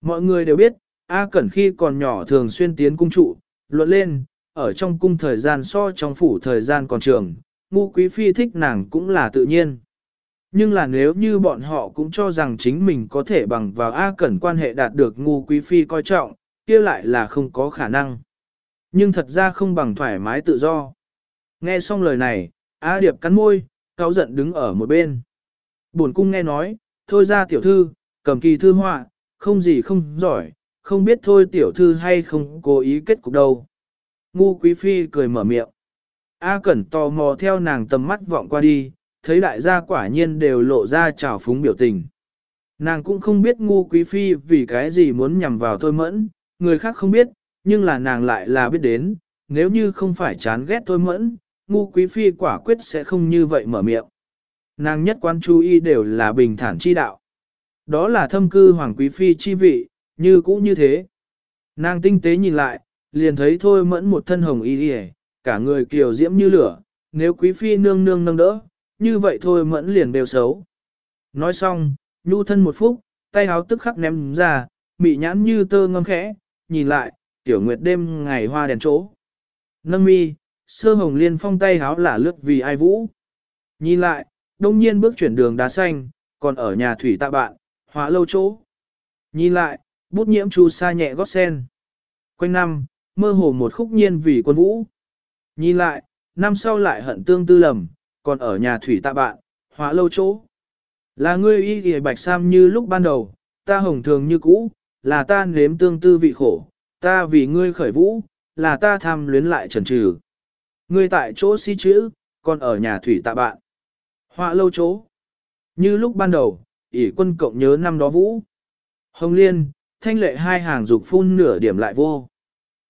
A: Mọi người đều biết, A Cẩn khi còn nhỏ thường xuyên tiến cung trụ, luận lên, ở trong cung thời gian so trong phủ thời gian còn trường, ngu quý phi thích nàng cũng là tự nhiên. Nhưng là nếu như bọn họ cũng cho rằng chính mình có thể bằng vào A Cẩn quan hệ đạt được ngu quý phi coi trọng, kia lại là không có khả năng. Nhưng thật ra không bằng thoải mái tự do. Nghe xong lời này, A Điệp cắn môi, cáo giận đứng ở một bên. Buồn cung nghe nói, thôi ra tiểu thư, cầm kỳ thư họa, không gì không giỏi, không biết thôi tiểu thư hay không cố ý kết cục đâu. Ngu quý phi cười mở miệng. A Cẩn tò mò theo nàng tầm mắt vọng qua đi, thấy đại gia quả nhiên đều lộ ra trào phúng biểu tình. Nàng cũng không biết ngu quý phi vì cái gì muốn nhằm vào thôi mẫn, người khác không biết, nhưng là nàng lại là biết đến, nếu như không phải chán ghét thôi mẫn, ngu quý phi quả quyết sẽ không như vậy mở miệng. Nàng nhất quan chú ý đều là bình thản chi đạo. Đó là thâm cư hoàng quý phi chi vị, như cũ như thế. Nàng tinh tế nhìn lại, liền thấy thôi mẫn một thân hồng y đi cả người kiều diễm như lửa, nếu quý phi nương nương nâng đỡ, như vậy thôi mẫn liền đều xấu. Nói xong, nhu thân một phút, tay háo tức khắc ném ra, mị nhãn như tơ ngâm khẽ, nhìn lại, tiểu nguyệt đêm ngày hoa đèn chỗ. Nâng mi, sơ hồng liên phong tay háo là lướt vì ai vũ. Nhìn lại, đông nhiên bước chuyển đường đá xanh, còn ở nhà thủy tạ bạn, hóa lâu chỗ. Nhìn lại, bút nhiễm chu sa nhẹ gót sen. Quanh năm, mơ hồ một khúc nhiên vì quân vũ. Nhìn lại, năm sau lại hận tương tư lầm, còn ở nhà thủy tạ bạn, hóa lâu chỗ. Là ngươi y ghề bạch sam như lúc ban đầu, ta hồng thường như cũ, là ta nếm tương tư vị khổ, ta vì ngươi khởi vũ, là ta tham luyến lại trần trừ. Ngươi tại chỗ si chữ, còn ở nhà thủy tạ bạn. Họa lâu chỗ. Như lúc ban đầu, ỷ quân cộng nhớ năm đó vũ. Hồng liên, thanh lệ hai hàng dục phun nửa điểm lại vô.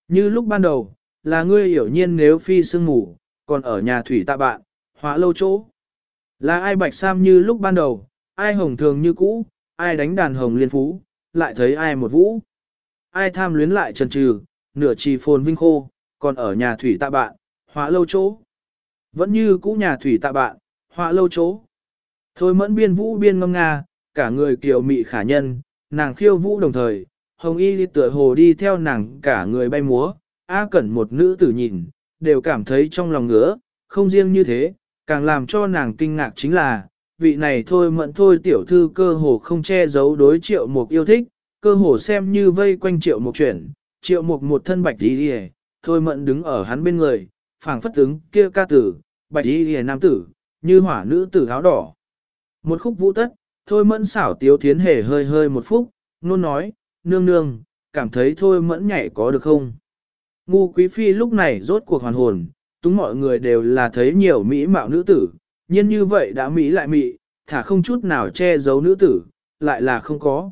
A: Như lúc ban đầu, là ngươi hiểu nhiên nếu phi sương ngủ, còn ở nhà thủy tạ bạn, họa lâu chỗ. Là ai bạch sam như lúc ban đầu, ai hồng thường như cũ, ai đánh đàn hồng liên phú, lại thấy ai một vũ. Ai tham luyến lại trần trừ, nửa trì phồn vinh khô, còn ở nhà thủy tạ bạn, họa lâu chỗ. Vẫn như cũ nhà thủy tạ bạn, họa lâu chỗ. Thôi mẫn biên vũ biên ngâm nga, cả người kiều mị khả nhân, nàng khiêu vũ đồng thời, hồng y tựa hồ đi theo nàng cả người bay múa, A cẩn một nữ tử nhìn, đều cảm thấy trong lòng ngứa, không riêng như thế, càng làm cho nàng kinh ngạc chính là, vị này thôi mẫn thôi tiểu thư cơ hồ không che giấu đối triệu mục yêu thích, cơ hồ xem như vây quanh triệu mục chuyển, triệu mục một thân bạch đi đi thôi mẫn đứng ở hắn bên người, phảng phất ứng kia ca tử, bạch đi đi nam tử, như hỏa nữ tử áo đỏ. Một khúc vũ tất, thôi mẫn xảo tiếu thiến hề hơi hơi một phút, nôn nói, nương nương, cảm thấy thôi mẫn nhảy có được không? Ngu quý phi lúc này rốt cuộc hoàn hồn, túng mọi người đều là thấy nhiều mỹ mạo nữ tử, nhiên như vậy đã mỹ lại mỹ, thả không chút nào che giấu nữ tử, lại là không có.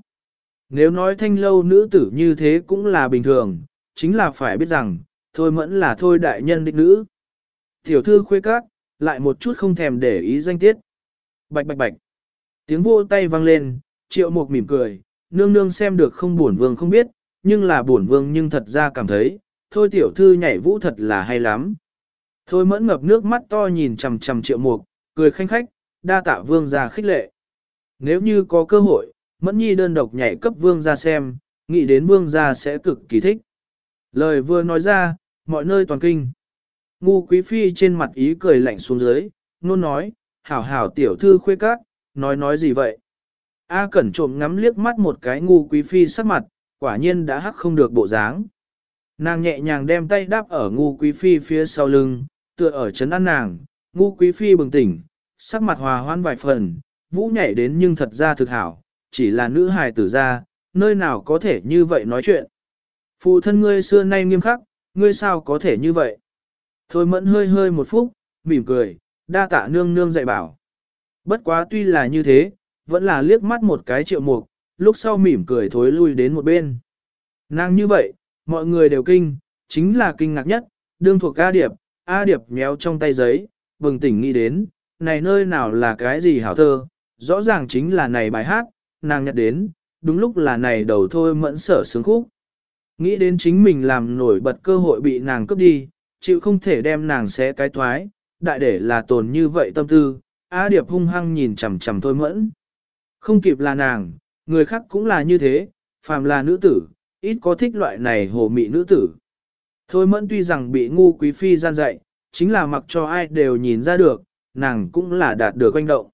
A: Nếu nói thanh lâu nữ tử như thế cũng là bình thường, chính là phải biết rằng, thôi mẫn là thôi đại nhân đích nữ. Tiểu thư khuê các, lại một chút không thèm để ý danh tiết. Bạch bạch bạch. Tiếng vô tay vang lên, triệu mục mỉm cười, nương nương xem được không buồn vương không biết, nhưng là buồn vương nhưng thật ra cảm thấy, thôi tiểu thư nhảy vũ thật là hay lắm. Thôi mẫn ngập nước mắt to nhìn chằm chằm triệu mục, cười khanh khách, đa tạ vương ra khích lệ. Nếu như có cơ hội, mẫn nhi đơn độc nhảy cấp vương ra xem, nghĩ đến vương ra sẽ cực kỳ thích. Lời vừa nói ra, mọi nơi toàn kinh. Ngu quý phi trên mặt ý cười lạnh xuống dưới, nôn nói, hảo hảo tiểu thư khuê các, nói nói gì vậy? A cẩn trộm ngắm liếc mắt một cái ngu quý phi sắc mặt, quả nhiên đã hắc không được bộ dáng. Nàng nhẹ nhàng đem tay đáp ở ngu quý phi phía sau lưng, tựa ở chấn an nàng, ngu quý phi bừng tỉnh, sắc mặt hòa hoan vài phần, vũ nhảy đến nhưng thật ra thực hảo, chỉ là nữ hài tử ra, nơi nào có thể như vậy nói chuyện. Phụ thân ngươi xưa nay nghiêm khắc, ngươi sao có thể như vậy? Thôi mẫn hơi hơi một phút, mỉm cười, đa tạ nương nương dạy bảo. Bất quá tuy là như thế, vẫn là liếc mắt một cái triệu mục, lúc sau mỉm cười thối lui đến một bên. Nàng như vậy, mọi người đều kinh, chính là kinh ngạc nhất, đương thuộc ca Điệp, A Điệp méo trong tay giấy, bừng tỉnh nghĩ đến, này nơi nào là cái gì hảo thơ, rõ ràng chính là này bài hát, nàng nhặt đến, đúng lúc là này đầu thôi mẫn sở sướng khúc. Nghĩ đến chính mình làm nổi bật cơ hội bị nàng cướp đi, chịu không thể đem nàng xé cái thoái, đại để là tồn như vậy tâm tư, A Điệp hung hăng nhìn chằm chằm thôi mẫn. Không kịp là nàng, người khác cũng là như thế, phàm là nữ tử, ít có thích loại này hồ mị nữ tử. Thôi mẫn tuy rằng bị ngu quý phi gian dạy, chính là mặc cho ai đều nhìn ra được, nàng cũng là đạt được quanh động.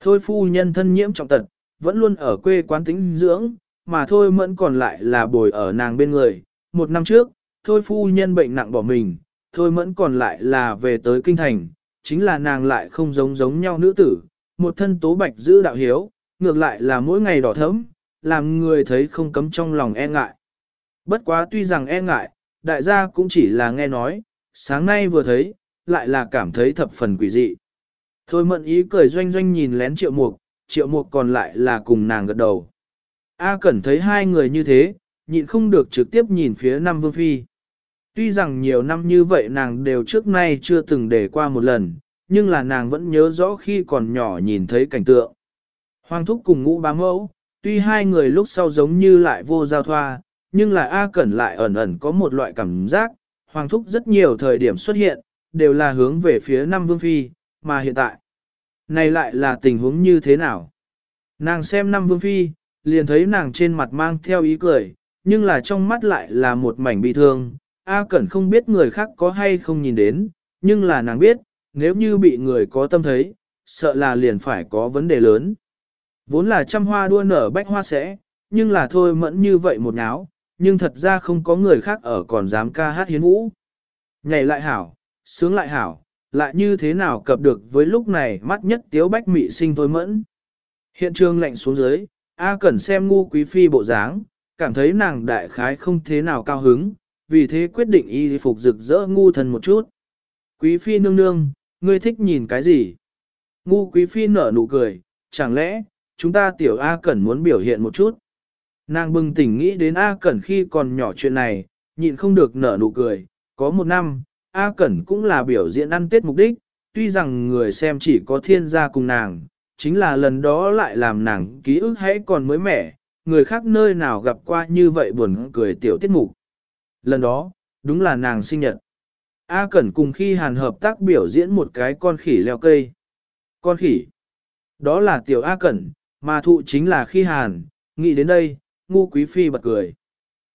A: Thôi phu nhân thân nhiễm trọng tật, vẫn luôn ở quê quán tính dưỡng, mà thôi mẫn còn lại là bồi ở nàng bên người. Một năm trước, thôi phu nhân bệnh nặng bỏ mình, thôi mẫn còn lại là về tới kinh thành, chính là nàng lại không giống giống nhau nữ tử, một thân tố bạch giữ đạo hiếu, ngược lại là mỗi ngày đỏ thấm, làm người thấy không cấm trong lòng e ngại. Bất quá tuy rằng e ngại, đại gia cũng chỉ là nghe nói, sáng nay vừa thấy, lại là cảm thấy thập phần quỷ dị. Thôi mận ý cười doanh doanh nhìn lén triệu mục, triệu mục còn lại là cùng nàng gật đầu. A Cẩn thấy hai người như thế, nhịn không được trực tiếp nhìn phía Nam Vương Phi. Tuy rằng nhiều năm như vậy nàng đều trước nay chưa từng để qua một lần, nhưng là nàng vẫn nhớ rõ khi còn nhỏ nhìn thấy cảnh tượng. Hoàng thúc cùng ngũ bá mẫu, tuy hai người lúc sau giống như lại vô giao thoa, nhưng là A Cẩn lại ẩn ẩn có một loại cảm giác, Hoàng thúc rất nhiều thời điểm xuất hiện, đều là hướng về phía Nam Vương Phi, mà hiện tại, này lại là tình huống như thế nào? Nàng xem Nam Vương Phi, liền thấy nàng trên mặt mang theo ý cười, nhưng là trong mắt lại là một mảnh bị thương. A Cẩn không biết người khác có hay không nhìn đến, nhưng là nàng biết, nếu như bị người có tâm thấy, sợ là liền phải có vấn đề lớn. Vốn là trăm hoa đua nở bách hoa sẽ, nhưng là thôi mẫn như vậy một nháo, nhưng thật ra không có người khác ở còn dám ca hát hiến vũ. Nhảy lại hảo, sướng lại hảo, lại như thế nào cập được với lúc này mắt nhất tiếu bách mị sinh thôi mẫn. Hiện trường lạnh xuống dưới, A Cẩn xem ngu quý phi bộ dáng, cảm thấy nàng đại khái không thế nào cao hứng, vì thế quyết định y phục rực rỡ ngu thần một chút. Quý phi nương nương, ngươi thích nhìn cái gì? Ngu quý phi nở nụ cười, chẳng lẽ, chúng ta tiểu A Cẩn muốn biểu hiện một chút. Nàng bừng tỉnh nghĩ đến A Cẩn khi còn nhỏ chuyện này, nhịn không được nở nụ cười, có một năm, A Cẩn cũng là biểu diễn ăn tết mục đích, tuy rằng người xem chỉ có thiên gia cùng nàng, chính là lần đó lại làm nàng ký ức hãy còn mới mẻ, người khác nơi nào gặp qua như vậy buồn cười tiểu tiết mục. Lần đó, đúng là nàng sinh nhật. A Cẩn cùng khi hàn hợp tác biểu diễn một cái con khỉ leo cây. Con khỉ. Đó là tiểu A Cẩn, mà thụ chính là khi hàn, nghĩ đến đây, ngu quý phi bật cười.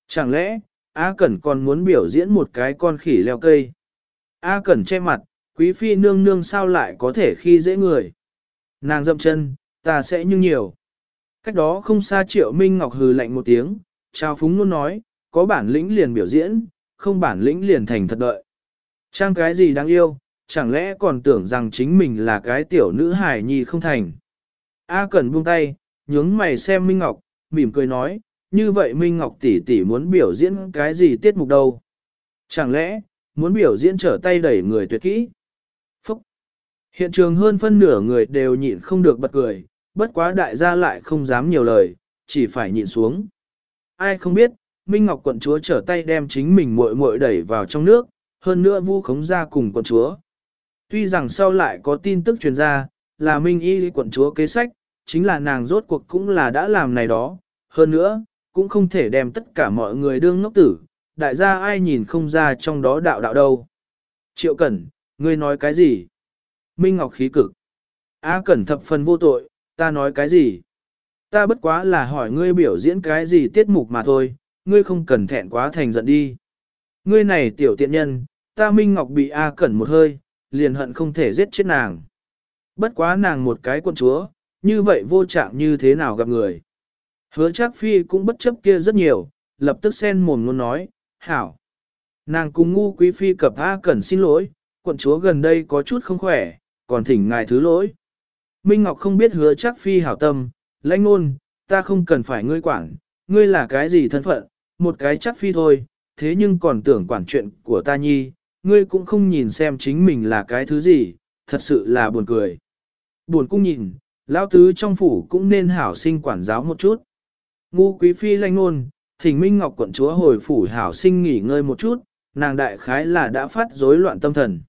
A: Chẳng lẽ, A Cẩn còn muốn biểu diễn một cái con khỉ leo cây? A Cẩn che mặt, quý phi nương nương sao lại có thể khi dễ người? Nàng dậm chân, ta sẽ như nhiều. Cách đó không xa triệu Minh Ngọc hừ lạnh một tiếng, trao phúng luôn nói, có bản lĩnh liền biểu diễn, không bản lĩnh liền thành thật đợi. Trang cái gì đáng yêu, chẳng lẽ còn tưởng rằng chính mình là cái tiểu nữ hài nhi không thành. A Cẩn buông tay, nhướng mày xem Minh Ngọc, mỉm cười nói, như vậy Minh Ngọc tỷ tỷ muốn biểu diễn cái gì tiết mục đâu. Chẳng lẽ, muốn biểu diễn trở tay đẩy người tuyệt kỹ? Phúc! Hiện trường hơn phân nửa người đều nhịn không được bật cười, bất quá đại gia lại không dám nhiều lời, chỉ phải nhịn xuống. Ai không biết, Minh Ngọc quận chúa trở tay đem chính mình muội muội đẩy vào trong nước, hơn nữa vu khống ra cùng quận chúa. Tuy rằng sau lại có tin tức truyền ra, là Minh Y quận chúa kế sách, chính là nàng rốt cuộc cũng là đã làm này đó, hơn nữa, cũng không thể đem tất cả mọi người đương ngốc tử, đại gia ai nhìn không ra trong đó đạo đạo đâu. Triệu Cẩn, ngươi nói cái gì? Minh Ngọc khí cực. A Cẩn thập phần vô tội, ta nói cái gì? Ta bất quá là hỏi ngươi biểu diễn cái gì tiết mục mà thôi, ngươi không cần thẹn quá thành giận đi. Ngươi này tiểu tiện nhân, ta Minh Ngọc bị A Cẩn một hơi, liền hận không thể giết chết nàng. Bất quá nàng một cái quân chúa, như vậy vô trạng như thế nào gặp người. Hứa chắc phi cũng bất chấp kia rất nhiều, lập tức sen mồm luôn nói, hảo. Nàng cùng ngu quý phi cập A cần xin lỗi, quận chúa gần đây có chút không khỏe, còn thỉnh ngài thứ lỗi. Minh Ngọc không biết hứa chắc phi hảo tâm, lãnh ngôn, ta không cần phải ngươi quản, ngươi là cái gì thân phận, một cái chắc phi thôi, thế nhưng còn tưởng quản chuyện của ta nhi, ngươi cũng không nhìn xem chính mình là cái thứ gì, thật sự là buồn cười. Buồn cung nhìn, lão tứ trong phủ cũng nên hảo sinh quản giáo một chút. Ngu quý phi lanh nôn, thỉnh Minh Ngọc quận chúa hồi phủ hảo sinh nghỉ ngơi một chút, nàng đại khái là đã phát rối loạn tâm thần.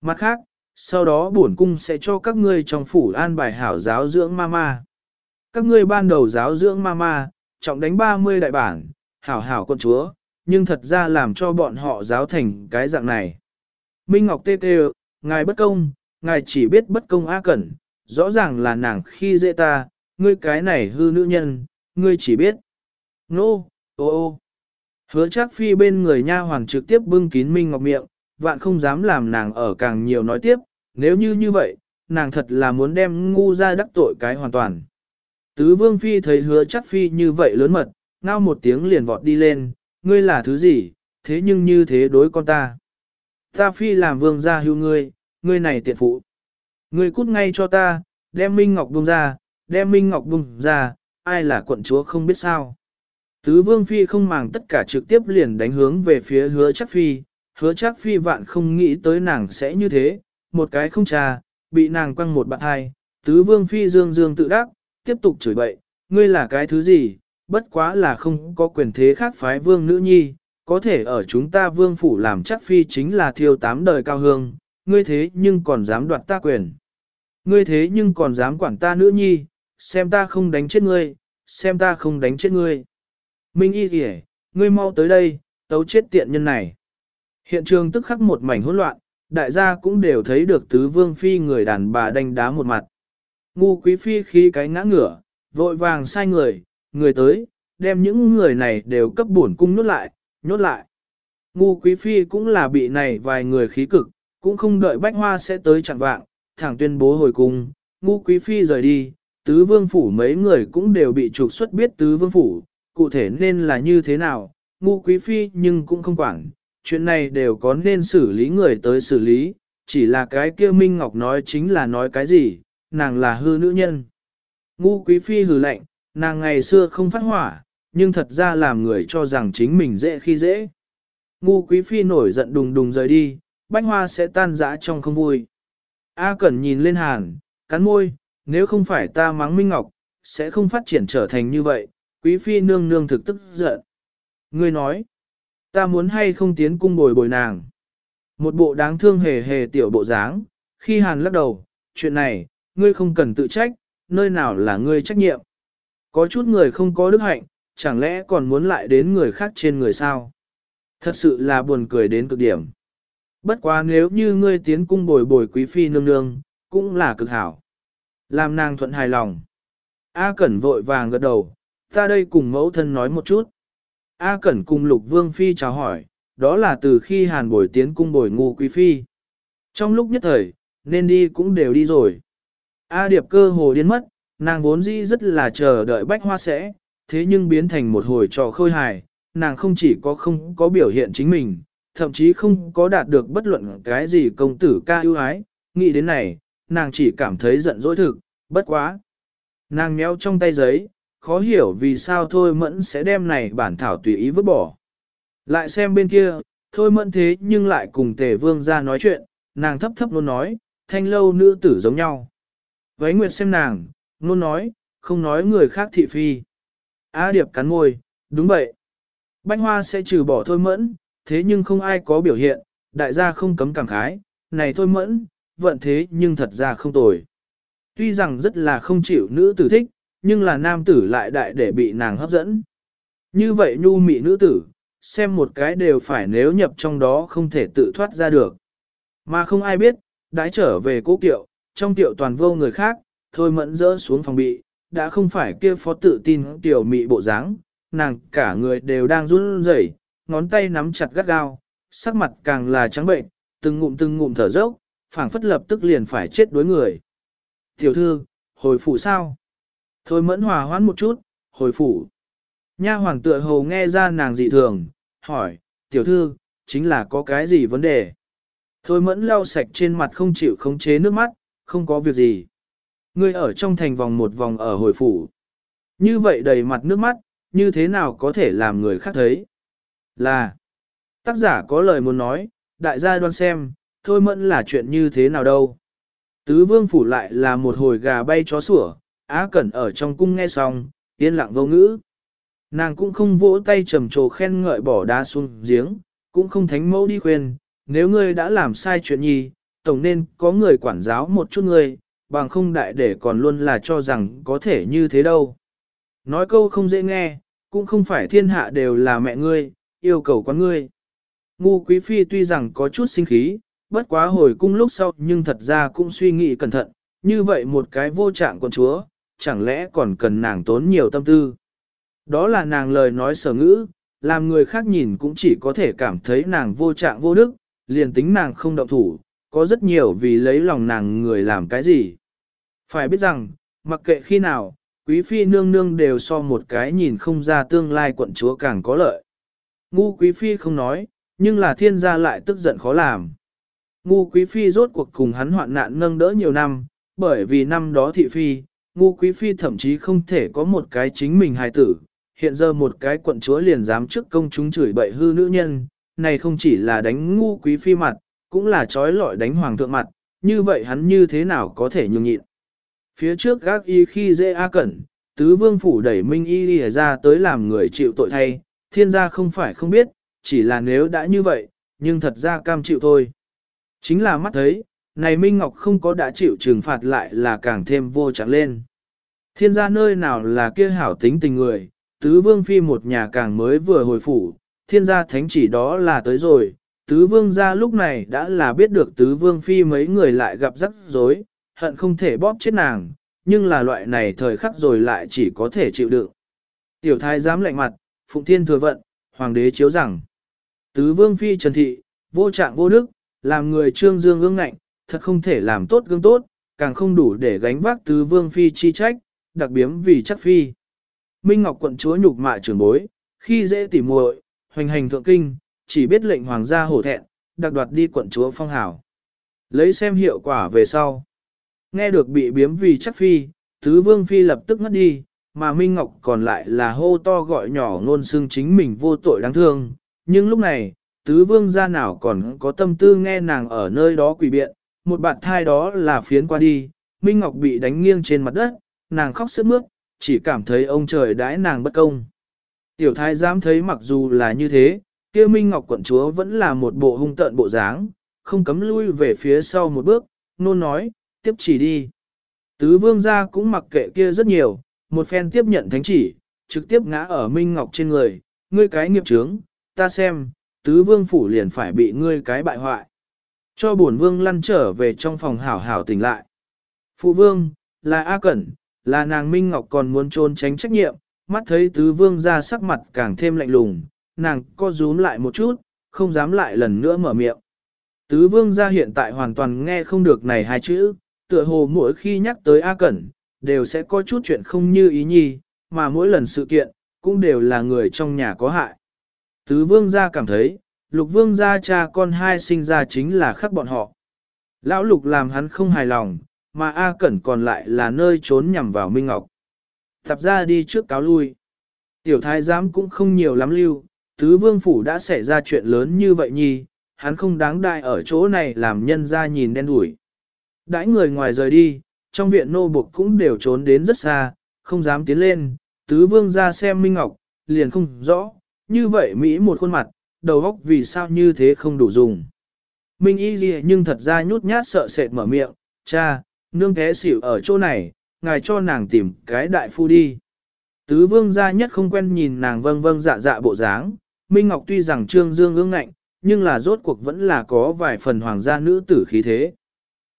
A: Mặt khác, sau đó bổn cung sẽ cho các ngươi trong phủ an bài hảo giáo dưỡng mama. Các ngươi ban đầu giáo dưỡng mama, trọng đánh 30 đại bản, hảo hảo quận chúa, nhưng thật ra làm cho bọn họ giáo thành cái dạng này. Minh Ngọc tê tê, ngài bất công, ngài chỉ biết bất công á cẩn, rõ ràng là nàng khi dễ ta, ngươi cái này hư nữ nhân, ngươi chỉ biết. Nô, ô ô. Hứa chắc phi bên người nha hoàng trực tiếp bưng kín Minh Ngọc miệng, vạn không dám làm nàng ở càng nhiều nói tiếp, nếu như như vậy, nàng thật là muốn đem ngu ra đắc tội cái hoàn toàn. Tứ vương phi thấy hứa chắc phi như vậy lớn mật, ngao một tiếng liền vọt đi lên, ngươi là thứ gì, thế nhưng như thế đối con ta. Ta phi làm vương gia hưu ngươi, ngươi này tiện phụ. Ngươi cút ngay cho ta, đem Minh Ngọc bung ra, đem Minh Ngọc bung ra, ai là quận chúa không biết sao. Tứ vương phi không màng tất cả trực tiếp liền đánh hướng về phía hứa chắc phi, hứa chắc phi vạn không nghĩ tới nàng sẽ như thế, một cái không trà, bị nàng quăng một bạn hai, tứ vương phi dương dương tự đắc, tiếp tục chửi bậy, ngươi là cái thứ gì, bất quá là không có quyền thế khác phái vương nữ nhi, có thể ở chúng ta vương phủ làm chắc phi chính là thiêu tám đời cao hương, ngươi thế nhưng còn dám đoạt ta quyền. Ngươi thế nhưng còn dám quản ta nữ nhi, xem ta không đánh chết ngươi, xem ta không đánh chết ngươi. Minh y kìa, ngươi mau tới đây, tấu chết tiện nhân này. Hiện trường tức khắc một mảnh hỗn loạn, đại gia cũng đều thấy được tứ vương phi người đàn bà đánh đá một mặt. Ngu quý phi khi cái ngã ngửa, vội vàng sai người, người tới, đem những người này đều cấp bổn cung nhốt lại, nhốt lại. Ngu quý phi cũng là bị này vài người khí cực, cũng không đợi bách hoa sẽ tới chẳng vạng, thẳng tuyên bố hồi cung, ngu quý phi rời đi, tứ vương phủ mấy người cũng đều bị trục xuất biết tứ vương phủ, cụ thể nên là như thế nào, ngu quý phi nhưng cũng không quản, chuyện này đều có nên xử lý người tới xử lý, chỉ là cái kia Minh Ngọc nói chính là nói cái gì, nàng là hư nữ nhân. Ngu quý phi hừ lạnh, nàng ngày xưa không phát hỏa, nhưng thật ra làm người cho rằng chính mình dễ khi dễ. Ngu quý phi nổi giận đùng đùng rời đi, bánh hoa sẽ tan rã trong không vui. A Cẩn nhìn lên hàn, cắn môi, nếu không phải ta mắng Minh Ngọc, sẽ không phát triển trở thành như vậy, quý phi nương nương thực tức giận. Ngươi nói, ta muốn hay không tiến cung bồi bồi nàng. Một bộ đáng thương hề hề tiểu bộ dáng, khi hàn lắc đầu, chuyện này, ngươi không cần tự trách, nơi nào là ngươi trách nhiệm. Có chút người không có đức hạnh, chẳng lẽ còn muốn lại đến người khác trên người sao? Thật sự là buồn cười đến cực điểm. Bất quá nếu như ngươi tiến cung bồi bồi quý phi nương nương, cũng là cực hảo. Làm nàng thuận hài lòng. A Cẩn vội vàng gật đầu, ta đây cùng mẫu thân nói một chút. A Cẩn cùng Lục Vương Phi chào hỏi, đó là từ khi Hàn bồi tiến cung bồi ngu quý phi. Trong lúc nhất thời, nên đi cũng đều đi rồi. A Điệp cơ hồ điên mất, nàng vốn dĩ rất là chờ đợi bách hoa sẽ, thế nhưng biến thành một hồi trò khôi hài, nàng không chỉ có không có biểu hiện chính mình, thậm chí không có đạt được bất luận cái gì công tử ca ưu ái, nghĩ đến này, nàng chỉ cảm thấy giận dỗi thực, bất quá. Nàng méo trong tay giấy, khó hiểu vì sao thôi mẫn sẽ đem này bản thảo tùy ý vứt bỏ. Lại xem bên kia, thôi mẫn thế nhưng lại cùng tề vương ra nói chuyện, nàng thấp thấp luôn nói, thanh lâu nữ tử giống nhau. Váy nguyệt xem nàng, luôn nói, không nói người khác thị phi. Á điệp cắn môi, đúng vậy. Bánh hoa sẽ trừ bỏ thôi mẫn, thế nhưng không ai có biểu hiện, đại gia không cấm cảm khái, này thôi mẫn, vận thế nhưng thật ra không tồi. Tuy rằng rất là không chịu nữ tử thích, nhưng là nam tử lại đại để bị nàng hấp dẫn. Như vậy nhu mị nữ tử, xem một cái đều phải nếu nhập trong đó không thể tự thoát ra được. Mà không ai biết, đãi trở về cố kiệu, trong tiệu toàn vô người khác, thôi mẫn rỡ xuống phòng bị, đã không phải kia phó tự tin tiểu mị bộ dáng, nàng cả người đều đang run rẩy, ngón tay nắm chặt gắt gao, sắc mặt càng là trắng bệnh, từng ngụm từng ngụm thở dốc, phảng phất lập tức liền phải chết đối người. Tiểu thư, hồi phủ sao? Thôi mẫn hòa hoãn một chút, hồi phủ. Nha hoàng tựa hồ nghe ra nàng dị thường, hỏi, tiểu thư, chính là có cái gì vấn đề? Thôi mẫn lau sạch trên mặt không chịu khống chế nước mắt, không có việc gì. Ngươi ở trong thành vòng một vòng ở hồi phủ. Như vậy đầy mặt nước mắt, như thế nào có thể làm người khác thấy? Là, tác giả có lời muốn nói, đại gia đoan xem, thôi mẫn là chuyện như thế nào đâu. Tứ vương phủ lại là một hồi gà bay chó sủa, á cẩn ở trong cung nghe xong, yên lặng vô ngữ. Nàng cũng không vỗ tay trầm trồ khen ngợi bỏ đá xuống giếng, cũng không thánh mẫu đi khuyên, nếu ngươi đã làm sai chuyện gì, tổng nên có người quản giáo một chút ngươi, bằng không đại để còn luôn là cho rằng có thể như thế đâu. Nói câu không dễ nghe, cũng không phải thiên hạ đều là mẹ ngươi, yêu cầu quán ngươi. Ngu quý phi tuy rằng có chút sinh khí, bất quá hồi cung lúc sau nhưng thật ra cũng suy nghĩ cẩn thận, như vậy một cái vô trạng con chúa, chẳng lẽ còn cần nàng tốn nhiều tâm tư. Đó là nàng lời nói sở ngữ, làm người khác nhìn cũng chỉ có thể cảm thấy nàng vô trạng vô đức, liền tính nàng không động thủ, có rất nhiều vì lấy lòng nàng người làm cái gì. Phải biết rằng, mặc kệ khi nào, quý phi nương nương đều so một cái nhìn không ra tương lai quận chúa càng có lợi. Ngu quý phi không nói, nhưng là thiên gia lại tức giận khó làm. Ngu quý phi rốt cuộc cùng hắn hoạn nạn nâng đỡ nhiều năm, bởi vì năm đó thị phi, ngu quý phi thậm chí không thể có một cái chính mình hài tử. Hiện giờ một cái quận chúa liền dám trước công chúng chửi bậy hư nữ nhân, này không chỉ là đánh ngu quý phi mặt, cũng là trói lọi đánh hoàng thượng mặt, như vậy hắn như thế nào có thể nhường nhịn. Phía trước gác y khi dễ A Cẩn, tứ vương phủ đẩy Minh Y đi ra tới làm người chịu tội thay, thiên gia không phải không biết, chỉ là nếu đã như vậy, nhưng thật ra cam chịu thôi. Chính là mắt thấy, này Minh Ngọc không có đã chịu trừng phạt lại là càng thêm vô trạng lên. Thiên gia nơi nào là kia hảo tính tình người, tứ vương phi một nhà càng mới vừa hồi phủ, thiên gia thánh chỉ đó là tới rồi, tứ vương gia lúc này đã là biết được tứ vương phi mấy người lại gặp rắc rối, hận không thể bóp chết nàng, nhưng là loại này thời khắc rồi lại chỉ có thể chịu đựng. Tiểu thái dám lạnh mặt, phụng thiên thừa vận, hoàng đế chiếu rằng, tứ vương phi trần thị, vô trạng vô đức, làm người trương dương ương ngạnh, thật không thể làm tốt gương tốt, càng không đủ để gánh vác tứ vương phi chi trách, đặc biếm vì chắc phi. Minh Ngọc quận chúa nhục mạ trưởng bối, khi dễ tỉ muội, hoành hành thượng kinh, chỉ biết lệnh hoàng gia hổ thẹn, đặc đoạt đi quận chúa phong hảo. Lấy xem hiệu quả về sau. Nghe được bị biếm vì chắc phi, tứ vương phi lập tức ngất đi, mà Minh Ngọc còn lại là hô to gọi nhỏ ngôn xưng chính mình vô tội đáng thương. Nhưng lúc này, tứ vương gia nào còn có tâm tư nghe nàng ở nơi đó quỷ biện, một bạn thai đó là phiến qua đi, Minh Ngọc bị đánh nghiêng trên mặt đất, nàng khóc sướt mướt, chỉ cảm thấy ông trời đãi nàng bất công. Tiểu thái dám thấy mặc dù là như thế, kia Minh Ngọc quận chúa vẫn là một bộ hung tợn bộ dáng, không cấm lui về phía sau một bước, nôn nói, tiếp chỉ đi. Tứ vương gia cũng mặc kệ kia rất nhiều, một phen tiếp nhận thánh chỉ, trực tiếp ngã ở Minh Ngọc trên người, ngươi cái nghiệp trướng, ta xem, tứ vương phủ liền phải bị ngươi cái bại hoại. Cho bổn vương lăn trở về trong phòng hảo hảo tỉnh lại. Phụ vương, là A Cẩn, là nàng Minh Ngọc còn muốn trốn tránh trách nhiệm, mắt thấy tứ vương ra sắc mặt càng thêm lạnh lùng, nàng co rúm lại một chút, không dám lại lần nữa mở miệng. Tứ vương ra hiện tại hoàn toàn nghe không được này hai chữ, tựa hồ mỗi khi nhắc tới A Cẩn, đều sẽ có chút chuyện không như ý nhi, mà mỗi lần sự kiện, cũng đều là người trong nhà có hại. Tứ vương gia cảm thấy, lục vương gia cha con hai sinh ra chính là khắc bọn họ. Lão lục làm hắn không hài lòng, mà A Cẩn còn lại là nơi trốn nhằm vào Minh Ngọc. Tập ra đi trước cáo lui. Tiểu thái giám cũng không nhiều lắm lưu, tứ vương phủ đã xảy ra chuyện lớn như vậy nhi, hắn không đáng đại ở chỗ này làm nhân ra nhìn đen đủi. Đãi người ngoài rời đi, trong viện nô buộc cũng đều trốn đến rất xa, không dám tiến lên, tứ vương ra xem Minh Ngọc, liền không rõ, như vậy Mỹ một khuôn mặt, đầu óc vì sao như thế không đủ dùng. Minh y gì nhưng thật ra nhút nhát sợ sệt mở miệng, cha, nương té xỉu ở chỗ này, ngài cho nàng tìm cái đại phu đi. Tứ vương gia nhất không quen nhìn nàng vâng vâng dạ dạ bộ dáng, Minh Ngọc tuy rằng trương dương ương ngạnh, nhưng là rốt cuộc vẫn là có vài phần hoàng gia nữ tử khí thế.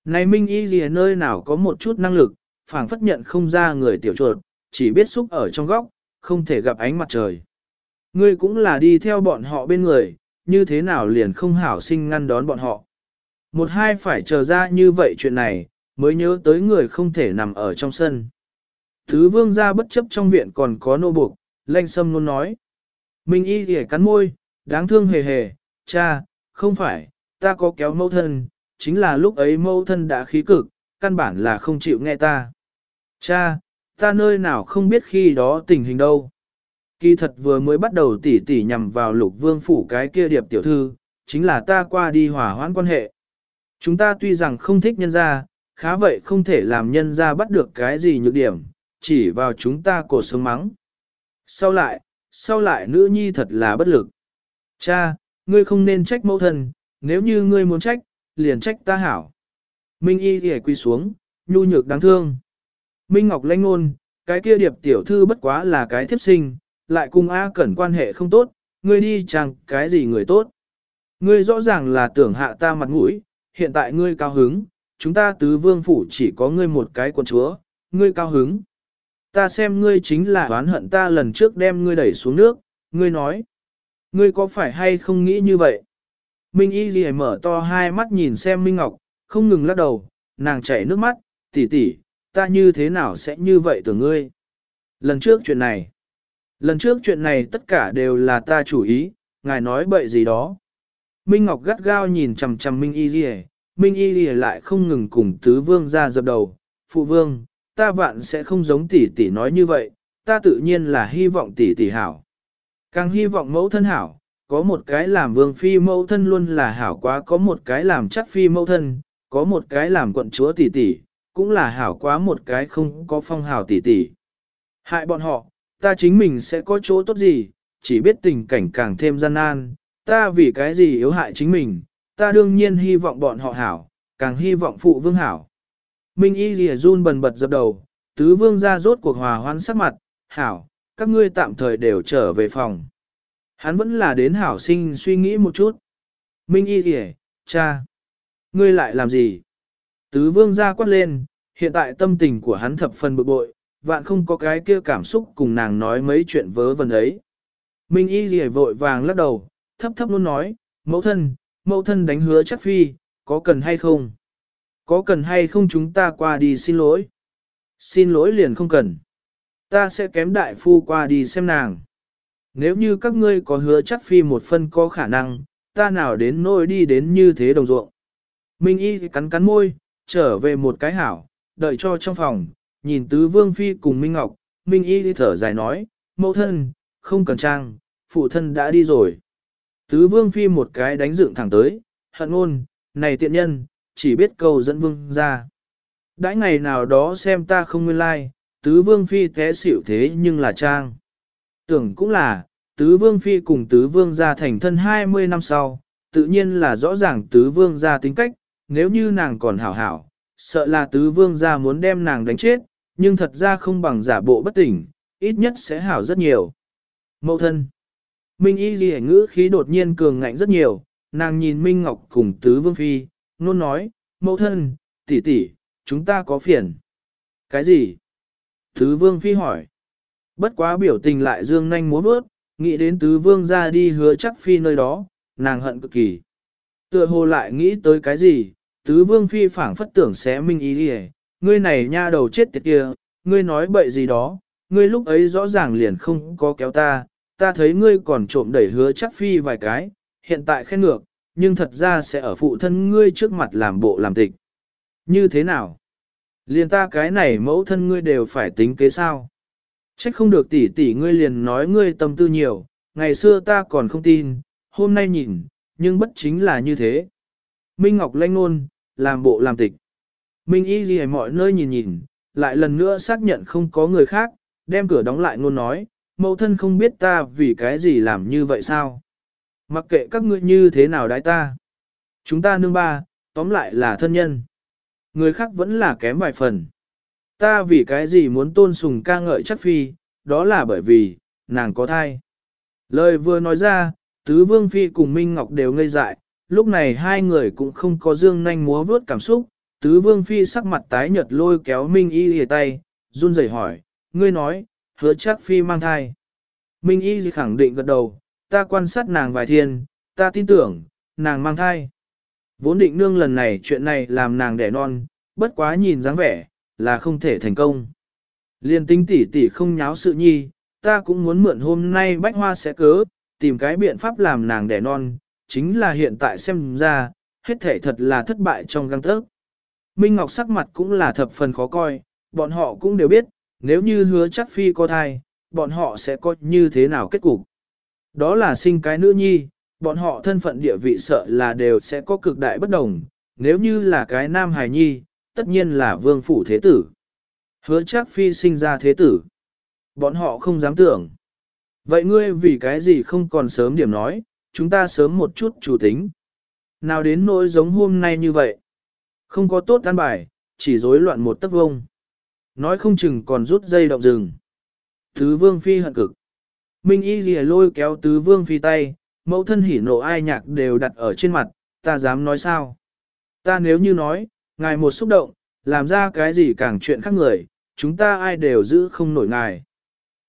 A: Này Minh Y gì nơi nào có một chút năng lực, phảng phất nhận không ra người tiểu chuột, chỉ biết xúc ở trong góc, không thể gặp ánh mặt trời. Ngươi cũng là đi theo bọn họ bên người, như thế nào liền không hảo sinh ngăn đón bọn họ. Một hai phải chờ ra như vậy chuyện này, mới nhớ tới người không thể nằm ở trong sân. Thứ vương gia bất chấp trong viện còn có nô buộc, lanh sâm luôn nói. Minh y thì cắn môi, đáng thương hề hề, cha, không phải, ta có kéo mẫu thân, chính là lúc ấy mẫu thân đã khí cực, căn bản là không chịu nghe ta. Cha, ta nơi nào không biết khi đó tình hình đâu. Kỳ thật vừa mới bắt đầu tỉ tỉ nhằm vào lục vương phủ cái kia điệp tiểu thư, chính là ta qua đi hòa hoãn quan hệ. Chúng ta tuy rằng không thích nhân gia, khá vậy không thể làm nhân gia bắt được cái gì nhược điểm, chỉ vào chúng ta cổ sống mắng. Sau lại, sau lại nữ nhi thật là bất lực. Cha, ngươi không nên trách mẫu thân, nếu như ngươi muốn trách, liền trách ta hảo. Minh y thì quy xuống, nhu nhược đáng thương. Minh Ngọc lanh ngôn, cái kia điệp tiểu thư bất quá là cái thiếp sinh, lại cùng A Cẩn quan hệ không tốt, ngươi đi chẳng cái gì người tốt. Ngươi rõ ràng là tưởng hạ ta mặt mũi, hiện tại ngươi cao hứng, chúng ta tứ vương phủ chỉ có ngươi một cái quần chúa, ngươi cao hứng. Ta xem ngươi chính là oán hận ta lần trước đem ngươi đẩy xuống nước, ngươi nói. Ngươi có phải hay không nghĩ như vậy? Minh Y Ghi mở to hai mắt nhìn xem Minh Ngọc, không ngừng lắc đầu, nàng chảy nước mắt, tỷ tỷ, ta như thế nào sẽ như vậy tưởng ngươi? Lần trước chuyện này, lần trước chuyện này tất cả đều là ta chủ ý, ngài nói bậy gì đó. Minh Ngọc gắt gao nhìn chằm chằm Minh Y Ghi Minh Y Ghi lại không ngừng cùng tứ vương ra dập đầu, phụ vương, ta vạn sẽ không giống tỷ tỷ nói như vậy, ta tự nhiên là hy vọng tỷ tỷ hảo. Càng hy vọng mẫu thân hảo, có một cái làm vương phi mẫu thân luôn là hảo quá có một cái làm chắc phi mẫu thân, có một cái làm quận chúa tỷ tỷ, cũng là hảo quá một cái không có phong hào tỷ tỷ. Hại bọn họ, ta chính mình sẽ có chỗ tốt gì, chỉ biết tình cảnh càng thêm gian nan, ta vì cái gì yếu hại chính mình, ta đương nhiên hy vọng bọn họ hảo, càng hy vọng phụ vương hảo. Minh y lìa run bần bật dập đầu, tứ vương ra rốt cuộc hòa hoan sắc mặt, hảo, các ngươi tạm thời đều trở về phòng. Hắn vẫn là đến hảo sinh suy nghĩ một chút. Minh y lìa, cha, ngươi lại làm gì? Tứ vương ra quát lên, hiện tại tâm tình của hắn thập phần bực bội, vạn không có cái kia cảm xúc cùng nàng nói mấy chuyện vớ vẩn ấy. Minh y lìa vội vàng lắc đầu, thấp thấp luôn nói, mẫu thân, mẫu thân đánh hứa chắc phi, có cần hay không? Có cần hay không chúng ta qua đi xin lỗi? Xin lỗi liền không cần. Ta sẽ kém đại phu qua đi xem nàng. Nếu như các ngươi có hứa chắc phi một phân có khả năng, ta nào đến nỗi đi đến như thế đồng ruộng. Minh y cắn cắn môi, trở về một cái hảo, đợi cho trong phòng, nhìn tứ vương phi cùng Minh Ngọc, Minh y thở dài nói, mẫu thân, không cần trang, phụ thân đã đi rồi. Tứ vương phi một cái đánh dựng thẳng tới, hận ngôn, này tiện nhân, chỉ biết cầu dẫn vương ra. Đãi ngày nào đó xem ta không nguyên lai, like, tứ vương phi té xỉu thế nhưng là trang. Tưởng cũng là, tứ vương phi cùng tứ vương gia thành thân 20 năm sau, tự nhiên là rõ ràng tứ vương gia tính cách, nếu như nàng còn hảo hảo, sợ là tứ vương gia muốn đem nàng đánh chết, nhưng thật ra không bằng giả bộ bất tỉnh, ít nhất sẽ hảo rất nhiều. Mậu thân Minh y ghi ngữ khí đột nhiên cường ngạnh rất nhiều, nàng nhìn Minh Ngọc cùng tứ vương phi, nôn nói, mẫu thân, tỷ tỷ, chúng ta có phiền. Cái gì? Tứ vương phi hỏi. Bất quá biểu tình lại dương nhanh múa bước, nghĩ đến tứ vương ra đi hứa chắc phi nơi đó, nàng hận cực kỳ. Tựa hồ lại nghĩ tới cái gì, tứ vương phi phảng phất tưởng xé minh ý đi ngươi này nha đầu chết tiệt kia, ngươi nói bậy gì đó, ngươi lúc ấy rõ ràng liền không có kéo ta, ta thấy ngươi còn trộm đẩy hứa chắc phi vài cái, hiện tại khen ngược, nhưng thật ra sẽ ở phụ thân ngươi trước mặt làm bộ làm tịch. Như thế nào? Liền ta cái này mẫu thân ngươi đều phải tính kế sao? Trách không được tỷ tỷ ngươi liền nói ngươi tâm tư nhiều, ngày xưa ta còn không tin, hôm nay nhìn, nhưng bất chính là như thế. Minh Ngọc lanh nôn, làm bộ làm tịch. Minh y gì mọi nơi nhìn nhìn, lại lần nữa xác nhận không có người khác, đem cửa đóng lại ngôn nói, mẫu thân không biết ta vì cái gì làm như vậy sao. Mặc kệ các ngươi như thế nào đái ta. Chúng ta nương ba, tóm lại là thân nhân. Người khác vẫn là kém vài phần. Ta vì cái gì muốn tôn sùng ca ngợi chắc phi, đó là bởi vì, nàng có thai. Lời vừa nói ra, tứ vương phi cùng Minh Ngọc đều ngây dại, lúc này hai người cũng không có dương nanh múa vướt cảm xúc, tứ vương phi sắc mặt tái nhợt lôi kéo Minh y hề tay, run rẩy hỏi, ngươi nói, hứa chắc phi mang thai. Minh y khẳng định gật đầu, ta quan sát nàng vài thiên, ta tin tưởng, nàng mang thai. Vốn định nương lần này chuyện này làm nàng đẻ non, bất quá nhìn dáng vẻ, là không thể thành công. Liên tinh tỷ tỷ không nháo sự nhi, ta cũng muốn mượn hôm nay bách hoa sẽ cớ, tìm cái biện pháp làm nàng đẻ non, chính là hiện tại xem ra, hết thể thật là thất bại trong găng tớc. Minh Ngọc sắc mặt cũng là thập phần khó coi, bọn họ cũng đều biết, nếu như hứa chắc phi có thai, bọn họ sẽ có như thế nào kết cục. Đó là sinh cái nữ nhi, bọn họ thân phận địa vị sợ là đều sẽ có cực đại bất đồng, nếu như là cái nam hài nhi, tất nhiên là vương phủ thế tử. Hứa chắc phi sinh ra thế tử. Bọn họ không dám tưởng. Vậy ngươi vì cái gì không còn sớm điểm nói, chúng ta sớm một chút chủ tính. Nào đến nỗi giống hôm nay như vậy. Không có tốt an bài, chỉ rối loạn một tấc vông. Nói không chừng còn rút dây động rừng. Thứ vương phi hận cực. Minh y gì lôi kéo tứ vương phi tay, mẫu thân hỉ nộ ai nhạc đều đặt ở trên mặt, ta dám nói sao? Ta nếu như nói, ngài một xúc động, làm ra cái gì càng chuyện khác người, chúng ta ai đều giữ không nổi ngài.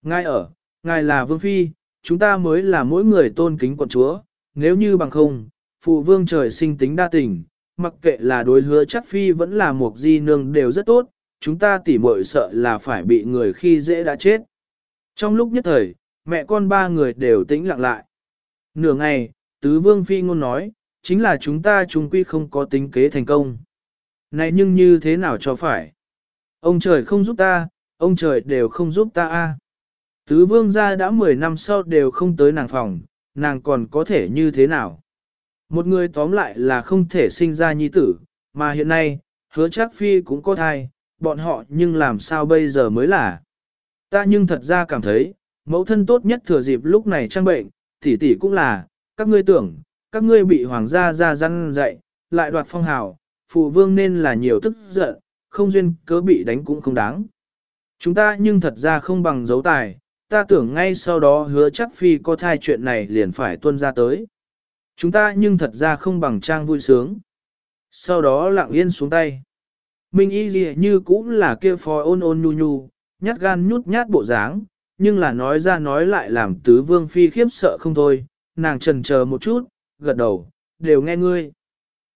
A: Ngài ở, ngài là vương phi, chúng ta mới là mỗi người tôn kính quận chúa, nếu như bằng không, phụ vương trời sinh tính đa tình, mặc kệ là đối hứa chắc phi vẫn là một di nương đều rất tốt, chúng ta tỉ muội sợ là phải bị người khi dễ đã chết. Trong lúc nhất thời, mẹ con ba người đều tĩnh lặng lại. Nửa ngày, tứ vương phi ngôn nói, chính là chúng ta chúng quy không có tính kế thành công. Này nhưng như thế nào cho phải? Ông trời không giúp ta, ông trời đều không giúp ta a. À. Tứ vương gia đã 10 năm sau đều không tới nàng phòng, nàng còn có thể như thế nào? Một người tóm lại là không thể sinh ra nhi tử, mà hiện nay, hứa chắc phi cũng có thai, bọn họ nhưng làm sao bây giờ mới là? Ta nhưng thật ra cảm thấy, mẫu thân tốt nhất thừa dịp lúc này trang bệnh, tỷ tỷ cũng là, các ngươi tưởng, các ngươi bị hoàng gia ra răn dạy, lại đoạt phong hào, phụ vương nên là nhiều tức giận, không duyên cớ bị đánh cũng không đáng. Chúng ta nhưng thật ra không bằng dấu tài, ta tưởng ngay sau đó hứa chắc phi có thai chuyện này liền phải tuân ra tới. Chúng ta nhưng thật ra không bằng trang vui sướng. Sau đó lặng yên xuống tay. Minh y gì như cũng là kia phò ôn ôn nhu nhu, nhát gan nhút nhát bộ dáng, nhưng là nói ra nói lại làm tứ vương phi khiếp sợ không thôi, nàng trần chờ một chút, gật đầu, đều nghe ngươi.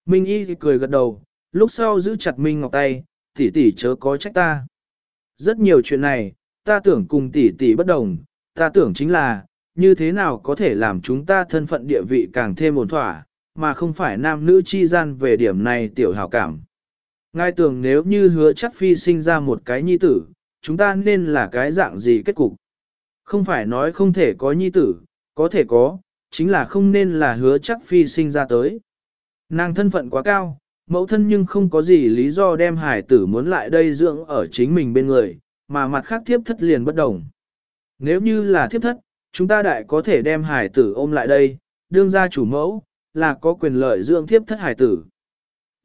A: Minh y cười gật đầu, lúc sau giữ chặt Minh Ngọc tay, tỷ tỷ chớ có trách ta. Rất nhiều chuyện này, ta tưởng cùng tỷ tỷ bất đồng, ta tưởng chính là, như thế nào có thể làm chúng ta thân phận địa vị càng thêm ổn thỏa, mà không phải nam nữ chi gian về điểm này tiểu hào cảm. Ngài tưởng nếu như hứa chắc phi sinh ra một cái nhi tử, chúng ta nên là cái dạng gì kết cục? Không phải nói không thể có nhi tử, có thể có, chính là không nên là hứa chắc phi sinh ra tới. Nàng thân phận quá cao, mẫu thân nhưng không có gì lý do đem hải tử muốn lại đây dưỡng ở chính mình bên người, mà mặt khác thiếp thất liền bất đồng. Nếu như là thiếp thất, chúng ta đại có thể đem hải tử ôm lại đây, đương ra chủ mẫu, là có quyền lợi dưỡng thiếp thất hải tử.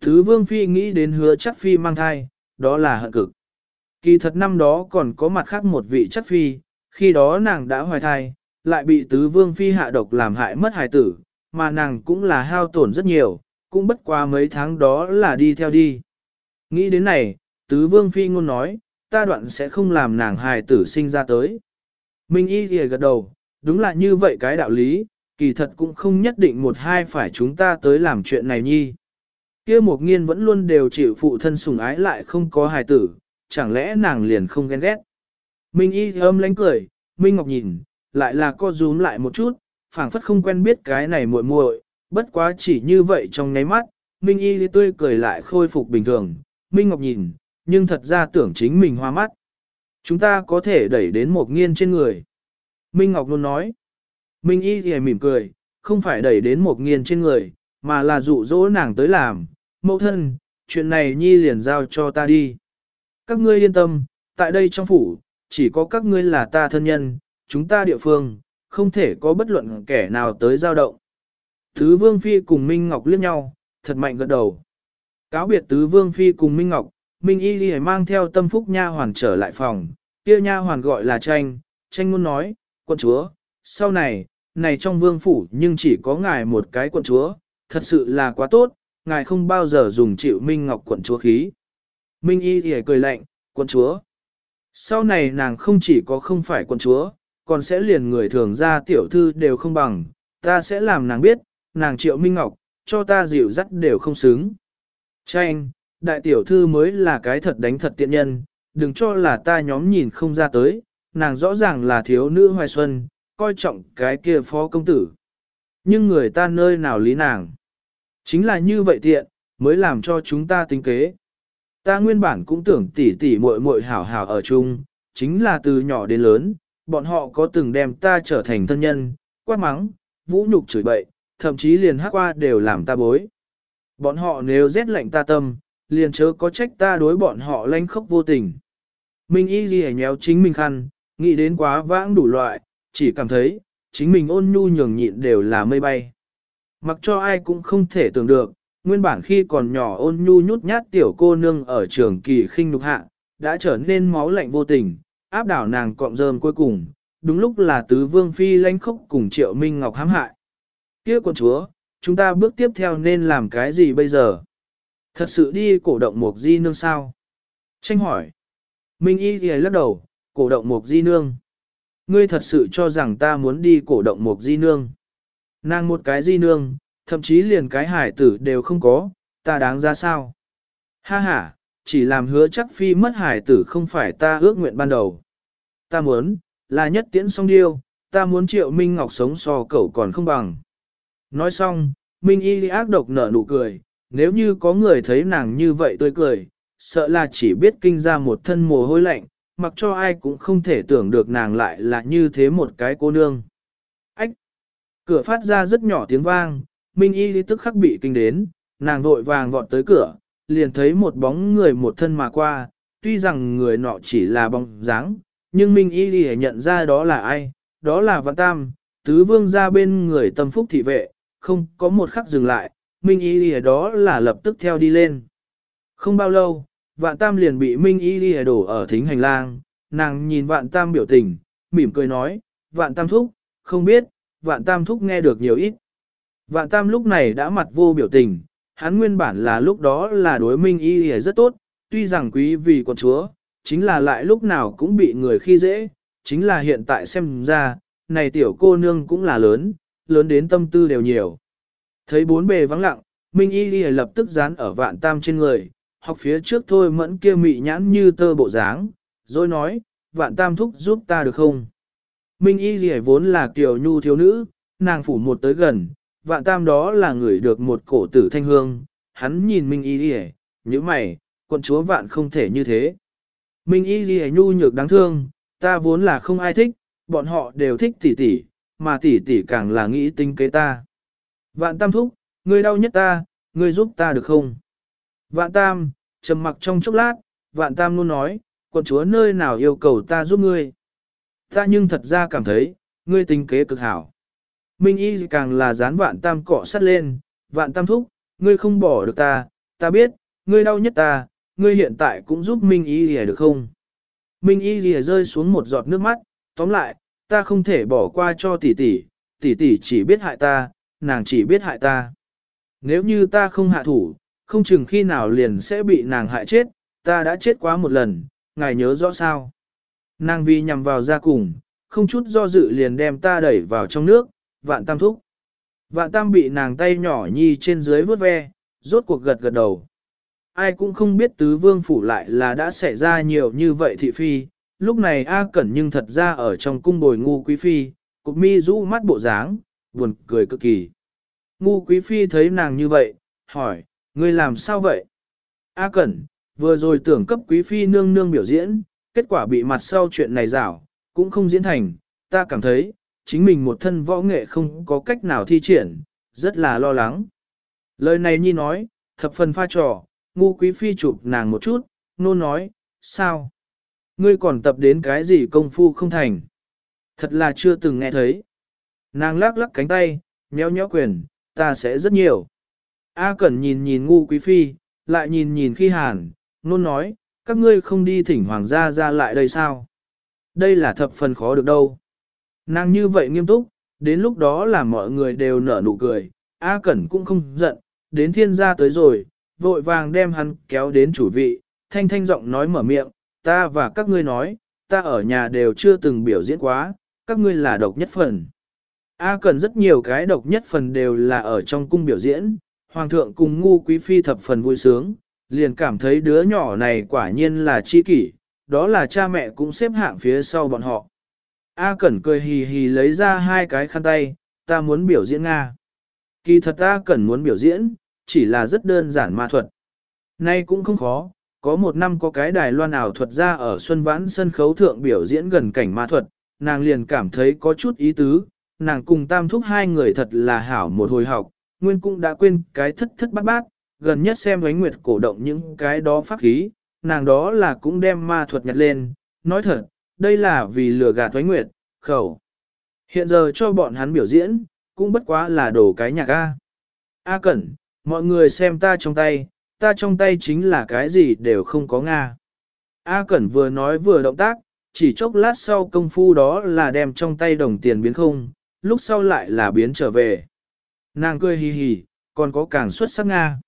A: Thứ vương phi nghĩ đến hứa chắc phi mang thai, đó là hận cực. Kỳ thật năm đó còn có mặt khác một vị chắc phi, khi đó nàng đã hoài thai, lại bị tứ vương phi hạ độc làm hại mất hài tử, mà nàng cũng là hao tổn rất nhiều, cũng bất qua mấy tháng đó là đi theo đi. Nghĩ đến này, tứ vương phi ngôn nói, ta đoạn sẽ không làm nàng hài tử sinh ra tới. Minh y thì gật đầu, đúng là như vậy cái đạo lý, kỳ thật cũng không nhất định một hai phải chúng ta tới làm chuyện này nhi. kia một nghiên vẫn luôn đều chịu phụ thân sủng ái lại không có hài tử, chẳng lẽ nàng liền không ghen ghét. Minh y âm lánh cười, Minh Ngọc nhìn, lại là co rúm lại một chút, phảng phất không quen biết cái này muội muội, bất quá chỉ như vậy trong nháy mắt, Minh y tươi cười lại khôi phục bình thường, Minh Ngọc nhìn, nhưng thật ra tưởng chính mình hoa mắt. Chúng ta có thể đẩy đến một nghiên trên người. Minh Ngọc luôn nói, Minh y thì mỉm cười, không phải đẩy đến một nghiên trên người, mà là dụ dỗ nàng tới làm, mẫu thân, chuyện này nhi liền giao cho ta đi. Các ngươi yên tâm, tại đây trong phủ, chỉ có các ngươi là ta thân nhân, chúng ta địa phương, không thể có bất luận kẻ nào tới giao động. Tứ Vương Phi cùng Minh Ngọc liếc nhau, thật mạnh gật đầu. Cáo biệt Tứ Vương Phi cùng Minh Ngọc, Minh Y Ghi mang theo tâm phúc nha hoàn trở lại phòng, kia nha hoàn gọi là tranh, tranh muốn nói, quân chúa, sau này, này trong vương phủ nhưng chỉ có ngài một cái quận chúa, thật sự là quá tốt, ngài không bao giờ dùng chịu Minh Ngọc quận chúa khí. Minh Y Ghi cười lạnh, quận chúa. Sau này nàng không chỉ có không phải quận chúa, còn sẽ liền người thường ra tiểu thư đều không bằng, ta sẽ làm nàng biết, nàng triệu Minh Ngọc, cho ta dịu dắt đều không xứng. Tranh, đại tiểu thư mới là cái thật đánh thật tiện nhân, đừng cho là ta nhóm nhìn không ra tới, nàng rõ ràng là thiếu nữ hoài xuân, coi trọng cái kia phó công tử. Nhưng người ta nơi nào lý nàng. Chính là như vậy tiện, mới làm cho chúng ta tính kế. Ta nguyên bản cũng tưởng tỉ tỉ muội muội hảo hảo ở chung, chính là từ nhỏ đến lớn, bọn họ có từng đem ta trở thành thân nhân, quát mắng, vũ nhục chửi bậy, thậm chí liền Hắc qua đều làm ta bối. Bọn họ nếu rét lạnh ta tâm, liền chớ có trách ta đối bọn họ lanh khốc vô tình. Minh y gì nhéo chính mình khăn, nghĩ đến quá vãng đủ loại, chỉ cảm thấy, chính mình ôn nhu nhường nhịn đều là mây bay. Mặc cho ai cũng không thể tưởng được, nguyên bản khi còn nhỏ ôn nhu nhút nhát tiểu cô nương ở trường kỳ khinh nhục hạ, đã trở nên máu lạnh vô tình, áp đảo nàng cọm rơm cuối cùng, đúng lúc là tứ vương phi lanh khốc cùng triệu minh ngọc hãm hại. Kia con chúa, chúng ta bước tiếp theo nên làm cái gì bây giờ? Thật sự đi cổ động mục di nương sao? Tranh hỏi. Minh y thì lắc đầu, cổ động mục di nương. Ngươi thật sự cho rằng ta muốn đi cổ động mục di nương. Nàng một cái di nương, thậm chí liền cái hải tử đều không có, ta đáng ra sao? Ha ha, chỉ làm hứa chắc phi mất hải tử không phải ta ước nguyện ban đầu. Ta muốn, là nhất tiễn song điêu, ta muốn triệu Minh Ngọc sống so cậu còn không bằng. Nói xong, Minh Y ác độc nở nụ cười, nếu như có người thấy nàng như vậy tươi cười, sợ là chỉ biết kinh ra một thân mồ hôi lạnh, mặc cho ai cũng không thể tưởng được nàng lại là như thế một cái cô nương. Ách! Cửa phát ra rất nhỏ tiếng vang, Minh Y tức khắc bị kinh đến, nàng vội vàng vọt tới cửa, liền thấy một bóng người một thân mà qua, tuy rằng người nọ chỉ là bóng dáng, nhưng Minh Y Ghi nhận ra đó là ai, đó là Văn Tam, tứ vương ra bên người tâm phúc thị vệ, không có một khắc dừng lại, Minh Y Lìa đó là lập tức theo đi lên. Không bao lâu, Vạn Tam liền bị Minh Y Lìa đổ ở thính hành lang, nàng nhìn Vạn Tam biểu tình, mỉm cười nói, Vạn Tam thúc, không biết, Vạn Tam thúc nghe được nhiều ít. Vạn Tam lúc này đã mặt vô biểu tình, hắn nguyên bản là lúc đó là đối Minh Y Lìa rất tốt, tuy rằng quý vì con chúa, chính là lại lúc nào cũng bị người khi dễ, chính là hiện tại xem ra, này tiểu cô nương cũng là lớn, lớn đến tâm tư đều nhiều. Thấy bốn bề vắng lặng, Minh Y Ghi lập tức dán ở vạn tam trên người, học phía trước thôi mẫn kia mị nhãn như tơ bộ dáng, rồi nói, vạn tam thúc giúp ta được không? Minh Y Ghi vốn là kiểu nhu thiếu nữ, nàng phủ một tới gần, vạn tam đó là người được một cổ tử thanh hương, hắn nhìn Minh Y Ghi, như mày, quận chúa vạn không thể như thế. Minh Y Ghi nhu nhược đáng thương, ta vốn là không ai thích, bọn họ đều thích tỷ tỷ, mà tỷ tỷ càng là nghĩ tính kế ta. Vạn tam thúc, ngươi đau nhất ta, ngươi giúp ta được không? Vạn tam, trầm mặc trong chốc lát, vạn tam luôn nói, quận chúa nơi nào yêu cầu ta giúp ngươi. Ta nhưng thật ra cảm thấy, ngươi tính kế cực hảo. Minh y càng là dán vạn tam cọ sắt lên, vạn tam thúc, ngươi không bỏ được ta, ta biết, ngươi đau nhất ta, ngươi hiện tại cũng giúp Minh y lìa được không? Minh y lìa rơi xuống một giọt nước mắt, tóm lại, ta không thể bỏ qua cho tỷ tỷ, tỷ tỷ chỉ biết hại ta, nàng chỉ biết hại ta. Nếu như ta không hạ thủ, không chừng khi nào liền sẽ bị nàng hại chết, ta đã chết quá một lần, ngài nhớ rõ sao. Nàng vi nhằm vào ra cùng, không chút do dự liền đem ta đẩy vào trong nước, vạn tam thúc. Vạn tam bị nàng tay nhỏ nhi trên dưới vớt ve, rốt cuộc gật gật đầu. Ai cũng không biết tứ vương phủ lại là đã xảy ra nhiều như vậy thị phi, lúc này A Cẩn nhưng thật ra ở trong cung bồi ngu quý phi, cục mi rũ mắt bộ dáng, buồn cười cực kỳ. Ngu quý phi thấy nàng như vậy, hỏi, ngươi làm sao vậy? A Cẩn, vừa rồi tưởng cấp quý phi nương nương biểu diễn, kết quả bị mặt sau chuyện này rảo, cũng không diễn thành, ta cảm thấy, chính mình một thân võ nghệ không có cách nào thi triển, rất là lo lắng. Lời này nhi nói, thập phần pha trò, ngu quý phi chụp nàng một chút, nôn nói, sao? Ngươi còn tập đến cái gì công phu không thành? Thật là chưa từng nghe thấy. Nàng lắc lắc cánh tay, nhéo nhéo quyền, ta sẽ rất nhiều. A Cẩn nhìn nhìn ngu quý phi, lại nhìn nhìn khi hàn, nôn nói, các ngươi không đi thỉnh hoàng gia ra lại đây sao? Đây là thập phần khó được đâu. Nàng như vậy nghiêm túc, đến lúc đó là mọi người đều nở nụ cười, A Cẩn cũng không giận, đến thiên gia tới rồi, vội vàng đem hắn kéo đến chủ vị, thanh thanh giọng nói mở miệng, ta và các ngươi nói, ta ở nhà đều chưa từng biểu diễn quá, các ngươi là độc nhất phần. A cần rất nhiều cái độc nhất phần đều là ở trong cung biểu diễn, hoàng thượng cùng ngu quý phi thập phần vui sướng, liền cảm thấy đứa nhỏ này quả nhiên là chi kỷ, đó là cha mẹ cũng xếp hạng phía sau bọn họ. A Cẩn cười hì hì lấy ra hai cái khăn tay, ta muốn biểu diễn Nga. Kỳ thật A Cẩn muốn biểu diễn, chỉ là rất đơn giản ma thuật. Nay cũng không khó, có một năm có cái đài loan ảo thuật ra ở Xuân Vãn sân khấu thượng biểu diễn gần cảnh ma thuật, nàng liền cảm thấy có chút ý tứ, nàng cùng tam thúc hai người thật là hảo một hồi học, nguyên cũng đã quên cái thất thất bát bát, gần nhất xem ánh nguyệt cổ động những cái đó pháp khí, nàng đó là cũng đem ma thuật nhặt lên, nói thật, đây là vì lừa gạt ánh nguyệt, khẩu. Hiện giờ cho bọn hắn biểu diễn, cũng bất quá là đổ cái nhạc A. A Cẩn, mọi người xem ta trong tay, ta trong tay chính là cái gì đều không có Nga. A Cẩn vừa nói vừa động tác, chỉ chốc lát sau công phu đó là đem trong tay đồng tiền biến không, lúc sau lại là biến trở về. Nàng cười hì hì, còn có càng xuất sắc Nga.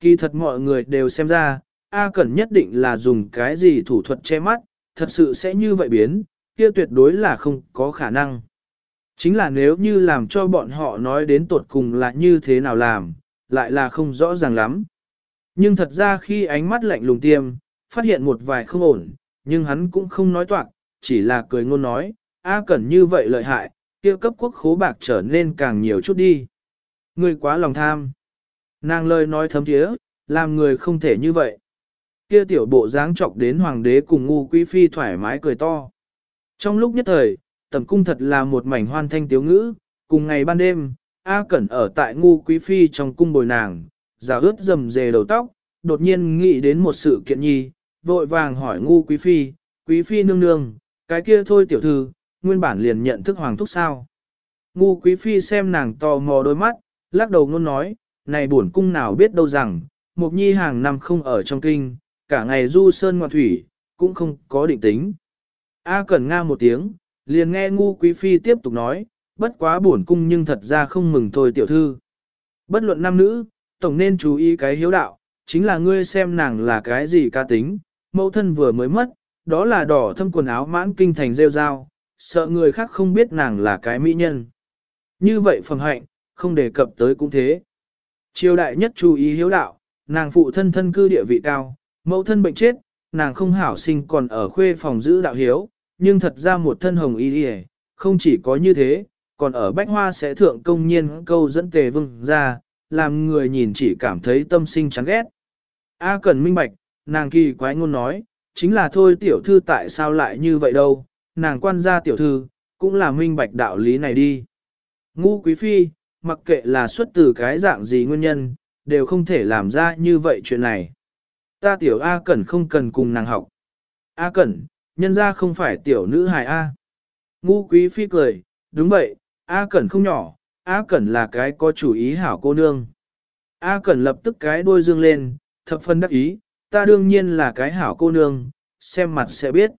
A: Kỳ thật mọi người đều xem ra, A Cẩn nhất định là dùng cái gì thủ thuật che mắt, thật sự sẽ như vậy biến, kia tuyệt đối là không có khả năng. Chính là nếu như làm cho bọn họ nói đến tột cùng là như thế nào làm, lại là không rõ ràng lắm. Nhưng thật ra khi ánh mắt lạnh lùng tiêm, phát hiện một vài không ổn, nhưng hắn cũng không nói toạc, chỉ là cười ngôn nói, A Cẩn như vậy lợi hại, kia cấp quốc khố bạc trở nên càng nhiều chút đi. Người quá lòng tham. Nàng lời nói thấm thiế, làm người không thể như vậy. Kia tiểu bộ dáng chọc đến hoàng đế cùng ngu quý phi thoải mái cười to. Trong lúc nhất thời, tầm cung thật là một mảnh hoan thanh tiếu ngữ, Cùng ngày ban đêm, A Cẩn ở tại ngu quý phi trong cung bồi nàng, giả ướt rầm rề đầu tóc, đột nhiên nghĩ đến một sự kiện nhi, vội vàng hỏi ngu quý phi, quý phi nương nương, cái kia thôi tiểu thư, nguyên bản liền nhận thức hoàng thúc sao. Ngu quý phi xem nàng tò mò đôi mắt, lắc đầu ngôn nói, này buồn cung nào biết đâu rằng, Mục Nhi hàng năm không ở trong kinh, cả ngày du sơn ngoạn thủy, cũng không có định tính. A Cẩn Nga một tiếng, liền nghe ngu quý phi tiếp tục nói, bất quá buồn cung nhưng thật ra không mừng thôi tiểu thư. Bất luận nam nữ, tổng nên chú ý cái hiếu đạo, chính là ngươi xem nàng là cái gì ca tính, mẫu thân vừa mới mất, đó là đỏ thâm quần áo mãn kinh thành rêu rao, sợ người khác không biết nàng là cái mỹ nhân. Như vậy phần hạnh, không đề cập tới cũng thế. Triều đại nhất chú ý hiếu đạo, nàng phụ thân thân cư địa vị cao, mẫu thân bệnh chết, nàng không hảo sinh còn ở khuê phòng giữ đạo hiếu, nhưng thật ra một thân hồng y đi không chỉ có như thế, còn ở bách hoa sẽ thượng công nhiên câu dẫn tề vương ra, làm người nhìn chỉ cảm thấy tâm sinh chán ghét. A cần minh bạch, nàng kỳ quái ngôn nói, chính là thôi tiểu thư tại sao lại như vậy đâu, nàng quan gia tiểu thư, cũng là minh bạch đạo lý này đi. Ngu quý phi, mặc kệ là xuất từ cái dạng gì nguyên nhân, đều không thể làm ra như vậy chuyện này. Ta tiểu A Cẩn không cần cùng nàng học. A Cẩn, nhân ra không phải tiểu nữ hài A. Ngu quý phi cười, đúng vậy, A Cẩn không nhỏ, A Cẩn là cái có chủ ý hảo cô nương. A Cẩn lập tức cái đuôi dương lên, thập phân đắc ý, ta đương nhiên là cái hảo cô nương, xem mặt sẽ biết.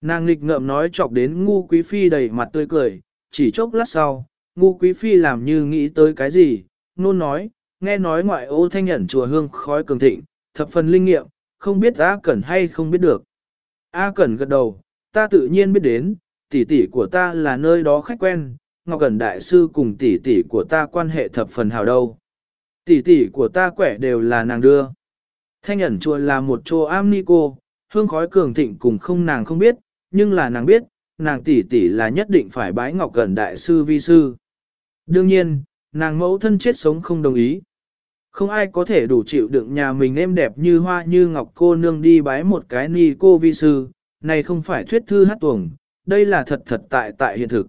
A: Nàng nghịch ngợm nói chọc đến ngu quý phi đầy mặt tươi cười, chỉ chốc lát sau, ngu quý phi làm như nghĩ tới cái gì, nôn nói, nghe nói ngoại ô thanh nhẫn chùa hương khói cường thịnh, thập phần linh nghiệm, không biết A Cẩn hay không biết được. A Cẩn gật đầu, ta tự nhiên biết đến, tỷ tỷ của ta là nơi đó khách quen, Ngọc Cẩn Đại Sư cùng tỷ tỷ của ta quan hệ thập phần hào đâu. Tỷ tỷ của ta quẻ đều là nàng đưa. Thanh ẩn chùa là một chùa am ni cô, hương khói cường thịnh cùng không nàng không biết, nhưng là nàng biết, nàng tỷ tỷ là nhất định phải bái Ngọc Cẩn Đại Sư vi sư. Đương nhiên, nàng mẫu thân chết sống không đồng ý. Không ai có thể đủ chịu đựng nhà mình êm đẹp như hoa như ngọc cô nương đi bái một cái ni cô vi sư, này không phải thuyết thư hát tuồng, đây là thật thật tại tại hiện thực.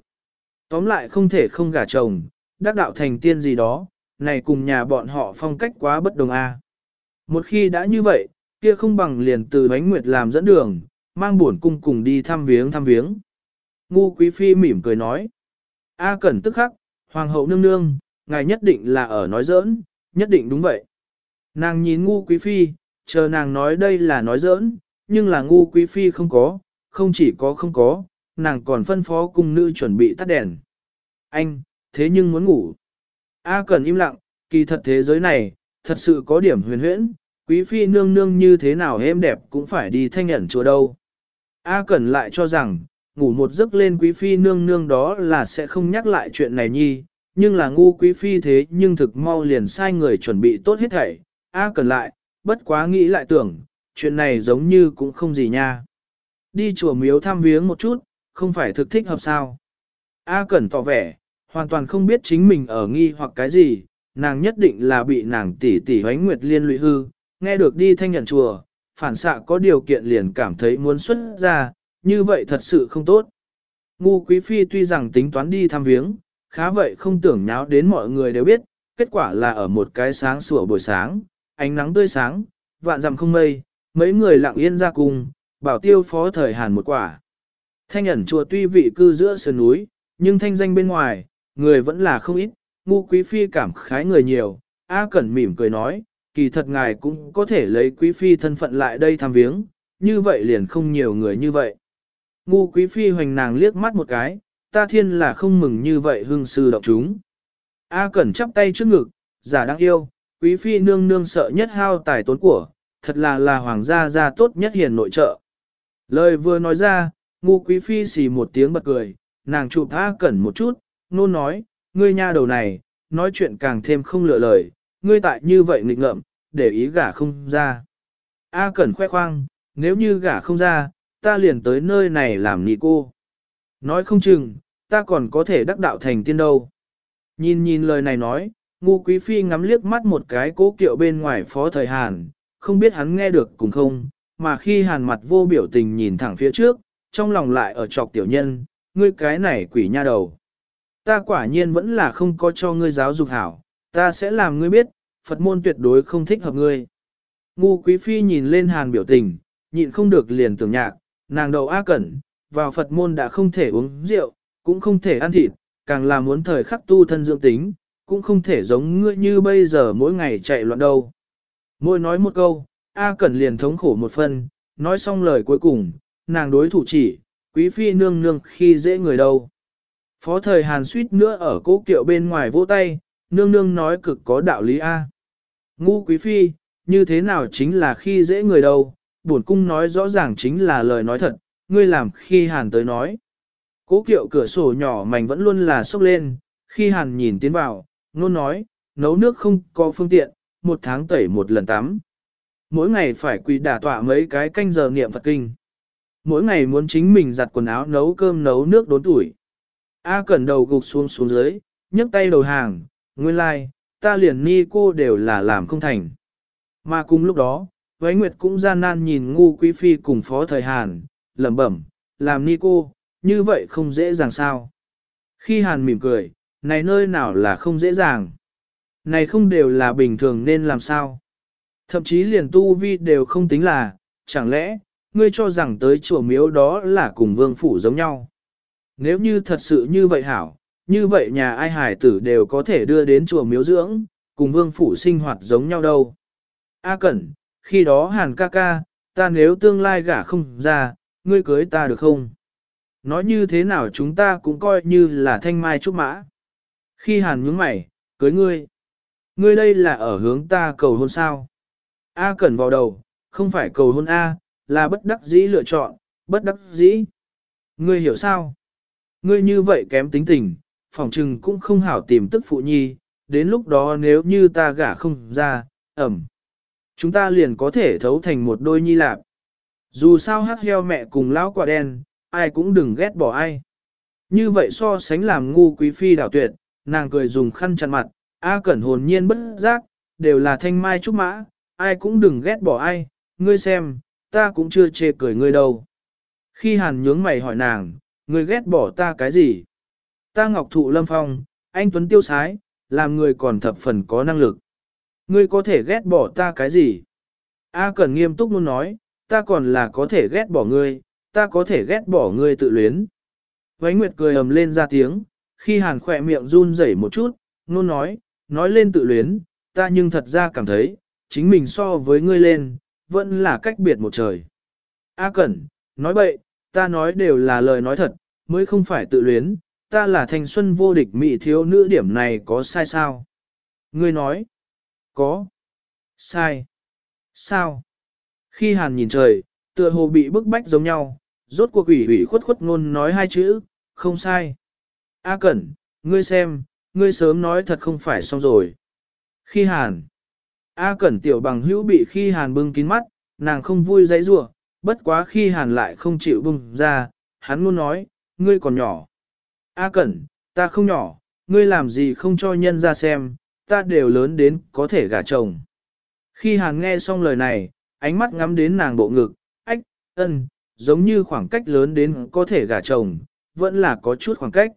A: Tóm lại không thể không gả chồng, đắc đạo thành tiên gì đó, này cùng nhà bọn họ phong cách quá bất đồng a. Một khi đã như vậy, kia không bằng liền từ bánh nguyệt làm dẫn đường, mang buồn cung cùng đi thăm viếng thăm viếng. Ngu quý phi mỉm cười nói. A cẩn tức khắc, hoàng hậu nương nương, ngài nhất định là ở nói giỡn, nhất định đúng vậy. Nàng nhìn ngu quý phi, chờ nàng nói đây là nói giỡn, nhưng là ngu quý phi không có, không chỉ có không có, nàng còn phân phó cung nữ chuẩn bị tắt đèn. Anh, thế nhưng muốn ngủ. A cần im lặng, kỳ thật thế giới này, thật sự có điểm huyền huyễn, quý phi nương nương như thế nào êm đẹp cũng phải đi thanh ẩn chùa đâu. A cần lại cho rằng, ngủ một giấc lên quý phi nương nương đó là sẽ không nhắc lại chuyện này nhi, nhưng là ngu quý phi thế nhưng thực mau liền sai người chuẩn bị tốt hết thảy. A cần lại, bất quá nghĩ lại tưởng, chuyện này giống như cũng không gì nha. Đi chùa miếu thăm viếng một chút, không phải thực thích hợp sao. A Cẩn tỏ vẻ, hoàn toàn không biết chính mình ở nghi hoặc cái gì, nàng nhất định là bị nàng tỷ tỷ hoánh nguyệt liên lụy hư, nghe được đi thanh nhận chùa, phản xạ có điều kiện liền cảm thấy muốn xuất ra, như vậy thật sự không tốt. Ngu quý phi tuy rằng tính toán đi thăm viếng, khá vậy không tưởng nháo đến mọi người đều biết, kết quả là ở một cái sáng sủa buổi sáng, ánh nắng tươi sáng, vạn dặm không mây, mấy người lặng yên ra cùng, bảo tiêu phó thời hàn một quả. Thanh ẩn chùa tuy vị cư giữa sườn núi, nhưng thanh danh bên ngoài, người vẫn là không ít, ngu quý phi cảm khái người nhiều, A Cẩn mỉm cười nói, kỳ thật ngài cũng có thể lấy quý phi thân phận lại đây thăm viếng, như vậy liền không nhiều người như vậy. Ngu quý phi hoành nàng liếc mắt một cái, ta thiên là không mừng như vậy hương sư động chúng. A Cẩn chắp tay trước ngực, giả đáng yêu, quý phi nương nương sợ nhất hao tài tốn của, thật là là hoàng gia gia tốt nhất hiền nội trợ. Lời vừa nói ra, ngu quý phi xì một tiếng bật cười, nàng chụp A Cẩn một chút, nôn nói, ngươi nha đầu này, nói chuyện càng thêm không lựa lời, ngươi tại như vậy nghịch ngợm, để ý gả không ra. A Cẩn khoe khoang, nếu như gả không ra, ta liền tới nơi này làm nị cô. Nói không chừng, ta còn có thể đắc đạo thành tiên đâu. Nhìn nhìn lời này nói, ngu quý phi ngắm liếc mắt một cái cố kiệu bên ngoài phó thời Hàn, không biết hắn nghe được cùng không, mà khi Hàn mặt vô biểu tình nhìn thẳng phía trước, trong lòng lại ở trọc tiểu nhân, ngươi cái này quỷ nha đầu. ta quả nhiên vẫn là không có cho ngươi giáo dục hảo, ta sẽ làm ngươi biết, Phật môn tuyệt đối không thích hợp ngươi. Ngu quý phi nhìn lên hàn biểu tình, nhịn không được liền tưởng nhạc, nàng đầu A Cẩn, vào Phật môn đã không thể uống rượu, cũng không thể ăn thịt, càng là muốn thời khắc tu thân dưỡng tính, cũng không thể giống ngươi như bây giờ mỗi ngày chạy loạn đâu. Mỗi nói một câu, A Cẩn liền thống khổ một phần, nói xong lời cuối cùng, nàng đối thủ chỉ, quý phi nương nương khi dễ người đâu. Phó thời Hàn suýt nữa ở cố kiệu bên ngoài vỗ tay, nương nương nói cực có đạo lý A. Ngu quý phi, như thế nào chính là khi dễ người đâu, bổn cung nói rõ ràng chính là lời nói thật, ngươi làm khi Hàn tới nói. Cố kiệu cửa sổ nhỏ mảnh vẫn luôn là sốc lên, khi Hàn nhìn tiến vào, nôn nói, nấu nước không có phương tiện, một tháng tẩy một lần tắm. Mỗi ngày phải quỳ đả tọa mấy cái canh giờ niệm Phật kinh. Mỗi ngày muốn chính mình giặt quần áo nấu cơm nấu nước đốn tuổi. A cẩn đầu gục xuống xuống dưới, nhấc tay đầu hàng, nguyên lai, like, ta liền ni cô đều là làm không thành. Mà cùng lúc đó, Vấy Nguyệt cũng gian nan nhìn ngu quý phi cùng phó thời Hàn, lẩm bẩm, làm ni cô, như vậy không dễ dàng sao. Khi Hàn mỉm cười, này nơi nào là không dễ dàng. Này không đều là bình thường nên làm sao. Thậm chí liền tu vi đều không tính là, chẳng lẽ, ngươi cho rằng tới chùa miếu đó là cùng vương phủ giống nhau. Nếu như thật sự như vậy hảo, như vậy nhà ai hải tử đều có thể đưa đến chùa miếu dưỡng, cùng vương phủ sinh hoạt giống nhau đâu. A Cẩn, khi đó hàn ca ca, ta nếu tương lai gả không ra, ngươi cưới ta được không? Nói như thế nào chúng ta cũng coi như là thanh mai trúc mã. Khi hàn nhướng mày, cưới ngươi. Ngươi đây là ở hướng ta cầu hôn sao? A Cẩn vào đầu, không phải cầu hôn A, là bất đắc dĩ lựa chọn, bất đắc dĩ. Ngươi hiểu sao? Ngươi như vậy kém tính tình, phòng trừng cũng không hảo tìm tức phụ nhi, đến lúc đó nếu như ta gả không ra, ẩm. Chúng ta liền có thể thấu thành một đôi nhi lạp. Dù sao hát heo mẹ cùng lão quả đen, ai cũng đừng ghét bỏ ai. Như vậy so sánh làm ngu quý phi đảo tuyệt, nàng cười dùng khăn chặn mặt, A cẩn hồn nhiên bất giác, đều là thanh mai trúc mã, ai cũng đừng ghét bỏ ai, ngươi xem, ta cũng chưa chê cười ngươi đâu. Khi hàn nhướng mày hỏi nàng, ngươi ghét bỏ ta cái gì? Ta ngọc thụ lâm phong, anh Tuấn tiêu sái, làm người còn thập phần có năng lực. Ngươi có thể ghét bỏ ta cái gì? A Cẩn nghiêm túc luôn nói, ta còn là có thể ghét bỏ ngươi, ta có thể ghét bỏ ngươi tự luyến. Vánh Nguyệt cười ầm lên ra tiếng, khi hàn khỏe miệng run rẩy một chút, nôn nói, nói lên tự luyến, ta nhưng thật ra cảm thấy, chính mình so với ngươi lên, vẫn là cách biệt một trời. A Cẩn, nói bậy, ta nói đều là lời nói thật, mới không phải tự luyến, ta là thanh xuân vô địch mỹ thiếu nữ điểm này có sai sao? Ngươi nói, có, sai, sao? Khi hàn nhìn trời, tựa hồ bị bức bách giống nhau, rốt cuộc ủy ủy khuất khuất ngôn nói hai chữ, không sai. A Cẩn, ngươi xem, ngươi sớm nói thật không phải xong rồi. Khi hàn, A Cẩn tiểu bằng hữu bị khi hàn bưng kín mắt, nàng không vui dãy rủa, bất quá khi hàn lại không chịu bưng ra, hắn luôn nói, ngươi còn nhỏ. A Cẩn, ta không nhỏ, ngươi làm gì không cho nhân ra xem, ta đều lớn đến có thể gả chồng. Khi hàn nghe xong lời này, ánh mắt ngắm đến nàng bộ ngực, ách, ân, giống như khoảng cách lớn đến có thể gả chồng, vẫn là có chút khoảng cách.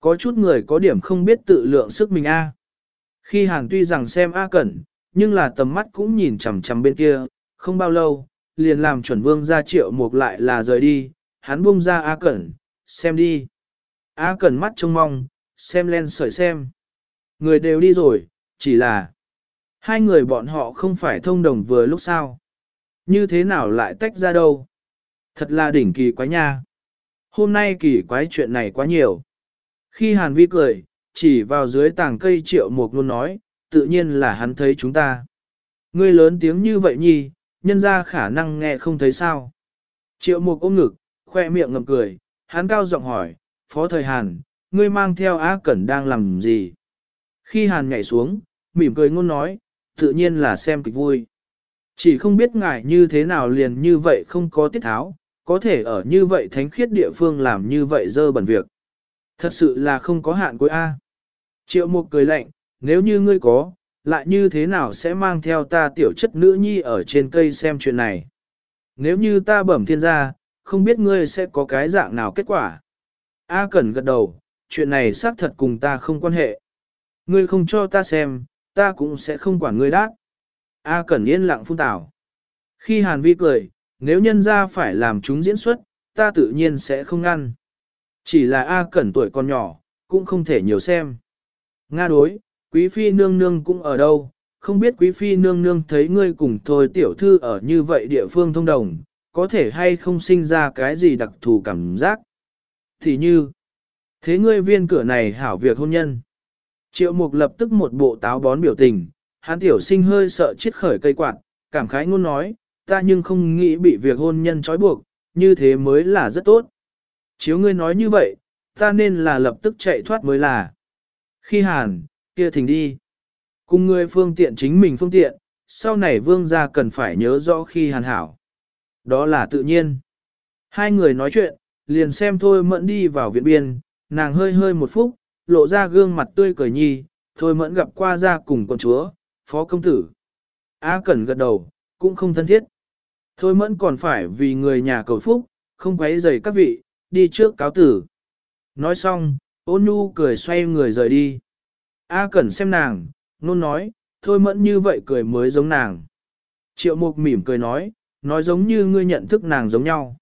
A: Có chút người có điểm không biết tự lượng sức mình A. Khi hàn tuy rằng xem A Cẩn, nhưng là tầm mắt cũng nhìn chằm chằm bên kia, không bao lâu, liền làm chuẩn vương ra triệu mục lại là rời đi, hắn buông ra A Cẩn, xem đi. A Cẩn mắt trông mong, xem len sợi xem. Người đều đi rồi, chỉ là hai người bọn họ không phải thông đồng vừa lúc sao. Như thế nào lại tách ra đâu? Thật là đỉnh kỳ quái nha. Hôm nay kỳ quái chuyện này quá nhiều. Khi Hàn Vi cười, chỉ vào dưới tảng cây triệu mục luôn nói, tự nhiên là hắn thấy chúng ta. Ngươi lớn tiếng như vậy nhi, nhân ra khả năng nghe không thấy sao. Triệu mục ôm ngực, khoe miệng ngậm cười, hắn cao giọng hỏi, Phó Thời Hàn, ngươi mang theo Á Cẩn đang làm gì? Khi Hàn nhảy xuống, mỉm cười ngôn nói, tự nhiên là xem kịch vui. Chỉ không biết ngài như thế nào liền như vậy không có tiết tháo, có thể ở như vậy thánh khiết địa phương làm như vậy dơ bẩn việc. Thật sự là không có hạn cuối A. Triệu mục cười lạnh, nếu như ngươi có, lại như thế nào sẽ mang theo ta tiểu chất nữ nhi ở trên cây xem chuyện này. Nếu như ta bẩm thiên gia, không biết ngươi sẽ có cái dạng nào kết quả. A Cẩn gật đầu, chuyện này xác thật cùng ta không quan hệ. Ngươi không cho ta xem, ta cũng sẽ không quản ngươi đát. A Cẩn yên lặng phun tảo. Khi Hàn Vi cười, nếu nhân ra phải làm chúng diễn xuất, ta tự nhiên sẽ không ngăn. Chỉ là A Cẩn tuổi còn nhỏ, cũng không thể nhiều xem. Nga đối, quý phi nương nương cũng ở đâu, không biết quý phi nương nương thấy ngươi cùng thôi tiểu thư ở như vậy địa phương thông đồng, có thể hay không sinh ra cái gì đặc thù cảm giác. Thì như, thế ngươi viên cửa này hảo việc hôn nhân. Triệu mục lập tức một bộ táo bón biểu tình, hắn tiểu sinh hơi sợ chết khởi cây quạt, cảm khái ngôn nói, ta nhưng không nghĩ bị việc hôn nhân trói buộc, như thế mới là rất tốt. Chiếu ngươi nói như vậy, ta nên là lập tức chạy thoát mới là. Khi hàn, kia thỉnh đi. Cùng ngươi phương tiện chính mình phương tiện, sau này vương gia cần phải nhớ rõ khi hàn hảo. Đó là tự nhiên. Hai người nói chuyện, liền xem thôi mẫn đi vào viện biên, nàng hơi hơi một phút, lộ ra gương mặt tươi cười nhi, thôi mẫn gặp qua ra cùng con chúa, phó công tử. A Cẩn gật đầu, cũng không thân thiết. Thôi mẫn còn phải vì người nhà cầu phúc, không quấy rầy các vị, đi trước cáo tử. Nói xong, ôn nhu cười xoay người rời đi. A Cẩn xem nàng, nôn nói, thôi mẫn như vậy cười mới giống nàng. Triệu mục mỉm cười nói, nói giống như ngươi nhận thức nàng giống nhau.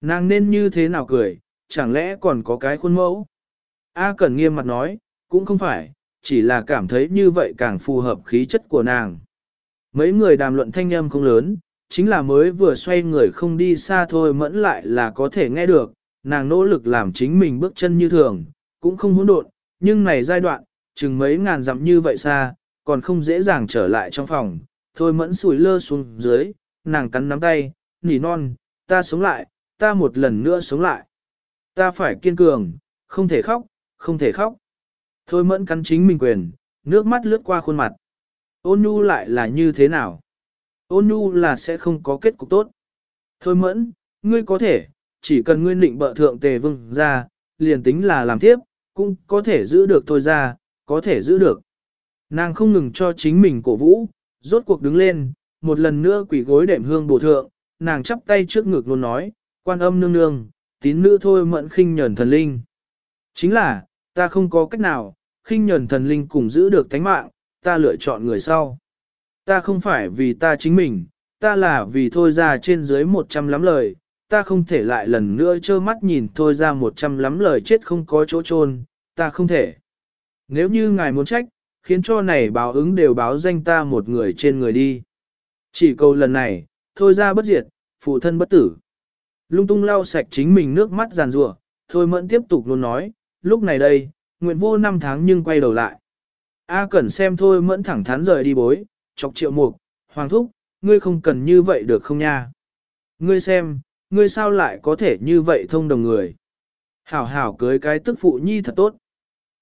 A: Nàng nên như thế nào cười, chẳng lẽ còn có cái khuôn mẫu? A Cẩn nghiêm mặt nói, cũng không phải, chỉ là cảm thấy như vậy càng phù hợp khí chất của nàng. Mấy người đàm luận thanh âm không lớn, chính là mới vừa xoay người không đi xa thôi mẫn lại là có thể nghe được, nàng nỗ lực làm chính mình bước chân như thường, cũng không hỗn độn, nhưng này giai đoạn, chừng mấy ngàn dặm như vậy xa, còn không dễ dàng trở lại trong phòng, thôi mẫn sủi lơ xuống dưới, nàng cắn nắm tay, nỉ non, ta sống lại, ta một lần nữa sống lại. Ta phải kiên cường, không thể khóc, không thể khóc. Thôi mẫn cắn chính mình quyền, nước mắt lướt qua khuôn mặt. Ôn nhu lại là như thế nào? Ôn nhu là sẽ không có kết cục tốt. Thôi mẫn, ngươi có thể, chỉ cần ngươi định bợ thượng tề vương ra, liền tính là làm tiếp, cũng có thể giữ được thôi ra, có thể giữ được. Nàng không ngừng cho chính mình cổ vũ, rốt cuộc đứng lên, một lần nữa quỷ gối đệm hương bổ thượng, nàng chắp tay trước ngực luôn nói, quan âm nương nương, tín nữ thôi mẫn khinh nhẫn thần linh. Chính là, ta không có cách nào, khinh nhẫn thần linh cùng giữ được thánh mạng, ta lựa chọn người sau. Ta không phải vì ta chính mình, ta là vì thôi ra trên dưới một trăm lắm lời, ta không thể lại lần nữa trơ mắt nhìn thôi ra một trăm lắm lời chết không có chỗ chôn, ta không thể. Nếu như ngài muốn trách, khiến cho này báo ứng đều báo danh ta một người trên người đi. Chỉ câu lần này, thôi ra bất diệt, phụ thân bất tử. Lung tung lau sạch chính mình nước mắt giàn rủa thôi mẫn tiếp tục luôn nói, lúc này đây, nguyện vô năm tháng nhưng quay đầu lại. A Cẩn xem thôi mẫn thẳng thắn rời đi bối, chọc triệu mục, hoàng thúc, ngươi không cần như vậy được không nha? Ngươi xem, ngươi sao lại có thể như vậy thông đồng người? Hảo hảo cưới cái tức phụ nhi thật tốt.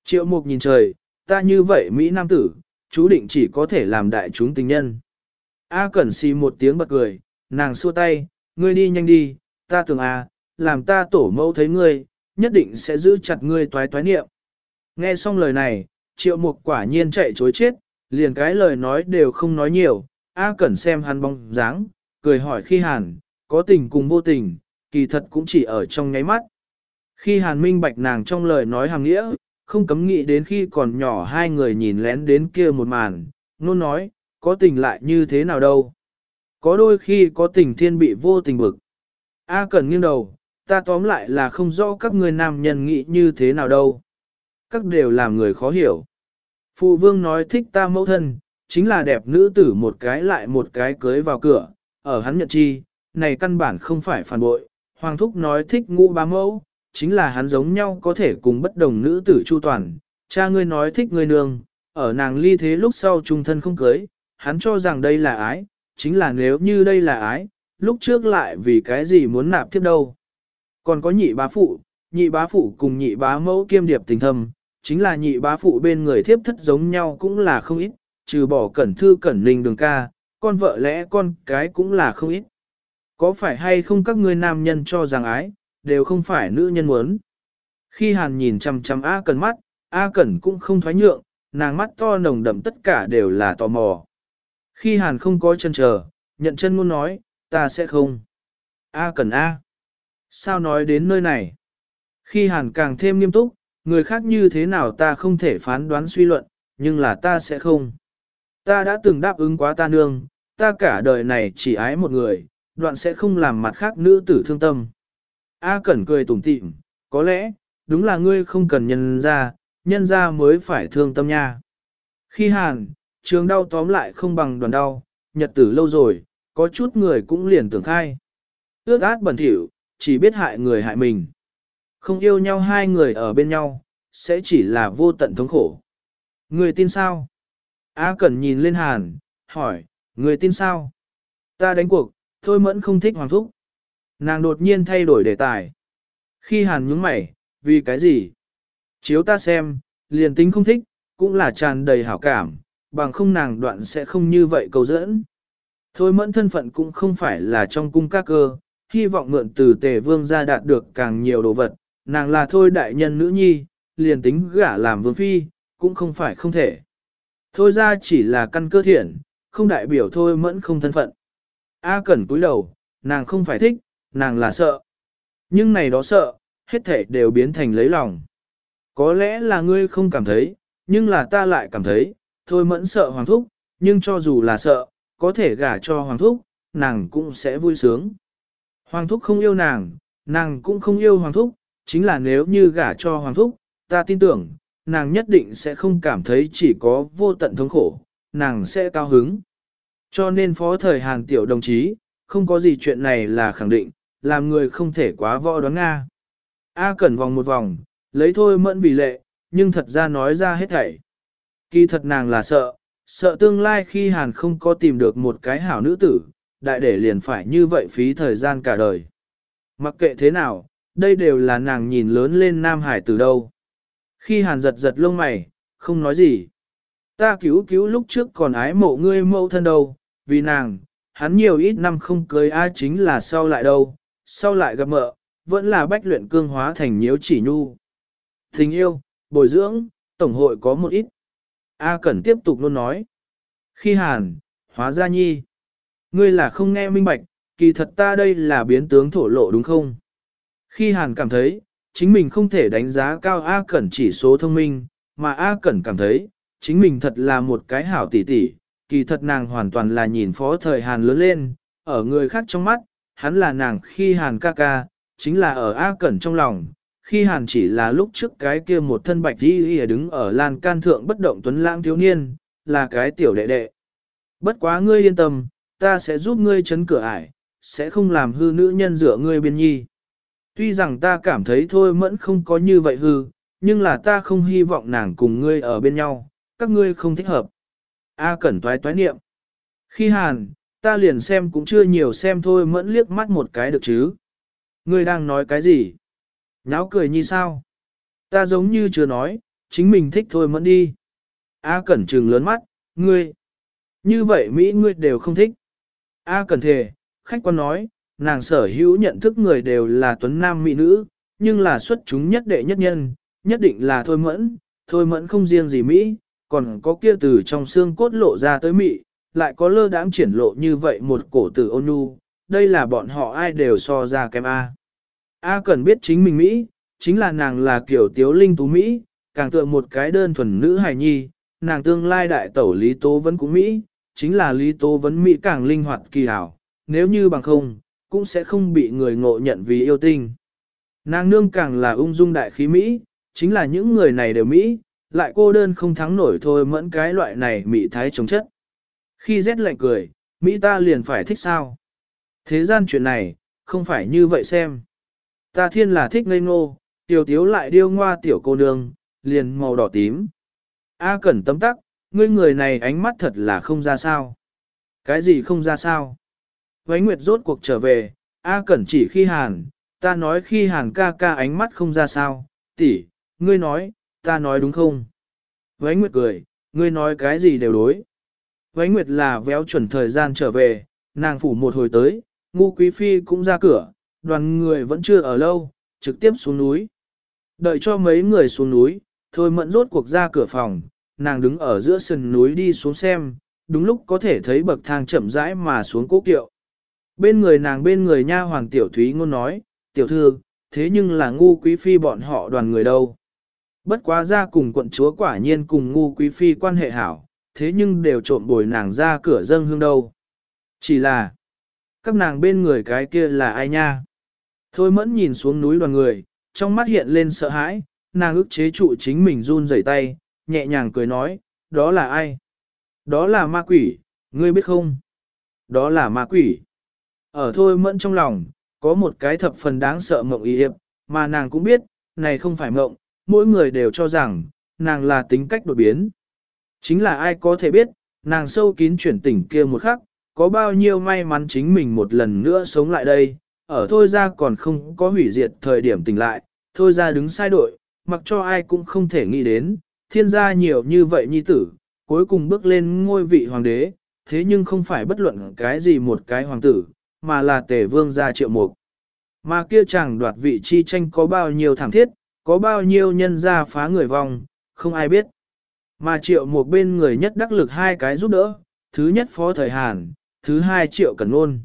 A: Triệu mục nhìn trời, ta như vậy Mỹ Nam tử, chú định chỉ có thể làm đại chúng tình nhân. A Cẩn xì một tiếng bật cười, nàng xua tay, ngươi đi nhanh đi, ta tưởng à, làm ta tổ mẫu thấy ngươi, nhất định sẽ giữ chặt ngươi toái toái niệm. Nghe xong lời này, triệu mục quả nhiên chạy chối chết, liền cái lời nói đều không nói nhiều, A Cẩn xem hắn bóng dáng, cười hỏi khi hàn, có tình cùng vô tình, kỳ thật cũng chỉ ở trong nháy mắt. Khi hàn minh bạch nàng trong lời nói hàng nghĩa, không cấm nghĩ đến khi còn nhỏ hai người nhìn lén đến kia một màn, nôn nói, có tình lại như thế nào đâu. Có đôi khi có tình thiên bị vô tình bực. A cần nghiêng đầu, ta tóm lại là không rõ các người nam nhân nghĩ như thế nào đâu. Các đều làm người khó hiểu. Phụ vương nói thích ta mẫu thân, chính là đẹp nữ tử một cái lại một cái cưới vào cửa, ở hắn nhận chi, này căn bản không phải phản bội. Hoàng thúc nói thích ngũ bá mẫu, chính là hắn giống nhau có thể cùng bất đồng nữ tử chu toàn. Cha ngươi nói thích ngươi nương, ở nàng ly thế lúc sau trung thân không cưới, hắn cho rằng đây là ái, chính là nếu như đây là ái, lúc trước lại vì cái gì muốn nạp tiếp đâu. Còn có nhị bá phụ, nhị bá phụ cùng nhị bá mẫu kiêm điệp tình thâm, chính là nhị bá phụ bên người thiếp thất giống nhau cũng là không ít, trừ bỏ cẩn thư cẩn ninh đường ca, con vợ lẽ con cái cũng là không ít. Có phải hay không các ngươi nam nhân cho rằng ái, đều không phải nữ nhân muốn. Khi hàn nhìn chăm chăm A Cẩn mắt, A Cẩn cũng không thoái nhượng, nàng mắt to nồng đậm tất cả đều là tò mò. Khi hàn không có chân chờ, nhận chân muốn nói, ta sẽ không. A Cẩn A. Sao nói đến nơi này? Khi hàn càng thêm nghiêm túc, Người khác như thế nào ta không thể phán đoán suy luận, nhưng là ta sẽ không. Ta đã từng đáp ứng quá ta nương, ta cả đời này chỉ ái một người, đoạn sẽ không làm mặt khác nữ tử thương tâm. A Cẩn cười tủm tỉm, có lẽ, đúng là ngươi không cần nhân ra, nhân ra mới phải thương tâm nha. Khi hàn, trường đau tóm lại không bằng đoàn đau, nhật tử lâu rồi, có chút người cũng liền tưởng khai. Ước át bẩn thỉu, chỉ biết hại người hại mình. Không yêu nhau hai người ở bên nhau, sẽ chỉ là vô tận thống khổ. Người tin sao? A Cẩn nhìn lên Hàn, hỏi, người tin sao? Ta đánh cuộc, thôi mẫn không thích Hoàng Thúc. Nàng đột nhiên thay đổi đề tài. Khi Hàn nhướng mày, vì cái gì? Chiếu ta xem, liền tính không thích, cũng là tràn đầy hảo cảm, bằng không nàng đoạn sẽ không như vậy cầu dẫn. Thôi mẫn thân phận cũng không phải là trong cung các cơ, hy vọng mượn từ tề vương ra đạt được càng nhiều đồ vật, nàng là thôi đại nhân nữ nhi, liền tính gả làm vương phi, cũng không phải không thể. Thôi ra chỉ là căn cơ thiện, không đại biểu thôi mẫn không thân phận. A cẩn cúi đầu, nàng không phải thích, nàng là sợ. Nhưng này đó sợ, hết thể đều biến thành lấy lòng. Có lẽ là ngươi không cảm thấy, nhưng là ta lại cảm thấy, thôi mẫn sợ hoàng thúc, nhưng cho dù là sợ, có thể gả cho hoàng thúc, nàng cũng sẽ vui sướng. Hoàng thúc không yêu nàng, nàng cũng không yêu hoàng thúc, chính là nếu như gả cho hoàng thúc, ta tin tưởng, nàng nhất định sẽ không cảm thấy chỉ có vô tận thống khổ, nàng sẽ cao hứng. Cho nên phó thời Hàn tiểu đồng chí, không có gì chuyện này là khẳng định, làm người không thể quá võ đoán Nga. A cẩn vòng một vòng, lấy thôi mẫn vì lệ, nhưng thật ra nói ra hết thảy. Kỳ thật nàng là sợ, sợ tương lai khi Hàn không có tìm được một cái hảo nữ tử, đại để liền phải như vậy phí thời gian cả đời. Mặc kệ thế nào, đây đều là nàng nhìn lớn lên Nam Hải từ đâu. Khi Hàn giật giật lông mày, không nói gì. Ta cứu cứu lúc trước còn ái mộ ngươi mẫu thân đâu, vì nàng, hắn nhiều ít năm không cưới ai chính là sau lại đâu, sau lại gặp mợ, vẫn là bách luyện cương hóa thành nhiễu chỉ nhu. Tình yêu, bồi dưỡng, tổng hội có một ít. A Cẩn tiếp tục luôn nói. Khi Hàn, hóa ra nhi. Ngươi là không nghe minh bạch, kỳ thật ta đây là biến tướng thổ lộ đúng không? Khi Hàn cảm thấy, chính mình không thể đánh giá cao A Cẩn chỉ số thông minh, mà A Cẩn cảm thấy, chính mình thật là một cái hảo tỷ tỷ, kỳ thật nàng hoàn toàn là nhìn phó thời Hàn lớn lên, ở người khác trong mắt, hắn là nàng khi Hàn ca ca, chính là ở A Cẩn trong lòng, khi Hàn chỉ là lúc trước cái kia một thân bạch đi đứng ở lan can thượng bất động tuấn lãng thiếu niên, là cái tiểu đệ đệ. Bất quá ngươi yên tâm, ta sẽ giúp ngươi chấn cửa ải, sẽ không làm hư nữ nhân dựa ngươi biên nhi. Tuy rằng ta cảm thấy thôi mẫn không có như vậy hư, nhưng là ta không hy vọng nàng cùng ngươi ở bên nhau, các ngươi không thích hợp. A cẩn toái toái niệm. Khi hàn, ta liền xem cũng chưa nhiều xem thôi mẫn liếc mắt một cái được chứ. Ngươi đang nói cái gì? Nháo cười như sao? Ta giống như chưa nói, chính mình thích thôi mẫn đi. A cẩn trừng lớn mắt, ngươi. Như vậy Mỹ ngươi đều không thích. A cẩn thề, khách quan nói, nàng sở hữu nhận thức người đều là tuấn nam mỹ nữ, nhưng là xuất chúng nhất đệ nhất nhân, nhất định là thôi mẫn, thôi mẫn không riêng gì Mỹ, còn có kia từ trong xương cốt lộ ra tới Mỹ, lại có lơ đãng triển lộ như vậy một cổ tử ôn nhu, đây là bọn họ ai đều so ra kém A. A cần biết chính mình Mỹ, chính là nàng là kiểu tiếu linh tú Mỹ, càng tựa một cái đơn thuần nữ hài nhi, nàng tương lai đại tẩu Lý Tố Vấn cũng Mỹ, chính là Lý Tố Vấn Mỹ càng linh hoạt kỳ hảo, nếu như bằng không, cũng sẽ không bị người ngộ nhận vì yêu tinh. Nàng nương càng là ung dung đại khí Mỹ, chính là những người này đều Mỹ, lại cô đơn không thắng nổi thôi mẫn cái loại này Mỹ thái chống chất. Khi rét lạnh cười, Mỹ ta liền phải thích sao? Thế gian chuyện này, không phải như vậy xem. Ta thiên là thích ngây ngô, tiểu tiếu lại điêu ngoa tiểu cô nương, liền màu đỏ tím. A cẩn tấm tắc, ngươi người này ánh mắt thật là không ra sao. Cái gì không ra sao? Vánh Nguyệt rốt cuộc trở về, A Cẩn chỉ khi Hàn, ta nói khi Hàn ca ca ánh mắt không ra sao, tỷ, ngươi nói, ta nói đúng không? Vánh Nguyệt cười, ngươi nói cái gì đều đối. Vánh Nguyệt là véo chuẩn thời gian trở về, nàng phủ một hồi tới, ngu quý phi cũng ra cửa, đoàn người vẫn chưa ở lâu, trực tiếp xuống núi. Đợi cho mấy người xuống núi, thôi mẫn rốt cuộc ra cửa phòng, nàng đứng ở giữa sườn núi đi xuống xem, đúng lúc có thể thấy bậc thang chậm rãi mà xuống cố kiệu. Bên người nàng bên người nha hoàng tiểu thúy ngôn nói, tiểu thư, thế nhưng là ngu quý phi bọn họ đoàn người đâu. Bất quá ra cùng quận chúa quả nhiên cùng ngu quý phi quan hệ hảo, thế nhưng đều trộm bồi nàng ra cửa dâng hương đâu. Chỉ là, các nàng bên người cái kia là ai nha? Thôi mẫn nhìn xuống núi đoàn người, trong mắt hiện lên sợ hãi, nàng ức chế trụ chính mình run rẩy tay, nhẹ nhàng cười nói, đó là ai? Đó là ma quỷ, ngươi biết không? Đó là ma quỷ. Ở thôi mẫn trong lòng, có một cái thập phần đáng sợ mộng y hiệp, mà nàng cũng biết, này không phải mộng, mỗi người đều cho rằng, nàng là tính cách đột biến. Chính là ai có thể biết, nàng sâu kín chuyển tỉnh kia một khắc, có bao nhiêu may mắn chính mình một lần nữa sống lại đây, ở thôi ra còn không có hủy diệt thời điểm tỉnh lại, thôi ra đứng sai đội, mặc cho ai cũng không thể nghĩ đến, thiên gia nhiều như vậy nhi tử, cuối cùng bước lên ngôi vị hoàng đế, thế nhưng không phải bất luận cái gì một cái hoàng tử, mà là tề vương gia triệu mục. Mà kia chàng đoạt vị chi tranh có bao nhiêu thảm thiết, có bao nhiêu nhân gia phá người vong, không ai biết. Mà triệu một bên người nhất đắc lực hai cái giúp đỡ, thứ nhất phó thời Hàn, thứ hai triệu cần ôn.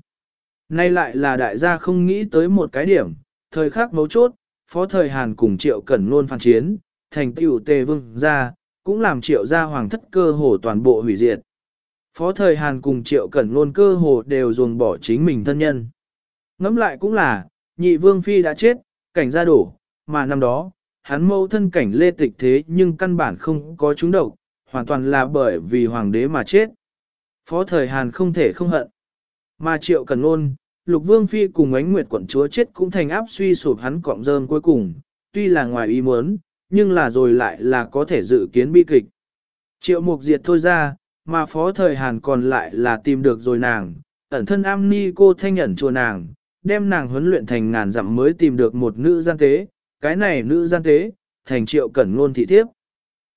A: Nay lại là đại gia không nghĩ tới một cái điểm, thời khắc mấu chốt, phó thời Hàn cùng triệu cẩn nôn phản chiến, thành tiểu tề vương gia, cũng làm triệu gia hoàng thất cơ hồ toàn bộ hủy diệt. Phó thời Hàn cùng triệu cẩn nôn cơ hồ đều ruồng bỏ chính mình thân nhân. Ngẫm lại cũng là, nhị vương phi đã chết, cảnh gia đổ, mà năm đó, hắn mâu thân cảnh lê tịch thế nhưng căn bản không có chúng độc, hoàn toàn là bởi vì hoàng đế mà chết. Phó thời Hàn không thể không hận. Mà triệu cần ôn, lục vương phi cùng ánh nguyệt quận chúa chết cũng thành áp suy sụp hắn cọng rơm cuối cùng, tuy là ngoài ý muốn, nhưng là rồi lại là có thể dự kiến bi kịch. Triệu mục diệt thôi ra, mà phó thời Hàn còn lại là tìm được rồi nàng, ẩn thân am ni cô thanh ẩn chùa nàng, đem nàng huấn luyện thành ngàn dặm mới tìm được một nữ gian tế, cái này nữ gian tế, thành triệu cẩn ngôn thị thiếp.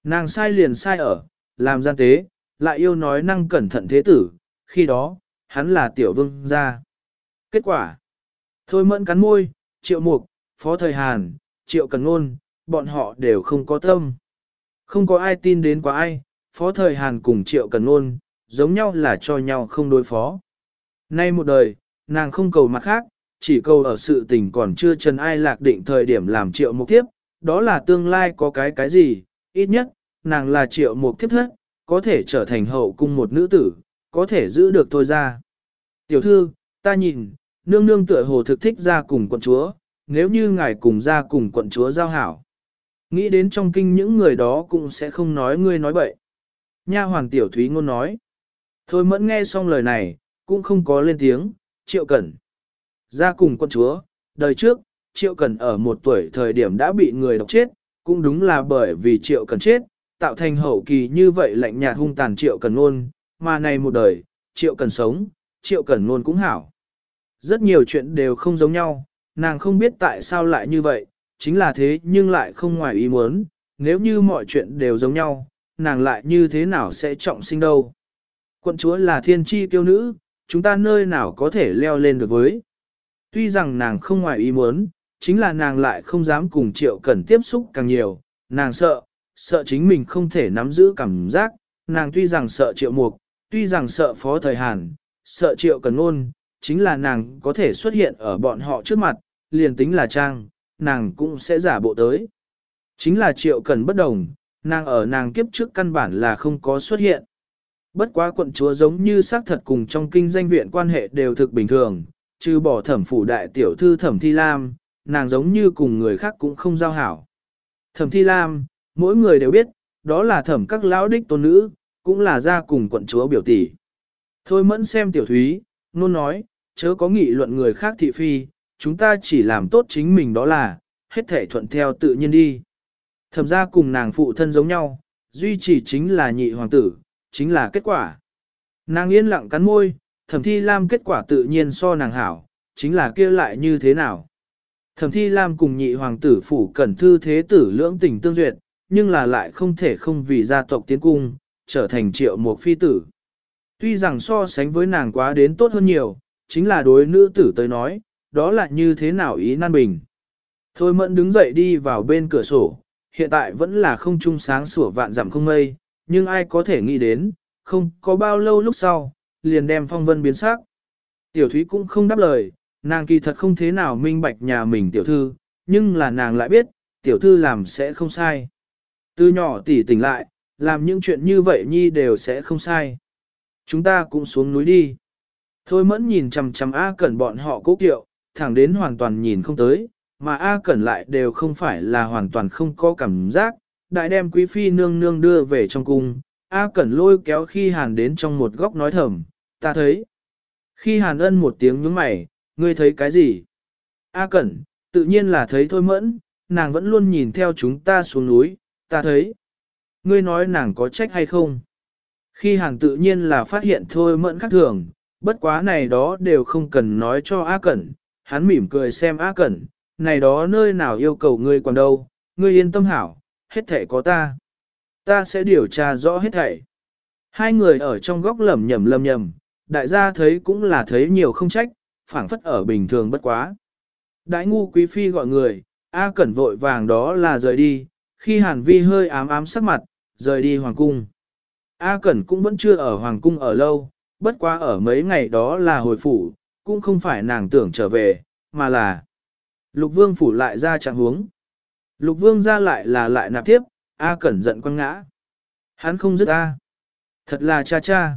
A: Nàng sai liền sai ở, làm gian tế, lại yêu nói năng cẩn thận thế tử, khi đó, hắn là tiểu vương gia. Kết quả, thôi mẫn cắn môi, triệu mục, phó thời Hàn, triệu cẩn ngôn, bọn họ đều không có tâm. Không có ai tin đến quá ai, phó thời Hàn cùng triệu cẩn ngôn, giống nhau là cho nhau không đối phó. Nay một đời, nàng không cầu mặt khác, chỉ cầu ở sự tình còn chưa trần ai lạc định thời điểm làm triệu mục tiếp, đó là tương lai có cái cái gì, ít nhất, nàng là triệu mục tiếp thất, có thể trở thành hậu cung một nữ tử, có thể giữ được thôi ra. Tiểu thư, ta nhìn, nương nương tựa hồ thực thích ra cùng quận chúa, nếu như ngài cùng ra cùng quận chúa giao hảo. Nghĩ đến trong kinh những người đó cũng sẽ không nói ngươi nói bậy. Nha hoàng tiểu thúy ngôn nói. Thôi mẫn nghe xong lời này, cũng không có lên tiếng, triệu cẩn. Ra cùng con chúa, đời trước, Triệu Cần ở một tuổi thời điểm đã bị người độc chết, cũng đúng là bởi vì Triệu Cần chết, tạo thành hậu kỳ như vậy lạnh nhạt hung tàn Triệu Cần luôn, mà này một đời, Triệu Cần sống, Triệu Cần luôn cũng hảo. Rất nhiều chuyện đều không giống nhau, nàng không biết tại sao lại như vậy, chính là thế nhưng lại không ngoài ý muốn, nếu như mọi chuyện đều giống nhau, nàng lại như thế nào sẽ trọng sinh đâu. Quận chúa là thiên tri tiêu nữ, chúng ta nơi nào có thể leo lên được với. Tuy rằng nàng không ngoài ý muốn, chính là nàng lại không dám cùng triệu cẩn tiếp xúc càng nhiều, nàng sợ, sợ chính mình không thể nắm giữ cảm giác, nàng tuy rằng sợ triệu mục, tuy rằng sợ phó thời Hàn, sợ triệu cẩn ngôn, chính là nàng có thể xuất hiện ở bọn họ trước mặt, liền tính là trang, nàng cũng sẽ giả bộ tới. Chính là triệu cẩn bất đồng, nàng ở nàng kiếp trước căn bản là không có xuất hiện. Bất quá quận chúa giống như xác thật cùng trong kinh danh viện quan hệ đều thực bình thường, trừ bỏ thẩm phủ đại tiểu thư thẩm thi lam, nàng giống như cùng người khác cũng không giao hảo. Thẩm thi lam, mỗi người đều biết, đó là thẩm các lão đích tôn nữ, cũng là gia cùng quận chúa biểu tỷ. Thôi mẫn xem tiểu thúy, nôn nói, chớ có nghị luận người khác thị phi, chúng ta chỉ làm tốt chính mình đó là, hết thể thuận theo tự nhiên đi. Thẩm ra cùng nàng phụ thân giống nhau, duy chỉ chính là nhị hoàng tử, chính là kết quả. Nàng yên lặng cắn môi, thẩm thi lam kết quả tự nhiên so nàng hảo, chính là kia lại như thế nào. Thẩm thi lam cùng nhị hoàng tử phủ cẩn thư thế tử lưỡng tình tương duyệt, nhưng là lại không thể không vì gia tộc tiến cung, trở thành triệu một phi tử. Tuy rằng so sánh với nàng quá đến tốt hơn nhiều, chính là đối nữ tử tới nói, đó là như thế nào ý nan bình. Thôi mẫn đứng dậy đi vào bên cửa sổ, hiện tại vẫn là không trung sáng sủa vạn giảm không mây, nhưng ai có thể nghĩ đến, không có bao lâu lúc sau, liền đem phong vân biến sắc. Tiểu thúy cũng không đáp lời, nàng kỳ thật không thế nào minh bạch nhà mình tiểu thư, nhưng là nàng lại biết, tiểu thư làm sẽ không sai. Từ nhỏ tỷ tỉnh lại, làm những chuyện như vậy nhi đều sẽ không sai. Chúng ta cũng xuống núi đi. Thôi mẫn nhìn chằm chằm A Cẩn bọn họ cố kiệu, thẳng đến hoàn toàn nhìn không tới, mà A Cẩn lại đều không phải là hoàn toàn không có cảm giác, đại đem quý phi nương nương đưa về trong cung, A Cẩn lôi kéo khi hàn đến trong một góc nói thầm, ta thấy. Khi hàn ân một tiếng nhướng mày, ngươi thấy cái gì? A Cẩn, tự nhiên là thấy thôi mẫn, nàng vẫn luôn nhìn theo chúng ta xuống núi, ta thấy. Ngươi nói nàng có trách hay không? Khi hàn tự nhiên là phát hiện thôi mẫn khác thường, bất quá này đó đều không cần nói cho A Cẩn, hắn mỉm cười xem A Cẩn, này đó nơi nào yêu cầu ngươi còn đâu, ngươi yên tâm hảo, hết thảy có ta. Ta sẽ điều tra rõ hết thảy. Hai người ở trong góc lầm nhầm lầm nhầm, đại gia thấy cũng là thấy nhiều không trách, phảng phất ở bình thường bất quá. Đại ngu quý phi gọi người, A Cẩn vội vàng đó là rời đi, khi Hàn Vi hơi ám ám sắc mặt, rời đi hoàng cung. A Cẩn cũng vẫn chưa ở hoàng cung ở lâu, bất quá ở mấy ngày đó là hồi phủ, cũng không phải nàng tưởng trở về, mà là Lục Vương phủ lại ra trạng huống. Lục Vương ra lại là lại nạp tiếp, A Cẩn giận quăng ngã. Hắn không dứt A. Thật là cha cha.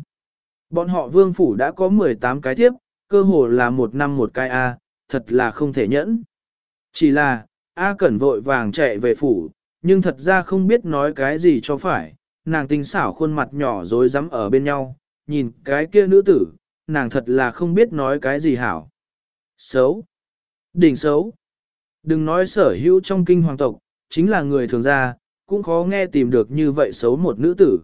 A: Bọn họ Vương phủ đã có 18 cái tiếp, cơ hồ là một năm một cái A, thật là không thể nhẫn. Chỉ là, A Cẩn vội vàng chạy về phủ, nhưng thật ra không biết nói cái gì cho phải, nàng tinh xảo khuôn mặt nhỏ dối rắm ở bên nhau, nhìn cái kia nữ tử, nàng thật là không biết nói cái gì hảo. Xấu. Đỉnh xấu. Đừng nói sở hữu trong kinh hoàng tộc, chính là người thường ra, cũng khó nghe tìm được như vậy xấu một nữ tử.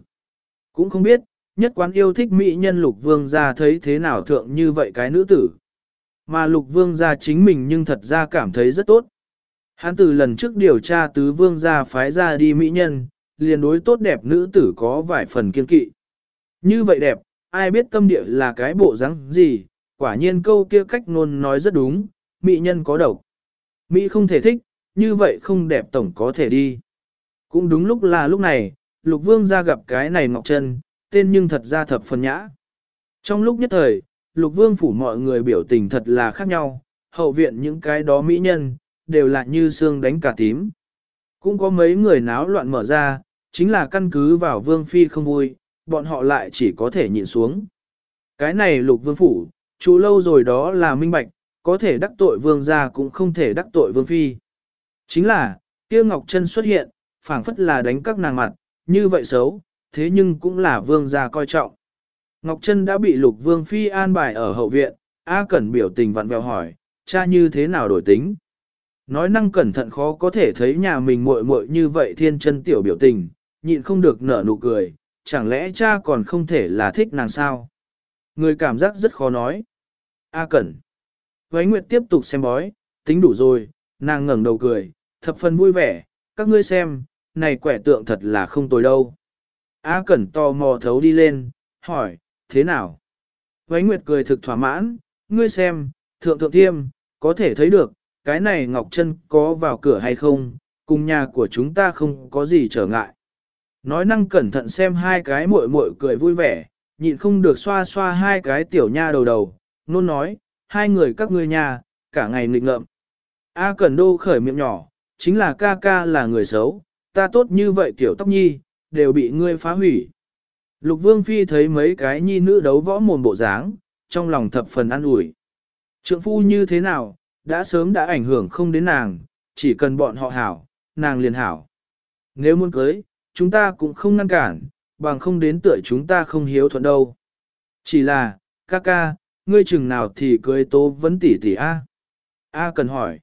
A: Cũng không biết, nhất quán yêu thích mỹ nhân lục vương gia thấy thế nào thượng như vậy cái nữ tử. Mà lục vương gia chính mình nhưng thật ra cảm thấy rất tốt. Hắn từ lần trước điều tra tứ vương gia phái ra đi mỹ nhân, liền đối tốt đẹp nữ tử có vài phần kiên kỵ. Như vậy đẹp, ai biết tâm địa là cái bộ dáng gì, quả nhiên câu kia cách ngôn nói rất đúng, mỹ nhân có độc. Mỹ không thể thích, như vậy không đẹp tổng có thể đi. Cũng đúng lúc là lúc này, lục vương ra gặp cái này ngọc chân, tên nhưng thật ra thập phần nhã. Trong lúc nhất thời, lục vương phủ mọi người biểu tình thật là khác nhau, hậu viện những cái đó mỹ nhân, đều là như xương đánh cả tím. Cũng có mấy người náo loạn mở ra, chính là căn cứ vào vương phi không vui, bọn họ lại chỉ có thể nhịn xuống. Cái này lục vương phủ, chủ lâu rồi đó là minh bạch, có thể đắc tội vương gia cũng không thể đắc tội vương phi. Chính là, kia Ngọc Trân xuất hiện, phảng phất là đánh các nàng mặt, như vậy xấu, thế nhưng cũng là vương gia coi trọng. Ngọc Trân đã bị lục vương phi an bài ở hậu viện, A Cẩn biểu tình vặn vẹo hỏi, cha như thế nào đổi tính. Nói năng cẩn thận khó có thể thấy nhà mình muội muội như vậy thiên chân tiểu biểu tình, nhịn không được nở nụ cười, chẳng lẽ cha còn không thể là thích nàng sao? Người cảm giác rất khó nói. A Cẩn. Vánh Nguyệt tiếp tục xem bói, tính đủ rồi, nàng ngẩng đầu cười, thập phần vui vẻ, các ngươi xem, này quẻ tượng thật là không tồi đâu. A Cẩn to mò thấu đi lên, hỏi, thế nào? Vánh Nguyệt cười thực thỏa mãn, ngươi xem, thượng thượng thiêm, có thể thấy được, cái này Ngọc Trân có vào cửa hay không, cùng nhà của chúng ta không có gì trở ngại. Nói năng cẩn thận xem hai cái muội muội cười vui vẻ, nhịn không được xoa xoa hai cái tiểu nha đầu đầu, nôn nói, hai người các ngươi nhà, cả ngày nghịch ngợm. A Cẩn Đô khởi miệng nhỏ, chính là ca ca là người xấu, ta tốt như vậy tiểu tóc nhi, đều bị ngươi phá hủy. Lục Vương Phi thấy mấy cái nhi nữ đấu võ mồm bộ dáng, trong lòng thập phần an ủi. Trượng phu như thế nào, đã sớm đã ảnh hưởng không đến nàng, chỉ cần bọn họ hảo, nàng liền hảo. Nếu muốn cưới, chúng ta cũng không ngăn cản, bằng không đến tựa chúng ta không hiếu thuận đâu. Chỉ là, ca ca, ngươi chừng nào thì cưới tố vấn tỷ tỷ A. A cần hỏi.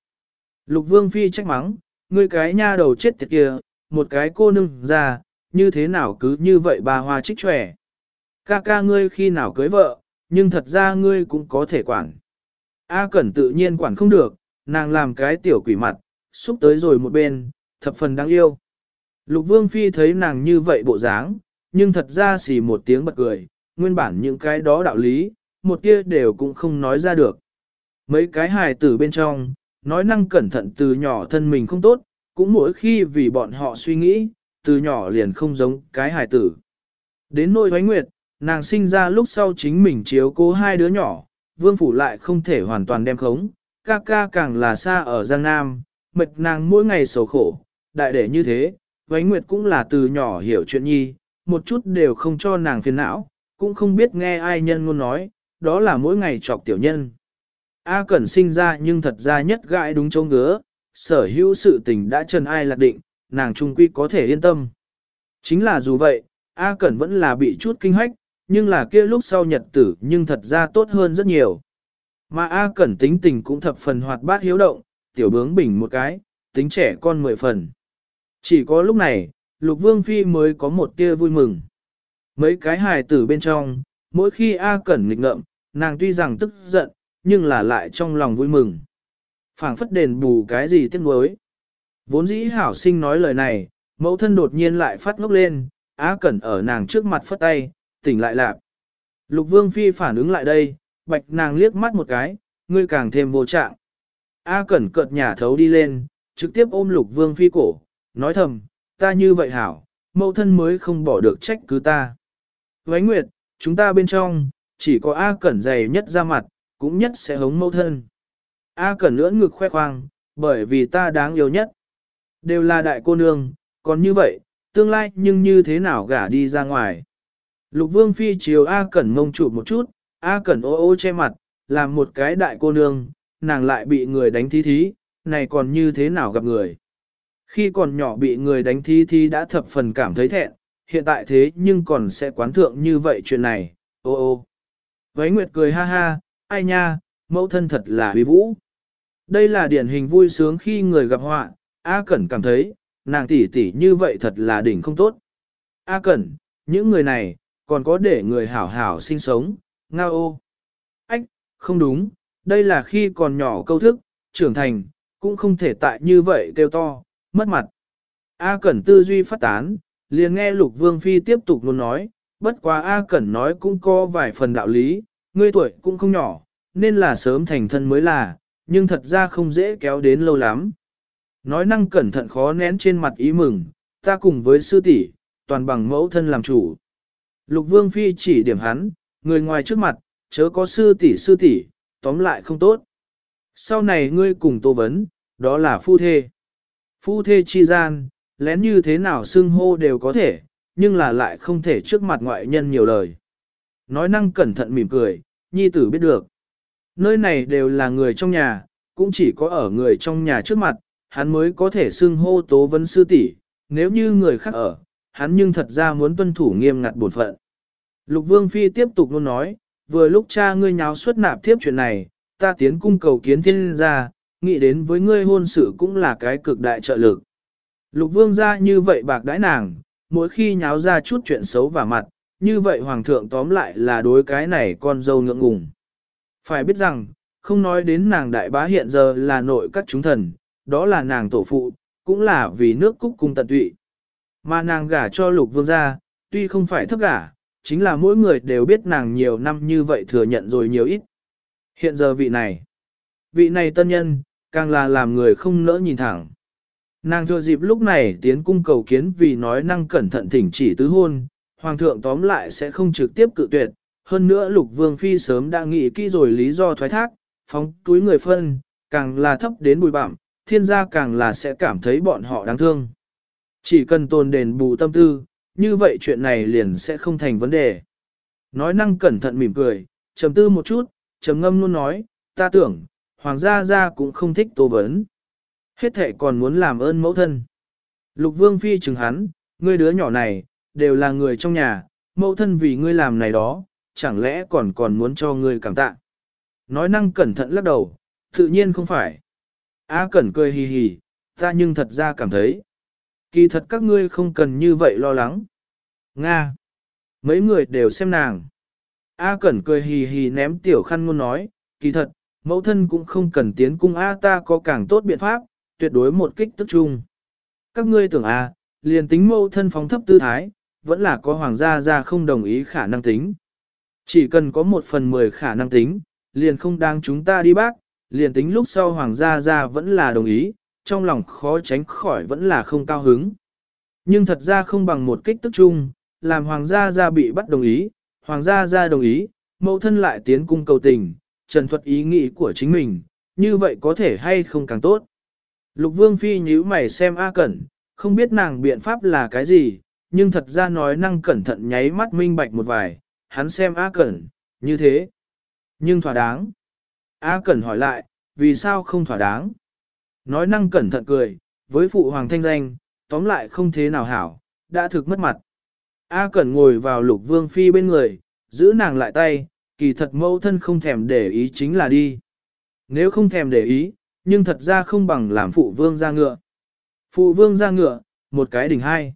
A: Lục vương phi trách mắng, ngươi cái nha đầu chết tiệt kia, một cái cô nương ra, như thế nào cứ như vậy bà hoa trích trẻ. Ca ca ngươi khi nào cưới vợ, nhưng thật ra ngươi cũng có thể quản. A Cẩn tự nhiên quản không được, nàng làm cái tiểu quỷ mặt, xúc tới rồi một bên, thập phần đáng yêu. Lục Vương Phi thấy nàng như vậy bộ dáng, nhưng thật ra xì một tiếng bật cười, nguyên bản những cái đó đạo lý, một tia đều cũng không nói ra được. Mấy cái hài tử bên trong, nói năng cẩn thận từ nhỏ thân mình không tốt, cũng mỗi khi vì bọn họ suy nghĩ, từ nhỏ liền không giống cái hài tử. Đến nỗi hoánh nguyệt, nàng sinh ra lúc sau chính mình chiếu cố hai đứa nhỏ, vương phủ lại không thể hoàn toàn đem khống, ca ca càng là xa ở Giang Nam, mệt nàng mỗi ngày sầu khổ, đại để như thế, Vánh Nguyệt cũng là từ nhỏ hiểu chuyện nhi, một chút đều không cho nàng phiền não, cũng không biết nghe ai nhân ngôn nói, đó là mỗi ngày chọc tiểu nhân. A Cẩn sinh ra nhưng thật ra nhất gãi đúng chỗ ngứa, sở hữu sự tình đã trần ai lạc định, nàng trung quy có thể yên tâm. Chính là dù vậy, A Cẩn vẫn là bị chút kinh hách, nhưng là kia lúc sau nhật tử nhưng thật ra tốt hơn rất nhiều. Mà A Cẩn tính tình cũng thập phần hoạt bát hiếu động, tiểu bướng bình một cái, tính trẻ con mười phần. Chỉ có lúc này, Lục Vương Phi mới có một tia vui mừng. Mấy cái hài tử bên trong, mỗi khi A Cẩn nghịch ngợm, nàng tuy rằng tức giận, nhưng là lại trong lòng vui mừng. phảng phất đền bù cái gì tiếc nuối. Vốn dĩ hảo sinh nói lời này, mẫu thân đột nhiên lại phát ngốc lên, A Cẩn ở nàng trước mặt phất tay, tỉnh lại lạc. Lục Vương Phi phản ứng lại đây, bạch nàng liếc mắt một cái, ngươi càng thêm vô trạng. A Cẩn cợt nhả thấu đi lên, trực tiếp ôm Lục Vương Phi cổ, nói thầm, ta như vậy hảo, mẫu thân mới không bỏ được trách cứ ta. Vánh Nguyệt, chúng ta bên trong, chỉ có A Cẩn dày nhất ra mặt, cũng nhất sẽ hống mẫu thân. A Cẩn lưỡn ngực khoe khoang, bởi vì ta đáng yêu nhất. Đều là đại cô nương, còn như vậy, tương lai nhưng như thế nào gả đi ra ngoài. Lục Vương Phi chiều A Cẩn ngông chụp một chút, A Cẩn ô ô che mặt, làm một cái đại cô nương, nàng lại bị người đánh thí thí, này còn như thế nào gặp người. Khi còn nhỏ bị người đánh thí thí đã thập phần cảm thấy thẹn, hiện tại thế nhưng còn sẽ quán thượng như vậy chuyện này, ô ô. Vấy Nguyệt cười ha ha, ai nha, mẫu thân thật là huy vũ. Đây là điển hình vui sướng khi người gặp họa, A Cẩn cảm thấy, nàng tỷ tỷ như vậy thật là đỉnh không tốt. A Cẩn, những người này, còn có để người hảo hảo sinh sống, nga ô. Ách, không đúng, đây là khi còn nhỏ câu thức, trưởng thành, cũng không thể tại như vậy kêu to, mất mặt. A Cẩn tư duy phát tán, liền nghe Lục Vương Phi tiếp tục luôn nói, bất quá A Cẩn nói cũng có vài phần đạo lý, ngươi tuổi cũng không nhỏ, nên là sớm thành thân mới là, nhưng thật ra không dễ kéo đến lâu lắm. Nói năng cẩn thận khó nén trên mặt ý mừng, ta cùng với sư tỷ, toàn bằng mẫu thân làm chủ. Lục Vương Phi chỉ điểm hắn, người ngoài trước mặt, chớ có sư tỷ sư tỷ, tóm lại không tốt. Sau này ngươi cùng tô vấn, đó là phu thê. Phu thê chi gian, lén như thế nào xưng hô đều có thể, nhưng là lại không thể trước mặt ngoại nhân nhiều lời. Nói năng cẩn thận mỉm cười, nhi tử biết được. Nơi này đều là người trong nhà, cũng chỉ có ở người trong nhà trước mặt, hắn mới có thể xưng hô tố vấn sư tỷ. nếu như người khác ở, hắn nhưng thật ra muốn tuân thủ nghiêm ngặt bổn phận. Lục Vương Phi tiếp tục luôn nói, vừa lúc cha ngươi nháo xuất nạp tiếp chuyện này, ta tiến cung cầu kiến thiên gia, nghĩ đến với ngươi hôn sự cũng là cái cực đại trợ lực. Lục Vương ra như vậy bạc đãi nàng, mỗi khi nháo ra chút chuyện xấu vào mặt, như vậy Hoàng thượng tóm lại là đối cái này con dâu ngượng ngùng. Phải biết rằng, không nói đến nàng đại bá hiện giờ là nội các chúng thần, đó là nàng tổ phụ, cũng là vì nước cúc cung tận tụy. Mà nàng gả cho lục vương gia, tuy không phải thấp gả, chính là mỗi người đều biết nàng nhiều năm như vậy thừa nhận rồi nhiều ít. Hiện giờ vị này, vị này tân nhân, càng là làm người không nỡ nhìn thẳng. Nàng thừa dịp lúc này tiến cung cầu kiến vì nói năng cẩn thận thỉnh chỉ tứ hôn, hoàng thượng tóm lại sẽ không trực tiếp cự tuyệt, hơn nữa lục vương phi sớm đã nghĩ kỹ rồi lý do thoái thác, phóng túi người phân, càng là thấp đến bùi bạm, thiên gia càng là sẽ cảm thấy bọn họ đáng thương. Chỉ cần tồn đền bù tâm tư, như vậy chuyện này liền sẽ không thành vấn đề. Nói năng cẩn thận mỉm cười, trầm tư một chút, trầm ngâm luôn nói, ta tưởng, hoàng gia gia cũng không thích tô vấn. Hết thệ còn muốn làm ơn mẫu thân. Lục vương phi chừng hắn, ngươi đứa nhỏ này, đều là người trong nhà, mẫu thân vì ngươi làm này đó, chẳng lẽ còn còn muốn cho ngươi cảm tạ. Nói năng cẩn thận lắc đầu, tự nhiên không phải. A cẩn cười hì hì, ta nhưng thật ra cảm thấy. Kỳ thật các ngươi không cần như vậy lo lắng. Nga. Mấy người đều xem nàng. A cẩn cười hì hì ném tiểu khăn ngôn nói, kỳ thật, mẫu thân cũng không cần tiến cung A ta có càng tốt biện pháp, tuyệt đối một kích tức chung. Các ngươi tưởng A, liền tính mẫu thân phóng thấp tư thái, vẫn là có hoàng gia ra không đồng ý khả năng tính. Chỉ cần có một phần mười khả năng tính, liền không đáng chúng ta đi bác, liền tính lúc sau hoàng gia gia vẫn là đồng ý, trong lòng khó tránh khỏi vẫn là không cao hứng. Nhưng thật ra không bằng một kích tức chung, làm hoàng gia gia bị bắt đồng ý, hoàng gia gia đồng ý, mẫu thân lại tiến cung cầu tình, trần thuật ý nghĩ của chính mình, như vậy có thể hay không càng tốt. Lục vương phi nhíu mày xem A Cẩn, Không biết nàng biện pháp là cái gì, nhưng thật ra nói năng cẩn thận nháy mắt minh bạch một vài, hắn xem A Cẩn, như thế. Nhưng thỏa đáng. A Cẩn hỏi lại, vì sao không thỏa đáng? Nói năng cẩn thận cười, với phụ hoàng thanh danh, tóm lại không thế nào hảo, đã thực mất mặt. A Cẩn ngồi vào lục vương phi bên người, giữ nàng lại tay, kỳ thật mẫu thân không thèm để ý chính là đi. Nếu không thèm để ý, nhưng thật ra không bằng làm phụ vương ra ngựa. Phụ vương ra ngựa, một cái đỉnh hai.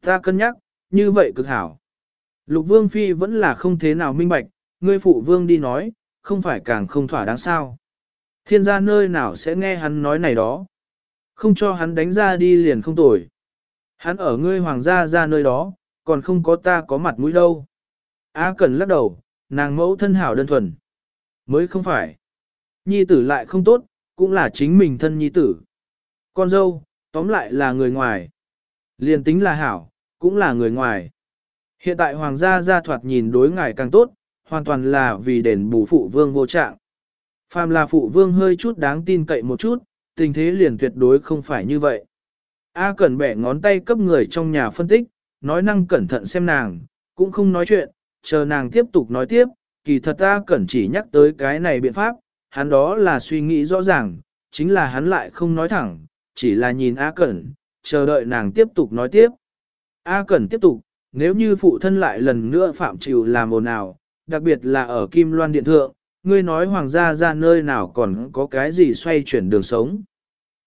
A: Ta cân nhắc, như vậy cực hảo. Lục vương phi vẫn là không thế nào minh bạch, ngươi phụ vương đi nói, không phải càng không thỏa đáng sao. Thiên gia nơi nào sẽ nghe hắn nói này đó. Không cho hắn đánh ra đi liền không tồi. Hắn ở ngươi hoàng gia ra nơi đó, còn không có ta có mặt mũi đâu. A cần lắc đầu, nàng mẫu thân hảo đơn thuần. Mới không phải. Nhi tử lại không tốt, cũng là chính mình thân nhi tử. Con dâu, tóm lại là người ngoài. Liền tính là hảo, cũng là người ngoài. Hiện tại hoàng gia gia thoạt nhìn đối ngài càng tốt, hoàn toàn là vì đền bù phụ vương vô trạng. Phàm là phụ vương hơi chút đáng tin cậy một chút, tình thế liền tuyệt đối không phải như vậy. A Cẩn bẻ ngón tay cấp người trong nhà phân tích, nói năng cẩn thận xem nàng, cũng không nói chuyện, chờ nàng tiếp tục nói tiếp, kỳ thật A Cẩn chỉ nhắc tới cái này biện pháp, hắn đó là suy nghĩ rõ ràng, chính là hắn lại không nói thẳng, chỉ là nhìn A Cẩn, chờ đợi nàng tiếp tục nói tiếp. A Cẩn tiếp tục, nếu như phụ thân lại lần nữa phạm chịu làm ồn ào, đặc biệt là ở Kim Loan Điện Thượng, ngươi nói hoàng gia ra nơi nào còn có cái gì xoay chuyển đường sống.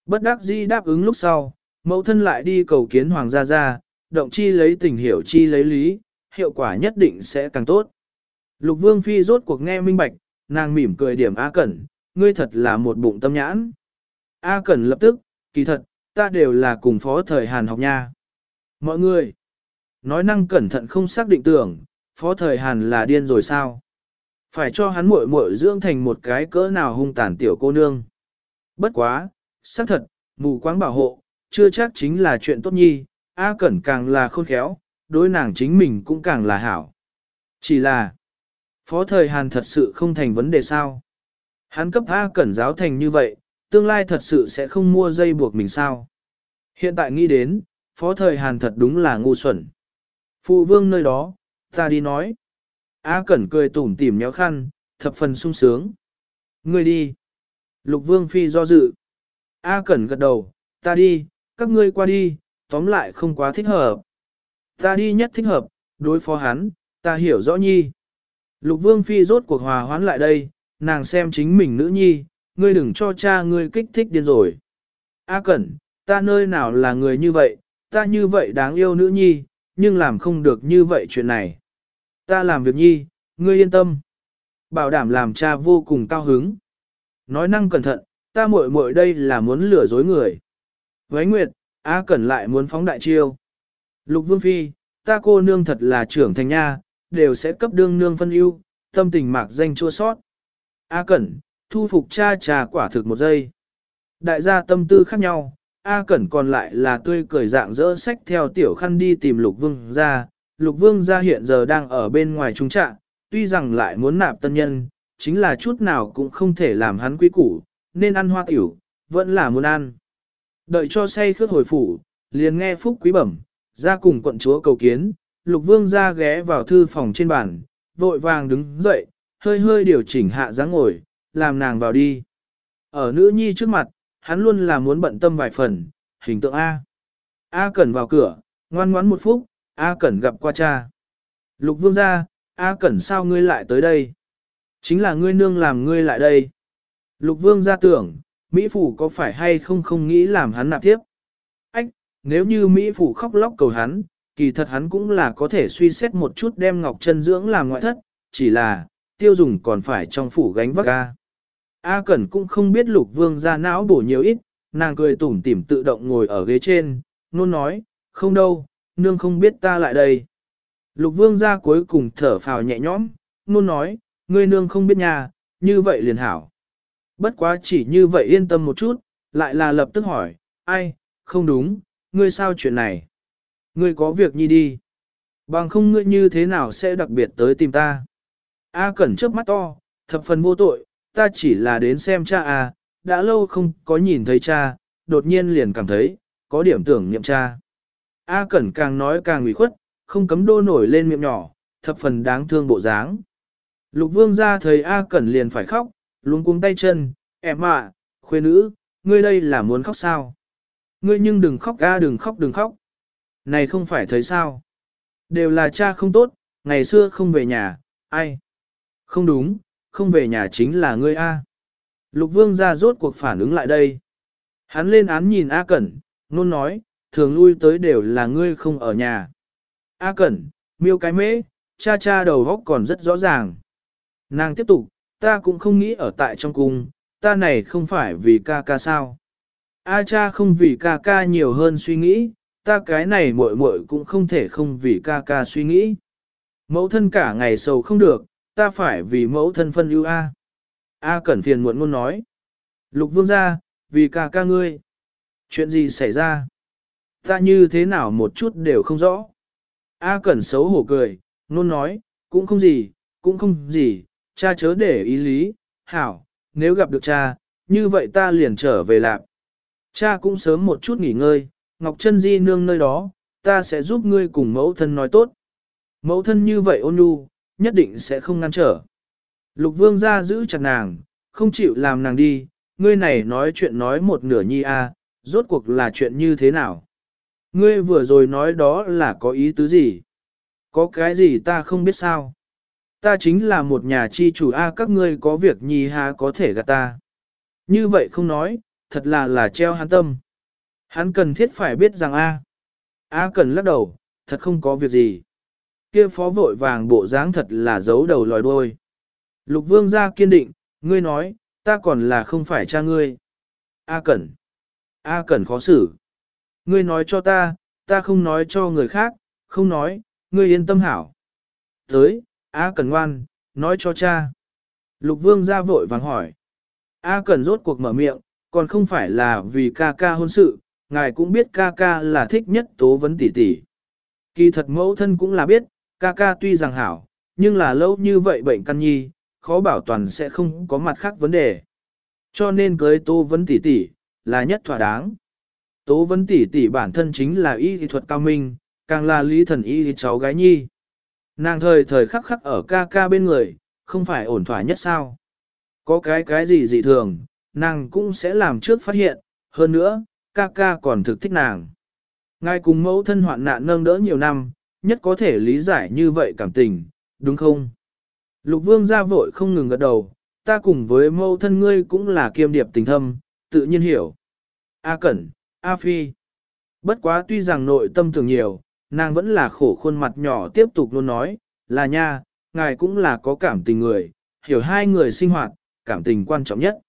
A: Bất đắc dĩ đáp ứng lúc sau, mẫu thân lại đi cầu kiến hoàng gia ra, động chi lấy tình hiểu chi lấy lý, hiệu quả nhất định sẽ càng tốt. Lục vương phi rốt cuộc nghe minh bạch, nàng mỉm cười điểm A Cẩn, ngươi thật là một bụng tâm nhãn. A Cẩn lập tức, kỳ thật, ta đều là cùng phó thời Hàn học nha. Mọi người, nói năng cẩn thận không xác định tưởng, phó thời Hàn là điên rồi sao? Phải cho hắn muội muội dưỡng thành một cái cỡ nào hung tàn tiểu cô nương. Bất quá, xác thật, mù quáng bảo hộ, chưa chắc chính là chuyện tốt nhi, A Cẩn càng là khôn khéo, đối nàng chính mình cũng càng là hảo. Chỉ là, phó thời Hàn thật sự không thành vấn đề sao. Hắn cấp A Cẩn giáo thành như vậy, tương lai thật sự sẽ không mua dây buộc mình sao. Hiện tại nghĩ đến, phó thời Hàn thật đúng là ngu xuẩn. Phụ vương nơi đó, ta đi nói. A Cẩn cười tủm tỉm nhéo khăn, thập phần sung sướng. Ngươi đi. Lục Vương Phi do dự. A Cẩn gật đầu, ta đi, các ngươi qua đi, tóm lại không quá thích hợp. Ta đi nhất thích hợp, đối phó hắn, ta hiểu rõ nhi. Lục Vương Phi rốt cuộc hòa hoãn lại đây, nàng xem chính mình nữ nhi, ngươi đừng cho cha ngươi kích thích điên rồi. A Cẩn, ta nơi nào là người như vậy, ta như vậy đáng yêu nữ nhi, nhưng làm không được như vậy chuyện này. Ta làm việc nhi, ngươi yên tâm. Bảo đảm làm cha vô cùng cao hứng. Nói năng cẩn thận, ta muội muội đây là muốn lừa dối người. Với Nguyệt, A Cẩn lại muốn phóng đại chiêu. Lục Vương Phi, ta cô nương thật là trưởng thành nha, đều sẽ cấp đương nương phân ưu, tâm tình mạc danh chua sót. A Cẩn, thu phục cha trà quả thực một giây. Đại gia tâm tư khác nhau, A Cẩn còn lại là tươi cười dạng dỡ sách theo tiểu khăn đi tìm Lục Vương ra, lục vương gia hiện giờ đang ở bên ngoài trung trạng, tuy rằng lại muốn nạp tân nhân, chính là chút nào cũng không thể làm hắn quý củ, nên ăn hoa tiểu, vẫn là muốn ăn. Đợi cho say khước hồi phủ, liền nghe phúc quý bẩm, ra cùng quận chúa cầu kiến, lục vương ra ghé vào thư phòng trên bàn, vội vàng đứng dậy, hơi hơi điều chỉnh hạ dáng ngồi, làm nàng vào đi. Ở nữ nhi trước mặt, hắn luôn là muốn bận tâm vài phần, hình tượng A. A cần vào cửa, ngoan ngoãn một phút, A Cẩn gặp qua cha. Lục vương gia, A Cẩn sao ngươi lại tới đây? Chính là ngươi nương làm ngươi lại đây. Lục vương gia tưởng, Mỹ Phủ có phải hay không không nghĩ làm hắn nạp tiếp? Ách, nếu như Mỹ Phủ khóc lóc cầu hắn, kỳ thật hắn cũng là có thể suy xét một chút đem Ngọc Trân dưỡng làm ngoại thất, chỉ là, tiêu dùng còn phải trong phủ gánh vác A. A Cẩn cũng không biết lục vương gia não bổ nhiều ít, nàng cười tủm tỉm tự động ngồi ở ghế trên, nôn nói, không đâu, nương không biết ta lại đây. Lục vương ra cuối cùng thở phào nhẹ nhõm, nôn nói, ngươi nương không biết nhà, như vậy liền hảo. Bất quá chỉ như vậy yên tâm một chút, lại là lập tức hỏi, ai, không đúng, ngươi sao chuyện này? Ngươi có việc nhi đi. Bằng không ngươi như thế nào sẽ đặc biệt tới tìm ta? A cẩn trước mắt to, thập phần vô tội, ta chỉ là đến xem cha à, đã lâu không có nhìn thấy cha, đột nhiên liền cảm thấy, có điểm tưởng niệm cha. A Cẩn càng nói càng ủy khuất, không cấm đô nổi lên miệng nhỏ, thập phần đáng thương bộ dáng. Lục vương ra thấy A Cẩn liền phải khóc, luống cuống tay chân, em ạ, khuê nữ, ngươi đây là muốn khóc sao? Ngươi nhưng đừng khóc A đừng khóc đừng khóc. Này không phải thấy sao? Đều là cha không tốt, ngày xưa không về nhà, ai? Không đúng, không về nhà chính là ngươi A. Lục vương ra rốt cuộc phản ứng lại đây. Hắn lên án nhìn A Cẩn, nôn nói, thường lui tới đều là ngươi không ở nhà. A Cẩn, miêu cái mễ, cha cha đầu góc còn rất rõ ràng. Nàng tiếp tục, ta cũng không nghĩ ở tại trong cung, ta này không phải vì ca ca sao. A cha không vì ca ca nhiều hơn suy nghĩ, ta cái này muội muội cũng không thể không vì ca ca suy nghĩ. Mẫu thân cả ngày sầu không được, ta phải vì mẫu thân phân ưu A. A cẩn phiền muộn ngôn nói. Lục vương ra, vì ca ca ngươi. Chuyện gì xảy ra? Ta như thế nào một chút đều không rõ. A cẩn xấu hổ cười, nôn nói, cũng không gì, cũng không gì, cha chớ để ý lý, hảo, nếu gặp được cha, như vậy ta liền trở về lạc. Cha cũng sớm một chút nghỉ ngơi, Ngọc Trân Di nương nơi đó, ta sẽ giúp ngươi cùng mẫu thân nói tốt. Mẫu thân như vậy ôn nhu, nhất định sẽ không ngăn trở. Lục vương ra giữ chặt nàng, không chịu làm nàng đi, ngươi này nói chuyện nói một nửa nhi a, rốt cuộc là chuyện như thế nào? Ngươi vừa rồi nói đó là có ý tứ gì? Có cái gì ta không biết sao? Ta chính là một nhà chi chủ a các ngươi có việc nhì ha có thể gạt ta. Như vậy không nói, thật là là treo hắn tâm. Hắn cần thiết phải biết rằng a. A cần lắc đầu, thật không có việc gì. Kia phó vội vàng bộ dáng thật là giấu đầu lòi đuôi. Lục vương gia kiên định, ngươi nói, ta còn là không phải cha ngươi. A cẩn. A cẩn khó xử. Ngươi nói cho ta, ta không nói cho người khác, không nói, ngươi yên tâm hảo. Tới, A cẩn ngoan, nói cho cha. Lục vương ra vội vàng hỏi. A cẩn rốt cuộc mở miệng, còn không phải là vì ca ca hôn sự, ngài cũng biết ca ca là thích nhất tố vấn tỷ tỷ. Kỳ thật mẫu thân cũng là biết, ca ca tuy rằng hảo, nhưng là lâu như vậy bệnh căn nhi, khó bảo toàn sẽ không có mặt khác vấn đề. Cho nên cưới tố vấn tỷ tỷ, là nhất thỏa đáng. Tố vấn tỷ tỷ bản thân chính là y thuật cao minh, càng là lý thần y cháu gái nhi. Nàng thời thời khắc khắc ở ca ca bên người, không phải ổn thỏa nhất sao. Có cái cái gì dị thường, nàng cũng sẽ làm trước phát hiện, hơn nữa, ca ca còn thực thích nàng. Ngài cùng mẫu thân hoạn nạn nâng đỡ nhiều năm, nhất có thể lý giải như vậy cảm tình, đúng không? Lục vương ra vội không ngừng gật đầu, ta cùng với mẫu thân ngươi cũng là kiêm điệp tình thâm, tự nhiên hiểu. A Cẩn, A Phi. Bất quá tuy rằng nội tâm tưởng nhiều, nàng vẫn là khổ khuôn mặt nhỏ tiếp tục luôn nói, là nha, ngài cũng là có cảm tình người, hiểu hai người sinh hoạt, cảm tình quan trọng nhất.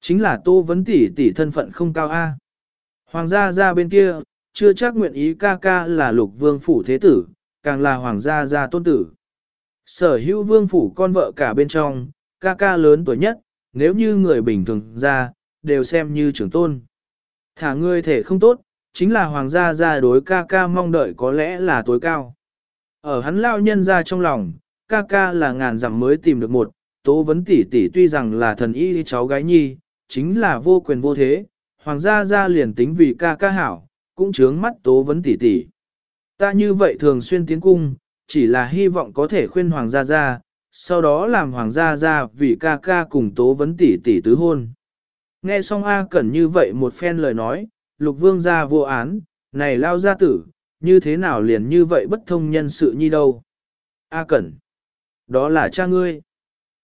A: Chính là tô vấn tỷ tỷ thân phận không cao A. Hoàng gia ra bên kia, chưa chắc nguyện ý ca ca là lục vương phủ thế tử, càng là hoàng gia gia tôn tử. Sở hữu vương phủ con vợ cả bên trong, ca ca lớn tuổi nhất, nếu như người bình thường ra, đều xem như trưởng tôn. Thả ngươi thể không tốt, chính là hoàng gia gia đối ca ca mong đợi có lẽ là tối cao. Ở hắn lao nhân ra trong lòng, ca ca là ngàn dặm mới tìm được một, tố vấn tỷ tỷ tuy rằng là thần y cháu gái nhi, chính là vô quyền vô thế, hoàng gia gia liền tính vì ca ca hảo, cũng chướng mắt tố vấn tỷ tỷ. Ta như vậy thường xuyên tiến cung, chỉ là hy vọng có thể khuyên hoàng gia gia, sau đó làm hoàng gia gia vì ca ca cùng tố vấn tỷ tỷ tứ hôn. Nghe xong A Cẩn như vậy một phen lời nói, lục vương ra vô án, này lao gia tử, như thế nào liền như vậy bất thông nhân sự nhi đâu. A Cẩn, đó là cha ngươi.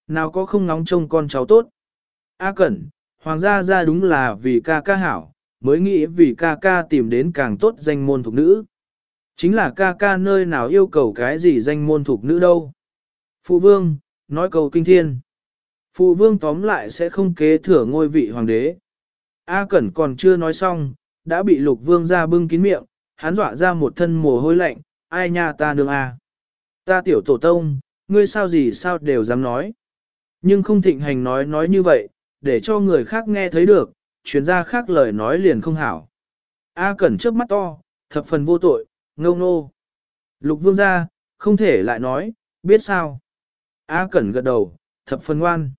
A: Nào có không nóng trông con cháu tốt. A Cẩn, hoàng gia ra đúng là vì ca ca hảo, mới nghĩ vì ca ca tìm đến càng tốt danh môn thuộc nữ. Chính là ca ca nơi nào yêu cầu cái gì danh môn thuộc nữ đâu. Phụ vương, nói cầu kinh thiên. Phụ vương tóm lại sẽ không kế thừa ngôi vị hoàng đế. A Cẩn còn chưa nói xong, đã bị lục vương ra bưng kín miệng, hắn dọa ra một thân mồ hôi lạnh, ai nha ta nương a. Ta tiểu tổ tông, ngươi sao gì sao đều dám nói. Nhưng không thịnh hành nói nói như vậy, để cho người khác nghe thấy được, chuyên gia khác lời nói liền không hảo. A Cẩn trước mắt to, thập phần vô tội, ngông nô. Lục vương ra, không thể lại nói, biết sao. A Cẩn gật đầu, thập phần ngoan.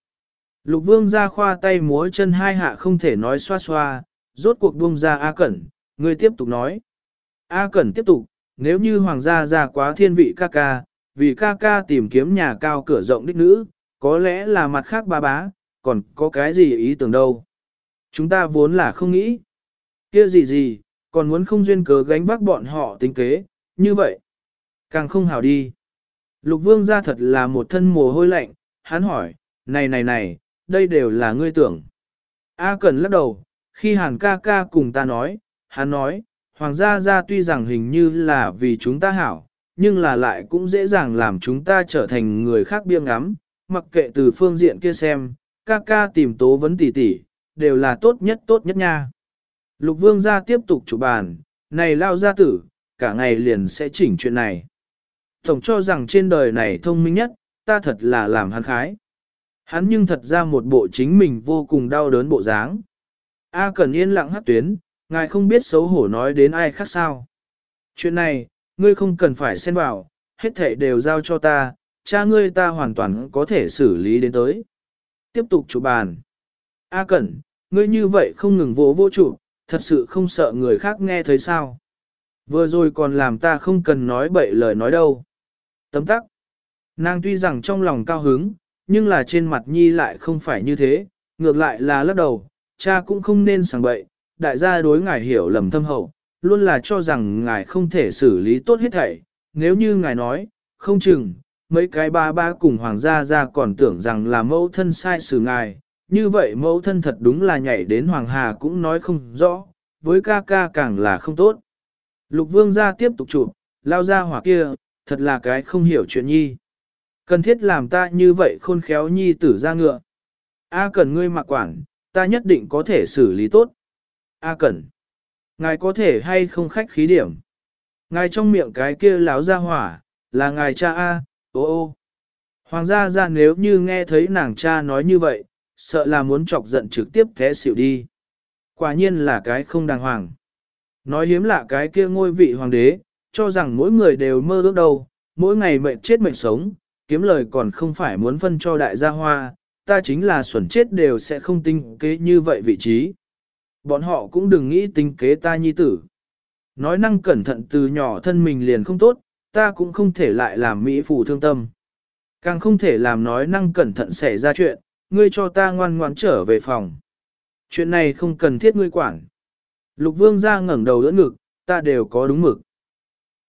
A: Lục vương ra khoa tay múa chân hai hạ không thể nói xoa xoa, rốt cuộc buông ra A Cẩn, Người tiếp tục nói. A Cẩn tiếp tục, nếu như hoàng gia ra quá thiên vị ca ca, vì ca ca tìm kiếm nhà cao cửa rộng đích nữ, có lẽ là mặt khác ba bá, còn có cái gì ý tưởng đâu. Chúng ta vốn là không nghĩ. kia gì gì, còn muốn không duyên cớ gánh vác bọn họ tính kế, như vậy. Càng không hảo đi. Lục vương ra thật là một thân mồ hôi lạnh, hắn hỏi, này này này, đây đều là ngươi tưởng. A Cẩn lắc đầu, khi hàn ca ca cùng ta nói, hắn nói, hoàng gia gia tuy rằng hình như là vì chúng ta hảo, nhưng là lại cũng dễ dàng làm chúng ta trở thành người khác biêng ngắm, mặc kệ từ phương diện kia xem, ca ca tìm tố vấn tỉ tỉ, đều là tốt nhất tốt nhất nha. Lục vương gia tiếp tục chủ bàn, này lao gia tử, cả ngày liền sẽ chỉnh chuyện này. Tổng cho rằng trên đời này thông minh nhất, ta thật là làm hắn khái. Hắn nhưng thật ra một bộ chính mình vô cùng đau đớn bộ dáng. A Cẩn yên lặng hát tuyến, ngài không biết xấu hổ nói đến ai khác sao. Chuyện này, ngươi không cần phải xen vào, hết thảy đều giao cho ta, cha ngươi ta hoàn toàn có thể xử lý đến tới. Tiếp tục chủ bàn. A Cẩn, ngươi như vậy không ngừng vỗ vô chủ, thật sự không sợ người khác nghe thấy sao. Vừa rồi còn làm ta không cần nói bậy lời nói đâu. Tấm tắc. Nàng tuy rằng trong lòng cao hứng, nhưng là trên mặt nhi lại không phải như thế, ngược lại là lắc đầu, cha cũng không nên sảng bậy, đại gia đối ngài hiểu lầm thâm hậu, luôn là cho rằng ngài không thể xử lý tốt hết thảy, nếu như ngài nói, không chừng, mấy cái ba ba cùng hoàng gia ra còn tưởng rằng là mẫu thân sai xử ngài, như vậy mẫu thân thật đúng là nhảy đến hoàng hà cũng nói không rõ, với ca ca càng là không tốt. Lục vương gia tiếp tục chụp, lao ra hỏa kia, thật là cái không hiểu chuyện nhi. Cần thiết làm ta như vậy khôn khéo nhi tử ra ngựa. A cần ngươi mặc quản, ta nhất định có thể xử lý tốt. A cần. Ngài có thể hay không khách khí điểm. Ngài trong miệng cái kia láo ra hỏa, là ngài cha A, ô ô. Hoàng gia ra nếu như nghe thấy nàng cha nói như vậy, sợ là muốn chọc giận trực tiếp thế xỉu đi. Quả nhiên là cái không đàng hoàng. Nói hiếm lạ cái kia ngôi vị hoàng đế, cho rằng mỗi người đều mơ ước đâu, mỗi ngày mệnh chết mệnh sống, kiếm lời còn không phải muốn phân cho đại gia hoa, ta chính là xuẩn chết đều sẽ không tinh kế như vậy vị trí. Bọn họ cũng đừng nghĩ tinh kế ta nhi tử. Nói năng cẩn thận từ nhỏ thân mình liền không tốt, ta cũng không thể lại làm mỹ phù thương tâm. Càng không thể làm nói năng cẩn thận xảy ra chuyện, ngươi cho ta ngoan ngoãn trở về phòng. Chuyện này không cần thiết ngươi quản. Lục vương ra ngẩng đầu đỡ ngực, ta đều có đúng mực.